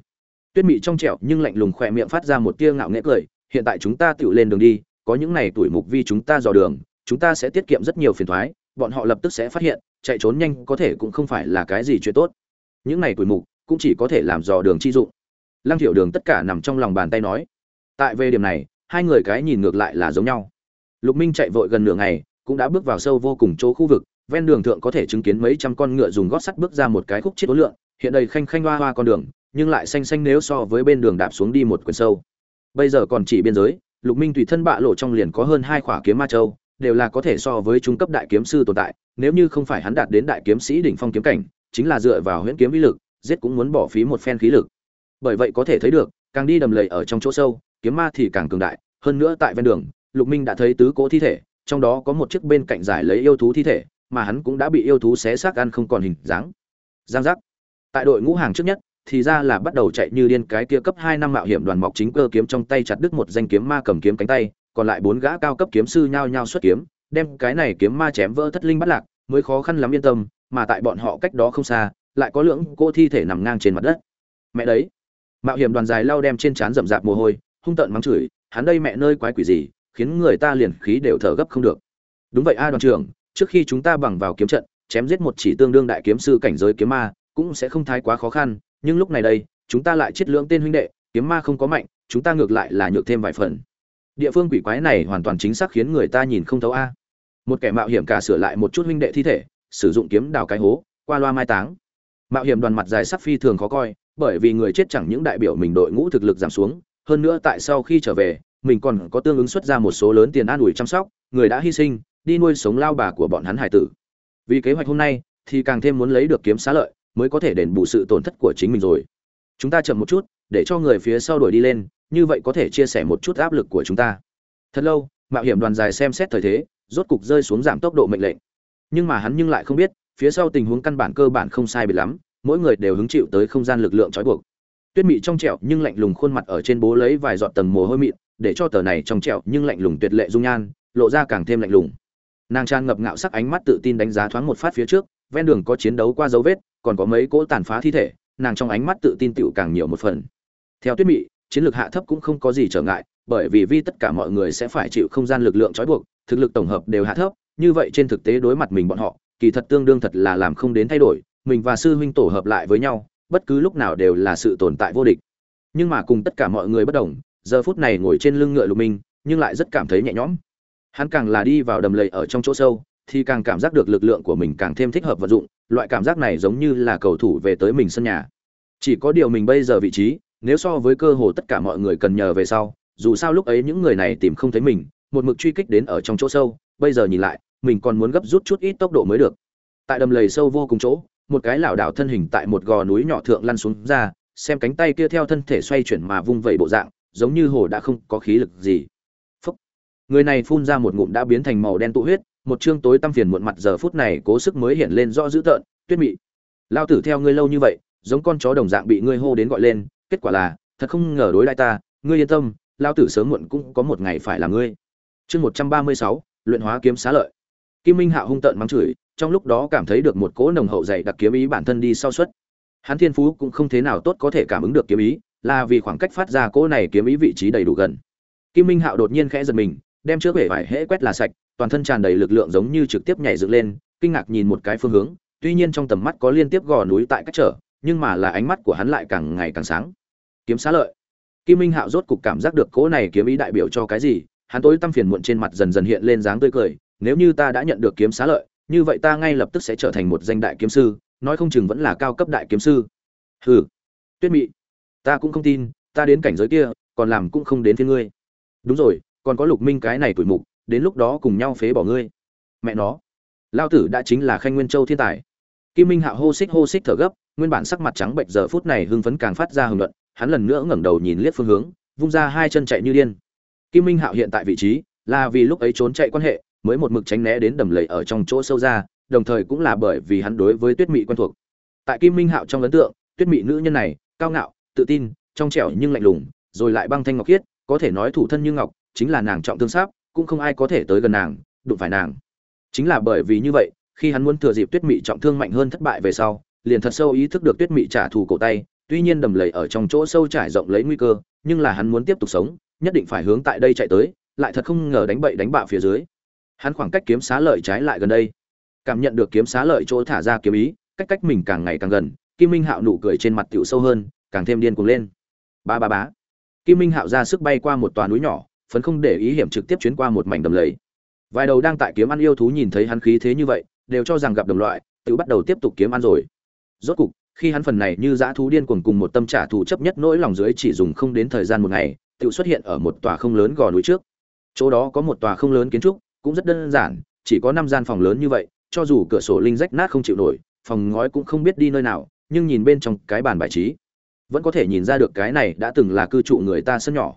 Tuyết mị trong trẻo nhưng lạnh lùng khỏe miệng phát ra một tia ngạo nghễ cười, hiện tại chúng ta tự lên đường đi, có những này tuổi mục vi chúng ta dò đường, chúng ta sẽ tiết kiệm rất nhiều phiền thoái bọn họ lập tức sẽ phát hiện, chạy trốn nhanh có thể cũng không phải là cái gì chuyện tốt. Những này quỷ mục cũng chỉ có thể làm dò đường chi dụng. Lăng thiểu đường tất cả nằm trong lòng bàn tay nói. Tại về điểm này, hai người cái nhìn ngược lại là giống nhau. Lục minh chạy vội gần nửa ngày, cũng đã bước vào sâu vô cùng chỗ khu vực, ven đường thượng có thể chứng kiến mấy trăm con ngựa dùng gót sắt bước ra một cái khúc chết ố lượng hiện đây khanh khanh hoa hoa con đường, nhưng lại xanh xanh nếu so với bên đường đạp xuống đi một quyển sâu. Bây giờ còn chỉ biên giới, lục minh tùy thân bạ lộ trong liền có hơn hai khỏa kiếm ma châu đều là có thể so với trung cấp đại kiếm sư tồn tại nếu như không phải hắn đạt đến đại kiếm sĩ đỉnh phong kiếm cảnh chính là dựa vào huyễn kiếm vĩ lực giết cũng muốn bỏ phí một phen khí lực. Bởi vậy có thể thấy được càng đi đầm lầy ở trong chỗ sâu kiếm ma thì càng cường đại hơn nữa tại ven đường lục minh đã thấy tứ cố thi thể trong đó có một chiếc bên cạnh giải lấy yêu thú thi thể mà hắn cũng đã bị yêu thú xé xác ăn không còn hình dáng. Giang giác. Tại đội ngũ hàng trước nhất thì ra là bắt đầu chạy như điên cái kia cấp hai năm mạo hiểm đoàn mọc chính cơ kiếm trong tay chặt đứt một danh kiếm ma cầm kiếm cánh tay, còn lại bốn gã cao cấp kiếm sư nhao nhao xuất kiếm, đem cái này kiếm ma chém vỡ thất linh bắt lạc, mới khó khăn lắm yên tâm, mà tại bọn họ cách đó không xa, lại có lưỡng cô thi thể nằm ngang trên mặt đất. Mẹ đấy. Mạo hiểm đoàn dài lau đem trên trán rậm rạp mồ hôi, hung tợn mắng chửi, hắn đây mẹ nơi quái quỷ gì, khiến người ta liền khí đều thở gấp không được. Đúng vậy a đoàn trưởng, trước khi chúng ta bằng vào kiếm trận, chém giết một chỉ tương đương đại kiếm sư cảnh giới kiếm ma, cũng sẽ không thái quá khó khăn, nhưng lúc này đây chúng ta lại chết lưỡng tên huynh đệ kiếm ma không có mạnh chúng ta ngược lại là nhược thêm vài phần địa phương quỷ quái này hoàn toàn chính xác khiến người ta nhìn không thấu a. Một kẻ mạo hiểm cả sửa lại một chút huynh đệ thi thể, sử dụng kiếm đào cái hố, qua loa mai táng. Mạo hiểm đoàn mặt dài sắc phi thường khó coi, bởi vì người chết chẳng những đại biểu mình đội ngũ thực lực giảm xuống, hơn nữa tại sau khi trở về, mình còn có tương ứng xuất ra một số lớn tiền an ủi chăm sóc, người đã hy sinh, đi nuôi sống lao bà của bọn hắn hải tử. Vì kế hoạch hôm nay, thì càng thêm muốn lấy được kiếm xá lợi, mới có thể đền bù sự tổn thất của chính mình rồi. Chúng ta chậm một chút, để cho người phía sau đuổi đi lên như vậy có thể chia sẻ một chút áp lực của chúng ta. Thật lâu, mạo hiểm đoàn dài xem xét thời thế, rốt cục rơi xuống giảm tốc độ mệnh lệnh. Nhưng mà hắn nhưng lại không biết, phía sau tình huống căn bản cơ bản không sai biệt lắm, mỗi người đều hứng chịu tới không gian lực lượng trói buộc. Tuyết mị trong trẹo nhưng lạnh lùng khuôn mặt ở trên bố lấy vài giọt tầng mồ hôi mịn, để cho tờ này trong trẹo nhưng lạnh lùng tuyệt lệ dung nhan, lộ ra càng thêm lạnh lùng. Nàng tràn ngập ngạo sắc ánh mắt tự tin đánh giá thoáng một phát phía trước, ven đường có chiến đấu qua dấu vết, còn có mấy cỗ tàn phá thi thể, nàng trong ánh mắt tự tin tựu càng nhiều một phần. Theo tuyết mị chiến lược hạ thấp cũng không có gì trở ngại, bởi vì vì tất cả mọi người sẽ phải chịu không gian lực lượng trói buộc, thực lực tổng hợp đều hạ thấp, như vậy trên thực tế đối mặt mình bọn họ, kỳ thật tương đương thật là làm không đến thay đổi, mình và sư huynh tổ hợp lại với nhau, bất cứ lúc nào đều là sự tồn tại vô địch. Nhưng mà cùng tất cả mọi người bất đồng, giờ phút này ngồi trên lưng ngựa lục minh, nhưng lại rất cảm thấy nhẹ nhõm. Hắn càng là đi vào đầm lầy ở trong chỗ sâu, thì càng cảm giác được lực lượng của mình càng thêm thích hợp vận dụng, loại cảm giác này giống như là cầu thủ về tới mình sân nhà. Chỉ có điều mình bây giờ vị trí nếu so với cơ hồ tất cả mọi người cần nhờ về sau, dù sao lúc ấy những người này tìm không thấy mình, một mực truy kích đến ở trong chỗ sâu, bây giờ nhìn lại, mình còn muốn gấp rút chút ít tốc độ mới được. Tại đầm lầy sâu vô cùng chỗ, một cái lảo đảo thân hình tại một gò núi nhỏ thượng lăn xuống ra, xem cánh tay kia theo thân thể xoay chuyển mà vung vẩy bộ dạng, giống như hồ đã không có khí lực gì. Phúc. người này phun ra một ngụm đã biến thành màu đen tụ huyết, một chương tối tăm phiền muộn mặt giờ phút này cố sức mới hiện lên rõ dữ tợn. Tuyết mị. Lao tử theo ngươi lâu như vậy, giống con chó đồng dạng bị ngươi hô đến gọi lên kết quả là, thật không ngờ đối lại ta, ngươi yên tâm lao tử sớm muộn cũng có một ngày phải là ngươi. Chương một trăm ba mươi sáu, luyện hóa kiếm xá lợi. Kim minh hạo hung tợn mắng chửi, trong lúc đó cảm thấy được một cỗ nồng hậu dày đặc kiếm ý bản thân đi sau suất. Hắn thiên phú cũng không thế nào tốt có thể cảm ứng được kiếm ý, là vì khoảng cách phát ra cỗ này kiếm ý vị trí đầy đủ gần. Kim minh hạo đột nhiên khẽ giật mình, đem trước vẻ vải hễ quét là sạch, toàn thân tràn đầy lực lượng giống như trực tiếp nhảy dựng lên, kinh ngạc nhìn một cái phương hướng, tuy nhiên trong tầm mắt có liên tiếp gò núi tại cách trở, nhưng mà là ánh mắt của hắn lại càng ngày càng sáng kiếm xá lợi. Kim minh hạo rốt cục cảm giác được cỗ này kiếm ý đại biểu cho cái gì, hắn tối tâm phiền muộn trên mặt dần dần hiện lên dáng tươi cười, nếu như ta đã nhận được kiếm xá lợi, như vậy ta ngay lập tức sẽ trở thành một danh đại kiếm sư, nói không chừng vẫn là cao cấp đại kiếm sư. Hừ, tuyết mị, ta cũng không tin, ta đến cảnh giới kia, còn làm cũng không đến phía ngươi. Đúng rồi, còn có lục minh cái này tuổi mục, đến lúc đó cùng nhau phế bỏ ngươi. Mẹ nó, lao tử đã chính là khanh nguyên châu thiên tài. Kim minh Hạo hô xích hô xích thở gấp, nguyên bản sắc mặt trắng bệnh giờ phút này hưng phấn càng phát ra hưng luận hắn lần nữa ngẩng đầu nhìn liếc phương hướng, vung ra hai chân chạy như điên. Kim minh hạo hiện tại vị trí là vì lúc ấy trốn chạy quan hệ, mới một mực tránh né đến đầm lầy ở trong chỗ sâu ra, đồng thời cũng là bởi vì hắn đối với tuyết mị quen thuộc. Tại kim minh hạo trong ấn tượng, tuyết mị nữ nhân này, cao ngạo, tự tin, trong trẻo nhưng lạnh lùng, rồi lại băng thanh ngọc khiết, có thể nói thủ thân như ngọc, chính là nàng trọng thương sáp cũng không ai có thể tới gần nàng, đụng phải nàng. Chính là bởi vì như vậy, khi hắn muốn thừa dịp tuyết mị trọng thương mạnh hơn thất bại về sau, liền thật sâu ý thức được tuyết mị trả thù cổ tay tuy nhiên đầm lầy ở trong chỗ sâu trải rộng lấy nguy cơ, nhưng là hắn muốn tiếp tục sống, nhất định phải hướng tại đây chạy tới, lại thật không ngờ đánh bậy đánh bạo phía dưới. Hắn khoảng cách kiếm xá lợi trái lại gần đây. Cảm nhận được kiếm xá lợi chỗ thả ra kiếm ý, cách cách mình càng ngày càng gần, kim minh hạo nụ cười trên mặt tiểu sâu hơn, càng thêm điên cuồng lên. Ba ba bá kim minh hạo ra sức bay qua một tòa núi nhỏ, phấn không để ý hiểm trực tiếp chuyến qua một mảnh đầm lầy. Vài đầu đang tại kiếm ăn yêu thú nhìn thấy hắn khí thế như vậy, đều cho rằng gặp đồng loại, tự bắt đầu tiếp tục kiếm ăn rồi. Rốt cục khi hắn phần này như dã thú điên cuồng cùng một tâm trả thù chấp nhất nỗi lòng dưới chỉ dùng không đến thời gian một ngày, tự xuất hiện ở một tòa không lớn gò núi trước. Chỗ đó có một tòa không lớn kiến trúc, cũng rất đơn giản, chỉ có năm gian phòng lớn như vậy, cho dù cửa sổ linh rách nát không chịu nổi, phòng ngói cũng không biết đi nơi nào, nhưng nhìn bên trong cái bàn bài trí, vẫn có thể nhìn ra được cái này đã từng là cư trụ người ta sân nhỏ.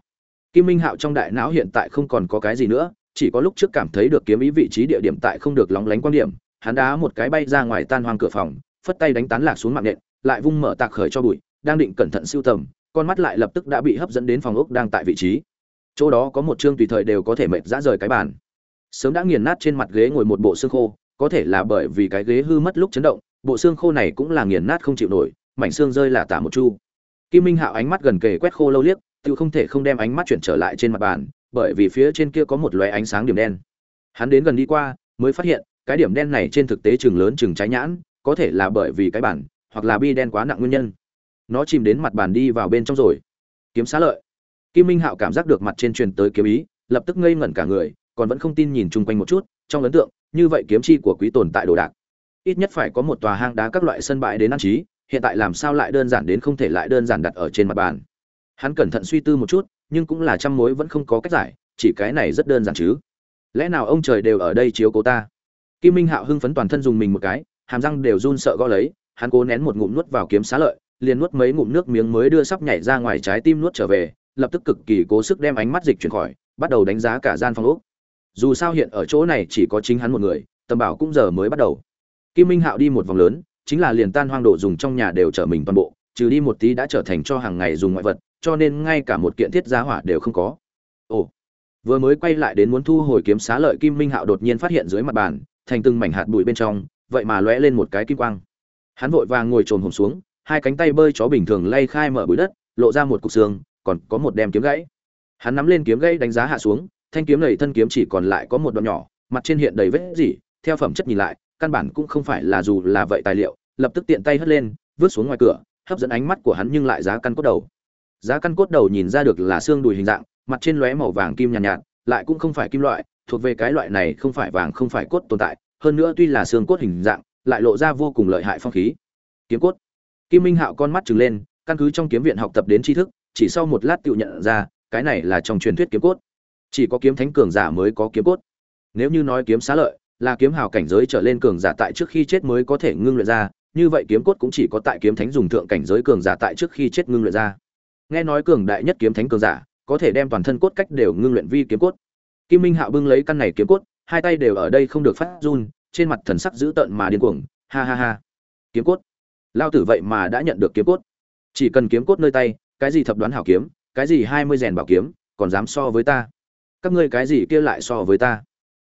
Kim minh hạo trong đại não hiện tại không còn có cái gì nữa, chỉ có lúc trước cảm thấy được kiếm ý vị trí địa điểm tại không được lóng lánh quan điểm, hắn đá một cái bay ra ngoài tan hoang cửa phòng phất tay đánh tán lạc xuống mạng nện, lại vung mở tạc khởi cho bụi, đang định cẩn thận siêu tầm, con mắt lại lập tức đã bị hấp dẫn đến phòng ốc đang tại vị trí. Chỗ đó có một chương tùy thời đều có thể mệt dã rời cái bàn. Sớm đã nghiền nát trên mặt ghế ngồi một bộ xương khô, có thể là bởi vì cái ghế hư mất lúc chấn động, bộ xương khô này cũng là nghiền nát không chịu nổi, mảnh xương rơi là tả một chu. Kim minh hạo ánh mắt gần kề quét khô lâu liếc, tự không thể không đem ánh mắt chuyển trở lại trên mặt bàn, bởi vì phía trên kia có một loé ánh sáng điểm đen. Hắn đến gần đi qua, mới phát hiện, cái điểm đen này trên thực tế chừng lớn chừng trái nhãn có thể là bởi vì cái bản, hoặc là bi đen quá nặng nguyên nhân. Nó chìm đến mặt bàn đi vào bên trong rồi. Kiếm xá lợi. Kim minh hạo cảm giác được mặt trên truyền tới kiếm ý, lập tức ngây ngẩn cả người, còn vẫn không tin nhìn chung quanh một chút, trong ấn tượng, như vậy kiếm chi của quý tồn tại đồ đạc. Ít nhất phải có một tòa hang đá các loại sân bãi đến ăn trí, hiện tại làm sao lại đơn giản đến không thể lại đơn giản đặt ở trên mặt bàn. Hắn cẩn thận suy tư một chút, nhưng cũng là trăm mối vẫn không có cách giải, chỉ cái này rất đơn giản chứ. Lẽ nào ông trời đều ở đây chiếu cố ta? Kim minh hạo hưng phấn toàn thân dùng mình một cái hàm răng đều run sợ gõ lấy, hắn cố nén một ngụm nuốt vào kiếm xá lợi, liền nuốt mấy ngụm nước miếng mới đưa sắp nhảy ra ngoài trái tim nuốt trở về, lập tức cực kỳ cố sức đem ánh mắt dịch chuyển khỏi, bắt đầu đánh giá cả gian phòng úc dù sao hiện ở chỗ này chỉ có chính hắn một người, tầm bảo cũng giờ mới bắt đầu. Kim minh hạo đi một vòng lớn, chính là liền tan hoang đồ dùng trong nhà đều trở mình toàn bộ, trừ đi một tí đã trở thành cho hàng ngày dùng ngoại vật, cho nên ngay cả một kiện thiết giá hỏa đều không có. Ồ, vừa mới quay lại đến muốn thu hồi kiếm xá lợi, kim minh hạo đột nhiên phát hiện dưới mặt bàn, thành từng mảnh hạt bụi bên trong vậy mà lóe lên một cái kim quang. Hắn vội vàng ngồi trồm hổm xuống hai cánh tay bơi chó bình thường lay khai mở bụi đất lộ ra một cục xương còn có một đem kiếm gãy. Hắn nắm lên kiếm gãy đánh giá hạ xuống thanh kiếm này thân kiếm chỉ còn lại có một đoạn nhỏ mặt trên hiện đầy vết gì theo phẩm chất nhìn lại căn bản cũng không phải là dù là vậy tài liệu lập tức tiện tay hất lên vứt xuống ngoài cửa hấp dẫn ánh mắt của hắn nhưng lại giá căn cốt đầu. Giá căn cốt đầu nhìn ra được là xương đùi hình dạng mặt trên lóe màu vàng kim nhàn nhạt, nhạt lại cũng không phải kim loại thuộc về cái loại này không phải vàng không phải cốt tồn tại hơn nữa tuy là xương cốt hình dạng, lại lộ ra vô cùng lợi hại phong khí. Kiếm cốt. Kim minh hạo con mắt trừng lên, căn cứ trong kiếm viện học tập đến tri thức, chỉ sau một lát tự nhận ra, cái này là trong truyền thuyết kiếm cốt. Chỉ có kiếm thánh cường giả mới có kiếm cốt. Nếu như nói kiếm xá lợi, là kiếm hào cảnh giới trở lên cường giả tại trước khi chết mới có thể ngưng luyện ra, như vậy kiếm cốt cũng chỉ có tại kiếm thánh dùng thượng cảnh giới cường giả tại trước khi chết ngưng luyện ra. Nghe nói cường đại nhất kiếm thánh cường giả, có thể đem toàn thân cốt cách đều ngưng luyện vi kiếm cốt. Kim minh hạo bưng lấy căn này kiếm cốt hai tay đều ở đây không được phát run, trên mặt thần sắc dữ tợn mà điên cuồng, ha ha ha. Kiếm cốt. Lao tử vậy mà đã nhận được kiếm cốt. Chỉ cần kiếm cốt nơi tay, cái gì thập đoán hảo kiếm, cái gì hai mươi rèn bảo kiếm, còn dám so với ta. Các ngươi cái gì kia lại so với ta.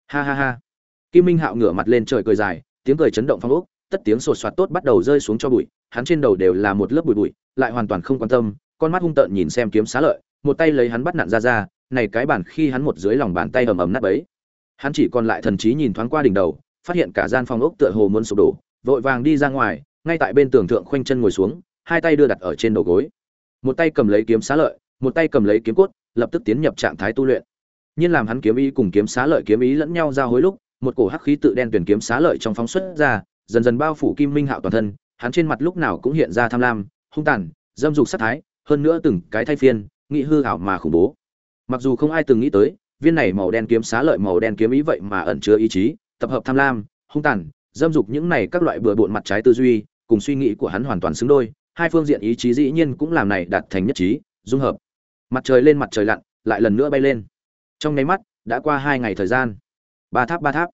Ha ha ha. Kim minh hạo ngửa mặt lên trời cười dài, tiếng cười chấn động phong ốc, tất tiếng sột soạt tốt bắt đầu rơi xuống cho bụi, hắn trên đầu đều là một lớp bụi bụi, lại hoàn toàn không quan tâm, con mắt hung tợn nhìn xem kiếm xá lợi, một tay lấy hắn bắt nặn ra ra, này cái bản khi hắn một dưới lòng bàn tay ầm ầm nát bấy hắn chỉ còn lại thần trí nhìn thoáng qua đỉnh đầu, phát hiện cả gian phòng ốc tựa hồ muốn sụp đổ, vội vàng đi ra ngoài, ngay tại bên tường thượng khoanh chân ngồi xuống, hai tay đưa đặt ở trên đầu gối. Một tay cầm lấy kiếm xá lợi, một tay cầm lấy kiếm cốt, lập tức tiến nhập trạng thái tu luyện. Nhiên làm hắn kiếm ý cùng kiếm xá lợi kiếm ý lẫn nhau giao hối lúc, một cổ hắc khí tự đen tuyển kiếm xá lợi trong phóng xuất ra, dần dần bao phủ kim minh hạo toàn thân, hắn trên mặt lúc nào cũng hiện ra tham lam, hung tàn, dâm dục sát thái, hơn nữa từng cái thay phiên, nghị hư hảo mà khủng bố. Mặc dù không ai từng nghĩ tới viên này màu đen kiếm xá lợi màu đen kiếm ý vậy mà ẩn chứa ý chí, tập hợp tham lam, hung tàn, dâm dục những này các loại bừa bộn mặt trái tư duy, cùng suy nghĩ của hắn hoàn toàn xứng đôi, hai phương diện ý chí dĩ nhiên cũng làm này đạt thành nhất trí, dung hợp. Mặt trời lên mặt trời lặn, lại lần nữa bay lên. Trong nháy mắt, đã qua hai ngày thời gian. Ba tháp ba tháp.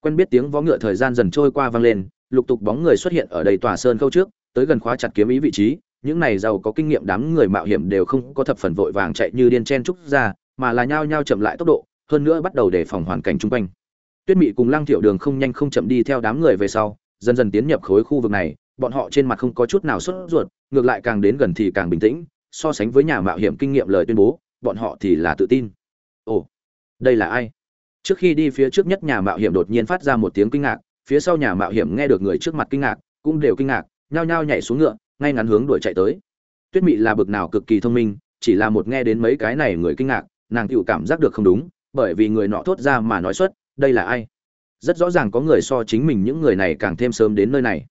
Quen biết tiếng vó ngựa thời gian dần trôi qua vang lên, lục tục bóng người xuất hiện ở đầy tòa sơn câu trước, tới gần khóa chặt kiếm ý vị trí, những này giàu có kinh nghiệm đám người mạo hiểm đều không có thập phần vội vàng chạy như điên chen trúc ra mà là nhao nhao chậm lại tốc độ, hơn nữa bắt đầu đề phòng hoàn cảnh chung quanh. Tuyết mị cùng lăng thiệu đường không nhanh không chậm đi theo đám người về sau, dần dần tiến nhập khối khu vực này, bọn họ trên mặt không có chút nào sốt ruột, ngược lại càng đến gần thì càng bình tĩnh, so sánh với nhà mạo hiểm kinh nghiệm lời tuyên bố, bọn họ thì là tự tin. Ồ, đây là ai? Trước khi đi phía trước nhất nhà mạo hiểm đột nhiên phát ra một tiếng kinh ngạc, phía sau nhà mạo hiểm nghe được người trước mặt kinh ngạc, cũng đều kinh ngạc, nhao nhao nhảy xuống ngựa, ngay ngắn hướng đuổi chạy tới. Tuyết mị là bực nào cực kỳ thông minh, chỉ là một nghe đến mấy cái này người kinh ngạc nàng tựu cảm giác được không đúng, bởi vì người nọ thốt ra mà nói xuất, đây là ai? Rất rõ ràng có người so chính mình những người này càng thêm sớm đến nơi này.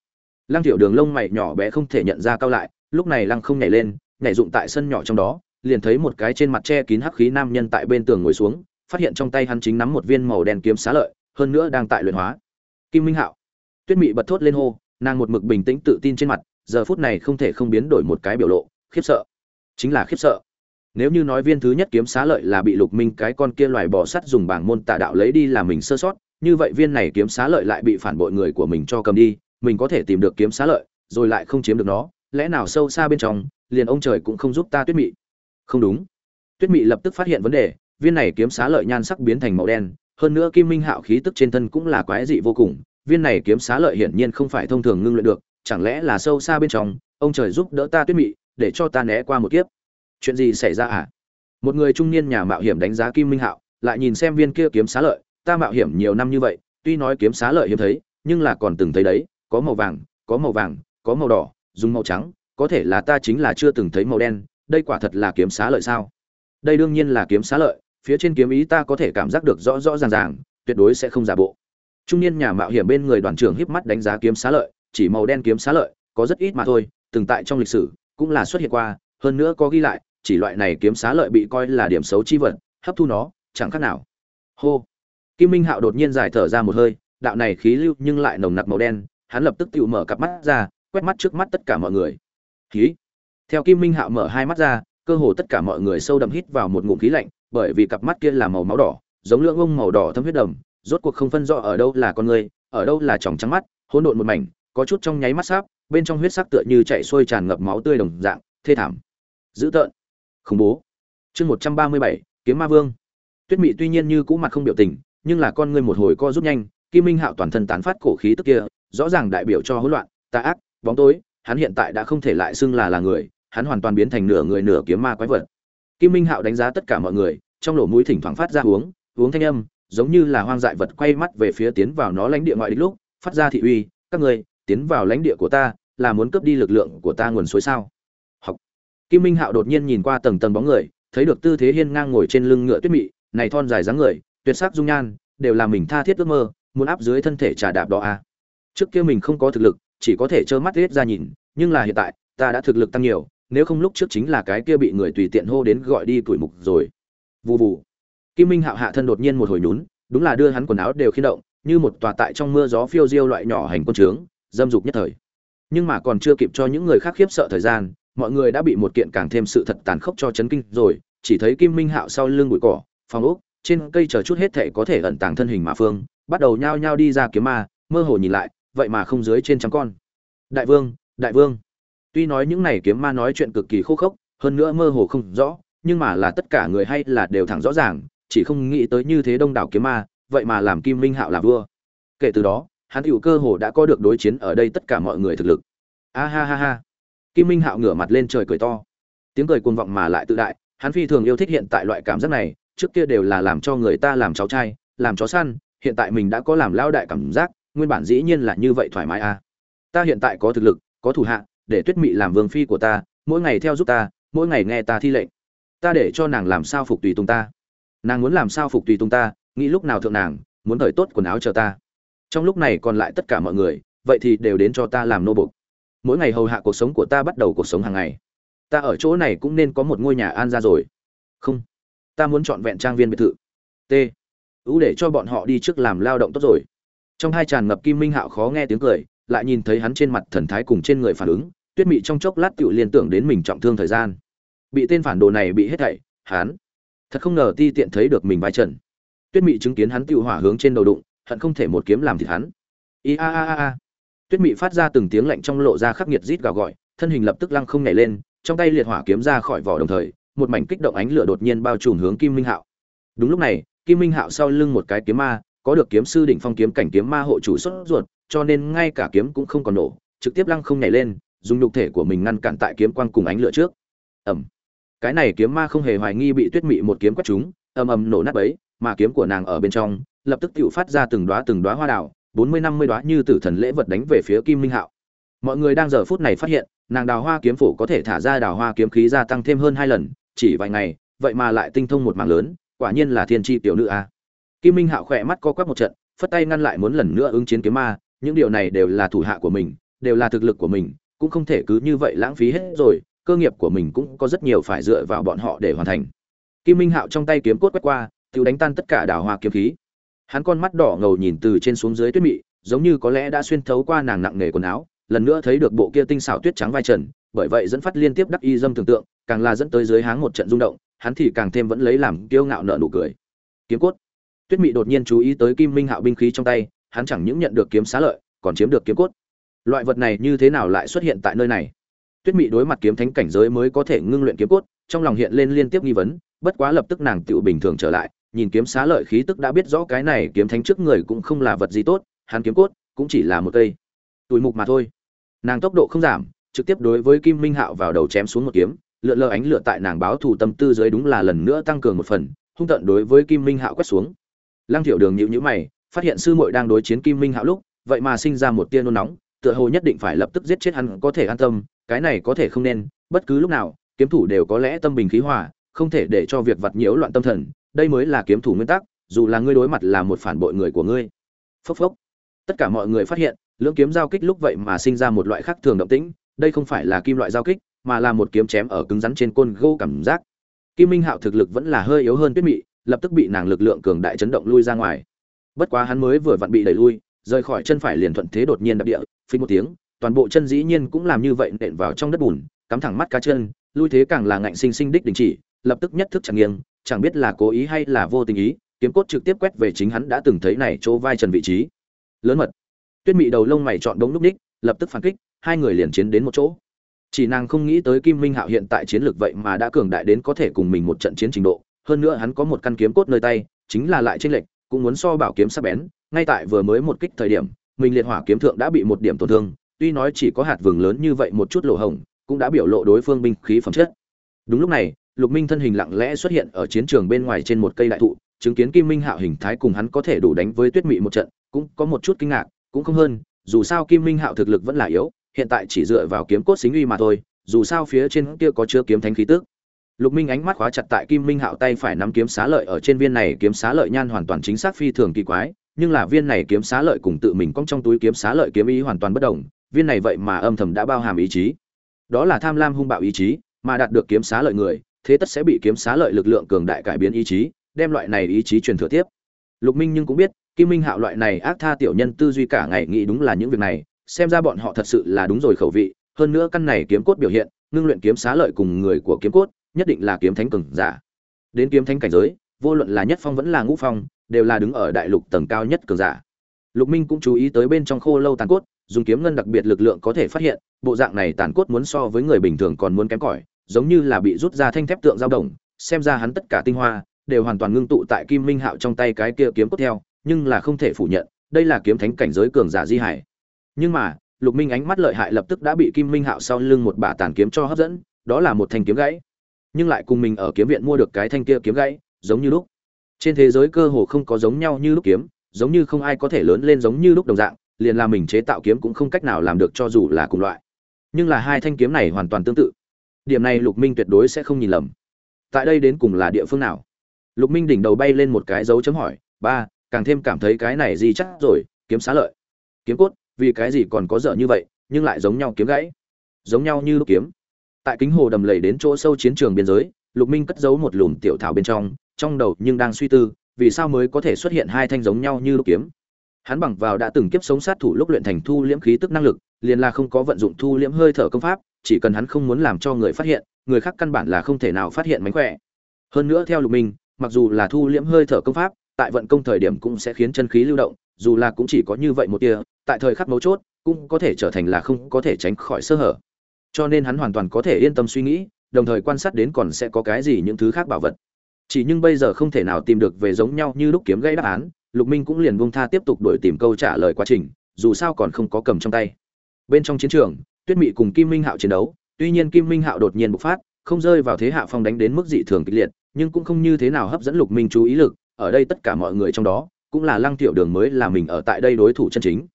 Lăng tiểu đường lông mày nhỏ bé không thể nhận ra cao lại, lúc này lăng không nhảy lên, nhảy dụng tại sân nhỏ trong đó, liền thấy một cái trên mặt che kín hắc khí nam nhân tại bên tường ngồi xuống, phát hiện trong tay hắn chính nắm một viên màu đen kiếm xá lợi, hơn nữa đang tại luyện hóa. Kim minh hạo, tuyết mị bật thốt lên hô, nàng một mực bình tĩnh tự tin trên mặt, giờ phút này không thể không biến đổi một cái biểu lộ, khiếp sợ. Chính là khiếp sợ nếu như nói viên thứ nhất kiếm xá lợi là bị lục minh cái con kia loài bò sắt dùng bảng môn tà đạo lấy đi là mình sơ sót, như vậy viên này kiếm xá lợi lại bị phản bội người của mình cho cầm đi, mình có thể tìm được kiếm xá lợi, rồi lại không chiếm được nó, lẽ nào sâu xa bên trong, liền ông trời cũng không giúp ta tuyết mị? Không đúng. Tuyết mị lập tức phát hiện vấn đề, viên này kiếm xá lợi nhan sắc biến thành màu đen, hơn nữa kim minh hạo khí tức trên thân cũng là quái dị vô cùng, viên này kiếm xá lợi hiển nhiên không phải thông thường ngưng luyện được, chẳng lẽ là sâu xa bên trong, ông trời giúp đỡ ta tuyết mị, để cho ta né qua một kiếp? Chuyện gì xảy ra à? Một người trung niên nhà mạo hiểm đánh giá kim minh hạo, lại nhìn xem viên kia kiếm xá lợi, ta mạo hiểm nhiều năm như vậy, tuy nói kiếm xá lợi hiếm thấy, nhưng là còn từng thấy đấy, có màu vàng, có màu vàng, có màu đỏ, dùng màu trắng, có thể là ta chính là chưa từng thấy màu đen, đây quả thật là kiếm xá lợi sao? Đây đương nhiên là kiếm xá lợi, phía trên kiếm ý ta có thể cảm giác được rõ rõ ràng ràng, tuyệt đối sẽ không giả bộ. Trung niên nhà mạo hiểm bên người đoàn trưởng híp mắt đánh giá kiếm xá lợi, chỉ màu đen kiếm xá lợi, có rất ít mà thôi, từng tại trong lịch sử, cũng là xuất hiện qua hơn nữa có ghi lại, chỉ loại này kiếm xá lợi bị coi là điểm xấu chi vật, hấp thu nó, chẳng khác nào. Hô. Kim minh hạo đột nhiên dài thở ra một hơi, đạo này khí lưu nhưng lại nồng nặc màu đen, hắn lập tức tự mở cặp mắt ra, quét mắt trước mắt tất cả mọi người. Khí. Theo kim minh hạo mở hai mắt ra, cơ hồ tất cả mọi người sâu đậm hít vào một ngụm khí lạnh, bởi vì cặp mắt kia là màu máu đỏ, giống lưỡng ông màu đỏ thâm huyết đầm, rốt cuộc không phân rõ ở đâu là con người, ở đâu là tròng trắng mắt, hỗn độn một mảnh, có chút trong nháy mắt sáp, bên trong huyết sắc tựa như chạy xuôi tràn ngập máu tươi đồng dạng, thê thảm dữ tợn. Khủng bố. Chương một trăm ba mươi bảy, kiếm ma vương. Tuyết mị tuy nhiên như cũ mặt không biểu tình, nhưng là con ngươi một hồi co rút nhanh, kim minh hạo toàn thân tán phát cổ khí tức kia, rõ ràng đại biểu cho hỗn loạn, tà ác, bóng tối, hắn hiện tại đã không thể lại xưng là là người, hắn hoàn toàn biến thành nửa người nửa kiếm ma quái vật. Kim minh hạo đánh giá tất cả mọi người, trong lỗ mũi thỉnh thoảng phát ra uống uống thanh âm, giống như là hoang dại vật quay mắt về phía tiến vào nó lãnh địa ngoại địch lúc, phát ra thị uy, các người tiến vào lãnh địa của ta, là muốn cướp đi lực lượng của ta nguồn suối sao? Kim minh hạo đột nhiên nhìn qua tầng tầng bóng người, thấy được tư thế hiên ngang ngồi trên lưng ngựa tuyết mị, này thon dài dáng người, tuyệt sắc dung nhan, đều là mình tha thiết ước mơ, muốn áp dưới thân thể trà đạp đó à. trước kia mình không có thực lực, chỉ có thể trơ mắt tuyết ra nhìn, nhưng là hiện tại, ta đã thực lực tăng nhiều, nếu không lúc trước chính là cái kia bị người tùy tiện hô đến gọi đi tuổi mục rồi. Vù vù. Kim minh hạo hạ thân đột nhiên một hồi nhún, đúng là đưa hắn quần áo đều khiên động, như một tòa tại trong mưa gió phiêu diêu loại nhỏ hành quân trướng, dâm dục nhất thời. Nhưng mà còn chưa kịp cho những người khác khiếp sợ thời gian mọi người đã bị một kiện càng thêm sự thật tàn khốc cho chấn kinh rồi, chỉ thấy kim minh hạo sau lưng bụi cỏ, phòng ốc, trên cây chờ chút hết thể có thể ẩn tàng thân hình mà phương, bắt đầu nhao nhao đi ra kiếm ma, mơ hồ nhìn lại, vậy mà không dưới trên trăm con. Đại vương đại vương. Tuy nói những này kiếm ma nói chuyện cực kỳ khô khốc, hơn nữa mơ hồ không rõ, nhưng mà là tất cả người hay là đều thẳng rõ ràng, chỉ không nghĩ tới như thế đông đảo kiếm ma, vậy mà làm kim minh hạo là vua. Kể từ đó, hắn hữu cơ hồ đã có được đối chiến ở đây tất cả mọi người thực lực. A ha ha ha kim minh hạo ngửa mặt lên trời cười to. Tiếng cười cuồng vọng mà lại tự đại, hắn phi thường yêu thích hiện tại loại cảm giác này, trước kia đều là làm cho người ta làm cháu trai, làm chó săn, hiện tại mình đã có làm lao đại cảm giác, nguyên bản dĩ nhiên là như vậy thoải mái a ta hiện tại có thực lực, có thủ hạ, để tuyết mị làm vương phi của ta, mỗi ngày theo giúp ta, mỗi ngày nghe ta thi lệnh. Ta để cho nàng làm sao phục tùy tung ta. Nàng muốn làm sao phục tùy tung ta, nghĩ lúc nào thượng nàng, muốn thời tốt quần áo chờ ta. Trong lúc này còn lại tất cả mọi người, vậy thì đều đến cho ta làm nô bục mỗi ngày hầu hạ cuộc sống của ta bắt đầu cuộc sống hàng ngày. Ta ở chỗ này cũng nên có một ngôi nhà an ra rồi. Không. Ta muốn chọn vẹn trang viên biệt thự. T. Ú để cho bọn họ đi trước làm lao động tốt rồi. Trong hai tràn ngập kim minh hạo khó nghe tiếng cười, lại nhìn thấy hắn trên mặt thần thái cùng trên người phản ứng, tuyết mị trong chốc lát tự liên tưởng đến mình trọng thương thời gian. Bị tên phản đồ này bị hết thảy, hắn thật không ngờ ti tiện thấy được mình vai trần. Tuyết mị chứng kiến hắn tựu hỏa hướng trên đầu đụng, hận không thể một kiếm làm thịt hắn. I a a a a tuyết mị phát ra từng tiếng lạnh trong lộ ra khắc nghiệt rít gào gọi, thân hình lập tức lăng không nhảy lên, trong tay liệt hỏa kiếm ra khỏi vỏ đồng thời, một mảnh kích động ánh lửa đột nhiên bao trùm hướng kim minh hạo. Đúng lúc này, kim minh hạo sau lưng một cái kiếm ma, có được kiếm sư đỉnh phong kiếm cảnh kiếm ma hộ chủ xuất ruột, cho nên ngay cả kiếm cũng không còn nổ, trực tiếp lăng không nhảy lên, dùng nhục thể của mình ngăn cản tại kiếm quang cùng ánh lửa trước. Ẩm cái này kiếm ma không hề hoài nghi bị tuyết mị một kiếm quét trúng, ầm ầm nổ nát bấy, mà kiếm của nàng ở bên trong, lập tức tự phát ra từng đóa từng đóa hoa đào bốn mươi năm mươi đoá như tử thần lễ vật đánh về phía kim minh hạo. Mọi người đang giờ phút này phát hiện, nàng đào hoa kiếm phổ có thể thả ra đào hoa kiếm khí gia tăng thêm hơn hai lần, chỉ vài ngày, vậy mà lại tinh thông một mảng lớn, quả nhiên là thiên tri tiểu nữ a. Kim minh hạo khỏe mắt co quắp một trận, phất tay ngăn lại muốn lần nữa ứng chiến kiếm ma, những điều này đều là thủ hạ của mình, đều là thực lực của mình, cũng không thể cứ như vậy lãng phí hết rồi, cơ nghiệp của mình cũng có rất nhiều phải dựa vào bọn họ để hoàn thành. Kim minh hạo trong tay kiếm cốt quét qua tự đánh tan tất cả đào hoa kiếm khí hắn con mắt đỏ ngầu nhìn từ trên xuống dưới tuyết mị, giống như có lẽ đã xuyên thấu qua nàng nặng nề quần áo, lần nữa thấy được bộ kia tinh xảo tuyết trắng vai trần, bởi vậy dẫn phát liên tiếp đắc y dâm tưởng tượng, càng là dẫn tới dưới háng một trận rung động, hắn thì càng thêm vẫn lấy làm kiêu ngạo nợ nụ cười. Kiếm cốt. Tuyết mị đột nhiên chú ý tới kim minh hạo binh khí trong tay, hắn chẳng những nhận được kiếm xá lợi, còn chiếm được kiếm cốt. Loại vật này như thế nào lại xuất hiện tại nơi này? Tuyết mị đối mặt kiếm thánh cảnh giới mới có thể ngưng luyện kiếm cốt, trong lòng hiện lên liên tiếp nghi vấn, bất quá lập tức nàng tự bình thường trở lại nhìn kiếm xá lợi khí tức đã biết rõ cái này kiếm thánh trước người cũng không là vật gì tốt, hắn kiếm cốt cũng chỉ là một cây. Tùi mục mà thôi. Nàng tốc độ không giảm, trực tiếp đối với kim minh hạo vào đầu chém xuống một kiếm, lượn lờ ánh lửa tại nàng báo thù tâm tư dưới đúng là lần nữa tăng cường một phần, hung tận đối với kim minh hạo quét xuống. Lăng thiểu đường nhịu nhữ mày, phát hiện sư muội đang đối chiến kim minh hạo lúc, vậy mà sinh ra một tia nôn nóng, tựa hồ nhất định phải lập tức giết chết hắn có thể an tâm, cái này có thể không nên, bất cứ lúc nào, kiếm thủ đều có lẽ tâm bình khí hòa, không thể để cho việc vặt nhiễu loạn tâm thần đây mới là kiếm thủ nguyên tắc, dù là ngươi đối mặt là một phản bội người của ngươi. Phốc phốc. Tất cả mọi người phát hiện, lưỡng kiếm giao kích lúc vậy mà sinh ra một loại khác thường động tĩnh, đây không phải là kim loại giao kích, mà là một kiếm chém ở cứng rắn trên côn gô cảm giác. Kim minh hạo thực lực vẫn là hơi yếu hơn tuyết mị, lập tức bị nàng lực lượng cường đại chấn động lui ra ngoài. Bất quá hắn mới vừa vặn bị đẩy lui, rời khỏi chân phải liền thuận thế đột nhiên đập địa, phình một tiếng, toàn bộ chân dĩ nhiên cũng làm như vậy nện vào trong đất bùn, cắm thẳng mắt cá chân, lui thế càng là ngạnh sinh sinh đích đình chỉ, lập tức nhất thức chẳng nghiêng chẳng biết là cố ý hay là vô tình ý, kiếm cốt trực tiếp quét về chính hắn đã từng thấy này chỗ vai trần vị trí. Lớn mật. Tuyết mị đầu lông mày chọn đống lúc ních, lập tức phản kích, hai người liền chiến đến một chỗ. Chỉ nàng không nghĩ tới kim minh hạo hiện tại chiến lược vậy mà đã cường đại đến có thể cùng mình một trận chiến trình độ, hơn nữa hắn có một căn kiếm cốt nơi tay, chính là lại tranh lệnh cũng muốn so bảo kiếm sắc bén, ngay tại vừa mới một kích thời điểm, mình liệt hỏa kiếm thượng đã bị một điểm tổn thương, tuy nói chỉ có hạt vừng lớn như vậy một chút lỗ hổng, cũng đã biểu lộ đối phương binh khí phẩm chất. Đúng lúc này lục minh thân hình lặng lẽ xuất hiện ở chiến trường bên ngoài trên một cây đại thụ, chứng kiến kim minh hạo hình thái cùng hắn có thể đủ đánh với tuyết mị một trận, cũng có một chút kinh ngạc, cũng không hơn, dù sao kim minh hạo thực lực vẫn là yếu, hiện tại chỉ dựa vào kiếm cốt xính uy mà thôi, dù sao phía trên kia có chứa kiếm thánh khí tức. Lục minh ánh mắt khóa chặt tại kim minh hạo tay phải nắm kiếm xá lợi ở trên viên này, kiếm xá lợi nhan hoàn toàn chính xác phi thường kỳ quái, nhưng là viên này kiếm xá lợi cùng tự mình cong trong túi kiếm xá lợi kiếm ý hoàn toàn bất đồng, viên này vậy mà âm thầm đã bao hàm ý chí. Đó là tham lam hung bạo ý chí, mà đạt được kiếm xá lợi người thế tất sẽ bị kiếm xá lợi lực lượng cường đại cải biến ý chí, đem loại này ý chí truyền thừa tiếp. Lục minh nhưng cũng biết, kim minh hạo loại này ác tha tiểu nhân tư duy cả ngày nghĩ đúng là những việc này, xem ra bọn họ thật sự là đúng rồi khẩu vị, hơn nữa căn này kiếm cốt biểu hiện, ngưng luyện kiếm xá lợi cùng người của kiếm cốt, nhất định là kiếm thánh cường giả. Đến kiếm thánh cảnh giới, vô luận là nhất phong vẫn là ngũ phong, đều là đứng ở đại lục tầng cao nhất cường giả. Lục minh cũng chú ý tới bên trong khô lâu tàn cốt, dùng kiếm ngân đặc biệt lực lượng có thể phát hiện, bộ dạng này tàn cốt muốn so với người bình thường còn muốn kém cỏi giống như là bị rút ra thanh thép tượng dao động, xem ra hắn tất cả tinh hoa đều hoàn toàn ngưng tụ tại kim minh hạo trong tay cái kia kiếm cốt theo, nhưng là không thể phủ nhận, đây là kiếm thánh cảnh giới cường giả di hải. Nhưng mà, lục minh ánh mắt lợi hại lập tức đã bị kim minh hạo sau lưng một bả tàn kiếm cho hấp dẫn, đó là một thanh kiếm gãy. Nhưng lại cùng mình ở kiếm viện mua được cái thanh kia kiếm gãy, giống như lúc. Trên thế giới cơ hồ không có giống nhau như lúc kiếm, giống như không ai có thể lớn lên giống như lúc đồng dạng, liền là mình chế tạo kiếm cũng không cách nào làm được cho dù là cùng loại. Nhưng là hai thanh kiếm này hoàn toàn tương tự điểm này lục minh tuyệt đối sẽ không nhìn lầm. Tại đây đến cùng là địa phương nào? Lục minh đỉnh đầu bay lên một cái dấu chấm hỏi, ba, càng thêm cảm thấy cái này gì chắc rồi, kiếm xá lợi. Kiếm cốt, vì cái gì còn có dở như vậy, nhưng lại giống nhau kiếm gãy. Giống nhau như lúc kiếm. Tại kính hồ đầm lầy đến chỗ sâu chiến trường biên giới, lục minh cất giấu một lùm tiểu thảo bên trong trong đầu nhưng đang suy tư, vì sao mới có thể xuất hiện hai thanh giống nhau như lúc kiếm? Hắn bằng vào đã từng kiếp sống sát thủ lúc luyện thành thu liễm khí tức năng lực, liền là không có vận dụng thu liễm hơi thở công pháp, chỉ cần hắn không muốn làm cho người phát hiện, người khác căn bản là không thể nào phát hiện mánh khỏe. Hơn nữa theo lục minh, mặc dù là thu liễm hơi thở công pháp, tại vận công thời điểm cũng sẽ khiến chân khí lưu động, dù là cũng chỉ có như vậy một tia, tại thời khắc mấu chốt, cũng có thể trở thành là không có thể tránh khỏi sơ hở. Cho nên hắn hoàn toàn có thể yên tâm suy nghĩ, đồng thời quan sát đến còn sẽ có cái gì những thứ khác bảo vật. Chỉ nhưng bây giờ không thể nào tìm được về giống nhau như lúc kiếm gây đáp án lục minh cũng liền buông tha tiếp tục đổi tìm câu trả lời quá trình, dù sao còn không có cầm trong tay. Bên trong chiến trường, tuyết mị cùng kim minh hạo chiến đấu, tuy nhiên kim minh hạo đột nhiên bộc phát, không rơi vào thế hạ phong đánh đến mức dị thường kịch liệt, nhưng cũng không như thế nào hấp dẫn lục minh chú ý lực, ở đây tất cả mọi người trong đó, cũng là lăng tiểu đường mới là mình ở tại đây đối thủ chân chính.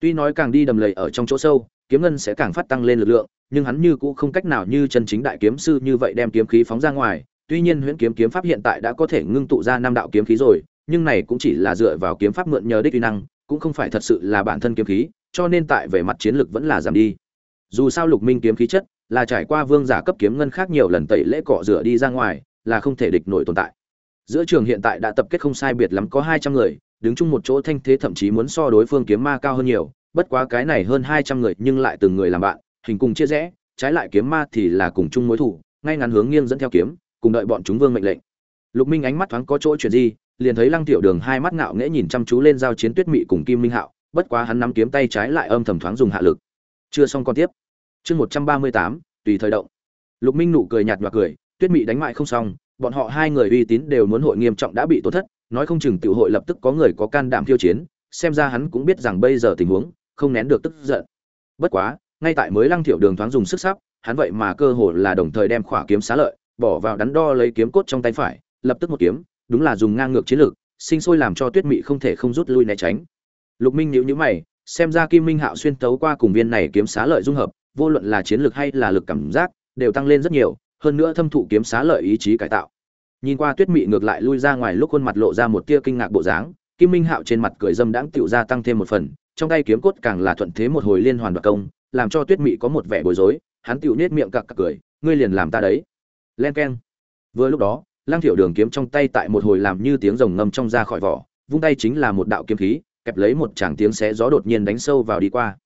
Tuy nói càng đi đầm lầy ở trong chỗ sâu, kiếm ngân sẽ càng phát tăng lên lực lượng, nhưng hắn như cũng không cách nào như chân chính đại kiếm sư như vậy đem kiếm khí phóng ra ngoài. Tuy nhiên huyễn kiếm kiếm pháp hiện tại đã có thể ngưng tụ ra năm đạo kiếm khí rồi nhưng này cũng chỉ là dựa vào kiếm pháp mượn nhờ đích uy năng, cũng không phải thật sự là bản thân kiếm khí, cho nên tại về mặt chiến lực vẫn là giảm đi. Dù sao lục minh kiếm khí chất là trải qua vương giả cấp kiếm ngân khác nhiều lần tẩy lễ cọ rửa đi ra ngoài, là không thể địch nổi tồn tại. Giữa trường hiện tại đã tập kết không sai biệt lắm có hai trăm người, đứng chung một chỗ thanh thế thậm chí muốn so đối phương kiếm ma cao hơn nhiều, bất quá cái này hơn hai trăm người nhưng lại từng người làm bạn, hình cùng chia rẽ, trái lại kiếm ma thì là cùng chung mối thủ, ngay ngắn hướng nghiêng dẫn theo kiếm, cùng đợi bọn chúng vương mệnh lệnh. Lục minh ánh mắt thoáng có chỗ chuyển gì liền thấy lăng tiểu đường hai mắt ngạo nghễ nhìn chăm chú lên giao chiến tuyết mị cùng kim minh hạo, bất quá hắn nắm kiếm tay trái lại âm thầm thoáng dùng hạ lực. Chưa xong con tiếp. Chương một trăm ba mươi tám, tùy thời động. Lục minh nụ cười nhạt nhòa cười, tuyết mị đánh mại không xong, bọn họ hai người uy tín đều muốn hội nghiêm trọng đã bị tổn thất, nói không chừng tiểu hội lập tức có người có can đảm khiêu chiến, xem ra hắn cũng biết rằng bây giờ tình huống, không nén được tức giận. Bất quá, ngay tại mới lăng tiểu đường thoáng dùng sức sắp, hắn vậy mà cơ hồ là đồng thời đem khỏa kiếm xá lợi, bỏ vào đắn đo lấy kiếm cốt trong tay phải, lập tức một kiếm đúng là dùng ngang ngược chiến lược, sinh sôi làm cho tuyết mị không thể không rút lui né tránh. Lục minh nhữ nhữ mày, xem ra kim minh hạo xuyên tấu qua cùng viên này kiếm xá lợi dung hợp, vô luận là chiến lược hay là lực cảm giác, đều tăng lên rất nhiều, hơn nữa thâm thụ kiếm xá lợi ý chí cải tạo. Nhìn qua tuyết mị ngược lại lui ra ngoài lúc khuôn mặt lộ ra một tia kinh ngạc bộ dáng, kim minh hạo trên mặt cười dâm đãng tựu ra tăng thêm một phần, trong tay kiếm cốt càng là thuận thế một hồi liên hoàn đoạt công, làm cho tuyết mị có một vẻ bối rối, hắn tựu nết miệng cặc cặc cười, ngươi liền làm ta đấy. Len keng. Vừa lúc đó Lang thiểu đường kiếm trong tay tại một hồi làm như tiếng rồng ngâm trong ra khỏi vỏ, vung tay chính là một đạo kiếm khí, kẹp lấy một tràng tiếng xé gió đột nhiên đánh sâu vào đi qua.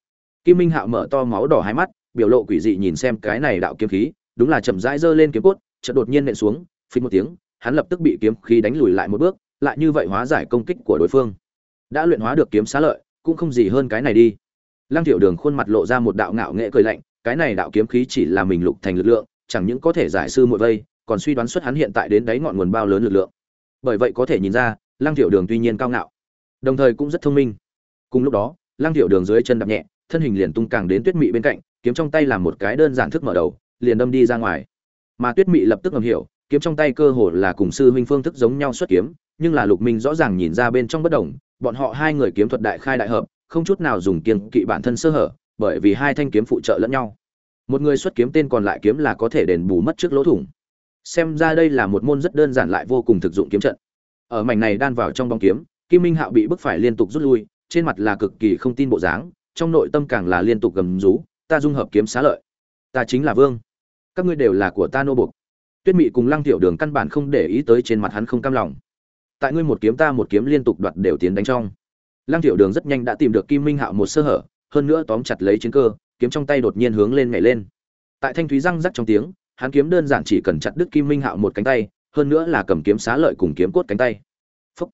Kim minh hạo mở to máu đỏ hai mắt, biểu lộ quỷ dị nhìn xem cái này đạo kiếm khí, đúng là chậm rãi giơ lên kiếm cốt, chợt đột nhiên nện xuống, phình một tiếng, hắn lập tức bị kiếm khí đánh lùi lại một bước, lại như vậy hóa giải công kích của đối phương. Đã luyện hóa được kiếm xá lợi, cũng không gì hơn cái này đi. Lăng tiểu đường khuôn mặt lộ ra một đạo ngạo nghệ cười lạnh, cái này đạo kiếm khí chỉ là mình lục thành lực lượng, chẳng những có thể giải sư muội vây còn suy đoán xuất hắn hiện tại đến đáy ngọn nguồn bao lớn lực lượng. Bởi vậy có thể nhìn ra, lăng tiểu đường tuy nhiên cao ngạo, đồng thời cũng rất thông minh. Cùng lúc đó, lăng tiểu đường dưới chân đạp nhẹ, thân hình liền tung càng đến tuyết mị bên cạnh, kiếm trong tay làm một cái đơn giản thức mở đầu, liền đâm đi ra ngoài. Mà tuyết mị lập tức ngầm hiểu, kiếm trong tay cơ hồ là cùng sư huynh phương thức giống nhau xuất kiếm, nhưng là lục minh rõ ràng nhìn ra bên trong bất đồng, bọn họ hai người kiếm thuật đại khai đại hợp, không chút nào dùng kiên kỵ bản thân sơ hở, bởi vì hai thanh kiếm phụ trợ lẫn nhau. Một người xuất kiếm tên còn lại kiếm là có thể đền bù mất trước lỗ thủng xem ra đây là một môn rất đơn giản lại vô cùng thực dụng kiếm trận. Ở mảnh này đan vào trong bóng kiếm, kim minh hạo bị bức phải liên tục rút lui, trên mặt là cực kỳ không tin bộ dáng, trong nội tâm càng là liên tục gầm rú, ta dung hợp kiếm xá lợi, ta chính là vương. Các ngươi đều là của ta nô buộc. Tuyết mị cùng lăng tiểu đường căn bản không để ý tới trên mặt hắn không cam lòng. Tại ngươi một kiếm ta một kiếm liên tục đoạt đều tiến đánh trong. Lăng tiểu đường rất nhanh đã tìm được kim minh hạo một sơ hở, hơn nữa tóm chặt lấy chiến cơ, kiếm trong tay đột nhiên hướng lên nhảy lên. Tại thanh thúy răng rắc trong tiếng hắn kiếm đơn giản chỉ cần chặt đứt kim minh hạo một cánh tay, hơn nữa là cầm kiếm xá lợi cùng kiếm cốt cánh tay. Phúc.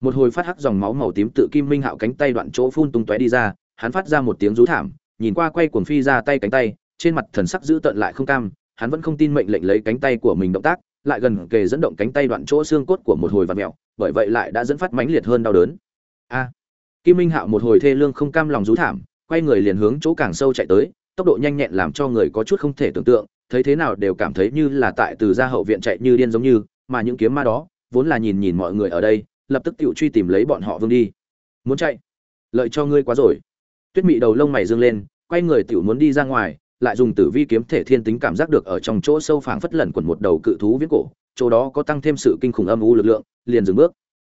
một hồi phát hắc dòng máu màu tím tự kim minh hạo cánh tay đoạn chỗ phun tung tóe đi ra, hắn phát ra một tiếng rú thảm, nhìn qua quay cuồng phi ra tay cánh tay, trên mặt thần sắc giữ tận lại không cam, hắn vẫn không tin mệnh lệnh lấy cánh tay của mình động tác, lại gần kề dẫn động cánh tay đoạn chỗ xương cốt của một hồi vạt mèo, bởi vậy lại đã dẫn phát mãnh liệt hơn đau đớn. A. Kim minh hạo một hồi thê lương không cam lòng rú thảm, quay người liền hướng chỗ càng sâu chạy tới, tốc độ nhanh nhẹn làm cho người có chút không thể tưởng tượng thấy thế nào đều cảm thấy như là tại từ ra hậu viện chạy như điên giống như, mà những kiếm ma đó, vốn là nhìn nhìn mọi người ở đây, lập tức tiểu truy tìm lấy bọn họ vương đi. Muốn chạy? Lợi cho ngươi quá rồi. Tuyết mị đầu lông mày dương lên, quay người tiểu muốn đi ra ngoài, lại dùng tử vi kiếm thể thiên tính cảm giác được ở trong chỗ sâu phảng phất lẩn quẩn một đầu cự thú viễn cổ, chỗ đó có tăng thêm sự kinh khủng âm u lực lượng, liền dừng bước.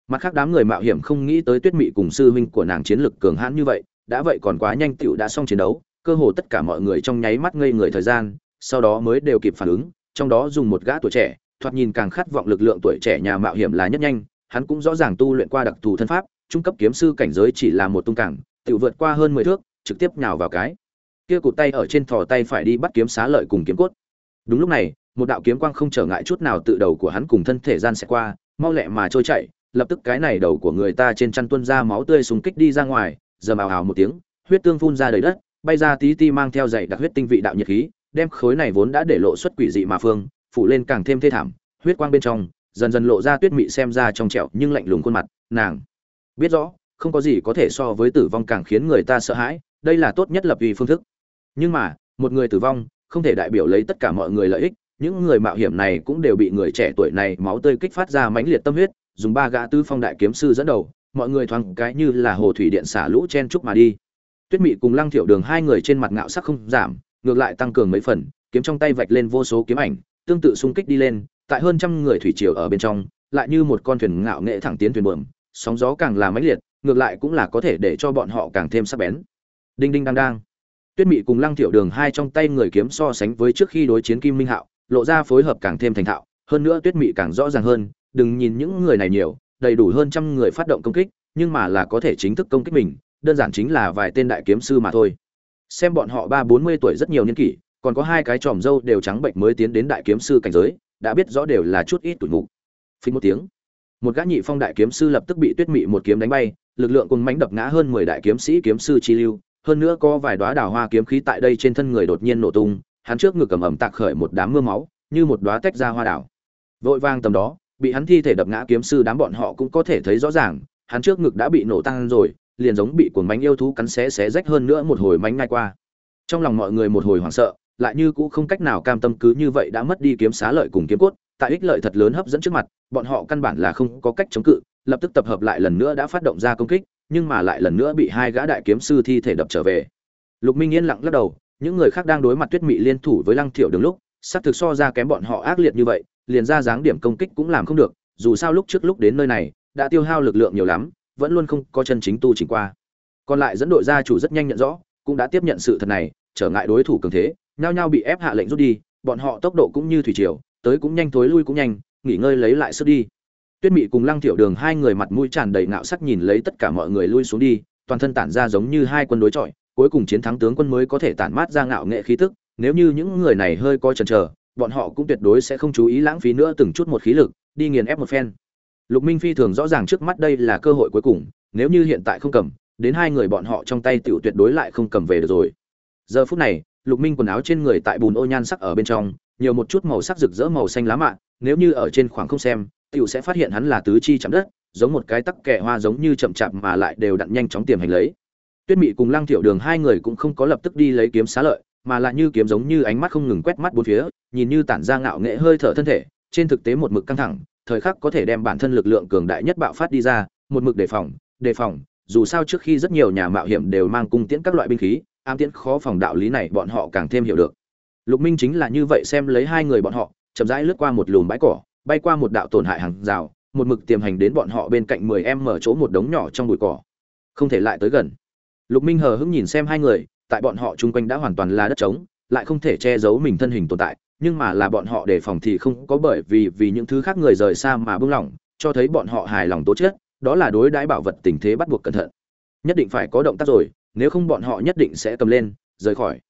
Mặt khác đám người mạo hiểm không nghĩ tới tuyết mị cùng sư huynh của nàng chiến lực cường hãn như vậy, đã vậy còn quá nhanh tiểu đã xong chiến đấu, cơ hồ tất cả mọi người trong nháy mắt ngây người thời gian sau đó mới đều kịp phản ứng, trong đó dùng một gã tuổi trẻ, thoạt nhìn càng khát vọng lực lượng tuổi trẻ nhà mạo hiểm là nhất nhanh, hắn cũng rõ ràng tu luyện qua đặc thù thân pháp, trung cấp kiếm sư cảnh giới chỉ là một tung cảng, tự vượt qua hơn mười thước, trực tiếp nhào vào cái. Kia cụt tay ở trên thò tay phải đi bắt kiếm xá lợi cùng kiếm cốt. Đúng lúc này, một đạo kiếm quang không trở ngại chút nào tự đầu của hắn cùng thân thể gian sẽ qua, mau lẹ mà trôi chạy, lập tức cái này đầu của người ta trên chăn tuân ra máu tươi súng kích đi ra ngoài, giờ ào ào một tiếng, huyết tương phun ra đầy đất, bay ra tí ti mang theo dậy đặc huyết tinh vị đạo nhiệt khí đem khối này vốn đã để lộ xuất quỷ dị mà phương, phủ lên càng thêm thê thảm, huyết quang bên trong, dần dần lộ ra tuyết mị xem ra trong trẹo nhưng lạnh lùng khuôn mặt, nàng. Biết rõ, không có gì có thể so với tử vong càng khiến người ta sợ hãi, đây là tốt nhất lập vì phương thức. Nhưng mà, một người tử vong, không thể đại biểu lấy tất cả mọi người lợi ích, những người mạo hiểm này cũng đều bị người trẻ tuổi này máu tươi kích phát ra mãnh liệt tâm huyết, dùng ba gã tư phong đại kiếm sư dẫn đầu, mọi người thoáng cái như là hồ thủy điện xả lũ chen trúc mà đi. Tuyết mị cùng lăng thiệu đường hai người trên mặt ngạo sắc không giảm ngược lại tăng cường mấy phần, kiếm trong tay vạch lên vô số kiếm ảnh, tương tự xung kích đi lên, tại hơn trăm người thủy triều ở bên trong, lại như một con thuyền ngạo nghệ thẳng tiến thuyền buồm, sóng gió càng là mãnh liệt, ngược lại cũng là có thể để cho bọn họ càng thêm sắc bén. Đinh đinh đang đang tuyết mị cùng lăng thiệu đường hai trong tay người kiếm so sánh với trước khi đối chiến kim minh hạo, lộ ra phối hợp càng thêm thành thạo, hơn nữa tuyết mị càng rõ ràng hơn, đừng nhìn những người này nhiều, đầy đủ hơn trăm người phát động công kích, nhưng mà là có thể chính thức công kích mình, đơn giản chính là vài tên đại kiếm sư mà thôi xem bọn họ ba bốn mươi tuổi rất nhiều niên kỷ, còn có hai cái tròm dâu đều trắng bệnh mới tiến đến đại kiếm sư cảnh giới, đã biết rõ đều là chút ít tuổi mục. Phí một tiếng, một gã nhị phong đại kiếm sư lập tức bị tuyết mị một kiếm đánh bay, lực lượng cùng mánh đập ngã hơn mười đại kiếm sĩ kiếm sư chi lưu, hơn nữa có vài đóa đào hoa kiếm khí tại đây trên thân người đột nhiên nổ tung, hắn trước ngực cầm ẩm tạc khởi một đám mưa máu, như một đóa tách ra hoa đảo vội vang tầm đó, bị hắn thi thể đập ngã kiếm sư đám bọn họ cũng có thể thấy rõ ràng, hắn trước ngực đã bị nổ tăng rồi liền giống bị cuồng bánh yêu thú cắn xé xé rách hơn nữa một hồi mánh ngay qua. Trong lòng mọi người một hồi hoảng sợ, lại như cũ không cách nào cam tâm cứ như vậy đã mất đi kiếm xá lợi cùng kiếm cốt, tại ích lợi thật lớn hấp dẫn trước mặt, bọn họ căn bản là không có cách chống cự, lập tức tập hợp lại lần nữa đã phát động ra công kích, nhưng mà lại lần nữa bị hai gã đại kiếm sư thi thể đập trở về. Lục minh yên lặng lắc đầu, những người khác đang đối mặt tuyết mị liên thủ với lăng thiểu đường lúc sắc thực so ra kém bọn họ ác liệt như vậy, liền ra dáng điểm công kích cũng làm không được, dù sao lúc trước lúc đến nơi này, đã tiêu hao lực lượng nhiều lắm vẫn luôn không có chân chính tu chỉnh qua. Còn lại dẫn đội gia chủ rất nhanh nhận rõ, cũng đã tiếp nhận sự thật này, trở ngại đối thủ cường thế, nhao nhao bị ép hạ lệnh rút đi, bọn họ tốc độ cũng như thủy triều, tới cũng nhanh tối lui cũng nhanh, nghỉ ngơi lấy lại sức đi. Tuyết mị cùng lăng tiểu đường hai người mặt mũi tràn đầy ngạo sắc nhìn lấy tất cả mọi người lui xuống đi, toàn thân tản ra giống như hai quân đối chọi, cuối cùng chiến thắng tướng quân mới có thể tản mát ra ngạo nghệ khí tức, nếu như những người này hơi coi chần chờ, bọn họ cũng tuyệt đối sẽ không chú ý lãng phí nữa từng chút một khí lực, đi nghiền ép một phen lục minh phi thường rõ ràng trước mắt đây là cơ hội cuối cùng, nếu như hiện tại không cầm, đến hai người bọn họ trong tay tiểu tuyệt đối lại không cầm về được rồi. Giờ phút này, lục minh quần áo trên người tại bùn ô nhan sắc ở bên trong, nhiều một chút màu sắc rực rỡ màu xanh lá mạ, nếu như ở trên khoảng không xem, tiểu sẽ phát hiện hắn là tứ chi chạm đất, giống một cái tắc kẹ hoa giống như chậm chạp mà lại đều đặn nhanh chóng tiềm hành lấy. Tuyết mị cùng lăng thiểu đường hai người cũng không có lập tức đi lấy kiếm xá lợi, mà lại như kiếm giống như ánh mắt không ngừng quét mắt bốn phía, nhìn như tản ra ngạo nghệ hơi thở thân thể, trên thực tế một mực căng thẳng thời khắc có thể đem bản thân lực lượng cường đại nhất bạo phát đi ra, một mực đề phòng đề phòng, dù sao trước khi rất nhiều nhà mạo hiểm đều mang cung tiễn các loại binh khí, ám tiễn khó phòng đạo lý này bọn họ càng thêm hiểu được. Lục minh chính là như vậy xem lấy hai người bọn họ, chậm rãi lướt qua một lùm bãi cỏ, bay qua một đạo tổn hại hàng rào, một mực tiềm hành đến bọn họ bên cạnh mười em mở chỗ một đống nhỏ trong bụi cỏ. Không thể lại tới gần. Lục minh hờ hững nhìn xem hai người, tại bọn họ chung quanh đã hoàn toàn là đất trống, lại không thể che giấu mình thân hình tồn tại nhưng mà là bọn họ đề phòng thì không có bởi vì vì những thứ khác người rời xa mà buông lỏng, cho thấy bọn họ hài lòng tố chết đó là đối đãi bảo vật tình thế bắt buộc cẩn thận. Nhất định phải có động tác rồi, nếu không bọn họ nhất định sẽ cầm lên, rời khỏi.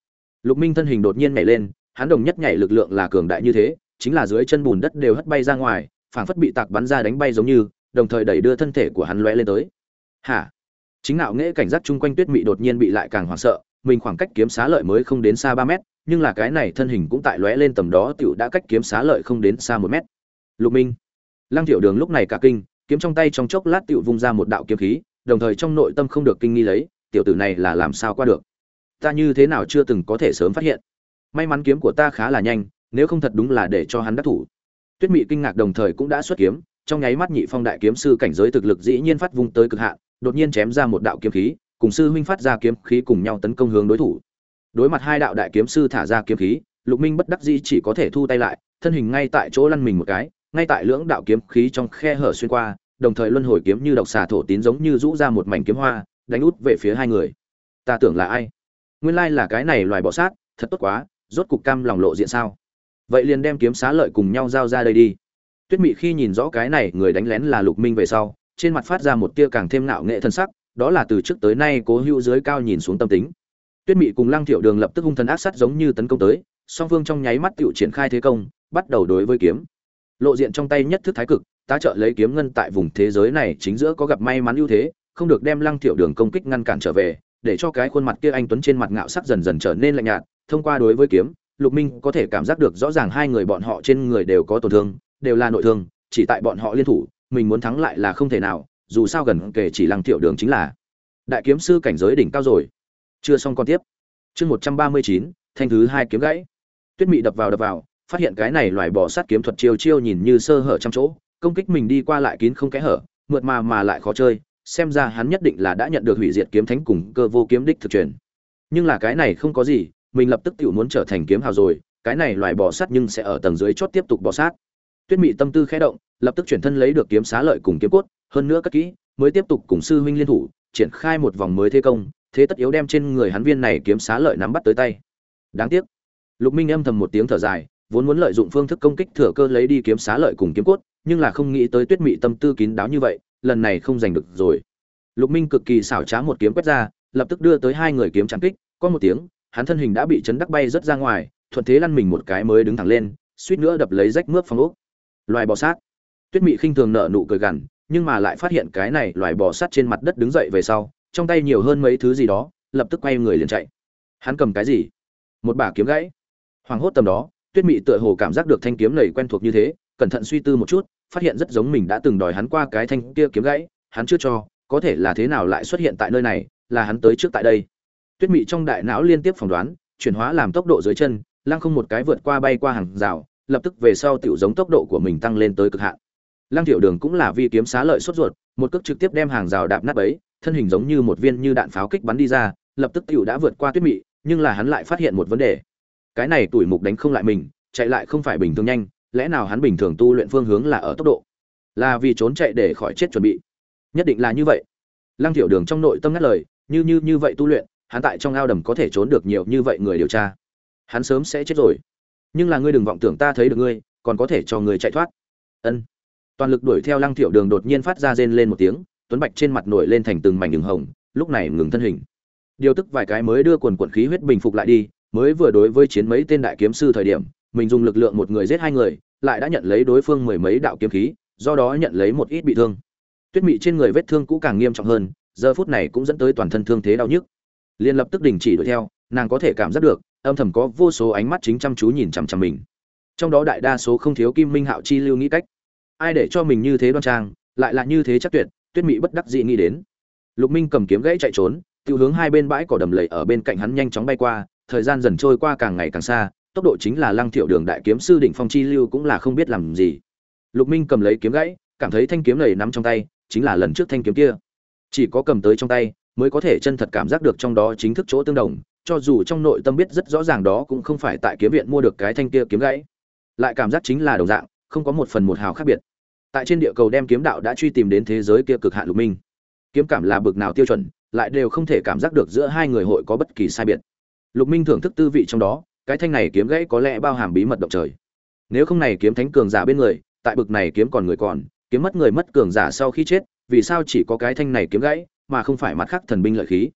Lục minh thân hình đột nhiên nhảy lên, hắn đồng nhất nhảy lực lượng là cường đại như thế, chính là dưới chân bùn đất đều hất bay ra ngoài, phảng phất bị tạc bắn ra đánh bay giống như, đồng thời đẩy đưa thân thể của hắn lóe lên tới. Hả? Chính nạo nghễ cảnh giác chung quanh tuyết mị đột nhiên bị lại càng hoảng sợ, mình khoảng cách kiếm xá lợi mới không đến xa ba mét nhưng là cái này thân hình cũng tại lóe lên tầm đó tiểu đã cách kiếm xá lợi không đến xa một mét. Lục minh, lăng tiểu đường lúc này cả kinh, kiếm trong tay trong chốc lát tiểu vung ra một đạo kiếm khí, đồng thời trong nội tâm không được kinh nghi lấy, tiểu tử này là làm sao qua được? Ta như thế nào chưa từng có thể sớm phát hiện? May mắn kiếm của ta khá là nhanh, nếu không thật đúng là để cho hắn đắc thủ. Tuyết mị kinh ngạc đồng thời cũng đã xuất kiếm, trong nháy mắt nhị phong đại kiếm sư cảnh giới thực lực dĩ nhiên phát vung tới cực hạn, đột nhiên chém ra một đạo kiếm khí, cùng sư huynh phát ra kiếm khí cùng nhau tấn công hướng đối thủ đối mặt hai đạo đại kiếm sư thả ra kiếm khí, lục minh bất đắc dĩ chỉ có thể thu tay lại, thân hình ngay tại chỗ lăn mình một cái, ngay tại lưỡng đạo kiếm khí trong khe hở xuyên qua, đồng thời luân hồi kiếm như độc xà thổ tín giống như rũ ra một mảnh kiếm hoa, đánh út về phía hai người. Ta tưởng là ai? Nguyên lai là cái này loài bọ sát, thật tốt quá, rốt cục cam lòng lộ diện sao? Vậy liền đem kiếm xá lợi cùng nhau giao ra đây đi. Tuyết mị khi nhìn rõ cái này, người đánh lén là lục minh về sau, trên mặt phát ra một tia càng thêm nạo nghệ thân sắc, đó là từ trước tới nay cố hữu dưới cao nhìn xuống tâm tính tuyết mị cùng lăng thiệu đường lập tức hung thần ác sát giống như tấn công tới, song phương trong nháy mắt tự triển khai thế công, bắt đầu đối với kiếm. Lộ diện trong tay nhất thức thái cực ta trợ lấy kiếm ngân tại vùng thế giới này chính giữa có gặp may mắn ưu thế, không được đem lăng thiệu đường công kích ngăn cản trở về, để cho cái khuôn mặt kia anh tuấn trên mặt ngạo sắc dần dần trở nên lạnh nhạt, thông qua đối với kiếm, lục minh có thể cảm giác được rõ ràng hai người bọn họ trên người đều có tổn thương, đều là nội thương, chỉ tại bọn họ liên thủ, mình muốn thắng lại là không thể nào, dù sao gần kể chỉ lăng thiệu đường chính là đại kiếm sư cảnh giới đỉnh cao rồi chưa xong con tiếp. Chương một trăm ba mươi chín, thanh thứ hai kiếm gãy. Tuyết mị đập vào đập vào, phát hiện cái này loài bỏ sát kiếm thuật chiêu chiêu nhìn như sơ hở trăm chỗ, công kích mình đi qua lại kín không kẽ hở, mượt mà mà lại khó chơi, xem ra hắn nhất định là đã nhận được hủy diệt kiếm thánh cùng cơ vô kiếm đích thực truyền. Nhưng là cái này không có gì, mình lập tức tự muốn trở thành kiếm hào rồi, cái này loài bỏ sát nhưng sẽ ở tầng dưới chót tiếp tục bỏ sát. Tuyết mị tâm tư khẽ động, lập tức chuyển thân lấy được kiếm xá lợi cùng kiếm cốt, hơn nữa cất kỹ, mới tiếp tục cùng sư huynh liên thủ, triển khai một vòng mới thế công thế tất yếu đem trên người hắn viên này kiếm xá lợi nắm bắt tới tay. Đáng tiếc. Lục minh âm thầm một tiếng thở dài, vốn muốn lợi dụng phương thức công kích thừa cơ lấy đi kiếm xá lợi cùng kiếm cốt, nhưng là không nghĩ tới tuyết mị tâm tư kín đáo như vậy, lần này không giành được rồi. Lục minh cực kỳ xảo trá một kiếm quét ra, lập tức đưa tới hai người kiếm chạm kích, có một tiếng, hắn thân hình đã bị chấn đắc bay rất ra ngoài, thuận thế lăn mình một cái mới đứng thẳng lên, suýt nữa đập lấy rách mướp phòng ốc. Loài bò sát. Tuyết mị khinh thường nở nụ cười gằn, nhưng mà lại phát hiện cái này loài bò sát trên mặt đất đứng dậy về sau trong tay nhiều hơn mấy thứ gì đó, lập tức quay người liền chạy. Hắn cầm cái gì? Một bả kiếm gãy. Hoàng hốt tầm đó, tuyết mị tựa hồ cảm giác được thanh kiếm lầy quen thuộc như thế, cẩn thận suy tư một chút, phát hiện rất giống mình đã từng đòi hắn qua cái thanh kia kiếm gãy, hắn chưa cho, có thể là thế nào lại xuất hiện tại nơi này, là hắn tới trước tại đây. Tuyết mị trong đại não liên tiếp phỏng đoán, chuyển hóa làm tốc độ dưới chân, lăng không một cái vượt qua bay qua hàng rào, lập tức về sau tiểu giống tốc độ của mình tăng lên tới cực hạn. Lăng tiểu đường cũng là vi kiếm xá lợi sốt ruột, một cước trực tiếp đem hàng rào đạp nát ấy thân hình giống như một viên như đạn pháo kích bắn đi ra, lập tức tiểu đã vượt qua tuyết mị, nhưng là hắn lại phát hiện một vấn đề. Cái này tuổi mục đánh không lại mình, chạy lại không phải bình thường nhanh, lẽ nào hắn bình thường tu luyện phương hướng là ở tốc độ? Là vì trốn chạy để khỏi chết chuẩn bị. Nhất định là như vậy. Lăng tiểu đường trong nội tâm ngắt lời, như như như vậy tu luyện, hắn tại trong ao đầm có thể trốn được nhiều như vậy người điều tra. Hắn sớm sẽ chết rồi. Nhưng là ngươi đừng vọng tưởng ta thấy được ngươi, còn có thể cho ngươi chạy thoát. Ân. Toàn lực đuổi theo lăng Tiểu đường đột nhiên phát ra rên lên một tiếng tuấn bạch trên mặt nổi lên thành từng mảnh đường hồng, lúc này ngừng thân hình. Điều tức vài cái mới đưa quần quần khí huyết bình phục lại đi, mới vừa đối với chiến mấy tên đại kiếm sư thời điểm, mình dùng lực lượng một người giết hai người, lại đã nhận lấy đối phương mười mấy đạo kiếm khí, do đó nhận lấy một ít bị thương. Tuyết mị trên người vết thương cũ càng nghiêm trọng hơn, giờ phút này cũng dẫn tới toàn thân thương thế đau nhức. Liên lập tức đình chỉ đuổi theo, nàng có thể cảm giác được, âm thầm có vô số ánh mắt chính chăm chú nhìn chằm chằm mình. Trong đó đại đa số không thiếu kim minh hạo chi lưu nghĩ cách. Ai để cho mình như thế đoan trang, lại là như thế chắc tuyệt tuyết mị bất đắc dĩ nghĩ đến. Lục minh cầm kiếm gãy chạy trốn, tiêu hướng hai bên bãi cỏ đầm lầy ở bên cạnh hắn nhanh chóng bay qua, thời gian dần trôi qua càng ngày càng xa, tốc độ chính là lăng thiệu đường đại kiếm sư đỉnh phong chi lưu cũng là không biết làm gì. Lục minh cầm lấy kiếm gãy, cảm thấy thanh kiếm này nắm trong tay, chính là lần trước thanh kiếm kia. Chỉ có cầm tới trong tay, mới có thể chân thật cảm giác được trong đó chính thức chỗ tương đồng, cho dù trong nội tâm biết rất rõ ràng đó cũng không phải tại kiếm viện mua được cái thanh kia kiếm gãy. Lại cảm giác chính là đồng dạng, không có một phần một hào khác biệt tại trên địa cầu đem kiếm đạo đã truy tìm đến thế giới kia cực hạn lục minh. Kiếm cảm là bực nào tiêu chuẩn, lại đều không thể cảm giác được giữa hai người hội có bất kỳ sai biệt. Lục minh thưởng thức tư vị trong đó, cái thanh này kiếm gãy có lẽ bao hàm bí mật động trời. Nếu không này kiếm thánh cường giả bên người, tại bực này kiếm còn người còn, kiếm mất người mất cường giả sau khi chết, vì sao chỉ có cái thanh này kiếm gãy, mà không phải mắt khác thần binh lợi khí?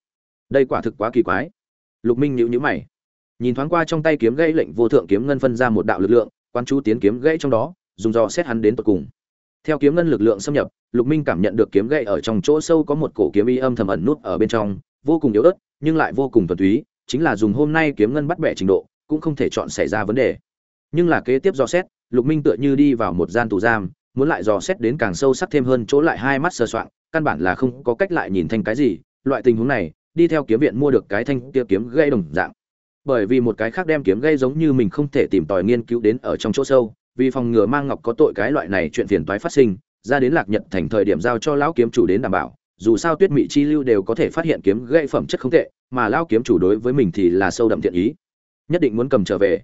Đây quả thực quá kỳ quái. Lục minh nhíu nhíu mày. Nhìn thoáng qua trong tay kiếm gãy lệnh vô thượng kiếm ngân phân ra một đạo lực lượng quan chú tiến kiếm gãy trong đó, dùng dò xét hắn đến tận cùng theo kiếm ngân lực lượng xâm nhập, lục minh cảm nhận được kiếm gậy ở trong chỗ sâu có một cổ kiếm y âm thầm ẩn nút ở bên trong, vô cùng yếu ớt, nhưng lại vô cùng thuần túy, chính là dùng hôm nay kiếm ngân bắt bẻ trình độ, cũng không thể chọn xảy ra vấn đề. Nhưng là kế tiếp dò xét, lục minh tựa như đi vào một gian tù giam, muốn lại dò xét đến càng sâu sắc thêm hơn chỗ lại hai mắt sờ soạng, căn bản là không có cách lại nhìn thành cái gì, loại tình huống này, đi theo kiếm viện mua được cái thanh kia kiếm gây đồng dạng. Bởi vì một cái khác đem kiếm gây giống như mình không thể tìm tòi nghiên cứu đến ở trong chỗ sâu vì phòng ngừa mang ngọc có tội cái loại này chuyện phiền toái phát sinh, ra đến lạc nhật thành thời điểm giao cho lão kiếm chủ đến đảm bảo, dù sao tuyết mị chi lưu đều có thể phát hiện kiếm gây phẩm chất không tệ, mà lão kiếm chủ đối với mình thì là sâu đậm thiện ý. Nhất định muốn cầm trở về.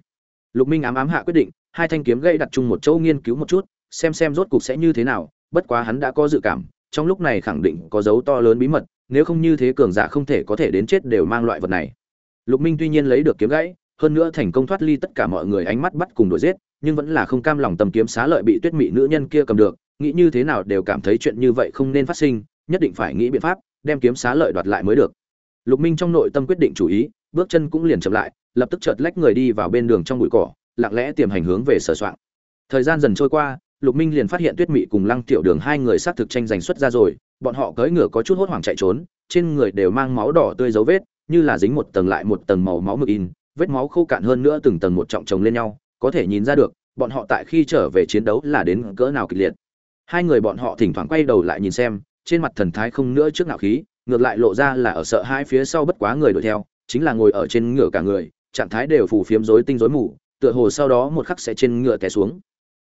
Lục minh ám ám hạ quyết định, hai thanh kiếm gây đặt chung một chỗ nghiên cứu một chút, xem xem rốt cục sẽ như thế nào, bất quá hắn đã có dự cảm, trong lúc này khẳng định có dấu to lớn bí mật, nếu không như thế cường giả không thể có thể đến chết đều mang loại vật này. Lục minh tuy nhiên lấy được kiếm gãy, hơn nữa thành công thoát ly tất cả mọi người ánh mắt bắt cùng đuổi giết nhưng vẫn là không cam lòng tầm kiếm xá lợi bị tuyết mị nữ nhân kia cầm được, nghĩ như thế nào đều cảm thấy chuyện như vậy không nên phát sinh, nhất định phải nghĩ biện pháp, đem kiếm xá lợi đoạt lại mới được. Lục minh trong nội tâm quyết định chủ ý, bước chân cũng liền chậm lại, lập tức chợt lách người đi vào bên đường trong bụi cỏ, lặng lẽ tiềm hành hướng về sở soạn. Thời gian dần trôi qua, lục minh liền phát hiện tuyết mị cùng lăng tiểu đường hai người xác thực tranh giành xuất ra rồi, bọn họ cưỡi ngựa có chút hốt hoảng chạy trốn, trên người đều mang máu đỏ tươi dấu vết, như là dính một tầng lại một tầng màu máu mực in, vết máu khô cạn hơn nữa từng tầng một trọng chồng lên nhau có thể nhìn ra được, bọn họ tại khi trở về chiến đấu là đến cỡ nào kịch liệt. Hai người bọn họ thỉnh thoảng quay đầu lại nhìn xem, trên mặt thần thái không nữa trước ngạo khí, ngược lại lộ ra là ở sợ hai phía sau bất quá người đuổi theo, chính là ngồi ở trên ngựa cả người, trạng thái đều phủ phiếm rối tinh rối mù, tựa hồ sau đó một khắc sẽ trên ngựa té xuống.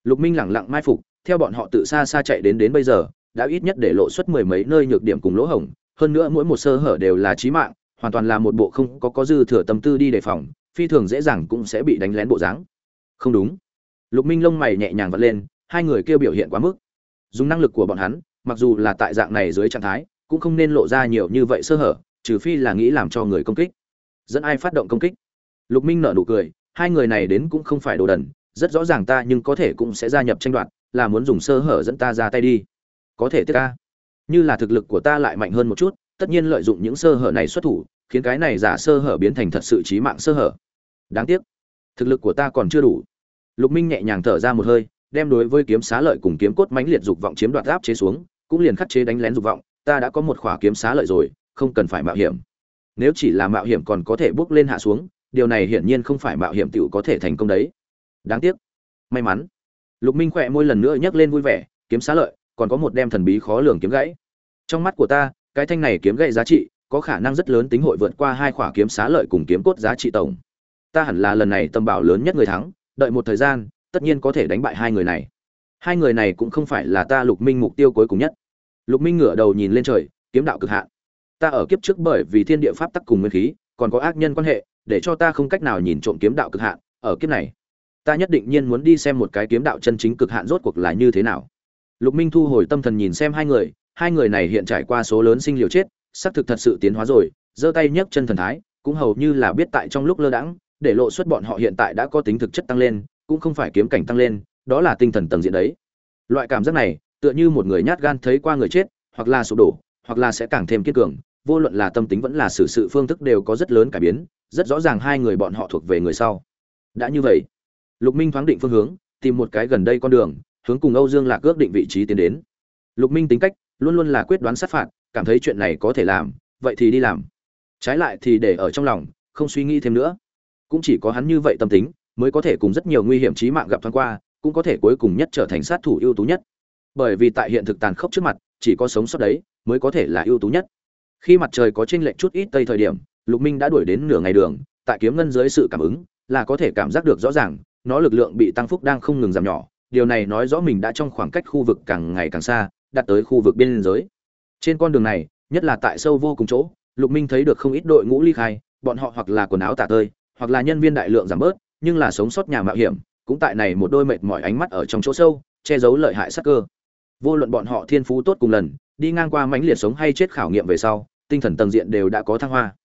Lục minh lẳng lặng mai phục, theo bọn họ tự xa xa chạy đến đến bây giờ, đã ít nhất để lộ suất mười mấy nơi nhược điểm cùng lỗ hổng, hơn nữa mỗi một sơ hở đều là chí mạng, hoàn toàn là một bộ không có có dư thừa tâm tư đi đề phòng, phi thường dễ dàng cũng sẽ bị đánh lén bộ dáng không đúng. Lục minh lông mày nhẹ nhàng vặn lên hai người kêu biểu hiện quá mức. Dùng năng lực của bọn hắn mặc dù là tại dạng này dưới trạng thái cũng không nên lộ ra nhiều như vậy sơ hở trừ phi là nghĩ làm cho người công kích. Dẫn ai phát động công kích? Lục minh nở nụ cười hai người này đến cũng không phải đồ đần rất rõ ràng ta nhưng có thể cũng sẽ gia nhập tranh đoạt là muốn dùng sơ hở dẫn ta ra tay đi. Có thể tiết ta, như là thực lực của ta lại mạnh hơn một chút tất nhiên lợi dụng những sơ hở này xuất thủ khiến cái này giả sơ hở biến thành thật sự trí mạng sơ hở. Đáng tiếc thực lực của ta còn chưa đủ lục minh nhẹ nhàng thở ra một hơi, đem đối với kiếm xá lợi cùng kiếm cốt mãnh liệt dục vọng chiếm đoạt áp chế xuống, cũng liền khắc chế đánh lén dục vọng, ta đã có một khỏa kiếm xá lợi rồi, không cần phải mạo hiểm. Nếu chỉ là mạo hiểm còn có thể bước lên hạ xuống, điều này hiển nhiên không phải mạo hiểm tiểu có thể thành công đấy. Đáng tiếc. May mắn. Lục minh khỏe môi lần nữa nhấc lên vui vẻ, kiếm xá lợi, còn có một đem thần bí khó lường kiếm gãy. Trong mắt của ta, cái thanh này kiếm gãy giá trị, có khả năng rất lớn tính hội vượt qua hai khỏa kiếm xá lợi cùng kiếm cốt giá trị tổng. Ta hẳn là lần này tâm bảo lớn nhất người thắng đợi một thời gian, tất nhiên có thể đánh bại hai người này. Hai người này cũng không phải là ta lục minh mục tiêu cuối cùng nhất. Lục minh ngửa đầu nhìn lên trời, kiếm đạo cực hạn. Ta ở kiếp trước bởi vì thiên địa pháp tắc cùng nguyên khí, còn có ác nhân quan hệ, để cho ta không cách nào nhìn trộm kiếm đạo cực hạn, ở kiếp này, ta nhất định nhiên muốn đi xem một cái kiếm đạo chân chính cực hạn rốt cuộc là như thế nào. Lục minh thu hồi tâm thần nhìn xem hai người hai người này hiện trải qua số lớn sinh liều chết, xác thực thật sự tiến hóa rồi, giơ tay nhấc chân thần thái, cũng hầu như là biết tại trong lúc lơ đãng để lộ xuất bọn họ hiện tại đã có tính thực chất tăng lên, cũng không phải kiếm cảnh tăng lên, đó là tinh thần tầng diện đấy. Loại cảm giác này, tựa như một người nhát gan thấy qua người chết, hoặc là sụp đổ, hoặc là sẽ càng thêm kiên cường, vô luận là tâm tính vẫn là xử sự phương thức đều có rất lớn cải biến, rất rõ ràng hai người bọn họ thuộc về người sau. Đã như vậy, lục minh thoáng định phương hướng, tìm một cái gần đây con đường, hướng cùng âu dương lạc ước định vị trí tiến đến. Lục minh tính cách, luôn luôn là quyết đoán sát phạt, cảm thấy chuyện này có thể làm, vậy thì đi làm. Trái lại thì để ở trong lòng, không suy nghĩ thêm nữa cũng chỉ có hắn như vậy tâm tính, mới có thể cùng rất nhiều nguy hiểm chí mạng gặp thoáng qua, cũng có thể cuối cùng nhất trở thành sát thủ ưu tú nhất. Bởi vì tại hiện thực tàn khốc trước mặt, chỉ có sống sót đấy mới có thể là ưu tú nhất. Khi mặt trời có chênh lệch chút ít tây thời điểm, lục minh đã đuổi đến nửa ngày đường, tại kiếm ngân dưới sự cảm ứng, là có thể cảm giác được rõ ràng, nó lực lượng bị tăng phúc đang không ngừng giảm nhỏ, điều này nói rõ mình đã trong khoảng cách khu vực càng ngày càng xa, đạt tới khu vực biên giới. Trên con đường này, nhất là tại sâu vô cùng chỗ, lục minh thấy được không ít đội ngũ ly khai, bọn họ hoặc là quần áo tả tơi hoặc là nhân viên đại lượng giảm bớt, nhưng là sống sót nhà mạo hiểm, cũng tại này một đôi mệt mỏi ánh mắt ở trong chỗ sâu, che giấu lợi hại sắc cơ. Vô luận bọn họ thiên phú tốt cùng lần, đi ngang qua mãnh liệt sống hay chết khảo nghiệm về sau, tinh thần tầng diện đều đã có thăng hoa.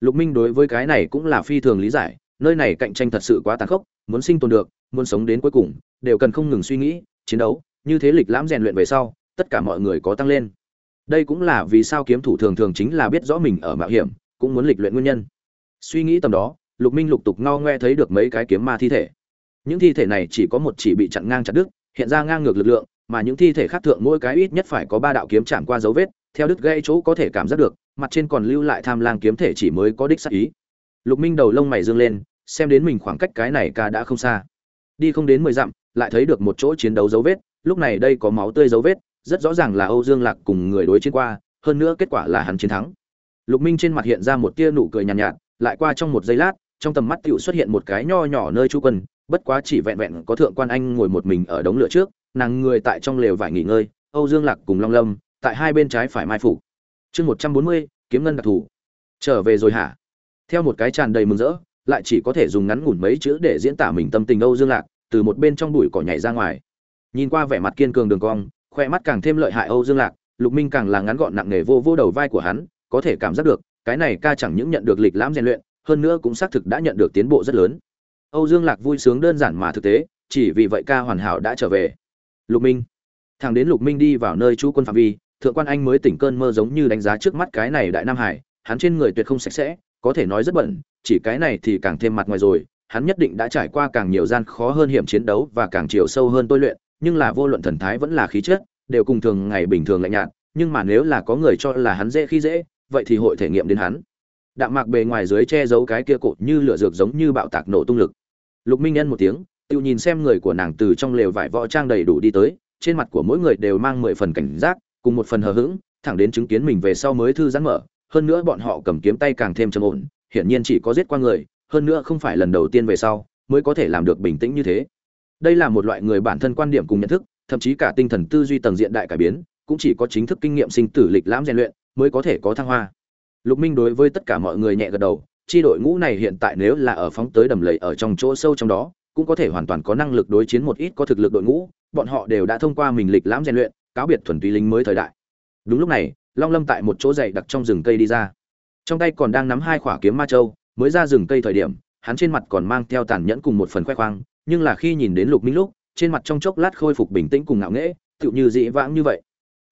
Lục minh đối với cái này cũng là phi thường lý giải, nơi này cạnh tranh thật sự quá tàn khốc, muốn sinh tồn được, muốn sống đến cuối cùng, đều cần không ngừng suy nghĩ, chiến đấu, như thế lịch lãm rèn luyện về sau, tất cả mọi người có tăng lên. Đây cũng là vì sao kiếm thủ thường thường chính là biết rõ mình ở mạo hiểm, cũng muốn lịch luyện nguyên nhân. Suy nghĩ tầm đó lục minh lục tục ngao ngoe thấy được mấy cái kiếm ma thi thể. Những thi thể này chỉ có một chỉ bị chặn ngang chặt đứt hiện ra ngang ngược lực lượng mà những thi thể khác thượng mỗi cái ít nhất phải có ba đạo kiếm chạm qua dấu vết theo đứt gây chỗ có thể cảm giác được mặt trên còn lưu lại tham lang kiếm thể chỉ mới có đích xác ý. Lục minh đầu lông mày dương lên xem đến mình khoảng cách cái này ca đã không xa. Đi không đến mười dặm lại thấy được một chỗ chiến đấu dấu vết lúc này đây có máu tươi dấu vết rất rõ ràng là âu dương lạc cùng người đối chiến qua hơn nữa kết quả là hắn chiến thắng. Lục minh trên mặt hiện ra một tia nụ cười nhàn nhạt, nhạt lại qua trong một giây lát trong tầm mắt tựu xuất hiện một cái nho nhỏ nơi chu quân, bất quá chỉ vẹn vẹn có thượng quan anh ngồi một mình ở đống lửa trước, nàng người tại trong lều vải nghỉ ngơi, âu dương lạc cùng long lâm, tại hai bên trái phải mai phục chương một trăm bốn mươi, kiếm ngân đặc thù. Trở về rồi hả? Theo một cái tràn đầy mừng rỡ, lại chỉ có thể dùng ngắn ngủn mấy chữ để diễn tả mình tâm tình âu dương lạc, từ một bên trong bụi cỏ nhảy ra ngoài. Nhìn qua vẻ mặt kiên cường đường cong, khoe mắt càng thêm lợi hại âu dương lạc, lục minh càng là ngắn gọn nặng nề vô vô đầu vai của hắn, có thể cảm giác được, cái này ca chẳng những nhận được lịch lãm rèn luyện hơn nữa cũng xác thực đã nhận được tiến bộ rất lớn. Âu dương lạc vui sướng đơn giản mà thực tế, chỉ vì vậy ca hoàn hảo đã trở về. Lục minh. Thằng đến lục minh đi vào nơi chú quân phạm vi, thượng quan anh mới tỉnh cơn mơ giống như đánh giá trước mắt cái này đại nam hải, hắn trên người tuyệt không sạch sẽ, có thể nói rất bẩn, chỉ cái này thì càng thêm mặt ngoài rồi, hắn nhất định đã trải qua càng nhiều gian khó hơn hiểm chiến đấu và càng chiều sâu hơn tôi luyện, nhưng là vô luận thần thái vẫn là khí chất, đều cùng thường ngày bình thường lạnh nhạt, nhưng mà nếu là có người cho là hắn dễ khi dễ, vậy thì hội thể nghiệm đến hắn đạm mạc bề ngoài dưới che giấu cái kia cột như lửa dược giống như bạo tạc nổ tung lực. Lục minh nhân một tiếng, tự nhìn xem người của nàng từ trong lều vải võ trang đầy đủ đi tới, trên mặt của mỗi người đều mang mười phần cảnh giác, cùng một phần hờ hững, thẳng đến chứng kiến mình về sau mới thư giãn mở, hơn nữa bọn họ cầm kiếm tay càng thêm trầm ổn, hiển nhiên chỉ có giết qua người, hơn nữa không phải lần đầu tiên về sau, mới có thể làm được bình tĩnh như thế. Đây là một loại người bản thân quan điểm cùng nhận thức, thậm chí cả tinh thần tư duy tầng diện đại cải biến, cũng chỉ có chính thức kinh nghiệm sinh tử lịch lãm rèn luyện, mới có thể có thăng hoa lục minh đối với tất cả mọi người nhẹ gật đầu, chi đội ngũ này hiện tại nếu là ở phóng tới đầm lầy ở trong chỗ sâu trong đó, cũng có thể hoàn toàn có năng lực đối chiến một ít có thực lực đội ngũ, bọn họ đều đã thông qua mình lịch lãm rèn luyện, cáo biệt thuần túy lính mới thời đại. Đúng lúc này, long lâm tại một chỗ dày đặc trong rừng cây đi ra. Trong tay còn đang nắm hai khỏa kiếm ma châu, mới ra rừng cây thời điểm, hắn trên mặt còn mang theo tàn nhẫn cùng một phần khoe khoang, nhưng là khi nhìn đến lục minh lúc, trên mặt trong chốc lát khôi phục bình tĩnh cùng ngạo nghễ, tựu như dị vãng như vậy.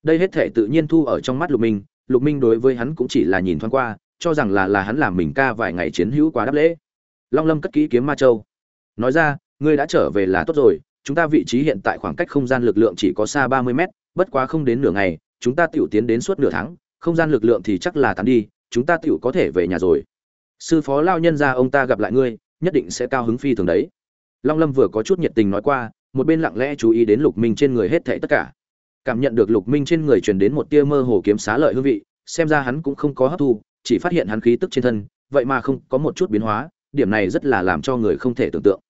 Đây hết thể tự nhiên thu ở trong mắt lục minh lục minh đối với hắn cũng chỉ là nhìn thoáng qua, cho rằng là là hắn làm mình ca vài ngày chiến hữu quá đáp lễ. Long lâm cất kỹ kiếm ma châu. Nói ra, ngươi đã trở về là tốt rồi, chúng ta vị trí hiện tại khoảng cách không gian lực lượng chỉ có xa ba mươi mét, bất quá không đến nửa ngày, chúng ta tiểu tiến đến suốt nửa tháng, không gian lực lượng thì chắc là tán đi, chúng ta tiểu có thể về nhà rồi. Sư phó lao nhân ra ông ta gặp lại ngươi, nhất định sẽ cao hứng phi thường đấy. Long lâm vừa có chút nhiệt tình nói qua, một bên lặng lẽ chú ý đến lục minh trên người hết thảy tất cả cảm nhận được lục minh trên người truyền đến một tia mơ hồ kiếm xá lợi hương vị, xem ra hắn cũng không có hấp thu, chỉ phát hiện hắn khí tức trên thân, vậy mà không có một chút biến hóa, điểm này rất là làm cho người không thể tưởng tượng.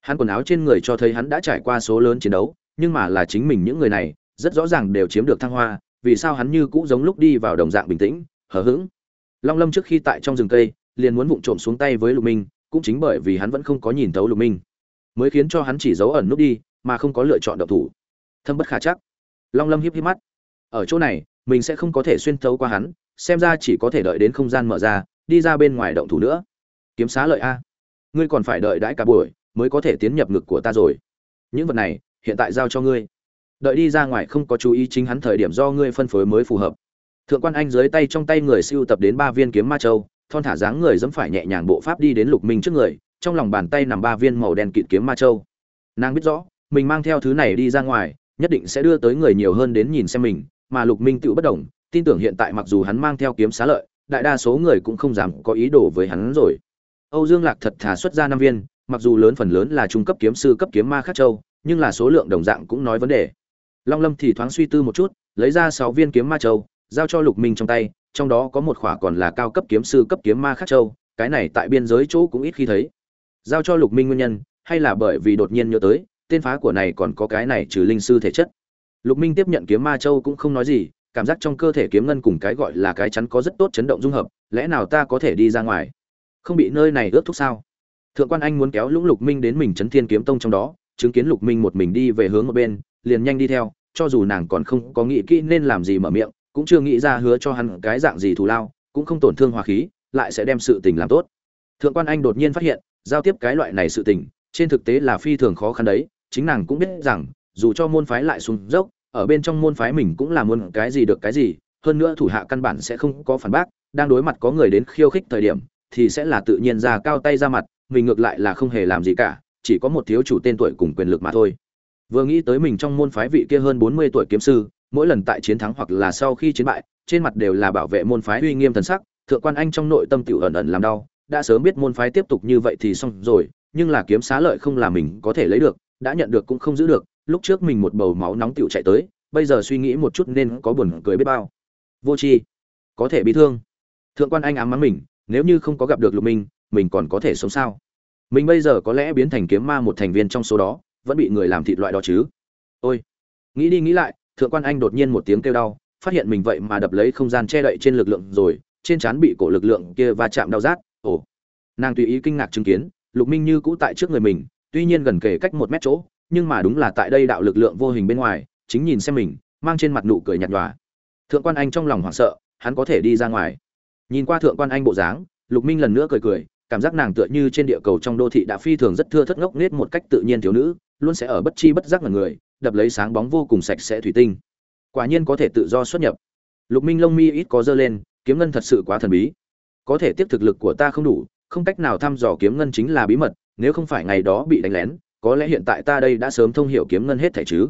Hắn quần áo trên người cho thấy hắn đã trải qua số lớn chiến đấu, nhưng mà là chính mình những người này, rất rõ ràng đều chiếm được thăng hoa, vì sao hắn như cũ giống lúc đi vào đồng dạng bình tĩnh, hờ hững. Long lâm trước khi tại trong rừng cây, liền muốn vụng trộm xuống tay với lục minh, cũng chính bởi vì hắn vẫn không có nhìn thấu lục minh, mới khiến cho hắn chỉ giấu ẩn nút đi, mà không có lựa chọn độc thủ. Thâm bất khả chắc long lâm híp híp mắt. Ở chỗ này, mình sẽ không có thể xuyên thấu qua hắn, xem ra chỉ có thể đợi đến không gian mở ra, đi ra bên ngoài động thủ nữa. Kiếm xá lợi a. Ngươi còn phải đợi đãi cả buổi, mới có thể tiến nhập ngực của ta rồi. Những vật này, hiện tại giao cho ngươi. Đợi đi ra ngoài không có chú ý chính hắn thời điểm do ngươi phân phối mới phù hợp. Thượng quan anh dưới tay trong tay người siêu tập đến ba viên kiếm ma châu, thon thả dáng người dẫm phải nhẹ nhàng bộ pháp đi đến lục minh trước người, trong lòng bàn tay nằm ba viên màu đen kịt kiếm ma châu. Nàng biết rõ, mình mang theo thứ này đi ra ngoài nhất định sẽ đưa tới người nhiều hơn đến nhìn xem mình, mà lục minh tự bất động tin tưởng hiện tại mặc dù hắn mang theo kiếm xá lợi, đại đa số người cũng không dám có ý đồ với hắn rồi. Âu dương lạc thật thà xuất ra năm viên, mặc dù lớn phần lớn là trung cấp kiếm sư cấp kiếm ma khắc châu, nhưng là số lượng đồng dạng cũng nói vấn đề. Long lâm thì thoáng suy tư một chút, lấy ra sáu viên kiếm ma châu, giao cho lục minh trong tay, trong đó có một khỏa còn là cao cấp kiếm sư cấp kiếm ma khắc châu, cái này tại biên giới chỗ cũng ít khi thấy. Giao cho lục minh nguyên nhân, hay là bởi vì đột nhiên nhớ tới tên phá của này còn có cái này trừ linh sư thể chất. Lục minh tiếp nhận kiếm ma châu cũng không nói gì, cảm giác trong cơ thể kiếm ngân cùng cái gọi là cái chắn có rất tốt chấn động dung hợp, lẽ nào ta có thể đi ra ngoài? Không bị nơi này ướt thuốc sao? Thượng quan anh muốn kéo lũng lục minh đến mình chấn thiên kiếm tông trong đó, chứng kiến lục minh một mình đi về hướng một bên, liền nhanh đi theo, cho dù nàng còn không có nghĩ kỹ nên làm gì mở miệng, cũng chưa nghĩ ra hứa cho hắn cái dạng gì thù lao, cũng không tổn thương hòa khí, lại sẽ đem sự tình làm tốt. Thượng quan anh đột nhiên phát hiện, giao tiếp cái loại này sự tình trên thực tế là phi thường khó khăn đấy, chính nàng cũng biết rằng, dù cho môn phái lại xuống dốc, ở bên trong môn phái mình cũng là muốn cái gì được cái gì, hơn nữa thủ hạ căn bản sẽ không có phản bác, đang đối mặt có người đến khiêu khích thời điểm, thì sẽ là tự nhiên ra cao tay ra mặt, mình ngược lại là không hề làm gì cả, chỉ có một thiếu chủ tên tuổi cùng quyền lực mà thôi. Vừa nghĩ tới mình trong môn phái vị kia hơn bốn mươi tuổi kiếm sư, mỗi lần tại chiến thắng hoặc là sau khi chiến bại, trên mặt đều là bảo vệ môn phái uy nghiêm thần sắc, thượng quan anh trong nội tâm tiểu ẩn ẩn làm đau, đã sớm biết môn phái tiếp tục như vậy thì xong rồi nhưng là kiếm xá lợi không là mình có thể lấy được, đã nhận được cũng không giữ được, lúc trước mình một bầu máu nóng tiểu chạy tới, bây giờ suy nghĩ một chút nên có buồn cười biết bao. Vô tri, có thể bị thương. Thượng quan anh ám mắng mình, nếu như không có gặp được lục minh, mình còn có thể sống sao? Mình bây giờ có lẽ biến thành kiếm ma một thành viên trong số đó, vẫn bị người làm thịt loại đó chứ. Ôi, nghĩ đi nghĩ lại, thượng quan anh đột nhiên một tiếng kêu đau, phát hiện mình vậy mà đập lấy không gian che đậy trên lực lượng rồi, trên trán bị cổ lực lượng kia va chạm đau rát. Ồ, nàng tùy ý kinh ngạc chứng kiến lục minh như cũ tại trước người mình, tuy nhiên gần kề cách một mét chỗ, nhưng mà đúng là tại đây đạo lực lượng vô hình bên ngoài, chính nhìn xem mình, mang trên mặt nụ cười nhạt nhòa. Thượng quan anh trong lòng hoảng sợ, hắn có thể đi ra ngoài. Nhìn qua thượng quan anh bộ dáng, lục minh lần nữa cười cười, cảm giác nàng tựa như trên địa cầu trong đô thị đã phi thường rất thưa thất ngốc nghếch một cách tự nhiên thiếu nữ, luôn sẽ ở bất chi bất giác là người, đập lấy sáng bóng vô cùng sạch sẽ thủy tinh. Quả nhiên có thể tự do xuất nhập. Lục minh lông mi ít có dơ lên, kiếm ngân thật sự quá thần bí. Có thể tiếp thực lực của ta không đủ không cách nào thăm dò kiếm ngân chính là bí mật, nếu không phải ngày đó bị đánh lén, có lẽ hiện tại ta đây đã sớm thông hiểu kiếm ngân hết thảy chứ.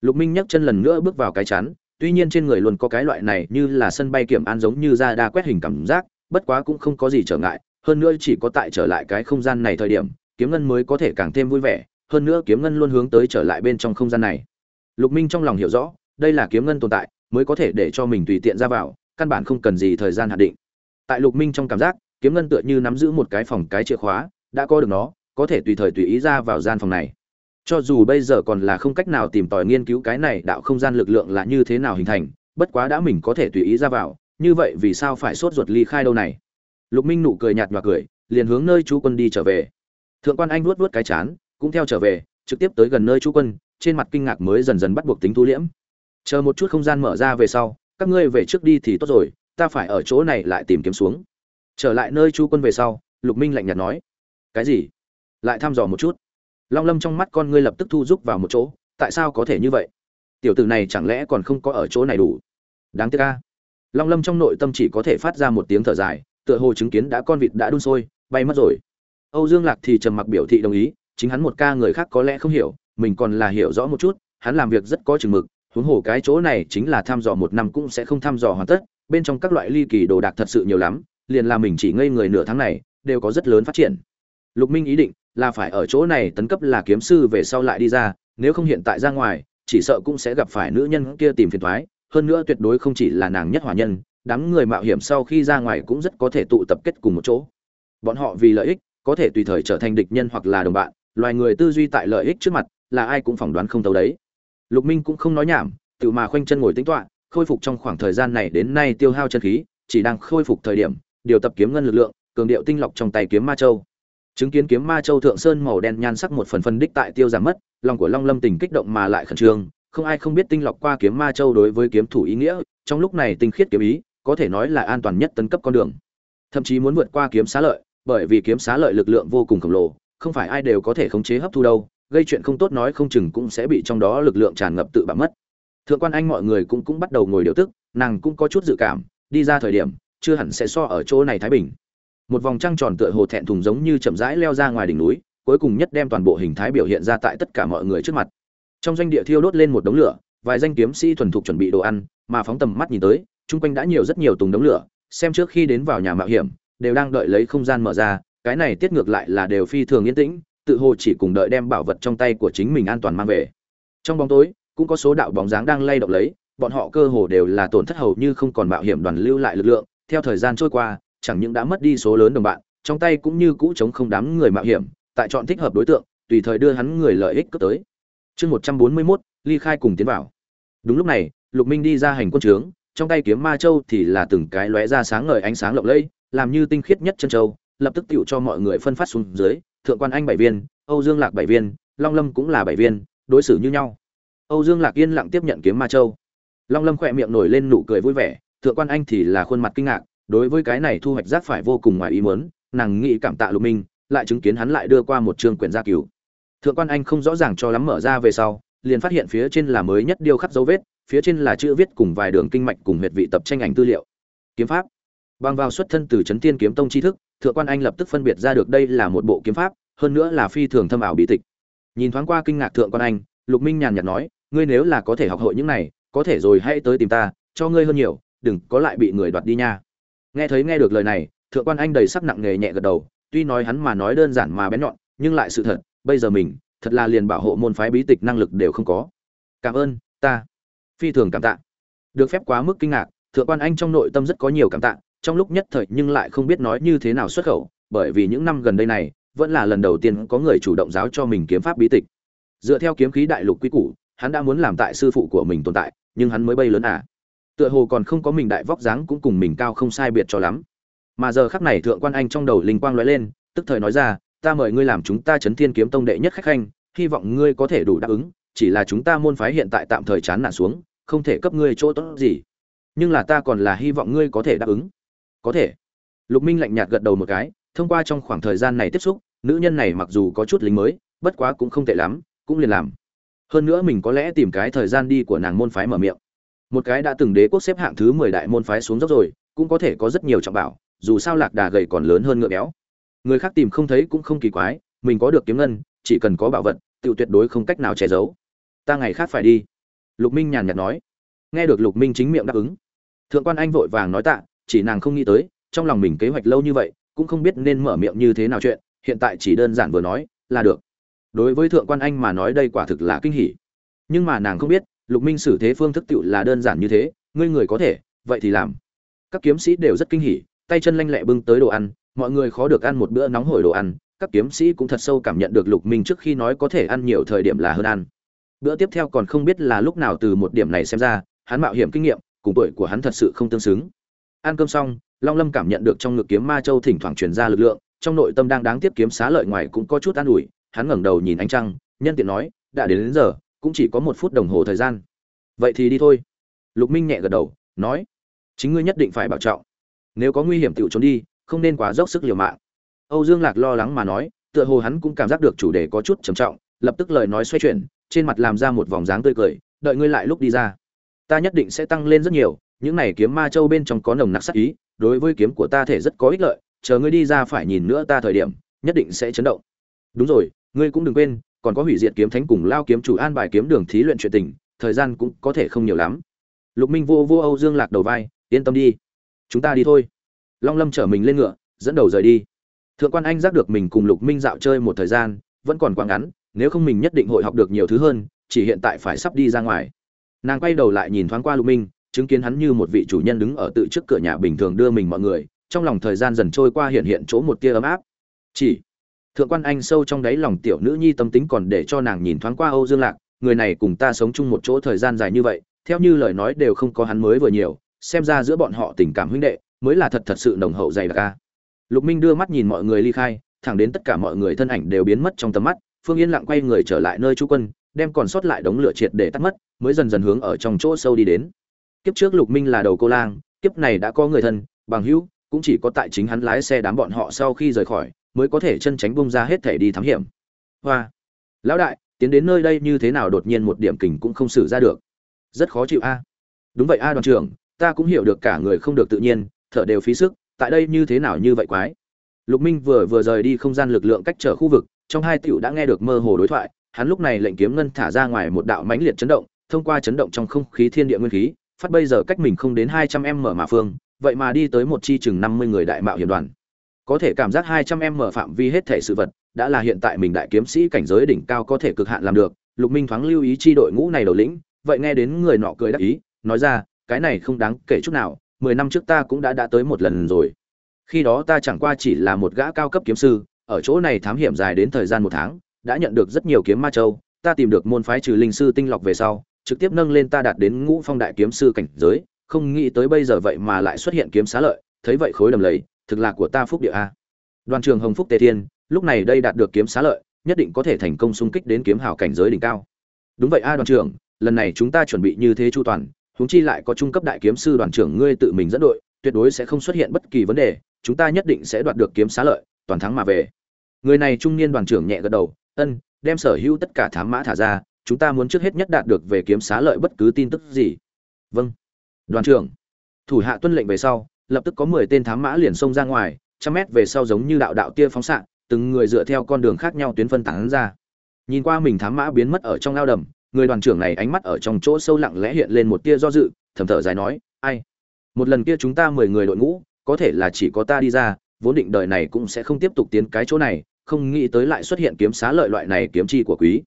Lục minh nhấc chân lần nữa bước vào cái chắn tuy nhiên trên người luôn có cái loại này như là sân bay kiểm an giống như ra đa quét hình cảm giác, bất quá cũng không có gì trở ngại, hơn nữa chỉ có tại trở lại cái không gian này thời điểm, kiếm ngân mới có thể càng thêm vui vẻ, hơn nữa kiếm ngân luôn hướng tới trở lại bên trong không gian này. Lục minh trong lòng hiểu rõ, đây là kiếm ngân tồn tại, mới có thể để cho mình tùy tiện ra vào, căn bản không cần gì thời gian hạn định. Tại lục minh trong cảm giác kiếm ngân tựa như nắm giữ một cái phòng cái chìa khóa, đã có được nó, có thể tùy thời tùy ý ra vào gian phòng này. Cho dù bây giờ còn là không cách nào tìm tòi nghiên cứu cái này đạo không gian lực lượng là như thế nào hình thành, bất quá đã mình có thể tùy ý ra vào, như vậy vì sao phải sốt ruột ly khai đâu này? Lục minh nụ cười nhạt nhòa cười, liền hướng nơi chú quân đi trở về. Thượng quan anh luốt luốt cái chán, cũng theo trở về, trực tiếp tới gần nơi chú quân, trên mặt kinh ngạc mới dần dần bắt buộc tính thu liễm. Chờ một chút không gian mở ra về sau, các ngươi về trước đi thì tốt rồi, ta phải ở chỗ này lại tìm kiếm xuống trở lại nơi chu quân về sau, lục minh lạnh nhạt nói, cái gì? Lại thăm dò một chút? Long lâm trong mắt con ngươi lập tức thu rúc vào một chỗ, tại sao có thể như vậy? Tiểu tử này chẳng lẽ còn không có ở chỗ này đủ? Đáng tiếc ca long lâm trong nội tâm chỉ có thể phát ra một tiếng thở dài, tựa hồ chứng kiến đã con vịt đã đun sôi, bay mất rồi. Âu dương lạc thì trầm mặc biểu thị đồng ý, chính hắn một ca người khác có lẽ không hiểu, mình còn là hiểu rõ một chút, hắn làm việc rất có chừng mực, huống hồ cái chỗ này chính là thăm dò một năm cũng sẽ không thăm dò hoàn tất, bên trong các loại ly kỳ đồ đạc thật sự nhiều lắm liền là mình chỉ ngây người nửa tháng này, đều có rất lớn phát triển. Lục minh ý định là phải ở chỗ này tấn cấp là kiếm sư về sau lại đi ra, nếu không hiện tại ra ngoài, chỉ sợ cũng sẽ gặp phải nữ nhân kia tìm phiền thoái hơn nữa tuyệt đối không chỉ là nàng nhất hỏa nhân, đám người mạo hiểm sau khi ra ngoài cũng rất có thể tụ tập kết cùng một chỗ. Bọn họ vì lợi ích, có thể tùy thời trở thành địch nhân hoặc là đồng bạn, loài người tư duy tại lợi ích trước mặt, là ai cũng phỏng đoán không tấu đấy. Lục minh cũng không nói nhảm, tự mà khoanh chân ngồi tính toạ khôi phục trong khoảng thời gian này đến nay tiêu hao chân khí, chỉ đang khôi phục thời điểm điều tập kiếm ngân lực lượng, cường điệu tinh lọc trong tay kiếm ma châu. Chứng kiến kiếm ma châu thượng sơn màu đen nhan sắc một phần phân đích tại tiêu giảm mất, lòng của long lâm tình kích động mà lại khẩn trương, không ai không biết tinh lọc qua kiếm ma châu đối với kiếm thủ ý nghĩa, trong lúc này tinh khiết kiếm ý, có thể nói là an toàn nhất tấn cấp con đường. Thậm chí muốn vượt qua kiếm xá lợi, bởi vì kiếm xá lợi lực lượng vô cùng khổng lồ, không phải ai đều có thể khống chế hấp thu đâu, gây chuyện không tốt nói không chừng cũng sẽ bị trong đó lực lượng tràn ngập tự bạo mất. Thượng quan anh mọi người cũng cũng bắt đầu ngồi điều tức, nàng cũng có chút dự cảm, đi ra thời điểm chưa hẳn sẽ so ở chỗ này thái bình. Một vòng trăng tròn tựa hồ thẹn thùng giống như chậm rãi leo ra ngoài đỉnh núi, cuối cùng nhất đem toàn bộ hình thái biểu hiện ra tại tất cả mọi người trước mặt. Trong doanh địa thiêu đốt lên một đống lửa, vài danh kiếm sĩ thuần thục chuẩn bị đồ ăn, mà phóng tầm mắt nhìn tới, chung quanh đã nhiều rất nhiều tùng đống lửa, xem trước khi đến vào nhà mạo hiểm, đều đang đợi lấy không gian mở ra, cái này tiết ngược lại là đều phi thường yên tĩnh, tự hồ chỉ cùng đợi đem bảo vật trong tay của chính mình an toàn mang về. Trong bóng tối, cũng có số đạo bóng dáng đang lay động lấy, bọn họ cơ hồ đều là tổn thất hầu như không còn mạo hiểm đoàn lưu lại lực lượng theo thời gian trôi qua, chẳng những đã mất đi số lớn đồng bạn, trong tay cũng như cũ chống không đám người mạo hiểm, tại chọn thích hợp đối tượng, tùy thời đưa hắn người lợi ích cấp tới. Chương một trăm bốn mươi mốt, ly khai cùng tiến vào. Đúng lúc này, lục minh đi ra hành quân trướng, trong tay kiếm ma châu thì là từng cái lóe ra sáng ngời ánh sáng lộng lẫy, làm như tinh khiết nhất chân châu, lập tức tựu cho mọi người phân phát xuống dưới, thượng quan anh bảy viên, âu dương lạc bảy viên, long lâm cũng là bảy viên, đối xử như nhau. Âu dương lạc yên lặng tiếp nhận kiếm ma châu. Long lâm khỏe miệng nổi lên nụ cười vui vẻ thượng quan anh thì là khuôn mặt kinh ngạc, đối với cái này thu hoạch rác phải vô cùng ngoài ý muốn, nàng nghĩ cảm tạ lục minh, lại chứng kiến hắn lại đưa qua một chương quyển gia cứu thượng quan anh không rõ ràng cho lắm mở ra về sau, liền phát hiện phía trên là mới nhất điêu khắc dấu vết, phía trên là chữ viết cùng vài đường kinh mạch cùng huyệt vị tập tranh ảnh tư liệu. Kiếm pháp. Bằng vào xuất thân từ chấn tiên kiếm tông tri thức, thượng quan anh lập tức phân biệt ra được đây là một bộ kiếm pháp, hơn nữa là phi thường thâm ảo bí tịch. Nhìn thoáng qua kinh ngạc thượng quan anh, lục minh nhàn nhạt nói, ngươi nếu là có thể học hội những này, có thể rồi hãy tới tìm ta, cho ngươi hơn nhiều đừng có lại bị người đoạt đi nha. Nghe thấy nghe được lời này, thượng quan anh đầy sắc nặng nề nhẹ gật đầu, tuy nói hắn mà nói đơn giản mà bén nhọn, nhưng lại sự thật, bây giờ mình, thật là liền bảo hộ môn phái bí tịch năng lực đều không có. Cảm ơn, ta. Phi thường cảm tạ. Được phép quá mức kinh ngạc, thượng quan anh trong nội tâm rất có nhiều cảm tạ, trong lúc nhất thời nhưng lại không biết nói như thế nào xuất khẩu, bởi vì những năm gần đây này, vẫn là lần đầu tiên có người chủ động giáo cho mình kiếm pháp bí tịch. Dựa theo kiếm khí đại lục quý củ, hắn đã muốn làm tại sư phụ của mình tồn tại, nhưng hắn mới bay lớn à tựa hồ còn không có mình đại vóc dáng cũng cùng mình cao không sai biệt cho lắm. Mà giờ khắc này thượng quan anh trong đầu linh quang lóe lên, tức thời nói ra, ta mời ngươi làm chúng ta chấn thiên kiếm tông đệ nhất khách khanh, hy vọng ngươi có thể đủ đáp ứng, chỉ là chúng ta môn phái hiện tại tạm thời chán nản xuống, không thể cấp ngươi chỗ tốt gì. Nhưng là ta còn là hy vọng ngươi có thể đáp ứng. Có thể. Lục minh lạnh nhạt gật đầu một cái, thông qua trong khoảng thời gian này tiếp xúc, nữ nhân này mặc dù có chút lính mới, bất quá cũng không tệ lắm, cũng liền làm. Hơn nữa mình có lẽ tìm cái thời gian đi của nàng môn phái mở miệng một cái đã từng đế quốc xếp hạng thứ mười đại môn phái xuống dốc rồi, cũng có thể có rất nhiều trọng bảo, dù sao lạc đà gầy còn lớn hơn ngựa béo. Người khác tìm không thấy cũng không kỳ quái, mình có được kiếm ngân, chỉ cần có bảo vật tự tuyệt đối không cách nào che giấu. Ta ngày khác phải đi. Lục minh nhàn nhạt nói. Nghe được lục minh chính miệng đáp ứng. Thượng quan anh vội vàng nói tạ, chỉ nàng không nghĩ tới, trong lòng mình kế hoạch lâu như vậy, cũng không biết nên mở miệng như thế nào chuyện, hiện tại chỉ đơn giản vừa nói, là được. Đối với thượng quan anh mà nói đây quả thực là kinh hỉ. Nhưng mà nàng không biết lục minh xử thế phương thức tựu là đơn giản như thế ngươi người có thể vậy thì làm. Các kiếm sĩ đều rất kinh hỉ tay chân lanh lẹ bưng tới đồ ăn mọi người khó được ăn một bữa nóng hổi đồ ăn. Các kiếm sĩ cũng thật sâu cảm nhận được lục minh trước khi nói có thể ăn nhiều thời điểm là hơn ăn. Bữa tiếp theo còn không biết là lúc nào từ một điểm này xem ra hắn mạo hiểm kinh nghiệm cùng tuổi của hắn thật sự không tương xứng. Ăn cơm xong long lâm cảm nhận được trong ngực kiếm ma châu thỉnh thoảng truyền ra lực lượng trong nội tâm đang đáng tiếp kiếm xá lợi ngoài cũng có chút an ủi hắn ngẩng đầu nhìn ánh trăng nhân tiện nói đã đến, đến giờ cũng chỉ có một phút đồng hồ thời gian. Vậy thì đi thôi. Lục minh nhẹ gật đầu, nói, chính ngươi nhất định phải bảo trọng. Nếu có nguy hiểm tự trốn đi, không nên quá dốc sức liều mạng. Âu dương lạc lo lắng mà nói, tựa hồ hắn cũng cảm giác được chủ đề có chút trầm trọng, lập tức lời nói xoay chuyển, trên mặt làm ra một vòng dáng tươi cười, đợi ngươi lại lúc đi ra. Ta nhất định sẽ tăng lên rất nhiều, những này kiếm ma châu bên trong có nồng nặc sắc ý, đối với kiếm của ta thể rất có ích lợi, chờ ngươi đi ra phải nhìn nữa ta thời điểm, nhất định sẽ chấn động. Đúng rồi, ngươi cũng đừng quên còn có hủy diệt kiếm thánh cùng lao kiếm chủ an bài kiếm đường thí luyện chuyện tình, thời gian cũng có thể không nhiều lắm. Lục minh vô vô âu dương lạc đầu vai, yên tâm đi. Chúng ta đi thôi. Long lâm chở mình lên ngựa, dẫn đầu rời đi. Thượng quan anh giác được mình cùng lục minh dạo chơi một thời gian, vẫn còn quá ngắn, nếu không mình nhất định hội học được nhiều thứ hơn, chỉ hiện tại phải sắp đi ra ngoài. Nàng quay đầu lại nhìn thoáng qua lục minh, chứng kiến hắn như một vị chủ nhân đứng ở tự trước cửa nhà bình thường đưa mình mọi người, trong lòng thời gian dần trôi qua hiện hiện chỗ một tia ấm áp. Chỉ thượng quan anh sâu trong đáy lòng tiểu nữ nhi tâm tính còn để cho nàng nhìn thoáng qua âu dương lạc, người này cùng ta sống chung một chỗ thời gian dài như vậy, theo như lời nói đều không có hắn mới vừa nhiều, xem ra giữa bọn họ tình cảm huynh đệ mới là thật thật sự nồng hậu dày đặc ca lục minh đưa mắt nhìn mọi người ly khai, thẳng đến tất cả mọi người thân ảnh đều biến mất trong tầm mắt, phương yên lặng quay người trở lại nơi chú quân, đem còn sót lại đống lửa triệt để tắt mất, mới dần dần hướng ở trong chỗ sâu đi đến. Kiếp trước lục minh là đầu cô lang, kiếp này đã có người thân, bằng hữu, cũng chỉ có tại chính hắn lái xe đám bọn họ sau khi rời khỏi mới có thể chân tránh bung ra hết thể đi thám hiểm. Hoa. Lão đại, tiến đến nơi đây như thế nào đột nhiên một điểm kình cũng không xử ra được. Rất khó chịu a. Đúng vậy a đoàn trưởng, ta cũng hiểu được cả người không được tự nhiên, thở đều phí sức, tại đây như thế nào như vậy quái. Lục minh vừa vừa rời đi không gian lực lượng cách trở khu vực, trong hai tiểu đã nghe được mơ hồ đối thoại, hắn lúc này lệnh kiếm ngân thả ra ngoài một đạo mãnh liệt chấn động, thông qua chấn động trong không khí thiên địa nguyên khí, phát bây giờ cách mình không đến hai trăm m mà phương, vậy mà đi tới một chi chừng năm mươi người đại mạo hiểm đoàn có thể cảm giác hai trăm m phạm vi hết thể sự vật, đã là hiện tại mình đại kiếm sĩ cảnh giới đỉnh cao có thể cực hạn làm được. Lục minh thoáng lưu ý chi đội ngũ này đầu lĩnh, vậy nghe đến người nọ cười đắc ý, nói ra, cái này không đáng kể chút nào, mười năm trước ta cũng đã đã tới một lần rồi. Khi đó ta chẳng qua chỉ là một gã cao cấp kiếm sư, ở chỗ này thám hiểm dài đến thời gian một tháng, đã nhận được rất nhiều kiếm ma châu. Ta tìm được môn phái trừ linh sư tinh lọc về sau, trực tiếp nâng lên ta đạt đến ngũ phong đại kiếm sư cảnh giới. Không nghĩ tới bây giờ vậy mà lại xuất hiện kiếm xá lợi, thấy vậy khối đầm lấy thực là của ta phúc địa a. Đoàn trường hồng phúc tề thiên, lúc này đây đạt được kiếm xá lợi, nhất định có thể thành công xung kích đến kiếm hào cảnh giới đỉnh cao. Đúng vậy a đoàn trưởng, lần này chúng ta chuẩn bị như thế chu toàn, huống chi lại có trung cấp đại kiếm sư đoàn trưởng ngươi tự mình dẫn đội, tuyệt đối sẽ không xuất hiện bất kỳ vấn đề, chúng ta nhất định sẽ đoạt được kiếm xá lợi, toàn thắng mà về. Người này trung niên đoàn trưởng nhẹ gật đầu, ân, đem sở hữu tất cả thám mã thả ra, chúng ta muốn trước hết nhất đạt được về kiếm xá lợi bất cứ tin tức gì. Vâng. Đoàn trưởng, thủ hạ tuân lệnh về sau lập tức có mười tên thám mã liền xông ra ngoài, trăm mét về sau giống như đạo đạo tia phóng xạ, từng người dựa theo con đường khác nhau tuyến phân tán ra. Nhìn qua mình thám mã biến mất ở trong lao đầm, người đoàn trưởng này ánh mắt ở trong chỗ sâu lặng lẽ hiện lên một tia do dự, thầm thở dài nói, ai? Một lần kia chúng ta mười người đội ngũ, có thể là chỉ có ta đi ra, vốn định đời này cũng sẽ không tiếp tục tiến cái chỗ này, không nghĩ tới lại xuất hiện kiếm xá lợi loại này kiếm chi của quý.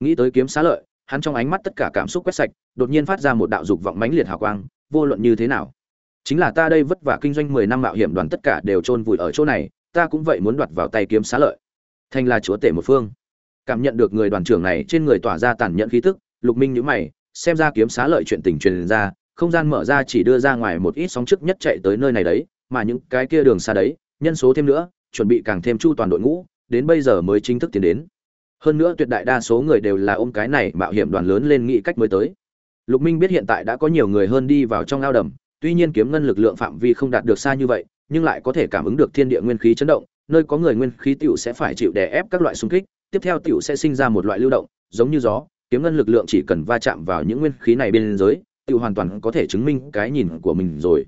Nghĩ tới kiếm xá lợi, hắn trong ánh mắt tất cả cảm xúc quét sạch, đột nhiên phát ra một đạo dục vọng mãnh liệt hào quang, vô luận như thế nào chính là ta đây vất vả kinh doanh mười năm mạo hiểm đoàn tất cả đều chôn vùi ở chỗ này, ta cũng vậy muốn đoạt vào tay kiếm xá lợi. Thành là chúa tể một phương. Cảm nhận được người đoàn trưởng này trên người tỏa ra tàn nhẫn khí tức, lục minh nhíu mày, xem ra kiếm xá lợi chuyện tình truyền ra, không gian mở ra chỉ đưa ra ngoài một ít sóng trước nhất chạy tới nơi này đấy, mà những cái kia đường xa đấy, nhân số thêm nữa, chuẩn bị càng thêm chu toàn đội ngũ, đến bây giờ mới chính thức tiến đến. Hơn nữa tuyệt đại đa số người đều là ôm cái này mạo hiểm đoàn lớn lên nghĩ cách mới tới. Lục minh biết hiện tại đã có nhiều người hơn đi vào trong ao đầm tuy nhiên kiếm ngân lực lượng phạm vi không đạt được xa như vậy, nhưng lại có thể cảm ứng được thiên địa nguyên khí chấn động, nơi có người nguyên khí tiểu sẽ phải chịu đè ép các loại xung kích, tiếp theo tiểu sẽ sinh ra một loại lưu động, giống như gió, kiếm ngân lực lượng chỉ cần va chạm vào những nguyên khí này bên dưới, tiểu hoàn toàn có thể chứng minh cái nhìn của mình rồi.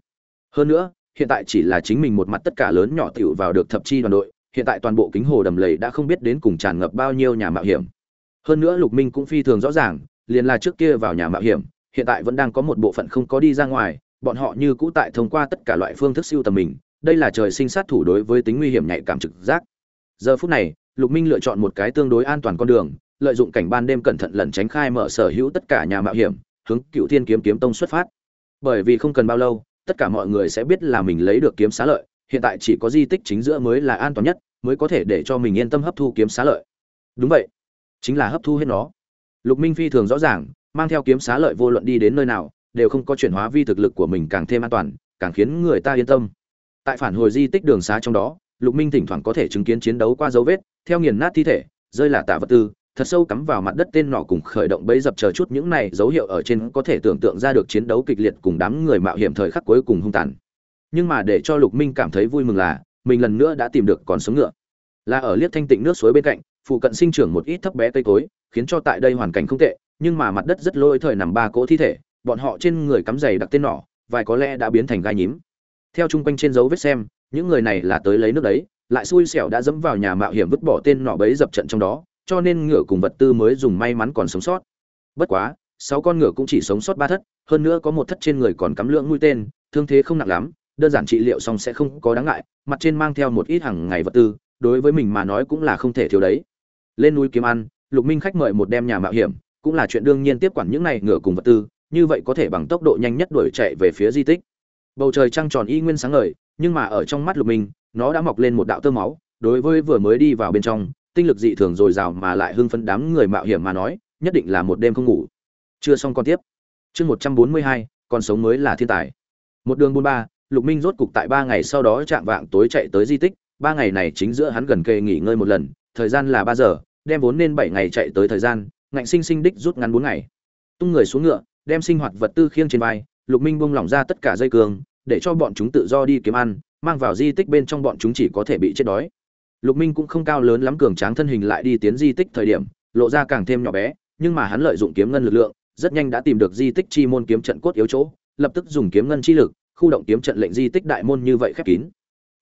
Hơn nữa, hiện tại chỉ là chính mình một mặt tất cả lớn nhỏ tiểu vào được thập chi đoàn đội, hiện tại toàn bộ kính hồ đầm lầy đã không biết đến cùng tràn ngập bao nhiêu nhà mạo hiểm. Hơn nữa lục minh cũng phi thường rõ ràng, liền là trước kia vào nhà mạo hiểm, hiện tại vẫn đang có một bộ phận không có đi ra ngoài bọn họ như cũ tại thông qua tất cả loại phương thức siêu tầm mình, đây là trời sinh sát thủ đối với tính nguy hiểm nhạy cảm trực giác. Giờ phút này, lục minh lựa chọn một cái tương đối an toàn con đường, lợi dụng cảnh ban đêm cẩn thận lẩn tránh khai mở sở hữu tất cả nhà mạo hiểm, hướng cựu thiên kiếm kiếm tông xuất phát. Bởi vì không cần bao lâu, tất cả mọi người sẽ biết là mình lấy được kiếm xá lợi, hiện tại chỉ có di tích chính giữa mới là an toàn nhất, mới có thể để cho mình yên tâm hấp thu kiếm xá lợi. Đúng vậy, chính là hấp thu hết nó. Lục minh phi thường rõ ràng, mang theo kiếm xá lợi vô luận đi đến nơi nào đều không có chuyển hóa vi thực lực của mình càng thêm an toàn, càng khiến người ta yên tâm. Tại phản hồi di tích đường xá trong đó, lục minh thỉnh thoảng có thể chứng kiến chiến đấu qua dấu vết, theo nghiền nát thi thể, rơi là tạ vật tư, thật sâu cắm vào mặt đất tên nọ cùng khởi động bẫy dập chờ chút những này dấu hiệu ở trên có thể tưởng tượng ra được chiến đấu kịch liệt cùng đám người mạo hiểm thời khắc cuối cùng hung tàn. Nhưng mà để cho lục minh cảm thấy vui mừng là, mình lần nữa đã tìm được còn sống ngựa. Là ở liếc thanh tịnh nước suối bên cạnh, phụ cận sinh trưởng một ít thấp bé cây cối, khiến cho tại đây hoàn cảnh không tệ, nhưng mà mặt đất rất lôi thời nằm ba cỗ thi thể bọn họ trên người cắm giày đặc tên nỏ, vài có lẽ đã biến thành gai nhím. Theo chung quanh trên dấu vết xem, những người này là tới lấy nước đấy, lại xui xẻo đã dẫm vào nhà mạo hiểm vứt bỏ tên nỏ bấy dập trận trong đó, cho nên ngựa cùng vật tư mới dùng may mắn còn sống sót. Bất quá, sáu con ngựa cũng chỉ sống sót ba thất, hơn nữa có một thất trên người còn cắm lưỡng mũi tên, thương thế không nặng lắm, đơn giản trị liệu xong sẽ không có đáng ngại, mặt trên mang theo một ít hàng ngày vật tư, đối với mình mà nói cũng là không thể thiếu đấy. Lên núi kiếm ăn, lục minh khách mời một đem nhà mạo hiểm, cũng là chuyện đương nhiên tiếp quản những này ngựa cùng vật tư như vậy có thể bằng tốc độ nhanh nhất đuổi chạy về phía di tích. Bầu trời trăng tròn y nguyên sáng ngời, nhưng mà ở trong mắt lục minh, nó đã mọc lên một đạo tơ máu, đối với vừa mới đi vào bên trong, tinh lực dị thường dồi dào mà lại hưng phấn đám người mạo hiểm mà nói, nhất định là một đêm không ngủ. Chưa xong con tiếp. Chương một trăm bốn mươi hai, còn sống mới là thiên tài. Một đường buôn ba, lục minh rốt cục tại ba ngày sau đó chạm vạng tối chạy tới di tích. Ba ngày này chính giữa hắn gần kề nghỉ ngơi một lần, thời gian là ba giờ, đem vốn nên bảy ngày chạy tới thời gian, ngạnh sinh sinh đích rút ngắn bốn ngày. Tung người xuống ngựa đem sinh hoạt vật tư khiêng trên vai, lục minh buông lỏng ra tất cả dây cương để cho bọn chúng tự do đi kiếm ăn, mang vào di tích bên trong bọn chúng chỉ có thể bị chết đói. Lục minh cũng không cao lớn lắm cường tráng thân hình lại đi tiến di tích thời điểm, lộ ra càng thêm nhỏ bé, nhưng mà hắn lợi dụng kiếm ngân lực lượng, rất nhanh đã tìm được di tích chi môn kiếm trận cốt yếu chỗ, lập tức dùng kiếm ngân chi lực, khu động kiếm trận lệnh di tích đại môn như vậy khép kín.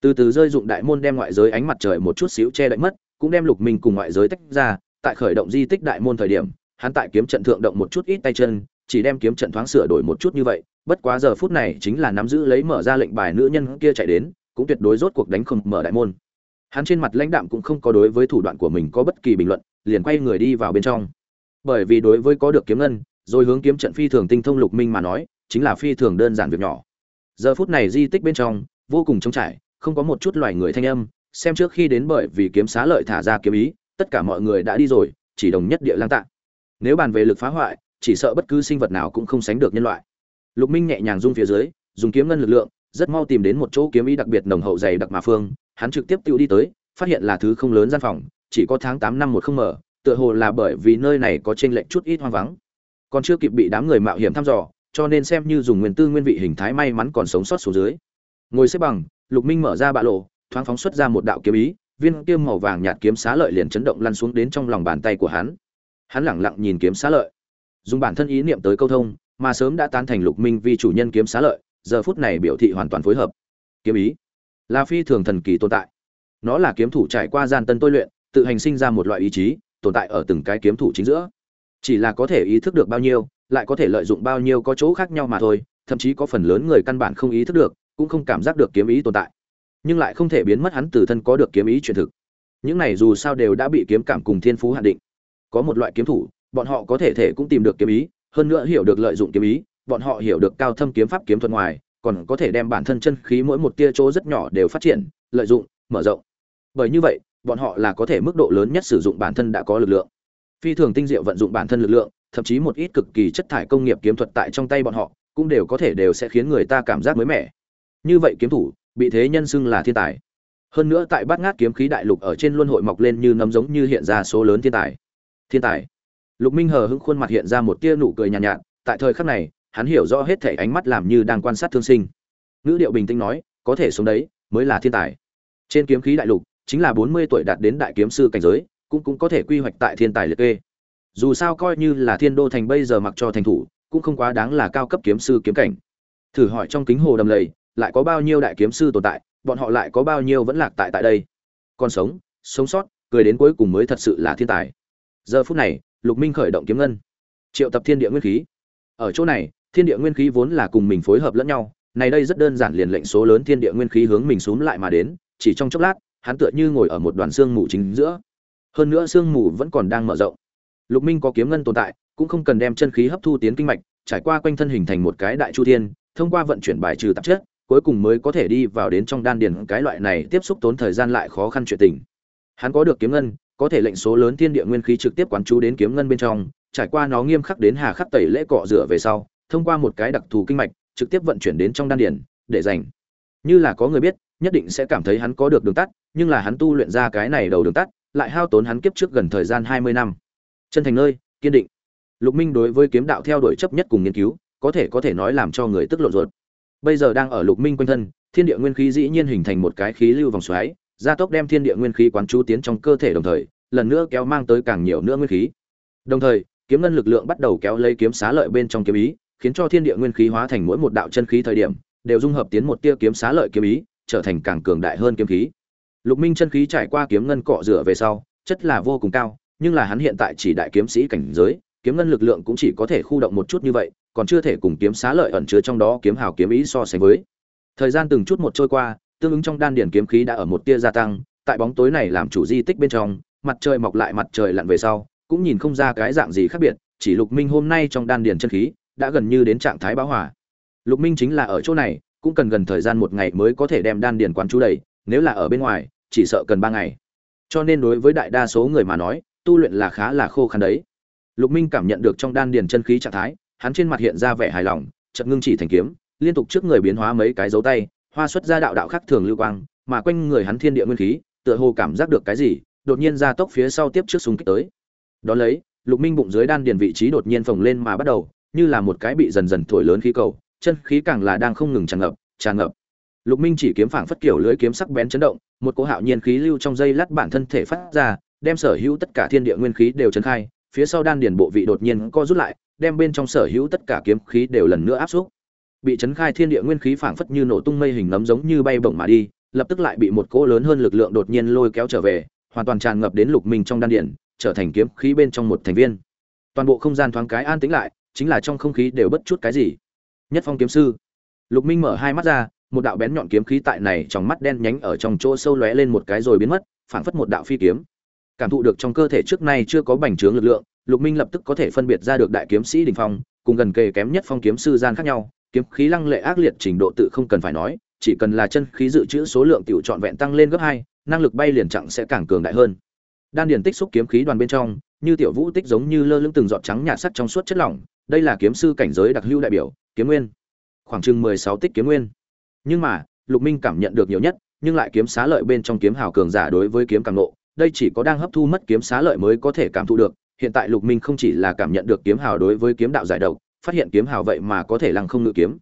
Từ từ rơi dụng đại môn đem ngoại giới ánh mặt trời một chút xíu che đậy mất, cũng đem lục minh cùng ngoại giới tách ra, tại khởi động di tích đại môn thời điểm, hắn tại kiếm trận thượng động một chút ít tay chân chỉ đem kiếm trận thoáng sửa đổi một chút như vậy, bất quá giờ phút này chính là nắm giữ lấy mở ra lệnh bài nữ nhân kia chạy đến, cũng tuyệt đối rốt cuộc đánh không mở đại môn. Hắn trên mặt lãnh đạm cũng không có đối với thủ đoạn của mình có bất kỳ bình luận, liền quay người đi vào bên trong. Bởi vì đối với có được kiếm ngân, rồi hướng kiếm trận phi thường tinh thông lục minh mà nói, chính là phi thường đơn giản việc nhỏ. Giờ phút này di tích bên trong, vô cùng trống trải, không có một chút loài người thanh âm, xem trước khi đến bởi vì kiếm xá lợi thả ra kiếm ý, tất cả mọi người đã đi rồi, chỉ đồng nhất địa lang tạ nếu bàn về lực phá hoại chỉ sợ bất cứ sinh vật nào cũng không sánh được nhân loại. Lục minh nhẹ nhàng rung phía dưới, dùng kiếm ngân lực lượng, rất mau tìm đến một chỗ kiếm ý đặc biệt nồng hậu dày đặc mà phương. Hắn trực tiếp tự đi tới, phát hiện là thứ không lớn gian phòng, chỉ có tháng tám năm một không mở, tựa hồ là bởi vì nơi này có trên lệnh chút ít hoang vắng. Còn chưa kịp bị đám người mạo hiểm thăm dò, cho nên xem như dùng nguyên tư nguyên vị hình thái may mắn còn sống sót xuống dưới. Ngồi xếp bằng, lục minh mở ra bạ lộ, thoáng phóng xuất ra một đạo kiếm ý, viên kiếm màu vàng nhạt kiếm xá lợi liền chấn động lăn xuống đến trong lòng bàn tay của hắn. Hắn lẳng lặng nhìn kiếm xá lợi dùng bản thân ý niệm tới câu thông, mà sớm đã tán thành lục minh vì chủ nhân kiếm xá lợi, giờ phút này biểu thị hoàn toàn phối hợp. Kiếm ý là phi thường thần kỳ tồn tại. Nó là kiếm thủ trải qua gian tân tôi luyện, tự hành sinh ra một loại ý chí, tồn tại ở từng cái kiếm thủ chính giữa. Chỉ là có thể ý thức được bao nhiêu, lại có thể lợi dụng bao nhiêu có chỗ khác nhau mà thôi, thậm chí có phần lớn người căn bản không ý thức được, cũng không cảm giác được kiếm ý tồn tại. Nhưng lại không thể biến mất hắn từ thân có được kiếm ý truyền thực. Những này dù sao đều đã bị kiếm cảm cùng thiên phú hạn định. Có một loại kiếm thủ bọn họ có thể thể cũng tìm được kiếm ý, hơn nữa hiểu được lợi dụng kiếm ý, bọn họ hiểu được cao thâm kiếm pháp kiếm thuật ngoài, còn có thể đem bản thân chân khí mỗi một tia chỗ rất nhỏ đều phát triển, lợi dụng, mở rộng. Bởi như vậy, bọn họ là có thể mức độ lớn nhất sử dụng bản thân đã có lực lượng. Phi thường tinh diệu vận dụng bản thân lực lượng, thậm chí một ít cực kỳ chất thải công nghiệp kiếm thuật tại trong tay bọn họ, cũng đều có thể đều sẽ khiến người ta cảm giác mới mẻ. Như vậy kiếm thủ, bị thế nhân xưng là thiên tài. Hơn nữa tại bát ngát kiếm khí đại lục ở trên luân hội mọc lên như nấm giống như hiện ra số lớn thiên tài. Thiên tài lục minh hờ hững khuôn mặt hiện ra một tia nụ cười nhàn nhạt, nhạt tại thời khắc này hắn hiểu rõ hết thể ánh mắt làm như đang quan sát thương sinh. Ngữ điệu bình tĩnh nói có thể sống đấy mới là thiên tài. Trên kiếm khí đại lục chính là bốn mươi tuổi đạt đến đại kiếm sư cảnh giới cũng cũng có thể quy hoạch tại thiên tài liệt kê. Dù sao coi như là thiên đô thành bây giờ mặc cho thành thủ cũng không quá đáng là cao cấp kiếm sư kiếm cảnh. Thử hỏi trong kính hồ đầm lầy lại có bao nhiêu đại kiếm sư tồn tại bọn họ lại có bao nhiêu vẫn lạc tại tại đây? Còn sống sống sót cười đến cuối cùng mới thật sự là thiên tài. Giờ phút này lục minh khởi động kiếm ngân. Triệu tập thiên địa nguyên khí. Ở chỗ này, thiên địa nguyên khí vốn là cùng mình phối hợp lẫn nhau, này đây rất đơn giản liền lệnh số lớn thiên địa nguyên khí hướng mình xuống lại mà đến, chỉ trong chốc lát, hắn tựa như ngồi ở một đoàn xương mù chính giữa. Hơn nữa xương mù vẫn còn đang mở rộng. Lục minh có kiếm ngân tồn tại, cũng không cần đem chân khí hấp thu tiến kinh mạch, trải qua quanh thân hình thành một cái đại chu thiên, thông qua vận chuyển bài trừ tạp chất, cuối cùng mới có thể đi vào đến trong đan điền, cái loại này tiếp xúc tốn thời gian lại khó khăn chuyện tình. Hắn có được kiếm ngân có thể lệnh số lớn thiên địa nguyên khí trực tiếp quán chú đến kiếm ngân bên trong, trải qua nó nghiêm khắc đến hà khắc tẩy lễ cọ rửa về sau, thông qua một cái đặc thù kinh mạch, trực tiếp vận chuyển đến trong đan điền, để dành như là có người biết, nhất định sẽ cảm thấy hắn có được đường tắt, nhưng là hắn tu luyện ra cái này đầu đường tắt, lại hao tốn hắn kiếp trước gần thời gian hai mươi năm. Chân thành nơi, kiên định. Lục minh đối với kiếm đạo theo đuổi chấp nhất cùng nghiên cứu, có thể có thể nói làm cho người tức lộn ruột. Bây giờ đang ở lục minh quanh thân, thiên địa nguyên khí dĩ nhiên hình thành một cái khí lưu vòng xoáy gia tốc đem thiên địa nguyên khí quán chú tiến trong cơ thể đồng thời, lần nữa kéo mang tới càng nhiều nữa nguyên khí. Đồng thời, kiếm ngân lực lượng bắt đầu kéo lấy kiếm xá lợi bên trong kiếm ý, khiến cho thiên địa nguyên khí hóa thành mỗi một đạo chân khí thời điểm, đều dung hợp tiến một tia kiếm xá lợi kiếm ý, trở thành càng cường đại hơn kiếm khí. Lục minh chân khí trải qua kiếm ngân cọ rửa về sau, chất là vô cùng cao, nhưng là hắn hiện tại chỉ đại kiếm sĩ cảnh giới, kiếm ngân lực lượng cũng chỉ có thể khu động một chút như vậy, còn chưa thể cùng kiếm xá lợi ẩn chứa trong đó kiếm hào kiếm ý so sánh với. Thời gian từng chút một trôi qua tương ứng trong đan điển kiếm khí đã ở một tia gia tăng, tại bóng tối này làm chủ di tích bên trong, mặt trời mọc lại mặt trời lặn về sau, cũng nhìn không ra cái dạng gì khác biệt, chỉ lục minh hôm nay trong đan điển chân khí đã gần như đến trạng thái bão hòa. Lục minh chính là ở chỗ này, cũng cần gần thời gian một ngày mới có thể đem đan điển quán chú đầy, nếu là ở bên ngoài, chỉ sợ cần ba ngày. Cho nên đối với đại đa số người mà nói, tu luyện là khá là khô khan đấy. Lục minh cảm nhận được trong đan điền chân khí trạng thái, hắn trên mặt hiện ra vẻ hài lòng, chợt ngưng chỉ thành kiếm, liên tục trước người biến hóa mấy cái dấu tay hoa xuất ra đạo đạo khác thường lưu quang, mà quanh người hắn thiên địa nguyên khí, tựa hồ cảm giác được cái gì, đột nhiên ra tốc phía sau tiếp trước xung kích tới. Đó lấy, lục minh bụng dưới đan điền vị trí đột nhiên phồng lên mà bắt đầu, như là một cái bị dần dần thổi lớn khí cầu, chân khí càng là đang không ngừng tràn ngập tràn ngập. Lục minh chỉ kiếm phảng phất kiểu lưỡi kiếm sắc bén chấn động, một cỗ hạo nhiên khí lưu trong dây lát bản thân thể phát ra, đem sở hữu tất cả thiên địa nguyên khí đều chấn khai, phía sau đan điền bộ vị đột nhiên co rút lại, đem bên trong sở hữu tất cả kiếm khí đều lần nữa áp xúc bị chấn khai thiên địa nguyên khí phảng phất như nổ tung mây hình nấm giống như bay bổng mà đi, lập tức lại bị một cỗ lớn hơn lực lượng đột nhiên lôi kéo trở về, hoàn toàn tràn ngập đến lục minh trong đan điện trở thành kiếm khí bên trong một thành viên. Toàn bộ không gian thoáng cái an tĩnh lại, chính là trong không khí đều bất chút cái gì. Nhất phong kiếm sư. Lục minh mở hai mắt ra, một đạo bén nhọn kiếm khí tại này trong mắt đen nhánh ở trong chỗ sâu lóe lên một cái rồi biến mất, phảng phất một đạo phi kiếm. Cảm thụ được trong cơ thể trước nay chưa có bành trướng lực lượng, lục minh lập tức có thể phân biệt ra được đại kiếm sĩ đỉnh phong, cùng gần kề kém nhất phong kiếm sư gian khác nhau kiếm khí lăng lệ ác liệt trình độ tự không cần phải nói, chỉ cần là chân khí dự trữ số lượng tiểu trọn vẹn tăng lên gấp hai, năng lực bay liền chặng sẽ càng cường đại hơn. Đan điền tích xúc kiếm khí đoàn bên trong, như tiểu vũ tích giống như lơ lửng từng giọt trắng nhạt sắc trong suốt chất lỏng, đây là kiếm sư cảnh giới đặc hữu đại biểu, kiếm nguyên. Khoảng chừng mười sáu tích kiếm nguyên. Nhưng mà, lục minh cảm nhận được nhiều nhất, nhưng lại kiếm xá lợi bên trong kiếm hào cường giả đối với kiếm càng nộ đây chỉ có đang hấp thu mất kiếm xá lợi mới có thể cảm thụ được, hiện tại lục minh không chỉ là cảm nhận được kiếm hào đối với kiếm đạo giải độc phát hiện kiếm hào vậy mà có thể lăng không ngự kiếm.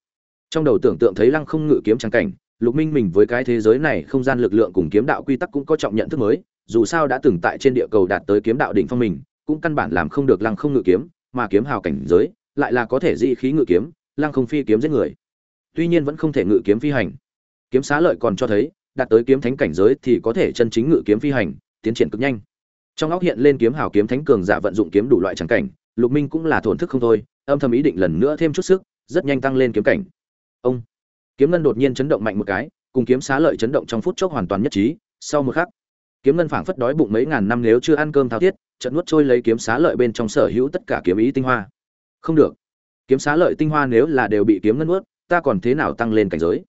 Trong đầu tưởng tượng thấy lăng không ngự kiếm trang cảnh, lục minh mình với cái thế giới này không gian lực lượng cùng kiếm đạo quy tắc cũng có trọng nhận thức mới, dù sao đã từng tại trên địa cầu đạt tới kiếm đạo đỉnh phong mình, cũng căn bản làm không được lăng không ngự kiếm, mà kiếm hào cảnh giới lại là có thể dị khí ngự kiếm, lăng không phi kiếm giết người. Tuy nhiên vẫn không thể ngự kiếm phi hành. Kiếm xá lợi còn cho thấy, đạt tới kiếm thánh cảnh giới thì có thể chân chính ngự kiếm phi hành, tiến triển cực nhanh. Trong óc hiện lên kiếm hào kiếm thánh cường giả vận dụng kiếm đủ loại trắng cảnh, lục minh cũng là thổn thức không thôi âm thầm ý định lần nữa thêm chút sức, rất nhanh tăng lên kiếm cảnh. Ông, kiếm ngân đột nhiên chấn động mạnh một cái, cùng kiếm xá lợi chấn động trong phút chốc hoàn toàn nhất trí, sau một khắc, kiếm ngân phảng phất đói bụng mấy ngàn năm nếu chưa ăn cơm thao thiết trận nuốt trôi lấy kiếm xá lợi bên trong sở hữu tất cả kiếm ý tinh hoa. Không được, kiếm xá lợi tinh hoa nếu là đều bị kiếm ngân nuốt, ta còn thế nào tăng lên cảnh giới?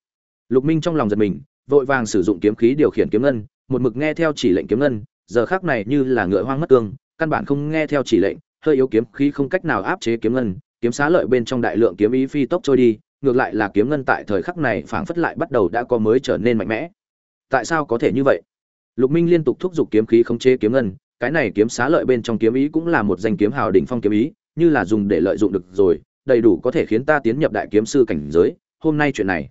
Lục minh trong lòng giật mình, vội vàng sử dụng kiếm khí điều khiển kiếm ngân, một mực nghe theo chỉ lệnh kiếm ngân, giờ khác này như là ngựa hoang mất cương, căn bản không nghe theo chỉ lệnh, hơi yếu kiếm khí không cách nào áp chế kiếm ngân kiếm xá lợi bên trong đại lượng kiếm ý phi tốc trôi đi, ngược lại là kiếm ngân tại thời khắc này phảng phất lại bắt đầu đã có mới trở nên mạnh mẽ. Tại sao có thể như vậy? Lục minh liên tục thúc giục kiếm khí không chế kiếm ngân, cái này kiếm xá lợi bên trong kiếm ý cũng là một danh kiếm hào đỉnh phong kiếm ý, như là dùng để lợi dụng được rồi, đầy đủ có thể khiến ta tiến nhập đại kiếm sư cảnh giới, hôm nay chuyện này.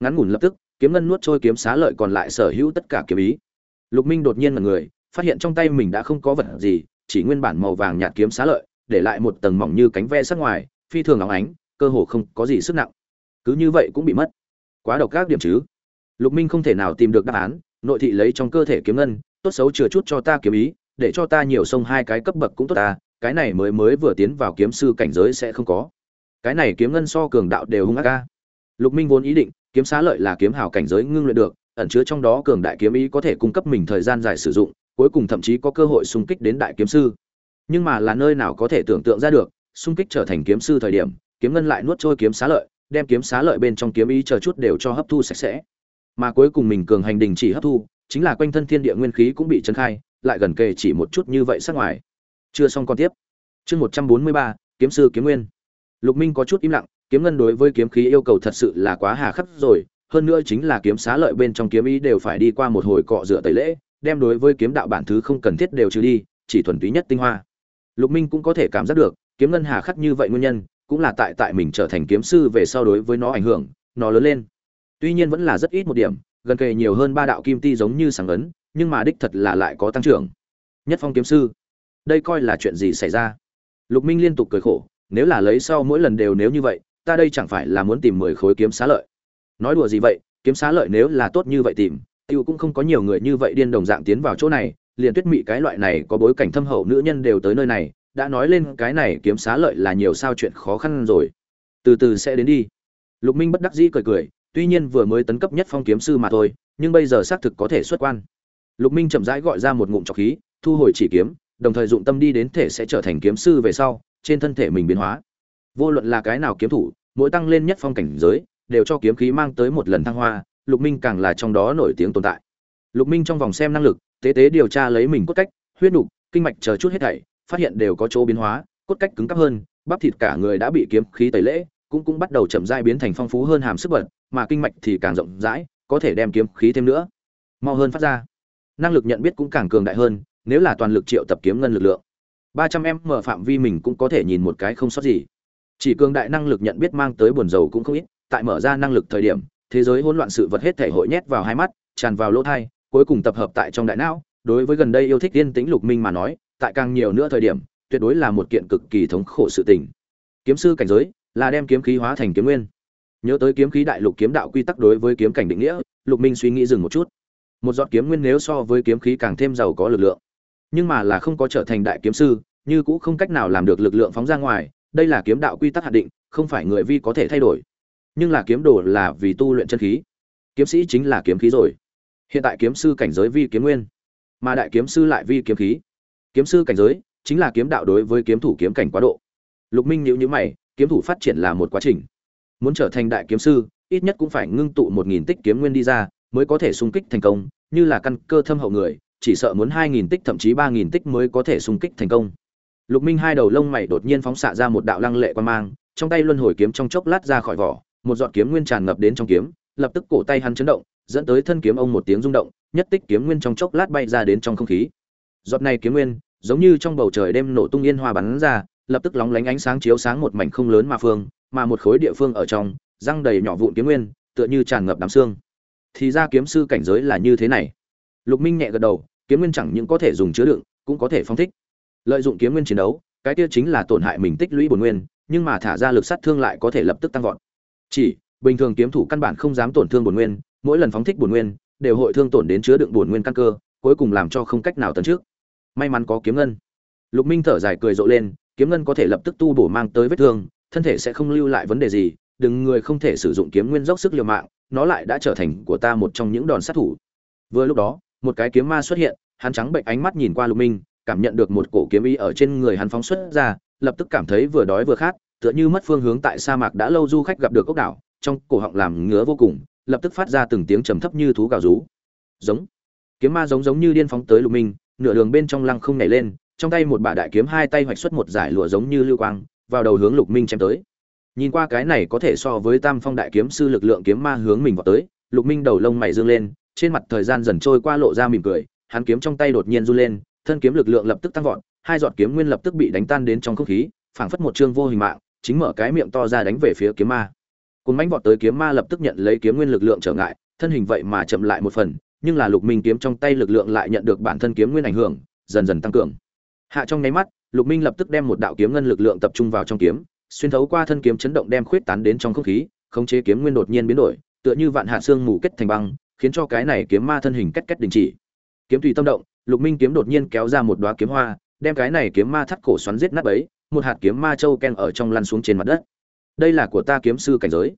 Ngắn ngủn lập tức, kiếm ngân nuốt trôi kiếm xá lợi còn lại sở hữu tất cả kiếm ý. Lục minh đột nhiên là người, phát hiện trong tay mình đã không có vật gì, chỉ nguyên bản màu vàng nhạt kiếm xá lợi để lại một tầng mỏng như cánh ve sắc ngoài, phi thường óng ánh, cơ hồ không có gì sức nặng. Cứ như vậy cũng bị mất. Quá độc các điểm chứ. Lục minh không thể nào tìm được đáp án, nội thị lấy trong cơ thể kiếm ngân, tốt xấu chừa chút cho ta kiếm ý, để cho ta nhiều sông hai cái cấp bậc cũng tốt ta, cái này mới mới vừa tiến vào kiếm sư cảnh giới sẽ không có. Cái này kiếm ngân so cường đạo đều hung ác ca lục minh vốn ý định, kiếm xá lợi là kiếm hào cảnh giới ngưng luyện được, ẩn chứa trong đó cường đại kiếm ý có thể cung cấp mình thời gian dài sử dụng, cuối cùng thậm chí có cơ hội xung kích đến đại kiếm sư nhưng mà là nơi nào có thể tưởng tượng ra được, xung kích trở thành kiếm sư thời điểm, kiếm ngân lại nuốt trôi kiếm xá lợi, đem kiếm xá lợi bên trong kiếm ý chờ chút đều cho hấp thu sạch sẽ. Mà cuối cùng mình cường hành đình chỉ hấp thu, chính là quanh thân thiên địa nguyên khí cũng bị chấn khai, lại gần kề chỉ một chút như vậy sát ngoài. Chưa xong còn tiếp. Chương một trăm bốn mươi ba, kiếm sư kiếm nguyên. Lục minh có chút im lặng, kiếm ngân đối với kiếm khí yêu cầu thật sự là quá hà khắc rồi, hơn nữa chính là kiếm xá lợi bên trong kiếm ý đều phải đi qua một hồi cọ rửa tẩy lễ, đem đối với kiếm đạo bản thứ không cần thiết đều trừ đi, chỉ thuần túy nhất tinh hoa lục minh cũng có thể cảm giác được, kiếm ngân hà khắc như vậy nguyên nhân, cũng là tại tại mình trở thành kiếm sư về sau đối với nó ảnh hưởng, nó lớn lên. Tuy nhiên vẫn là rất ít một điểm, gần kề nhiều hơn ba đạo kim ti giống như sáng ấn, nhưng mà đích thật là lại có tăng trưởng. Nhất phong kiếm sư. Đây coi là chuyện gì xảy ra? Lục minh liên tục cười khổ, nếu là lấy sau mỗi lần đều nếu như vậy, ta đây chẳng phải là muốn tìm mười khối kiếm xá lợi. Nói đùa gì vậy, kiếm xá lợi nếu là tốt như vậy tìm, tiêu cũng không có nhiều người như vậy điên đồng dạng tiến vào chỗ này liền tuyết mị cái loại này có bối cảnh thâm hậu nữ nhân đều tới nơi này, đã nói lên cái này kiếm xá lợi là nhiều sao chuyện khó khăn rồi. Từ từ sẽ đến đi. Lục minh bất đắc dĩ cười cười, tuy nhiên vừa mới tấn cấp nhất phong kiếm sư mà thôi, nhưng bây giờ xác thực có thể xuất quan. Lục minh chậm rãi gọi ra một ngụm trọc khí, thu hồi chỉ kiếm, đồng thời dụng tâm đi đến thể sẽ trở thành kiếm sư về sau, trên thân thể mình biến hóa. Vô luận là cái nào kiếm thủ, mỗi tăng lên nhất phong cảnh giới, đều cho kiếm khí mang tới một lần thăng hoa, lục minh càng là trong đó nổi tiếng tồn tại. Lục minh trong vòng xem năng lực tế tế điều tra lấy mình cốt cách, huyết nục, kinh mạch chờ chút hết thảy, phát hiện đều có chỗ biến hóa, cốt cách cứng cáp hơn, bắp thịt cả người đã bị kiếm khí tẩy lễ, cũng cũng bắt đầu chậm rãi biến thành phong phú hơn hàm sức bật mà kinh mạch thì càng rộng rãi, có thể đem kiếm khí thêm nữa. Mau hơn phát ra. Năng lực nhận biết cũng càng cường đại hơn, nếu là toàn lực triệu tập kiếm ngân lực lượng. Ba trăm em mở phạm vi mình cũng có thể nhìn một cái không sót gì. Chỉ cường đại năng lực nhận biết mang tới buồn dầu cũng không ít, tại mở ra năng lực thời điểm, thế giới hỗn loạn sự vật hết thể hội nhét vào hai mắt, tràn vào lỗ thai cuối cùng tập hợp tại trong đại não, đối với gần đây yêu thích yên tĩnh lục minh mà nói, tại càng nhiều nữa thời điểm, tuyệt đối là một kiện cực kỳ thống khổ sự tình. Kiếm sư cảnh giới là đem kiếm khí hóa thành kiếm nguyên. Nhớ tới kiếm khí đại lục kiếm đạo quy tắc đối với kiếm cảnh định nghĩa, lục minh suy nghĩ dừng một chút. Một giọt kiếm nguyên nếu so với kiếm khí càng thêm giàu có lực lượng, nhưng mà là không có trở thành đại kiếm sư, như cũng không cách nào làm được lực lượng phóng ra ngoài, đây là kiếm đạo quy tắc hạn định, không phải người vi có thể thay đổi. Nhưng là kiếm đồ là vì tu luyện chân khí. Kiếm sĩ chính là kiếm khí rồi hiện tại kiếm sư cảnh giới vi kiếm nguyên, mà đại kiếm sư lại vi kiếm khí. Kiếm sư cảnh giới chính là kiếm đạo đối với kiếm thủ kiếm cảnh quá độ. Lục minh nhíu nhữ mày, kiếm thủ phát triển là một quá trình. Muốn trở thành đại kiếm sư, ít nhất cũng phải ngưng tụ một nghìn tích kiếm nguyên đi ra, mới có thể xung kích thành công, như là căn cơ thâm hậu người, chỉ sợ muốn hai nghìn tích thậm chí ba nghìn tích mới có thể xung kích thành công. Lục minh hai đầu lông mày đột nhiên phóng xạ ra một đạo lăng lệ quan mang, trong tay luân hồi kiếm trong chốc lát ra khỏi vỏ, một giọt kiếm nguyên tràn ngập đến trong kiếm, lập tức cổ tay hắn chấn động dẫn tới thân kiếm ông một tiếng rung động, nhất tích kiếm nguyên trong chốc lát bay ra đến trong không khí. Giọt này kiếm nguyên, giống như trong bầu trời đêm nổ tung yên hoa bắn ra, lập tức lóng lánh ánh sáng chiếu sáng một mảnh không lớn mà phương, mà một khối địa phương ở trong, răng đầy nhỏ vụn kiếm nguyên, tựa như tràn ngập đám xương. Thì ra kiếm sư cảnh giới là như thế này. Lục minh nhẹ gật đầu, kiếm nguyên chẳng những có thể dùng chứa đựng, cũng có thể phong thích. Lợi dụng kiếm nguyên chiến đấu, cái kia chính là tổn hại mình tích lũy bổn nguyên, nhưng mà thả ra lực sát thương lại có thể lập tức tăng vọt. Chỉ, bình thường kiếm thủ căn bản không dám tổn thương bổn nguyên mỗi lần phóng thích bổn nguyên, đều hội thương tổn đến chứa đựng bổn nguyên căn cơ, cuối cùng làm cho không cách nào tấn trước. May mắn có kiếm ngân. Lục minh thở dài cười rộ lên, kiếm ngân có thể lập tức tu bổ mang tới vết thương, thân thể sẽ không lưu lại vấn đề gì, đừng người không thể sử dụng kiếm nguyên dốc sức liều mạng, nó lại đã trở thành của ta một trong những đòn sát thủ. Vừa lúc đó, một cái kiếm ma xuất hiện, hắn trắng bệnh ánh mắt nhìn qua lục minh, cảm nhận được một cổ kiếm ý ở trên người hắn phóng xuất ra, lập tức cảm thấy vừa đói vừa khát, tựa như mất phương hướng tại sa mạc đã lâu du khách gặp được ốc đảo, trong cổ họng làm ngứa vô cùng lập tức phát ra từng tiếng trầm thấp như thú gào rú. Giống. Kiếm ma giống giống như điên phóng tới lục minh, nửa đường bên trong lăng không nhảy lên, trong tay một bả đại kiếm hai tay hoạch xuất một giải lụa giống như lưu quang, vào đầu hướng lục minh chém tới. Nhìn qua cái này có thể so với tam phong đại kiếm sư lực lượng kiếm ma hướng mình vào tới, lục minh đầu lông mày dương lên, trên mặt thời gian dần trôi qua lộ ra mỉm cười, hắn kiếm trong tay đột nhiên run lên, thân kiếm lực lượng lập tức tăng vọt, hai giọt kiếm nguyên lập tức bị đánh tan đến trong không khí, phảng phất một chương vô hình mạng, chính mở cái miệng to ra đánh về phía kiếm ma cùng mãnh vọt tới kiếm ma lập tức nhận lấy kiếm nguyên lực lượng trở ngại, thân hình vậy mà chậm lại một phần, nhưng là lục minh kiếm trong tay lực lượng lại nhận được bản thân kiếm nguyên ảnh hưởng, dần dần tăng cường. Hạ trong nháy mắt, lục minh lập tức đem một đạo kiếm ngân lực lượng tập trung vào trong kiếm, xuyên thấu qua thân kiếm chấn động đem khuyết tán đến trong không khí, khống chế kiếm nguyên đột nhiên biến đổi, tựa như vạn hạ xương mù kết thành băng, khiến cho cái này kiếm ma thân hình cách cách đình chỉ. Kiếm tùy tâm động, lục minh kiếm đột nhiên kéo ra một đóa kiếm hoa, đem cái này kiếm ma thắt cổ xoắn giết nát bấy, một hạt kiếm ma châu ken ở trong lăn xuống trên mặt đất đây là của ta kiếm sư cảnh giới.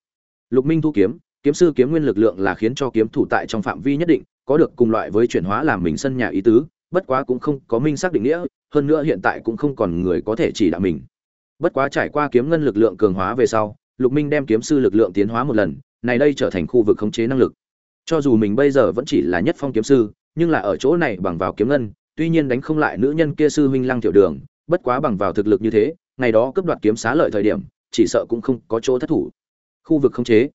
Lục minh thu kiếm kiếm sư kiếm nguyên lực lượng là khiến cho kiếm thủ tại trong phạm vi nhất định, có được cùng loại với chuyển hóa làm mình sân nhà ý tứ, bất quá cũng không có minh xác định nghĩa, hơn nữa hiện tại cũng không còn người có thể chỉ đạo mình. Bất quá trải qua kiếm ngân lực lượng cường hóa về sau, lục minh đem kiếm sư lực lượng tiến hóa một lần, này đây trở thành khu vực khống chế năng lực. Cho dù mình bây giờ vẫn chỉ là nhất phong kiếm sư, nhưng là ở chỗ này bằng vào kiếm ngân, tuy nhiên đánh không lại nữ nhân kia sư huynh lăng tiểu đường, bất quá bằng vào thực lực như thế, ngày đó cướp đoạt kiếm xá lợi thời điểm chỉ sợ cũng không có chỗ thất thủ. Khu vực khống chế.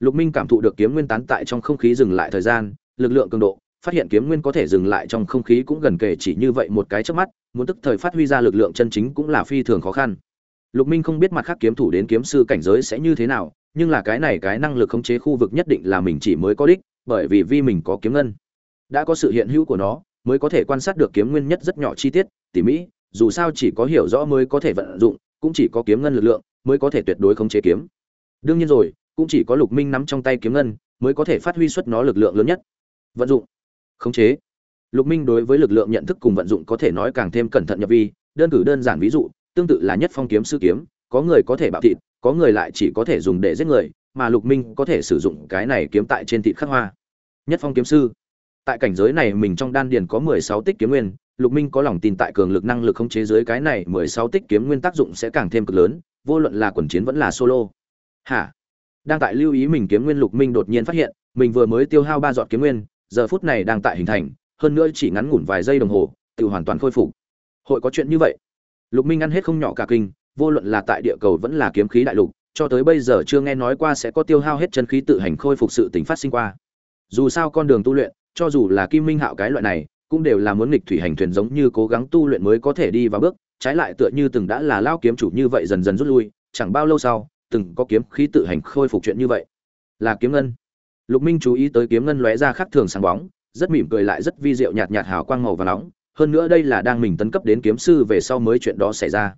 Lục minh cảm thụ được kiếm nguyên tán tại trong không khí dừng lại thời gian, lực lượng cường độ, phát hiện kiếm nguyên có thể dừng lại trong không khí cũng gần kề chỉ như vậy một cái chớp mắt, muốn tức thời phát huy ra lực lượng chân chính cũng là phi thường khó khăn. Lục minh không biết mặt khác kiếm thủ đến kiếm sư cảnh giới sẽ như thế nào, nhưng là cái này cái năng lực khống chế khu vực nhất định là mình chỉ mới có đích, bởi vì vi mình có kiếm ngân. Đã có sự hiện hữu của nó, mới có thể quan sát được kiếm nguyên nhất rất nhỏ chi tiết, tỉ mỹ dù sao chỉ có hiểu rõ mới có thể vận dụng, cũng chỉ có kiếm ngân lực lượng mới có thể tuyệt đối khống chế kiếm. Đương nhiên rồi, cũng chỉ có lục minh nắm trong tay kiếm ngân mới có thể phát huy xuất nó lực lượng lớn nhất. Vận dụng. Khống chế. Lục minh đối với lực lượng nhận thức cùng vận dụng có thể nói càng thêm cẩn thận nhập vi, đơn cử đơn giản ví dụ, tương tự là nhất phong kiếm sư kiếm, có người có thể bạo thịt, có người lại chỉ có thể dùng để giết người, mà lục minh có thể sử dụng cái này kiếm tại trên thịt khắc hoa. Nhất phong kiếm sư. Tại cảnh giới này mình trong đan điền có mười sáu tích kiếm nguyên, lục minh có lòng tin tại cường lực năng lực khống chế dưới cái này mười sáu tích kiếm nguyên tác dụng sẽ càng thêm cực lớn vô luận là quần chiến vẫn là solo. Hả? Đang tại lưu ý mình kiếm nguyên lục minh đột nhiên phát hiện, mình vừa mới tiêu hao ba giọt kiếm nguyên, giờ phút này đang tại hình thành, hơn nữa chỉ ngắn ngủn vài giây đồng hồ, tự hoàn toàn khôi phục. Hội có chuyện như vậy? Lục minh ăn hết không nhỏ cả kinh, vô luận là tại địa cầu vẫn là kiếm khí đại lục, cho tới bây giờ chưa nghe nói qua sẽ có tiêu hao hết chân khí tự hành khôi phục sự tình phát sinh qua. Dù sao con đường tu luyện, cho dù là kim minh hạo cái loại này, cũng đều là muốn nghịch thủy hành thuyền giống như cố gắng tu luyện mới có thể đi vào bước trái lại tựa như từng đã là lao kiếm chủ như vậy dần dần rút lui, chẳng bao lâu sau, từng có kiếm khí tự hành khôi phục chuyện như vậy. Là kiếm ngân. Lục minh chú ý tới kiếm ngân lóe ra khác thường sáng bóng, rất mỉm cười lại rất vi diệu nhạt nhạt hào quang màu và nóng, hơn nữa đây là đang mình tấn cấp đến kiếm sư về sau mới chuyện đó xảy ra.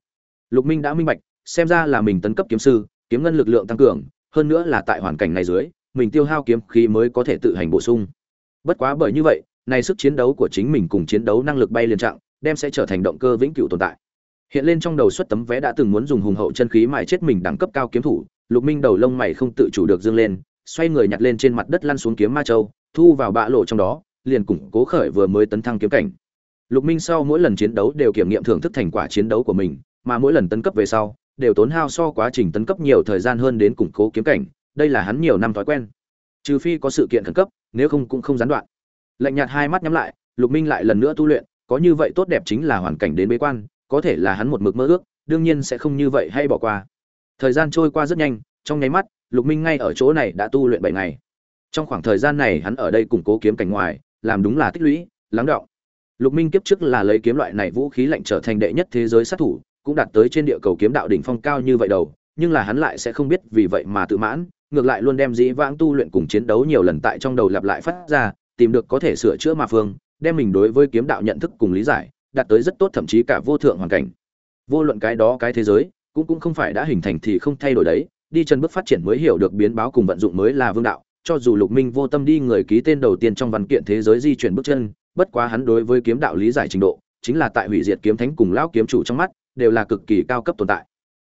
Lục minh đã minh bạch, xem ra là mình tấn cấp kiếm sư, kiếm ngân lực lượng tăng cường, hơn nữa là tại hoàn cảnh này dưới, mình tiêu hao kiếm khí mới có thể tự hành bổ sung. Bất quá bởi như vậy nay sức chiến đấu của chính mình cùng chiến đấu năng lực bay liền trạng đem sẽ trở thành động cơ vĩnh cửu tồn tại hiện lên trong đầu xuất tấm vé đã từng muốn dùng hùng hậu chân khí mài chết mình đẳng cấp cao kiếm thủ, lục minh đầu lông mày không tự chủ được dương lên, xoay người nhặt lên trên mặt đất lăn xuống kiếm ma châu, thu vào bạ lộ trong đó, liền củng cố khởi vừa mới tấn thăng kiếm cảnh. Lục minh sau mỗi lần chiến đấu đều kiểm nghiệm thưởng thức thành quả chiến đấu của mình, mà mỗi lần tấn cấp về sau, đều tốn hao so quá trình tấn cấp nhiều thời gian hơn đến củng cố kiếm cảnh, đây là hắn nhiều năm thói quen. Trừ phi có sự kiện khẩn cấp, nếu không cũng không gián đoạn. Lạnh nhạt hai mắt nhắm lại, lục minh lại lần nữa tu luyện, có như vậy tốt đẹp chính là hoàn cảnh đến bế quan có thể là hắn một mực mơ ước, đương nhiên sẽ không như vậy hay bỏ qua thời gian trôi qua rất nhanh, trong nháy mắt, lục minh ngay ở chỗ này đã tu luyện bảy ngày trong khoảng thời gian này hắn ở đây củng cố kiếm cảnh ngoài, làm đúng là tích lũy, lắng đọng. lục minh kiếp trước là lấy kiếm loại này vũ khí lạnh trở thành đệ nhất thế giới sát thủ, cũng đạt tới trên địa cầu kiếm đạo đỉnh phong cao như vậy đầu, nhưng là hắn lại sẽ không biết vì vậy mà tự mãn, ngược lại luôn đem dĩ vãng tu luyện cùng chiến đấu nhiều lần tại trong đầu lặp lại phát ra, tìm được có thể sửa chữa mà phương, đem mình đối với kiếm đạo nhận thức cùng lý giải đạt tới rất tốt thậm chí cả vô thượng hoàn cảnh. Vô luận cái đó cái thế giới, cũng cũng không phải đã hình thành thì không thay đổi đấy, đi chân bước phát triển mới hiểu được biến báo cùng vận dụng mới là vương đạo, cho dù lục minh vô tâm đi người ký tên đầu tiên trong văn kiện thế giới di chuyển bước chân, bất quá hắn đối với kiếm đạo lý giải trình độ, chính là tại hủy diệt kiếm thánh cùng lão kiếm chủ trong mắt, đều là cực kỳ cao cấp tồn tại.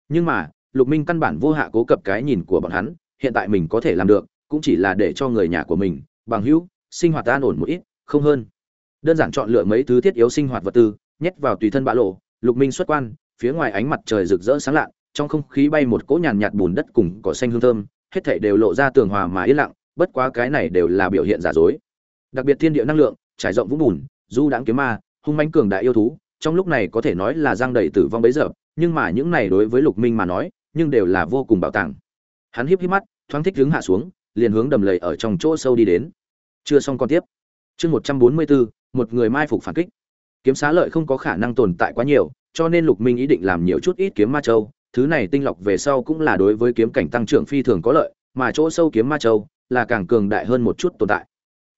Nhưng mà, lục minh căn bản vô hạ cố cập cái nhìn của bọn hắn, hiện tại mình có thể làm được, cũng chỉ là để cho người nhà của mình, bằng hữu, sinh hoạt an ổn một ít, không hơn đơn giản chọn lựa mấy thứ thiết yếu sinh hoạt vật tư, nhét vào tùy thân bã lộ, lục minh xuất quan, phía ngoài ánh mặt trời rực rỡ sáng lạ trong không khí bay một cỗ nhàn nhạt bùn đất cùng cỏ xanh hương thơm, hết thảy đều lộ ra tường hòa mà yên lặng, bất quá cái này đều là biểu hiện giả dối. Đặc biệt thiên địa năng lượng, trải rộng vũng bùn, du đãng kiếm ma, hung mãnh cường đại yêu thú, trong lúc này có thể nói là giang đầy tử vong bấy giờ, nhưng mà những này đối với lục minh mà nói, nhưng đều là vô cùng bảo tàng. Hắn híp híp mắt, thoáng thích hướng hạ xuống, liền hướng đầm lầy ở trong chỗ sâu đi đến. Chưa xong con tiếp. Chương một trăm bốn mươi bốn một người mai phục phản kích. Kiếm xá lợi không có khả năng tồn tại quá nhiều, cho nên lục minh ý định làm nhiều chút ít kiếm ma châu. Thứ này tinh lọc về sau cũng là đối với kiếm cảnh tăng trưởng phi thường có lợi, mà chỗ sâu kiếm ma châu là càng cường đại hơn một chút tồn tại.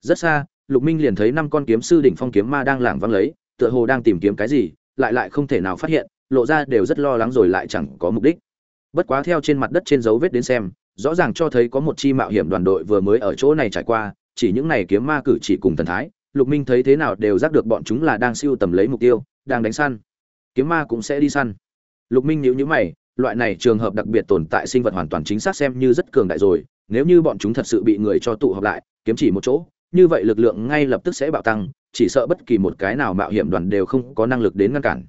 Rất xa, lục minh liền thấy năm con kiếm sư đỉnh phong kiếm ma đang lảng văng lấy, tựa hồ đang tìm kiếm cái gì, lại lại không thể nào phát hiện, lộ ra đều rất lo lắng rồi lại chẳng có mục đích. Bất quá theo trên mặt đất trên dấu vết đến xem, rõ ràng cho thấy có một chi mạo hiểm đoàn đội vừa mới ở chỗ này trải qua, chỉ những này kiếm ma cử chỉ cùng thần thái lục minh thấy thế nào đều giác được bọn chúng là đang siêu tầm lấy mục tiêu, đang đánh săn. Kiếm ma cũng sẽ đi săn. Lục minh nhíu nhíu mày, loại này trường hợp đặc biệt tồn tại sinh vật hoàn toàn chính xác xem như rất cường đại rồi, nếu như bọn chúng thật sự bị người cho tụ họp lại, kiếm chỉ một chỗ, như vậy lực lượng ngay lập tức sẽ bạo tăng, chỉ sợ bất kỳ một cái nào mạo hiểm đoàn đều không có năng lực đến ngăn cản.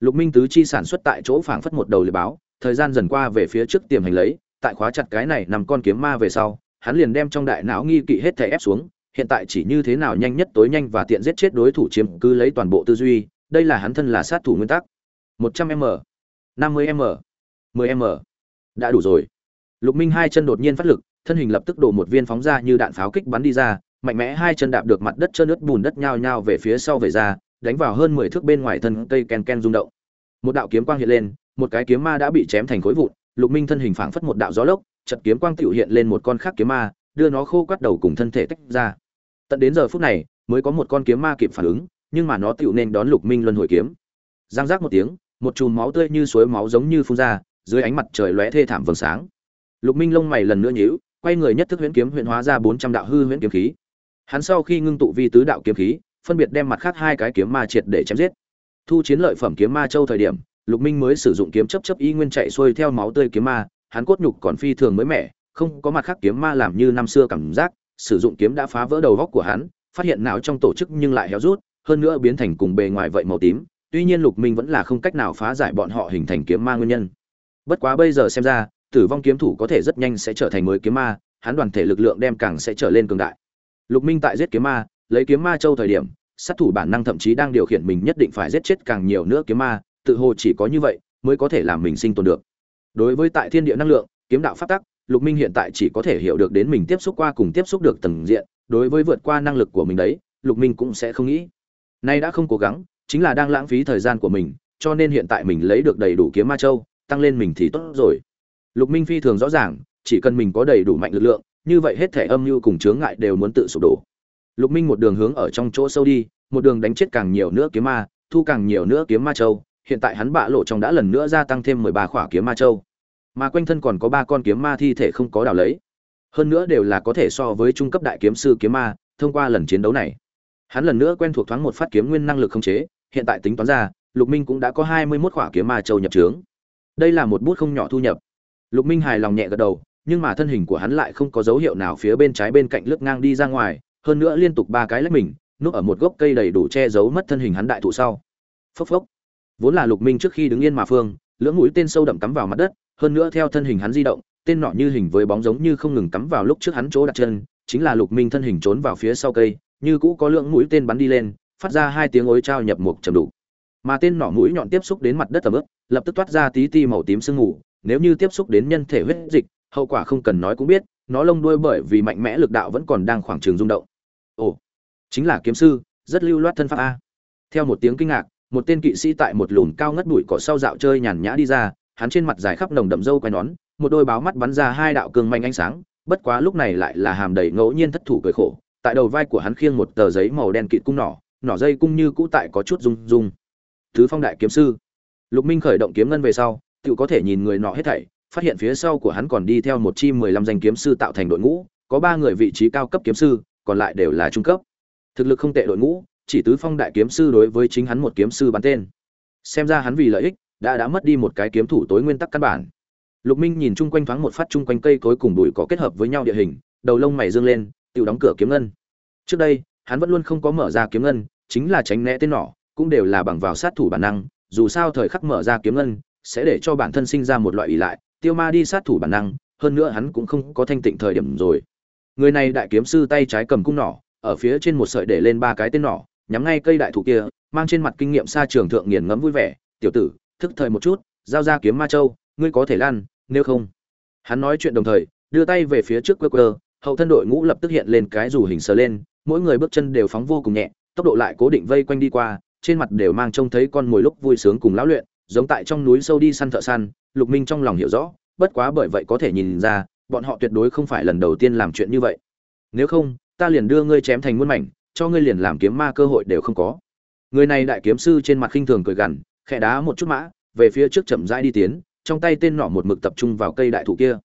Lục minh tứ chi sản xuất tại chỗ phảng phất một đầu liệt báo, thời gian dần qua về phía trước tiềm hành lấy, tại khóa chặt cái này nằm con kiếm ma về sau, hắn liền đem trong đại não nghi kỵ hết thể ép xuống hiện tại chỉ như thế nào nhanh nhất tối nhanh và tiện giết chết đối thủ chiếm cứ lấy toàn bộ tư duy, đây là hắn thân là sát thủ nguyên tắc. 100 m 50 m 10 m. Đã đủ rồi. Lục minh hai chân đột nhiên phát lực, thân hình lập tức đổ một viên phóng ra như đạn pháo kích bắn đi ra, mạnh mẽ hai chân đạp được mặt đất trơn nước bùn đất nhao nhao về phía sau về ra, đánh vào hơn mười thước bên ngoài thân cây ken ken rung động. Một đạo kiếm quang hiện lên, một cái kiếm ma đã bị chém thành khối vụn, lục minh thân hình phảng phất một đạo gió lốc chật kiếm quang tiểu hiện lên một con khác kiếm ma, đưa nó khô quắt đầu cùng thân thể tách ra tận đến giờ phút này, mới có một con kiếm ma kịp phản ứng, nhưng mà nó tựu nên đón lục minh luân hồi kiếm. Giang giác một tiếng, một chùm máu tươi như suối máu giống như phun ra, dưới ánh mặt trời lóe thê thảm vầng sáng. Lục minh lông mày lần nữa nhíu, quay người nhất thức huyễn kiếm huyễn hóa ra bốn trăm đạo hư huyễn kiếm khí. Hắn sau khi ngưng tụ vi tứ đạo kiếm khí, phân biệt đem mặt khác hai cái kiếm ma triệt để chém giết. Thu chiến lợi phẩm kiếm ma châu thời điểm, lục minh mới sử dụng kiếm chấp chấp y nguyên chạy xuôi theo máu tươi kiếm ma, hắn cốt nhục còn phi thường mới mẻ, không có mặt khác kiếm ma làm như năm xưa cảm giác sử dụng kiếm đã phá vỡ đầu góc của hắn, phát hiện não trong tổ chức nhưng lại héo rút, hơn nữa biến thành cùng bề ngoài vậy màu tím. Tuy nhiên lục minh vẫn là không cách nào phá giải bọn họ hình thành kiếm ma nguyên nhân. Bất quá bây giờ xem ra, tử vong kiếm thủ có thể rất nhanh sẽ trở thành mới kiếm ma, hắn đoàn thể lực lượng đem càng sẽ trở lên cường đại. Lục minh tại giết kiếm ma, lấy kiếm ma châu thời điểm, sát thủ bản năng thậm chí đang điều khiển mình nhất định phải giết chết càng nhiều nữa kiếm ma, tự hồ chỉ có như vậy mới có thể làm mình sinh tồn được. Đối với tại thiên địa năng lượng, kiếm đạo pháp tắc lục minh hiện tại chỉ có thể hiểu được đến mình tiếp xúc qua cùng tiếp xúc được tầng diện, đối với vượt qua năng lực của mình đấy, lục minh cũng sẽ không nghĩ. Nay đã không cố gắng, chính là đang lãng phí thời gian của mình, cho nên hiện tại mình lấy được đầy đủ kiếm ma châu, tăng lên mình thì tốt rồi. Lục minh phi thường rõ ràng, chỉ cần mình có đầy đủ mạnh lực lượng, như vậy hết thể âm mưu cùng chướng ngại đều muốn tự sụp đổ. Lục minh một đường hướng ở trong chỗ sâu đi, một đường đánh chết càng nhiều nữa kiếm ma, thu càng nhiều nữa kiếm ma châu, hiện tại hắn bạ lộ trong đã lần nữa gia tăng thêm mười ba khỏa kiếm ma châu mà quanh thân còn có ba con kiếm ma thi thể không có đào lấy. Hơn nữa đều là có thể so với trung cấp đại kiếm sư kiếm ma, thông qua lần chiến đấu này, hắn lần nữa quen thuộc thoáng một phát kiếm nguyên năng lực không chế, hiện tại tính toán ra, lục minh cũng đã có hai mươi mốt khỏa kiếm ma châu nhập trướng. Đây là một bút không nhỏ thu nhập. Lục minh hài lòng nhẹ gật đầu, nhưng mà thân hình của hắn lại không có dấu hiệu nào phía bên trái bên cạnh lướt ngang đi ra ngoài, hơn nữa liên tục ba cái lách mình, núp ở một gốc cây đầy đủ che giấu mất thân hình hắn đại thụ sau. Phốc phốc. Vốn là lục minh trước khi đứng yên mà phương, lưỡng mũi tên sâu đậm cắm vào mặt đất hơn nữa theo thân hình hắn di động, tên nọ như hình với bóng giống như không ngừng cắm vào lúc trước hắn chỗ đặt chân, chính là lục minh thân hình trốn vào phía sau cây, như cũ có lượng mũi tên bắn đi lên, phát ra hai tiếng ối trao nhập mục trầm đủ. Mà tên nọ mũi nhọn tiếp xúc đến mặt đất tầm ướp lập tức toát ra tí tí màu tím sương mù, nếu như tiếp xúc đến nhân thể huyết dịch, hậu quả không cần nói cũng biết, nó lông đuôi bởi vì mạnh mẽ lực đạo vẫn còn đang khoảng trường rung động. Ồ, chính là kiếm sư, rất lưu loát thân pháp a. Theo một tiếng kinh ngạc, một tên kỵ sĩ tại một lùn cao ngất bụi cỏ sau dạo chơi nhàn nhã đi ra hắn trên mặt dài khắp nồng đậm râu quai nón, một đôi báo mắt bắn ra hai đạo cường manh ánh sáng, bất quá lúc này lại là hàm đầy ngẫu nhiên thất thủ cười khổ, tại đầu vai của hắn khiêng một tờ giấy màu đen kịt cung nỏ nỏ dây cung như cũ tại có chút rung rung. Thứ phong đại kiếm sư. Lục minh khởi động kiếm ngân về sau tự có thể nhìn người nọ hết thảy, phát hiện phía sau của hắn còn đi theo một chi mười lăm danh kiếm sư tạo thành đội ngũ, có ba người vị trí cao cấp kiếm sư, còn lại đều là trung cấp. Thực lực không tệ đội ngũ, chỉ tứ phong đại kiếm sư đối với chính hắn một kiếm sư bắn tên. Xem ra hắn vì lợi ích đã đã mất đi một cái kiếm thủ tối nguyên tắc căn bản. Lục minh nhìn chung quanh thoáng một phát chung quanh cây cối cùng bụi có kết hợp với nhau địa hình, đầu lông mày dương lên tự đóng cửa kiếm ngân. Trước đây, hắn vẫn luôn không có mở ra kiếm ngân, chính là tránh né tên nỏ, cũng đều là bằng vào sát thủ bản năng, dù sao thời khắc mở ra kiếm ngân, sẽ để cho bản thân sinh ra một loại ý lại, tiêu ma đi sát thủ bản năng, hơn nữa hắn cũng không có thanh tịnh thời điểm rồi. Người này đại kiếm sư tay trái cầm cung nỏ, ở phía trên một sợi để lên ba cái tên nỏ, nhắm ngay cây đại thụ kia, mang trên mặt kinh nghiệm xa trường thượng nghiền ngẫm vui vẻ, tiểu tử thức thời một chút, giao ra kiếm ma châu, ngươi có thể lan nếu không. Hắn nói chuyện đồng thời, đưa tay về phía trước quơ quơ, hậu thân đội ngũ lập tức hiện lên cái rủ hình sờ lên, mỗi người bước chân đều phóng vô cùng nhẹ, tốc độ lại cố định vây quanh đi qua, trên mặt đều mang trông thấy con mồi lúc vui sướng cùng lão luyện, giống tại trong núi sâu đi săn thợ săn, lục minh trong lòng hiểu rõ, bất quá bởi vậy có thể nhìn ra, bọn họ tuyệt đối không phải lần đầu tiên làm chuyện như vậy. Nếu không, ta liền đưa ngươi chém thành muôn mảnh, cho ngươi liền làm kiếm ma cơ hội đều không có. Người này đại kiếm sư trên mặt khinh thường cười gằn khẽ đá một chút mã, về phía trước chậm rãi đi tiến, trong tay tên nỏ một mực tập trung vào cây đại thụ kia.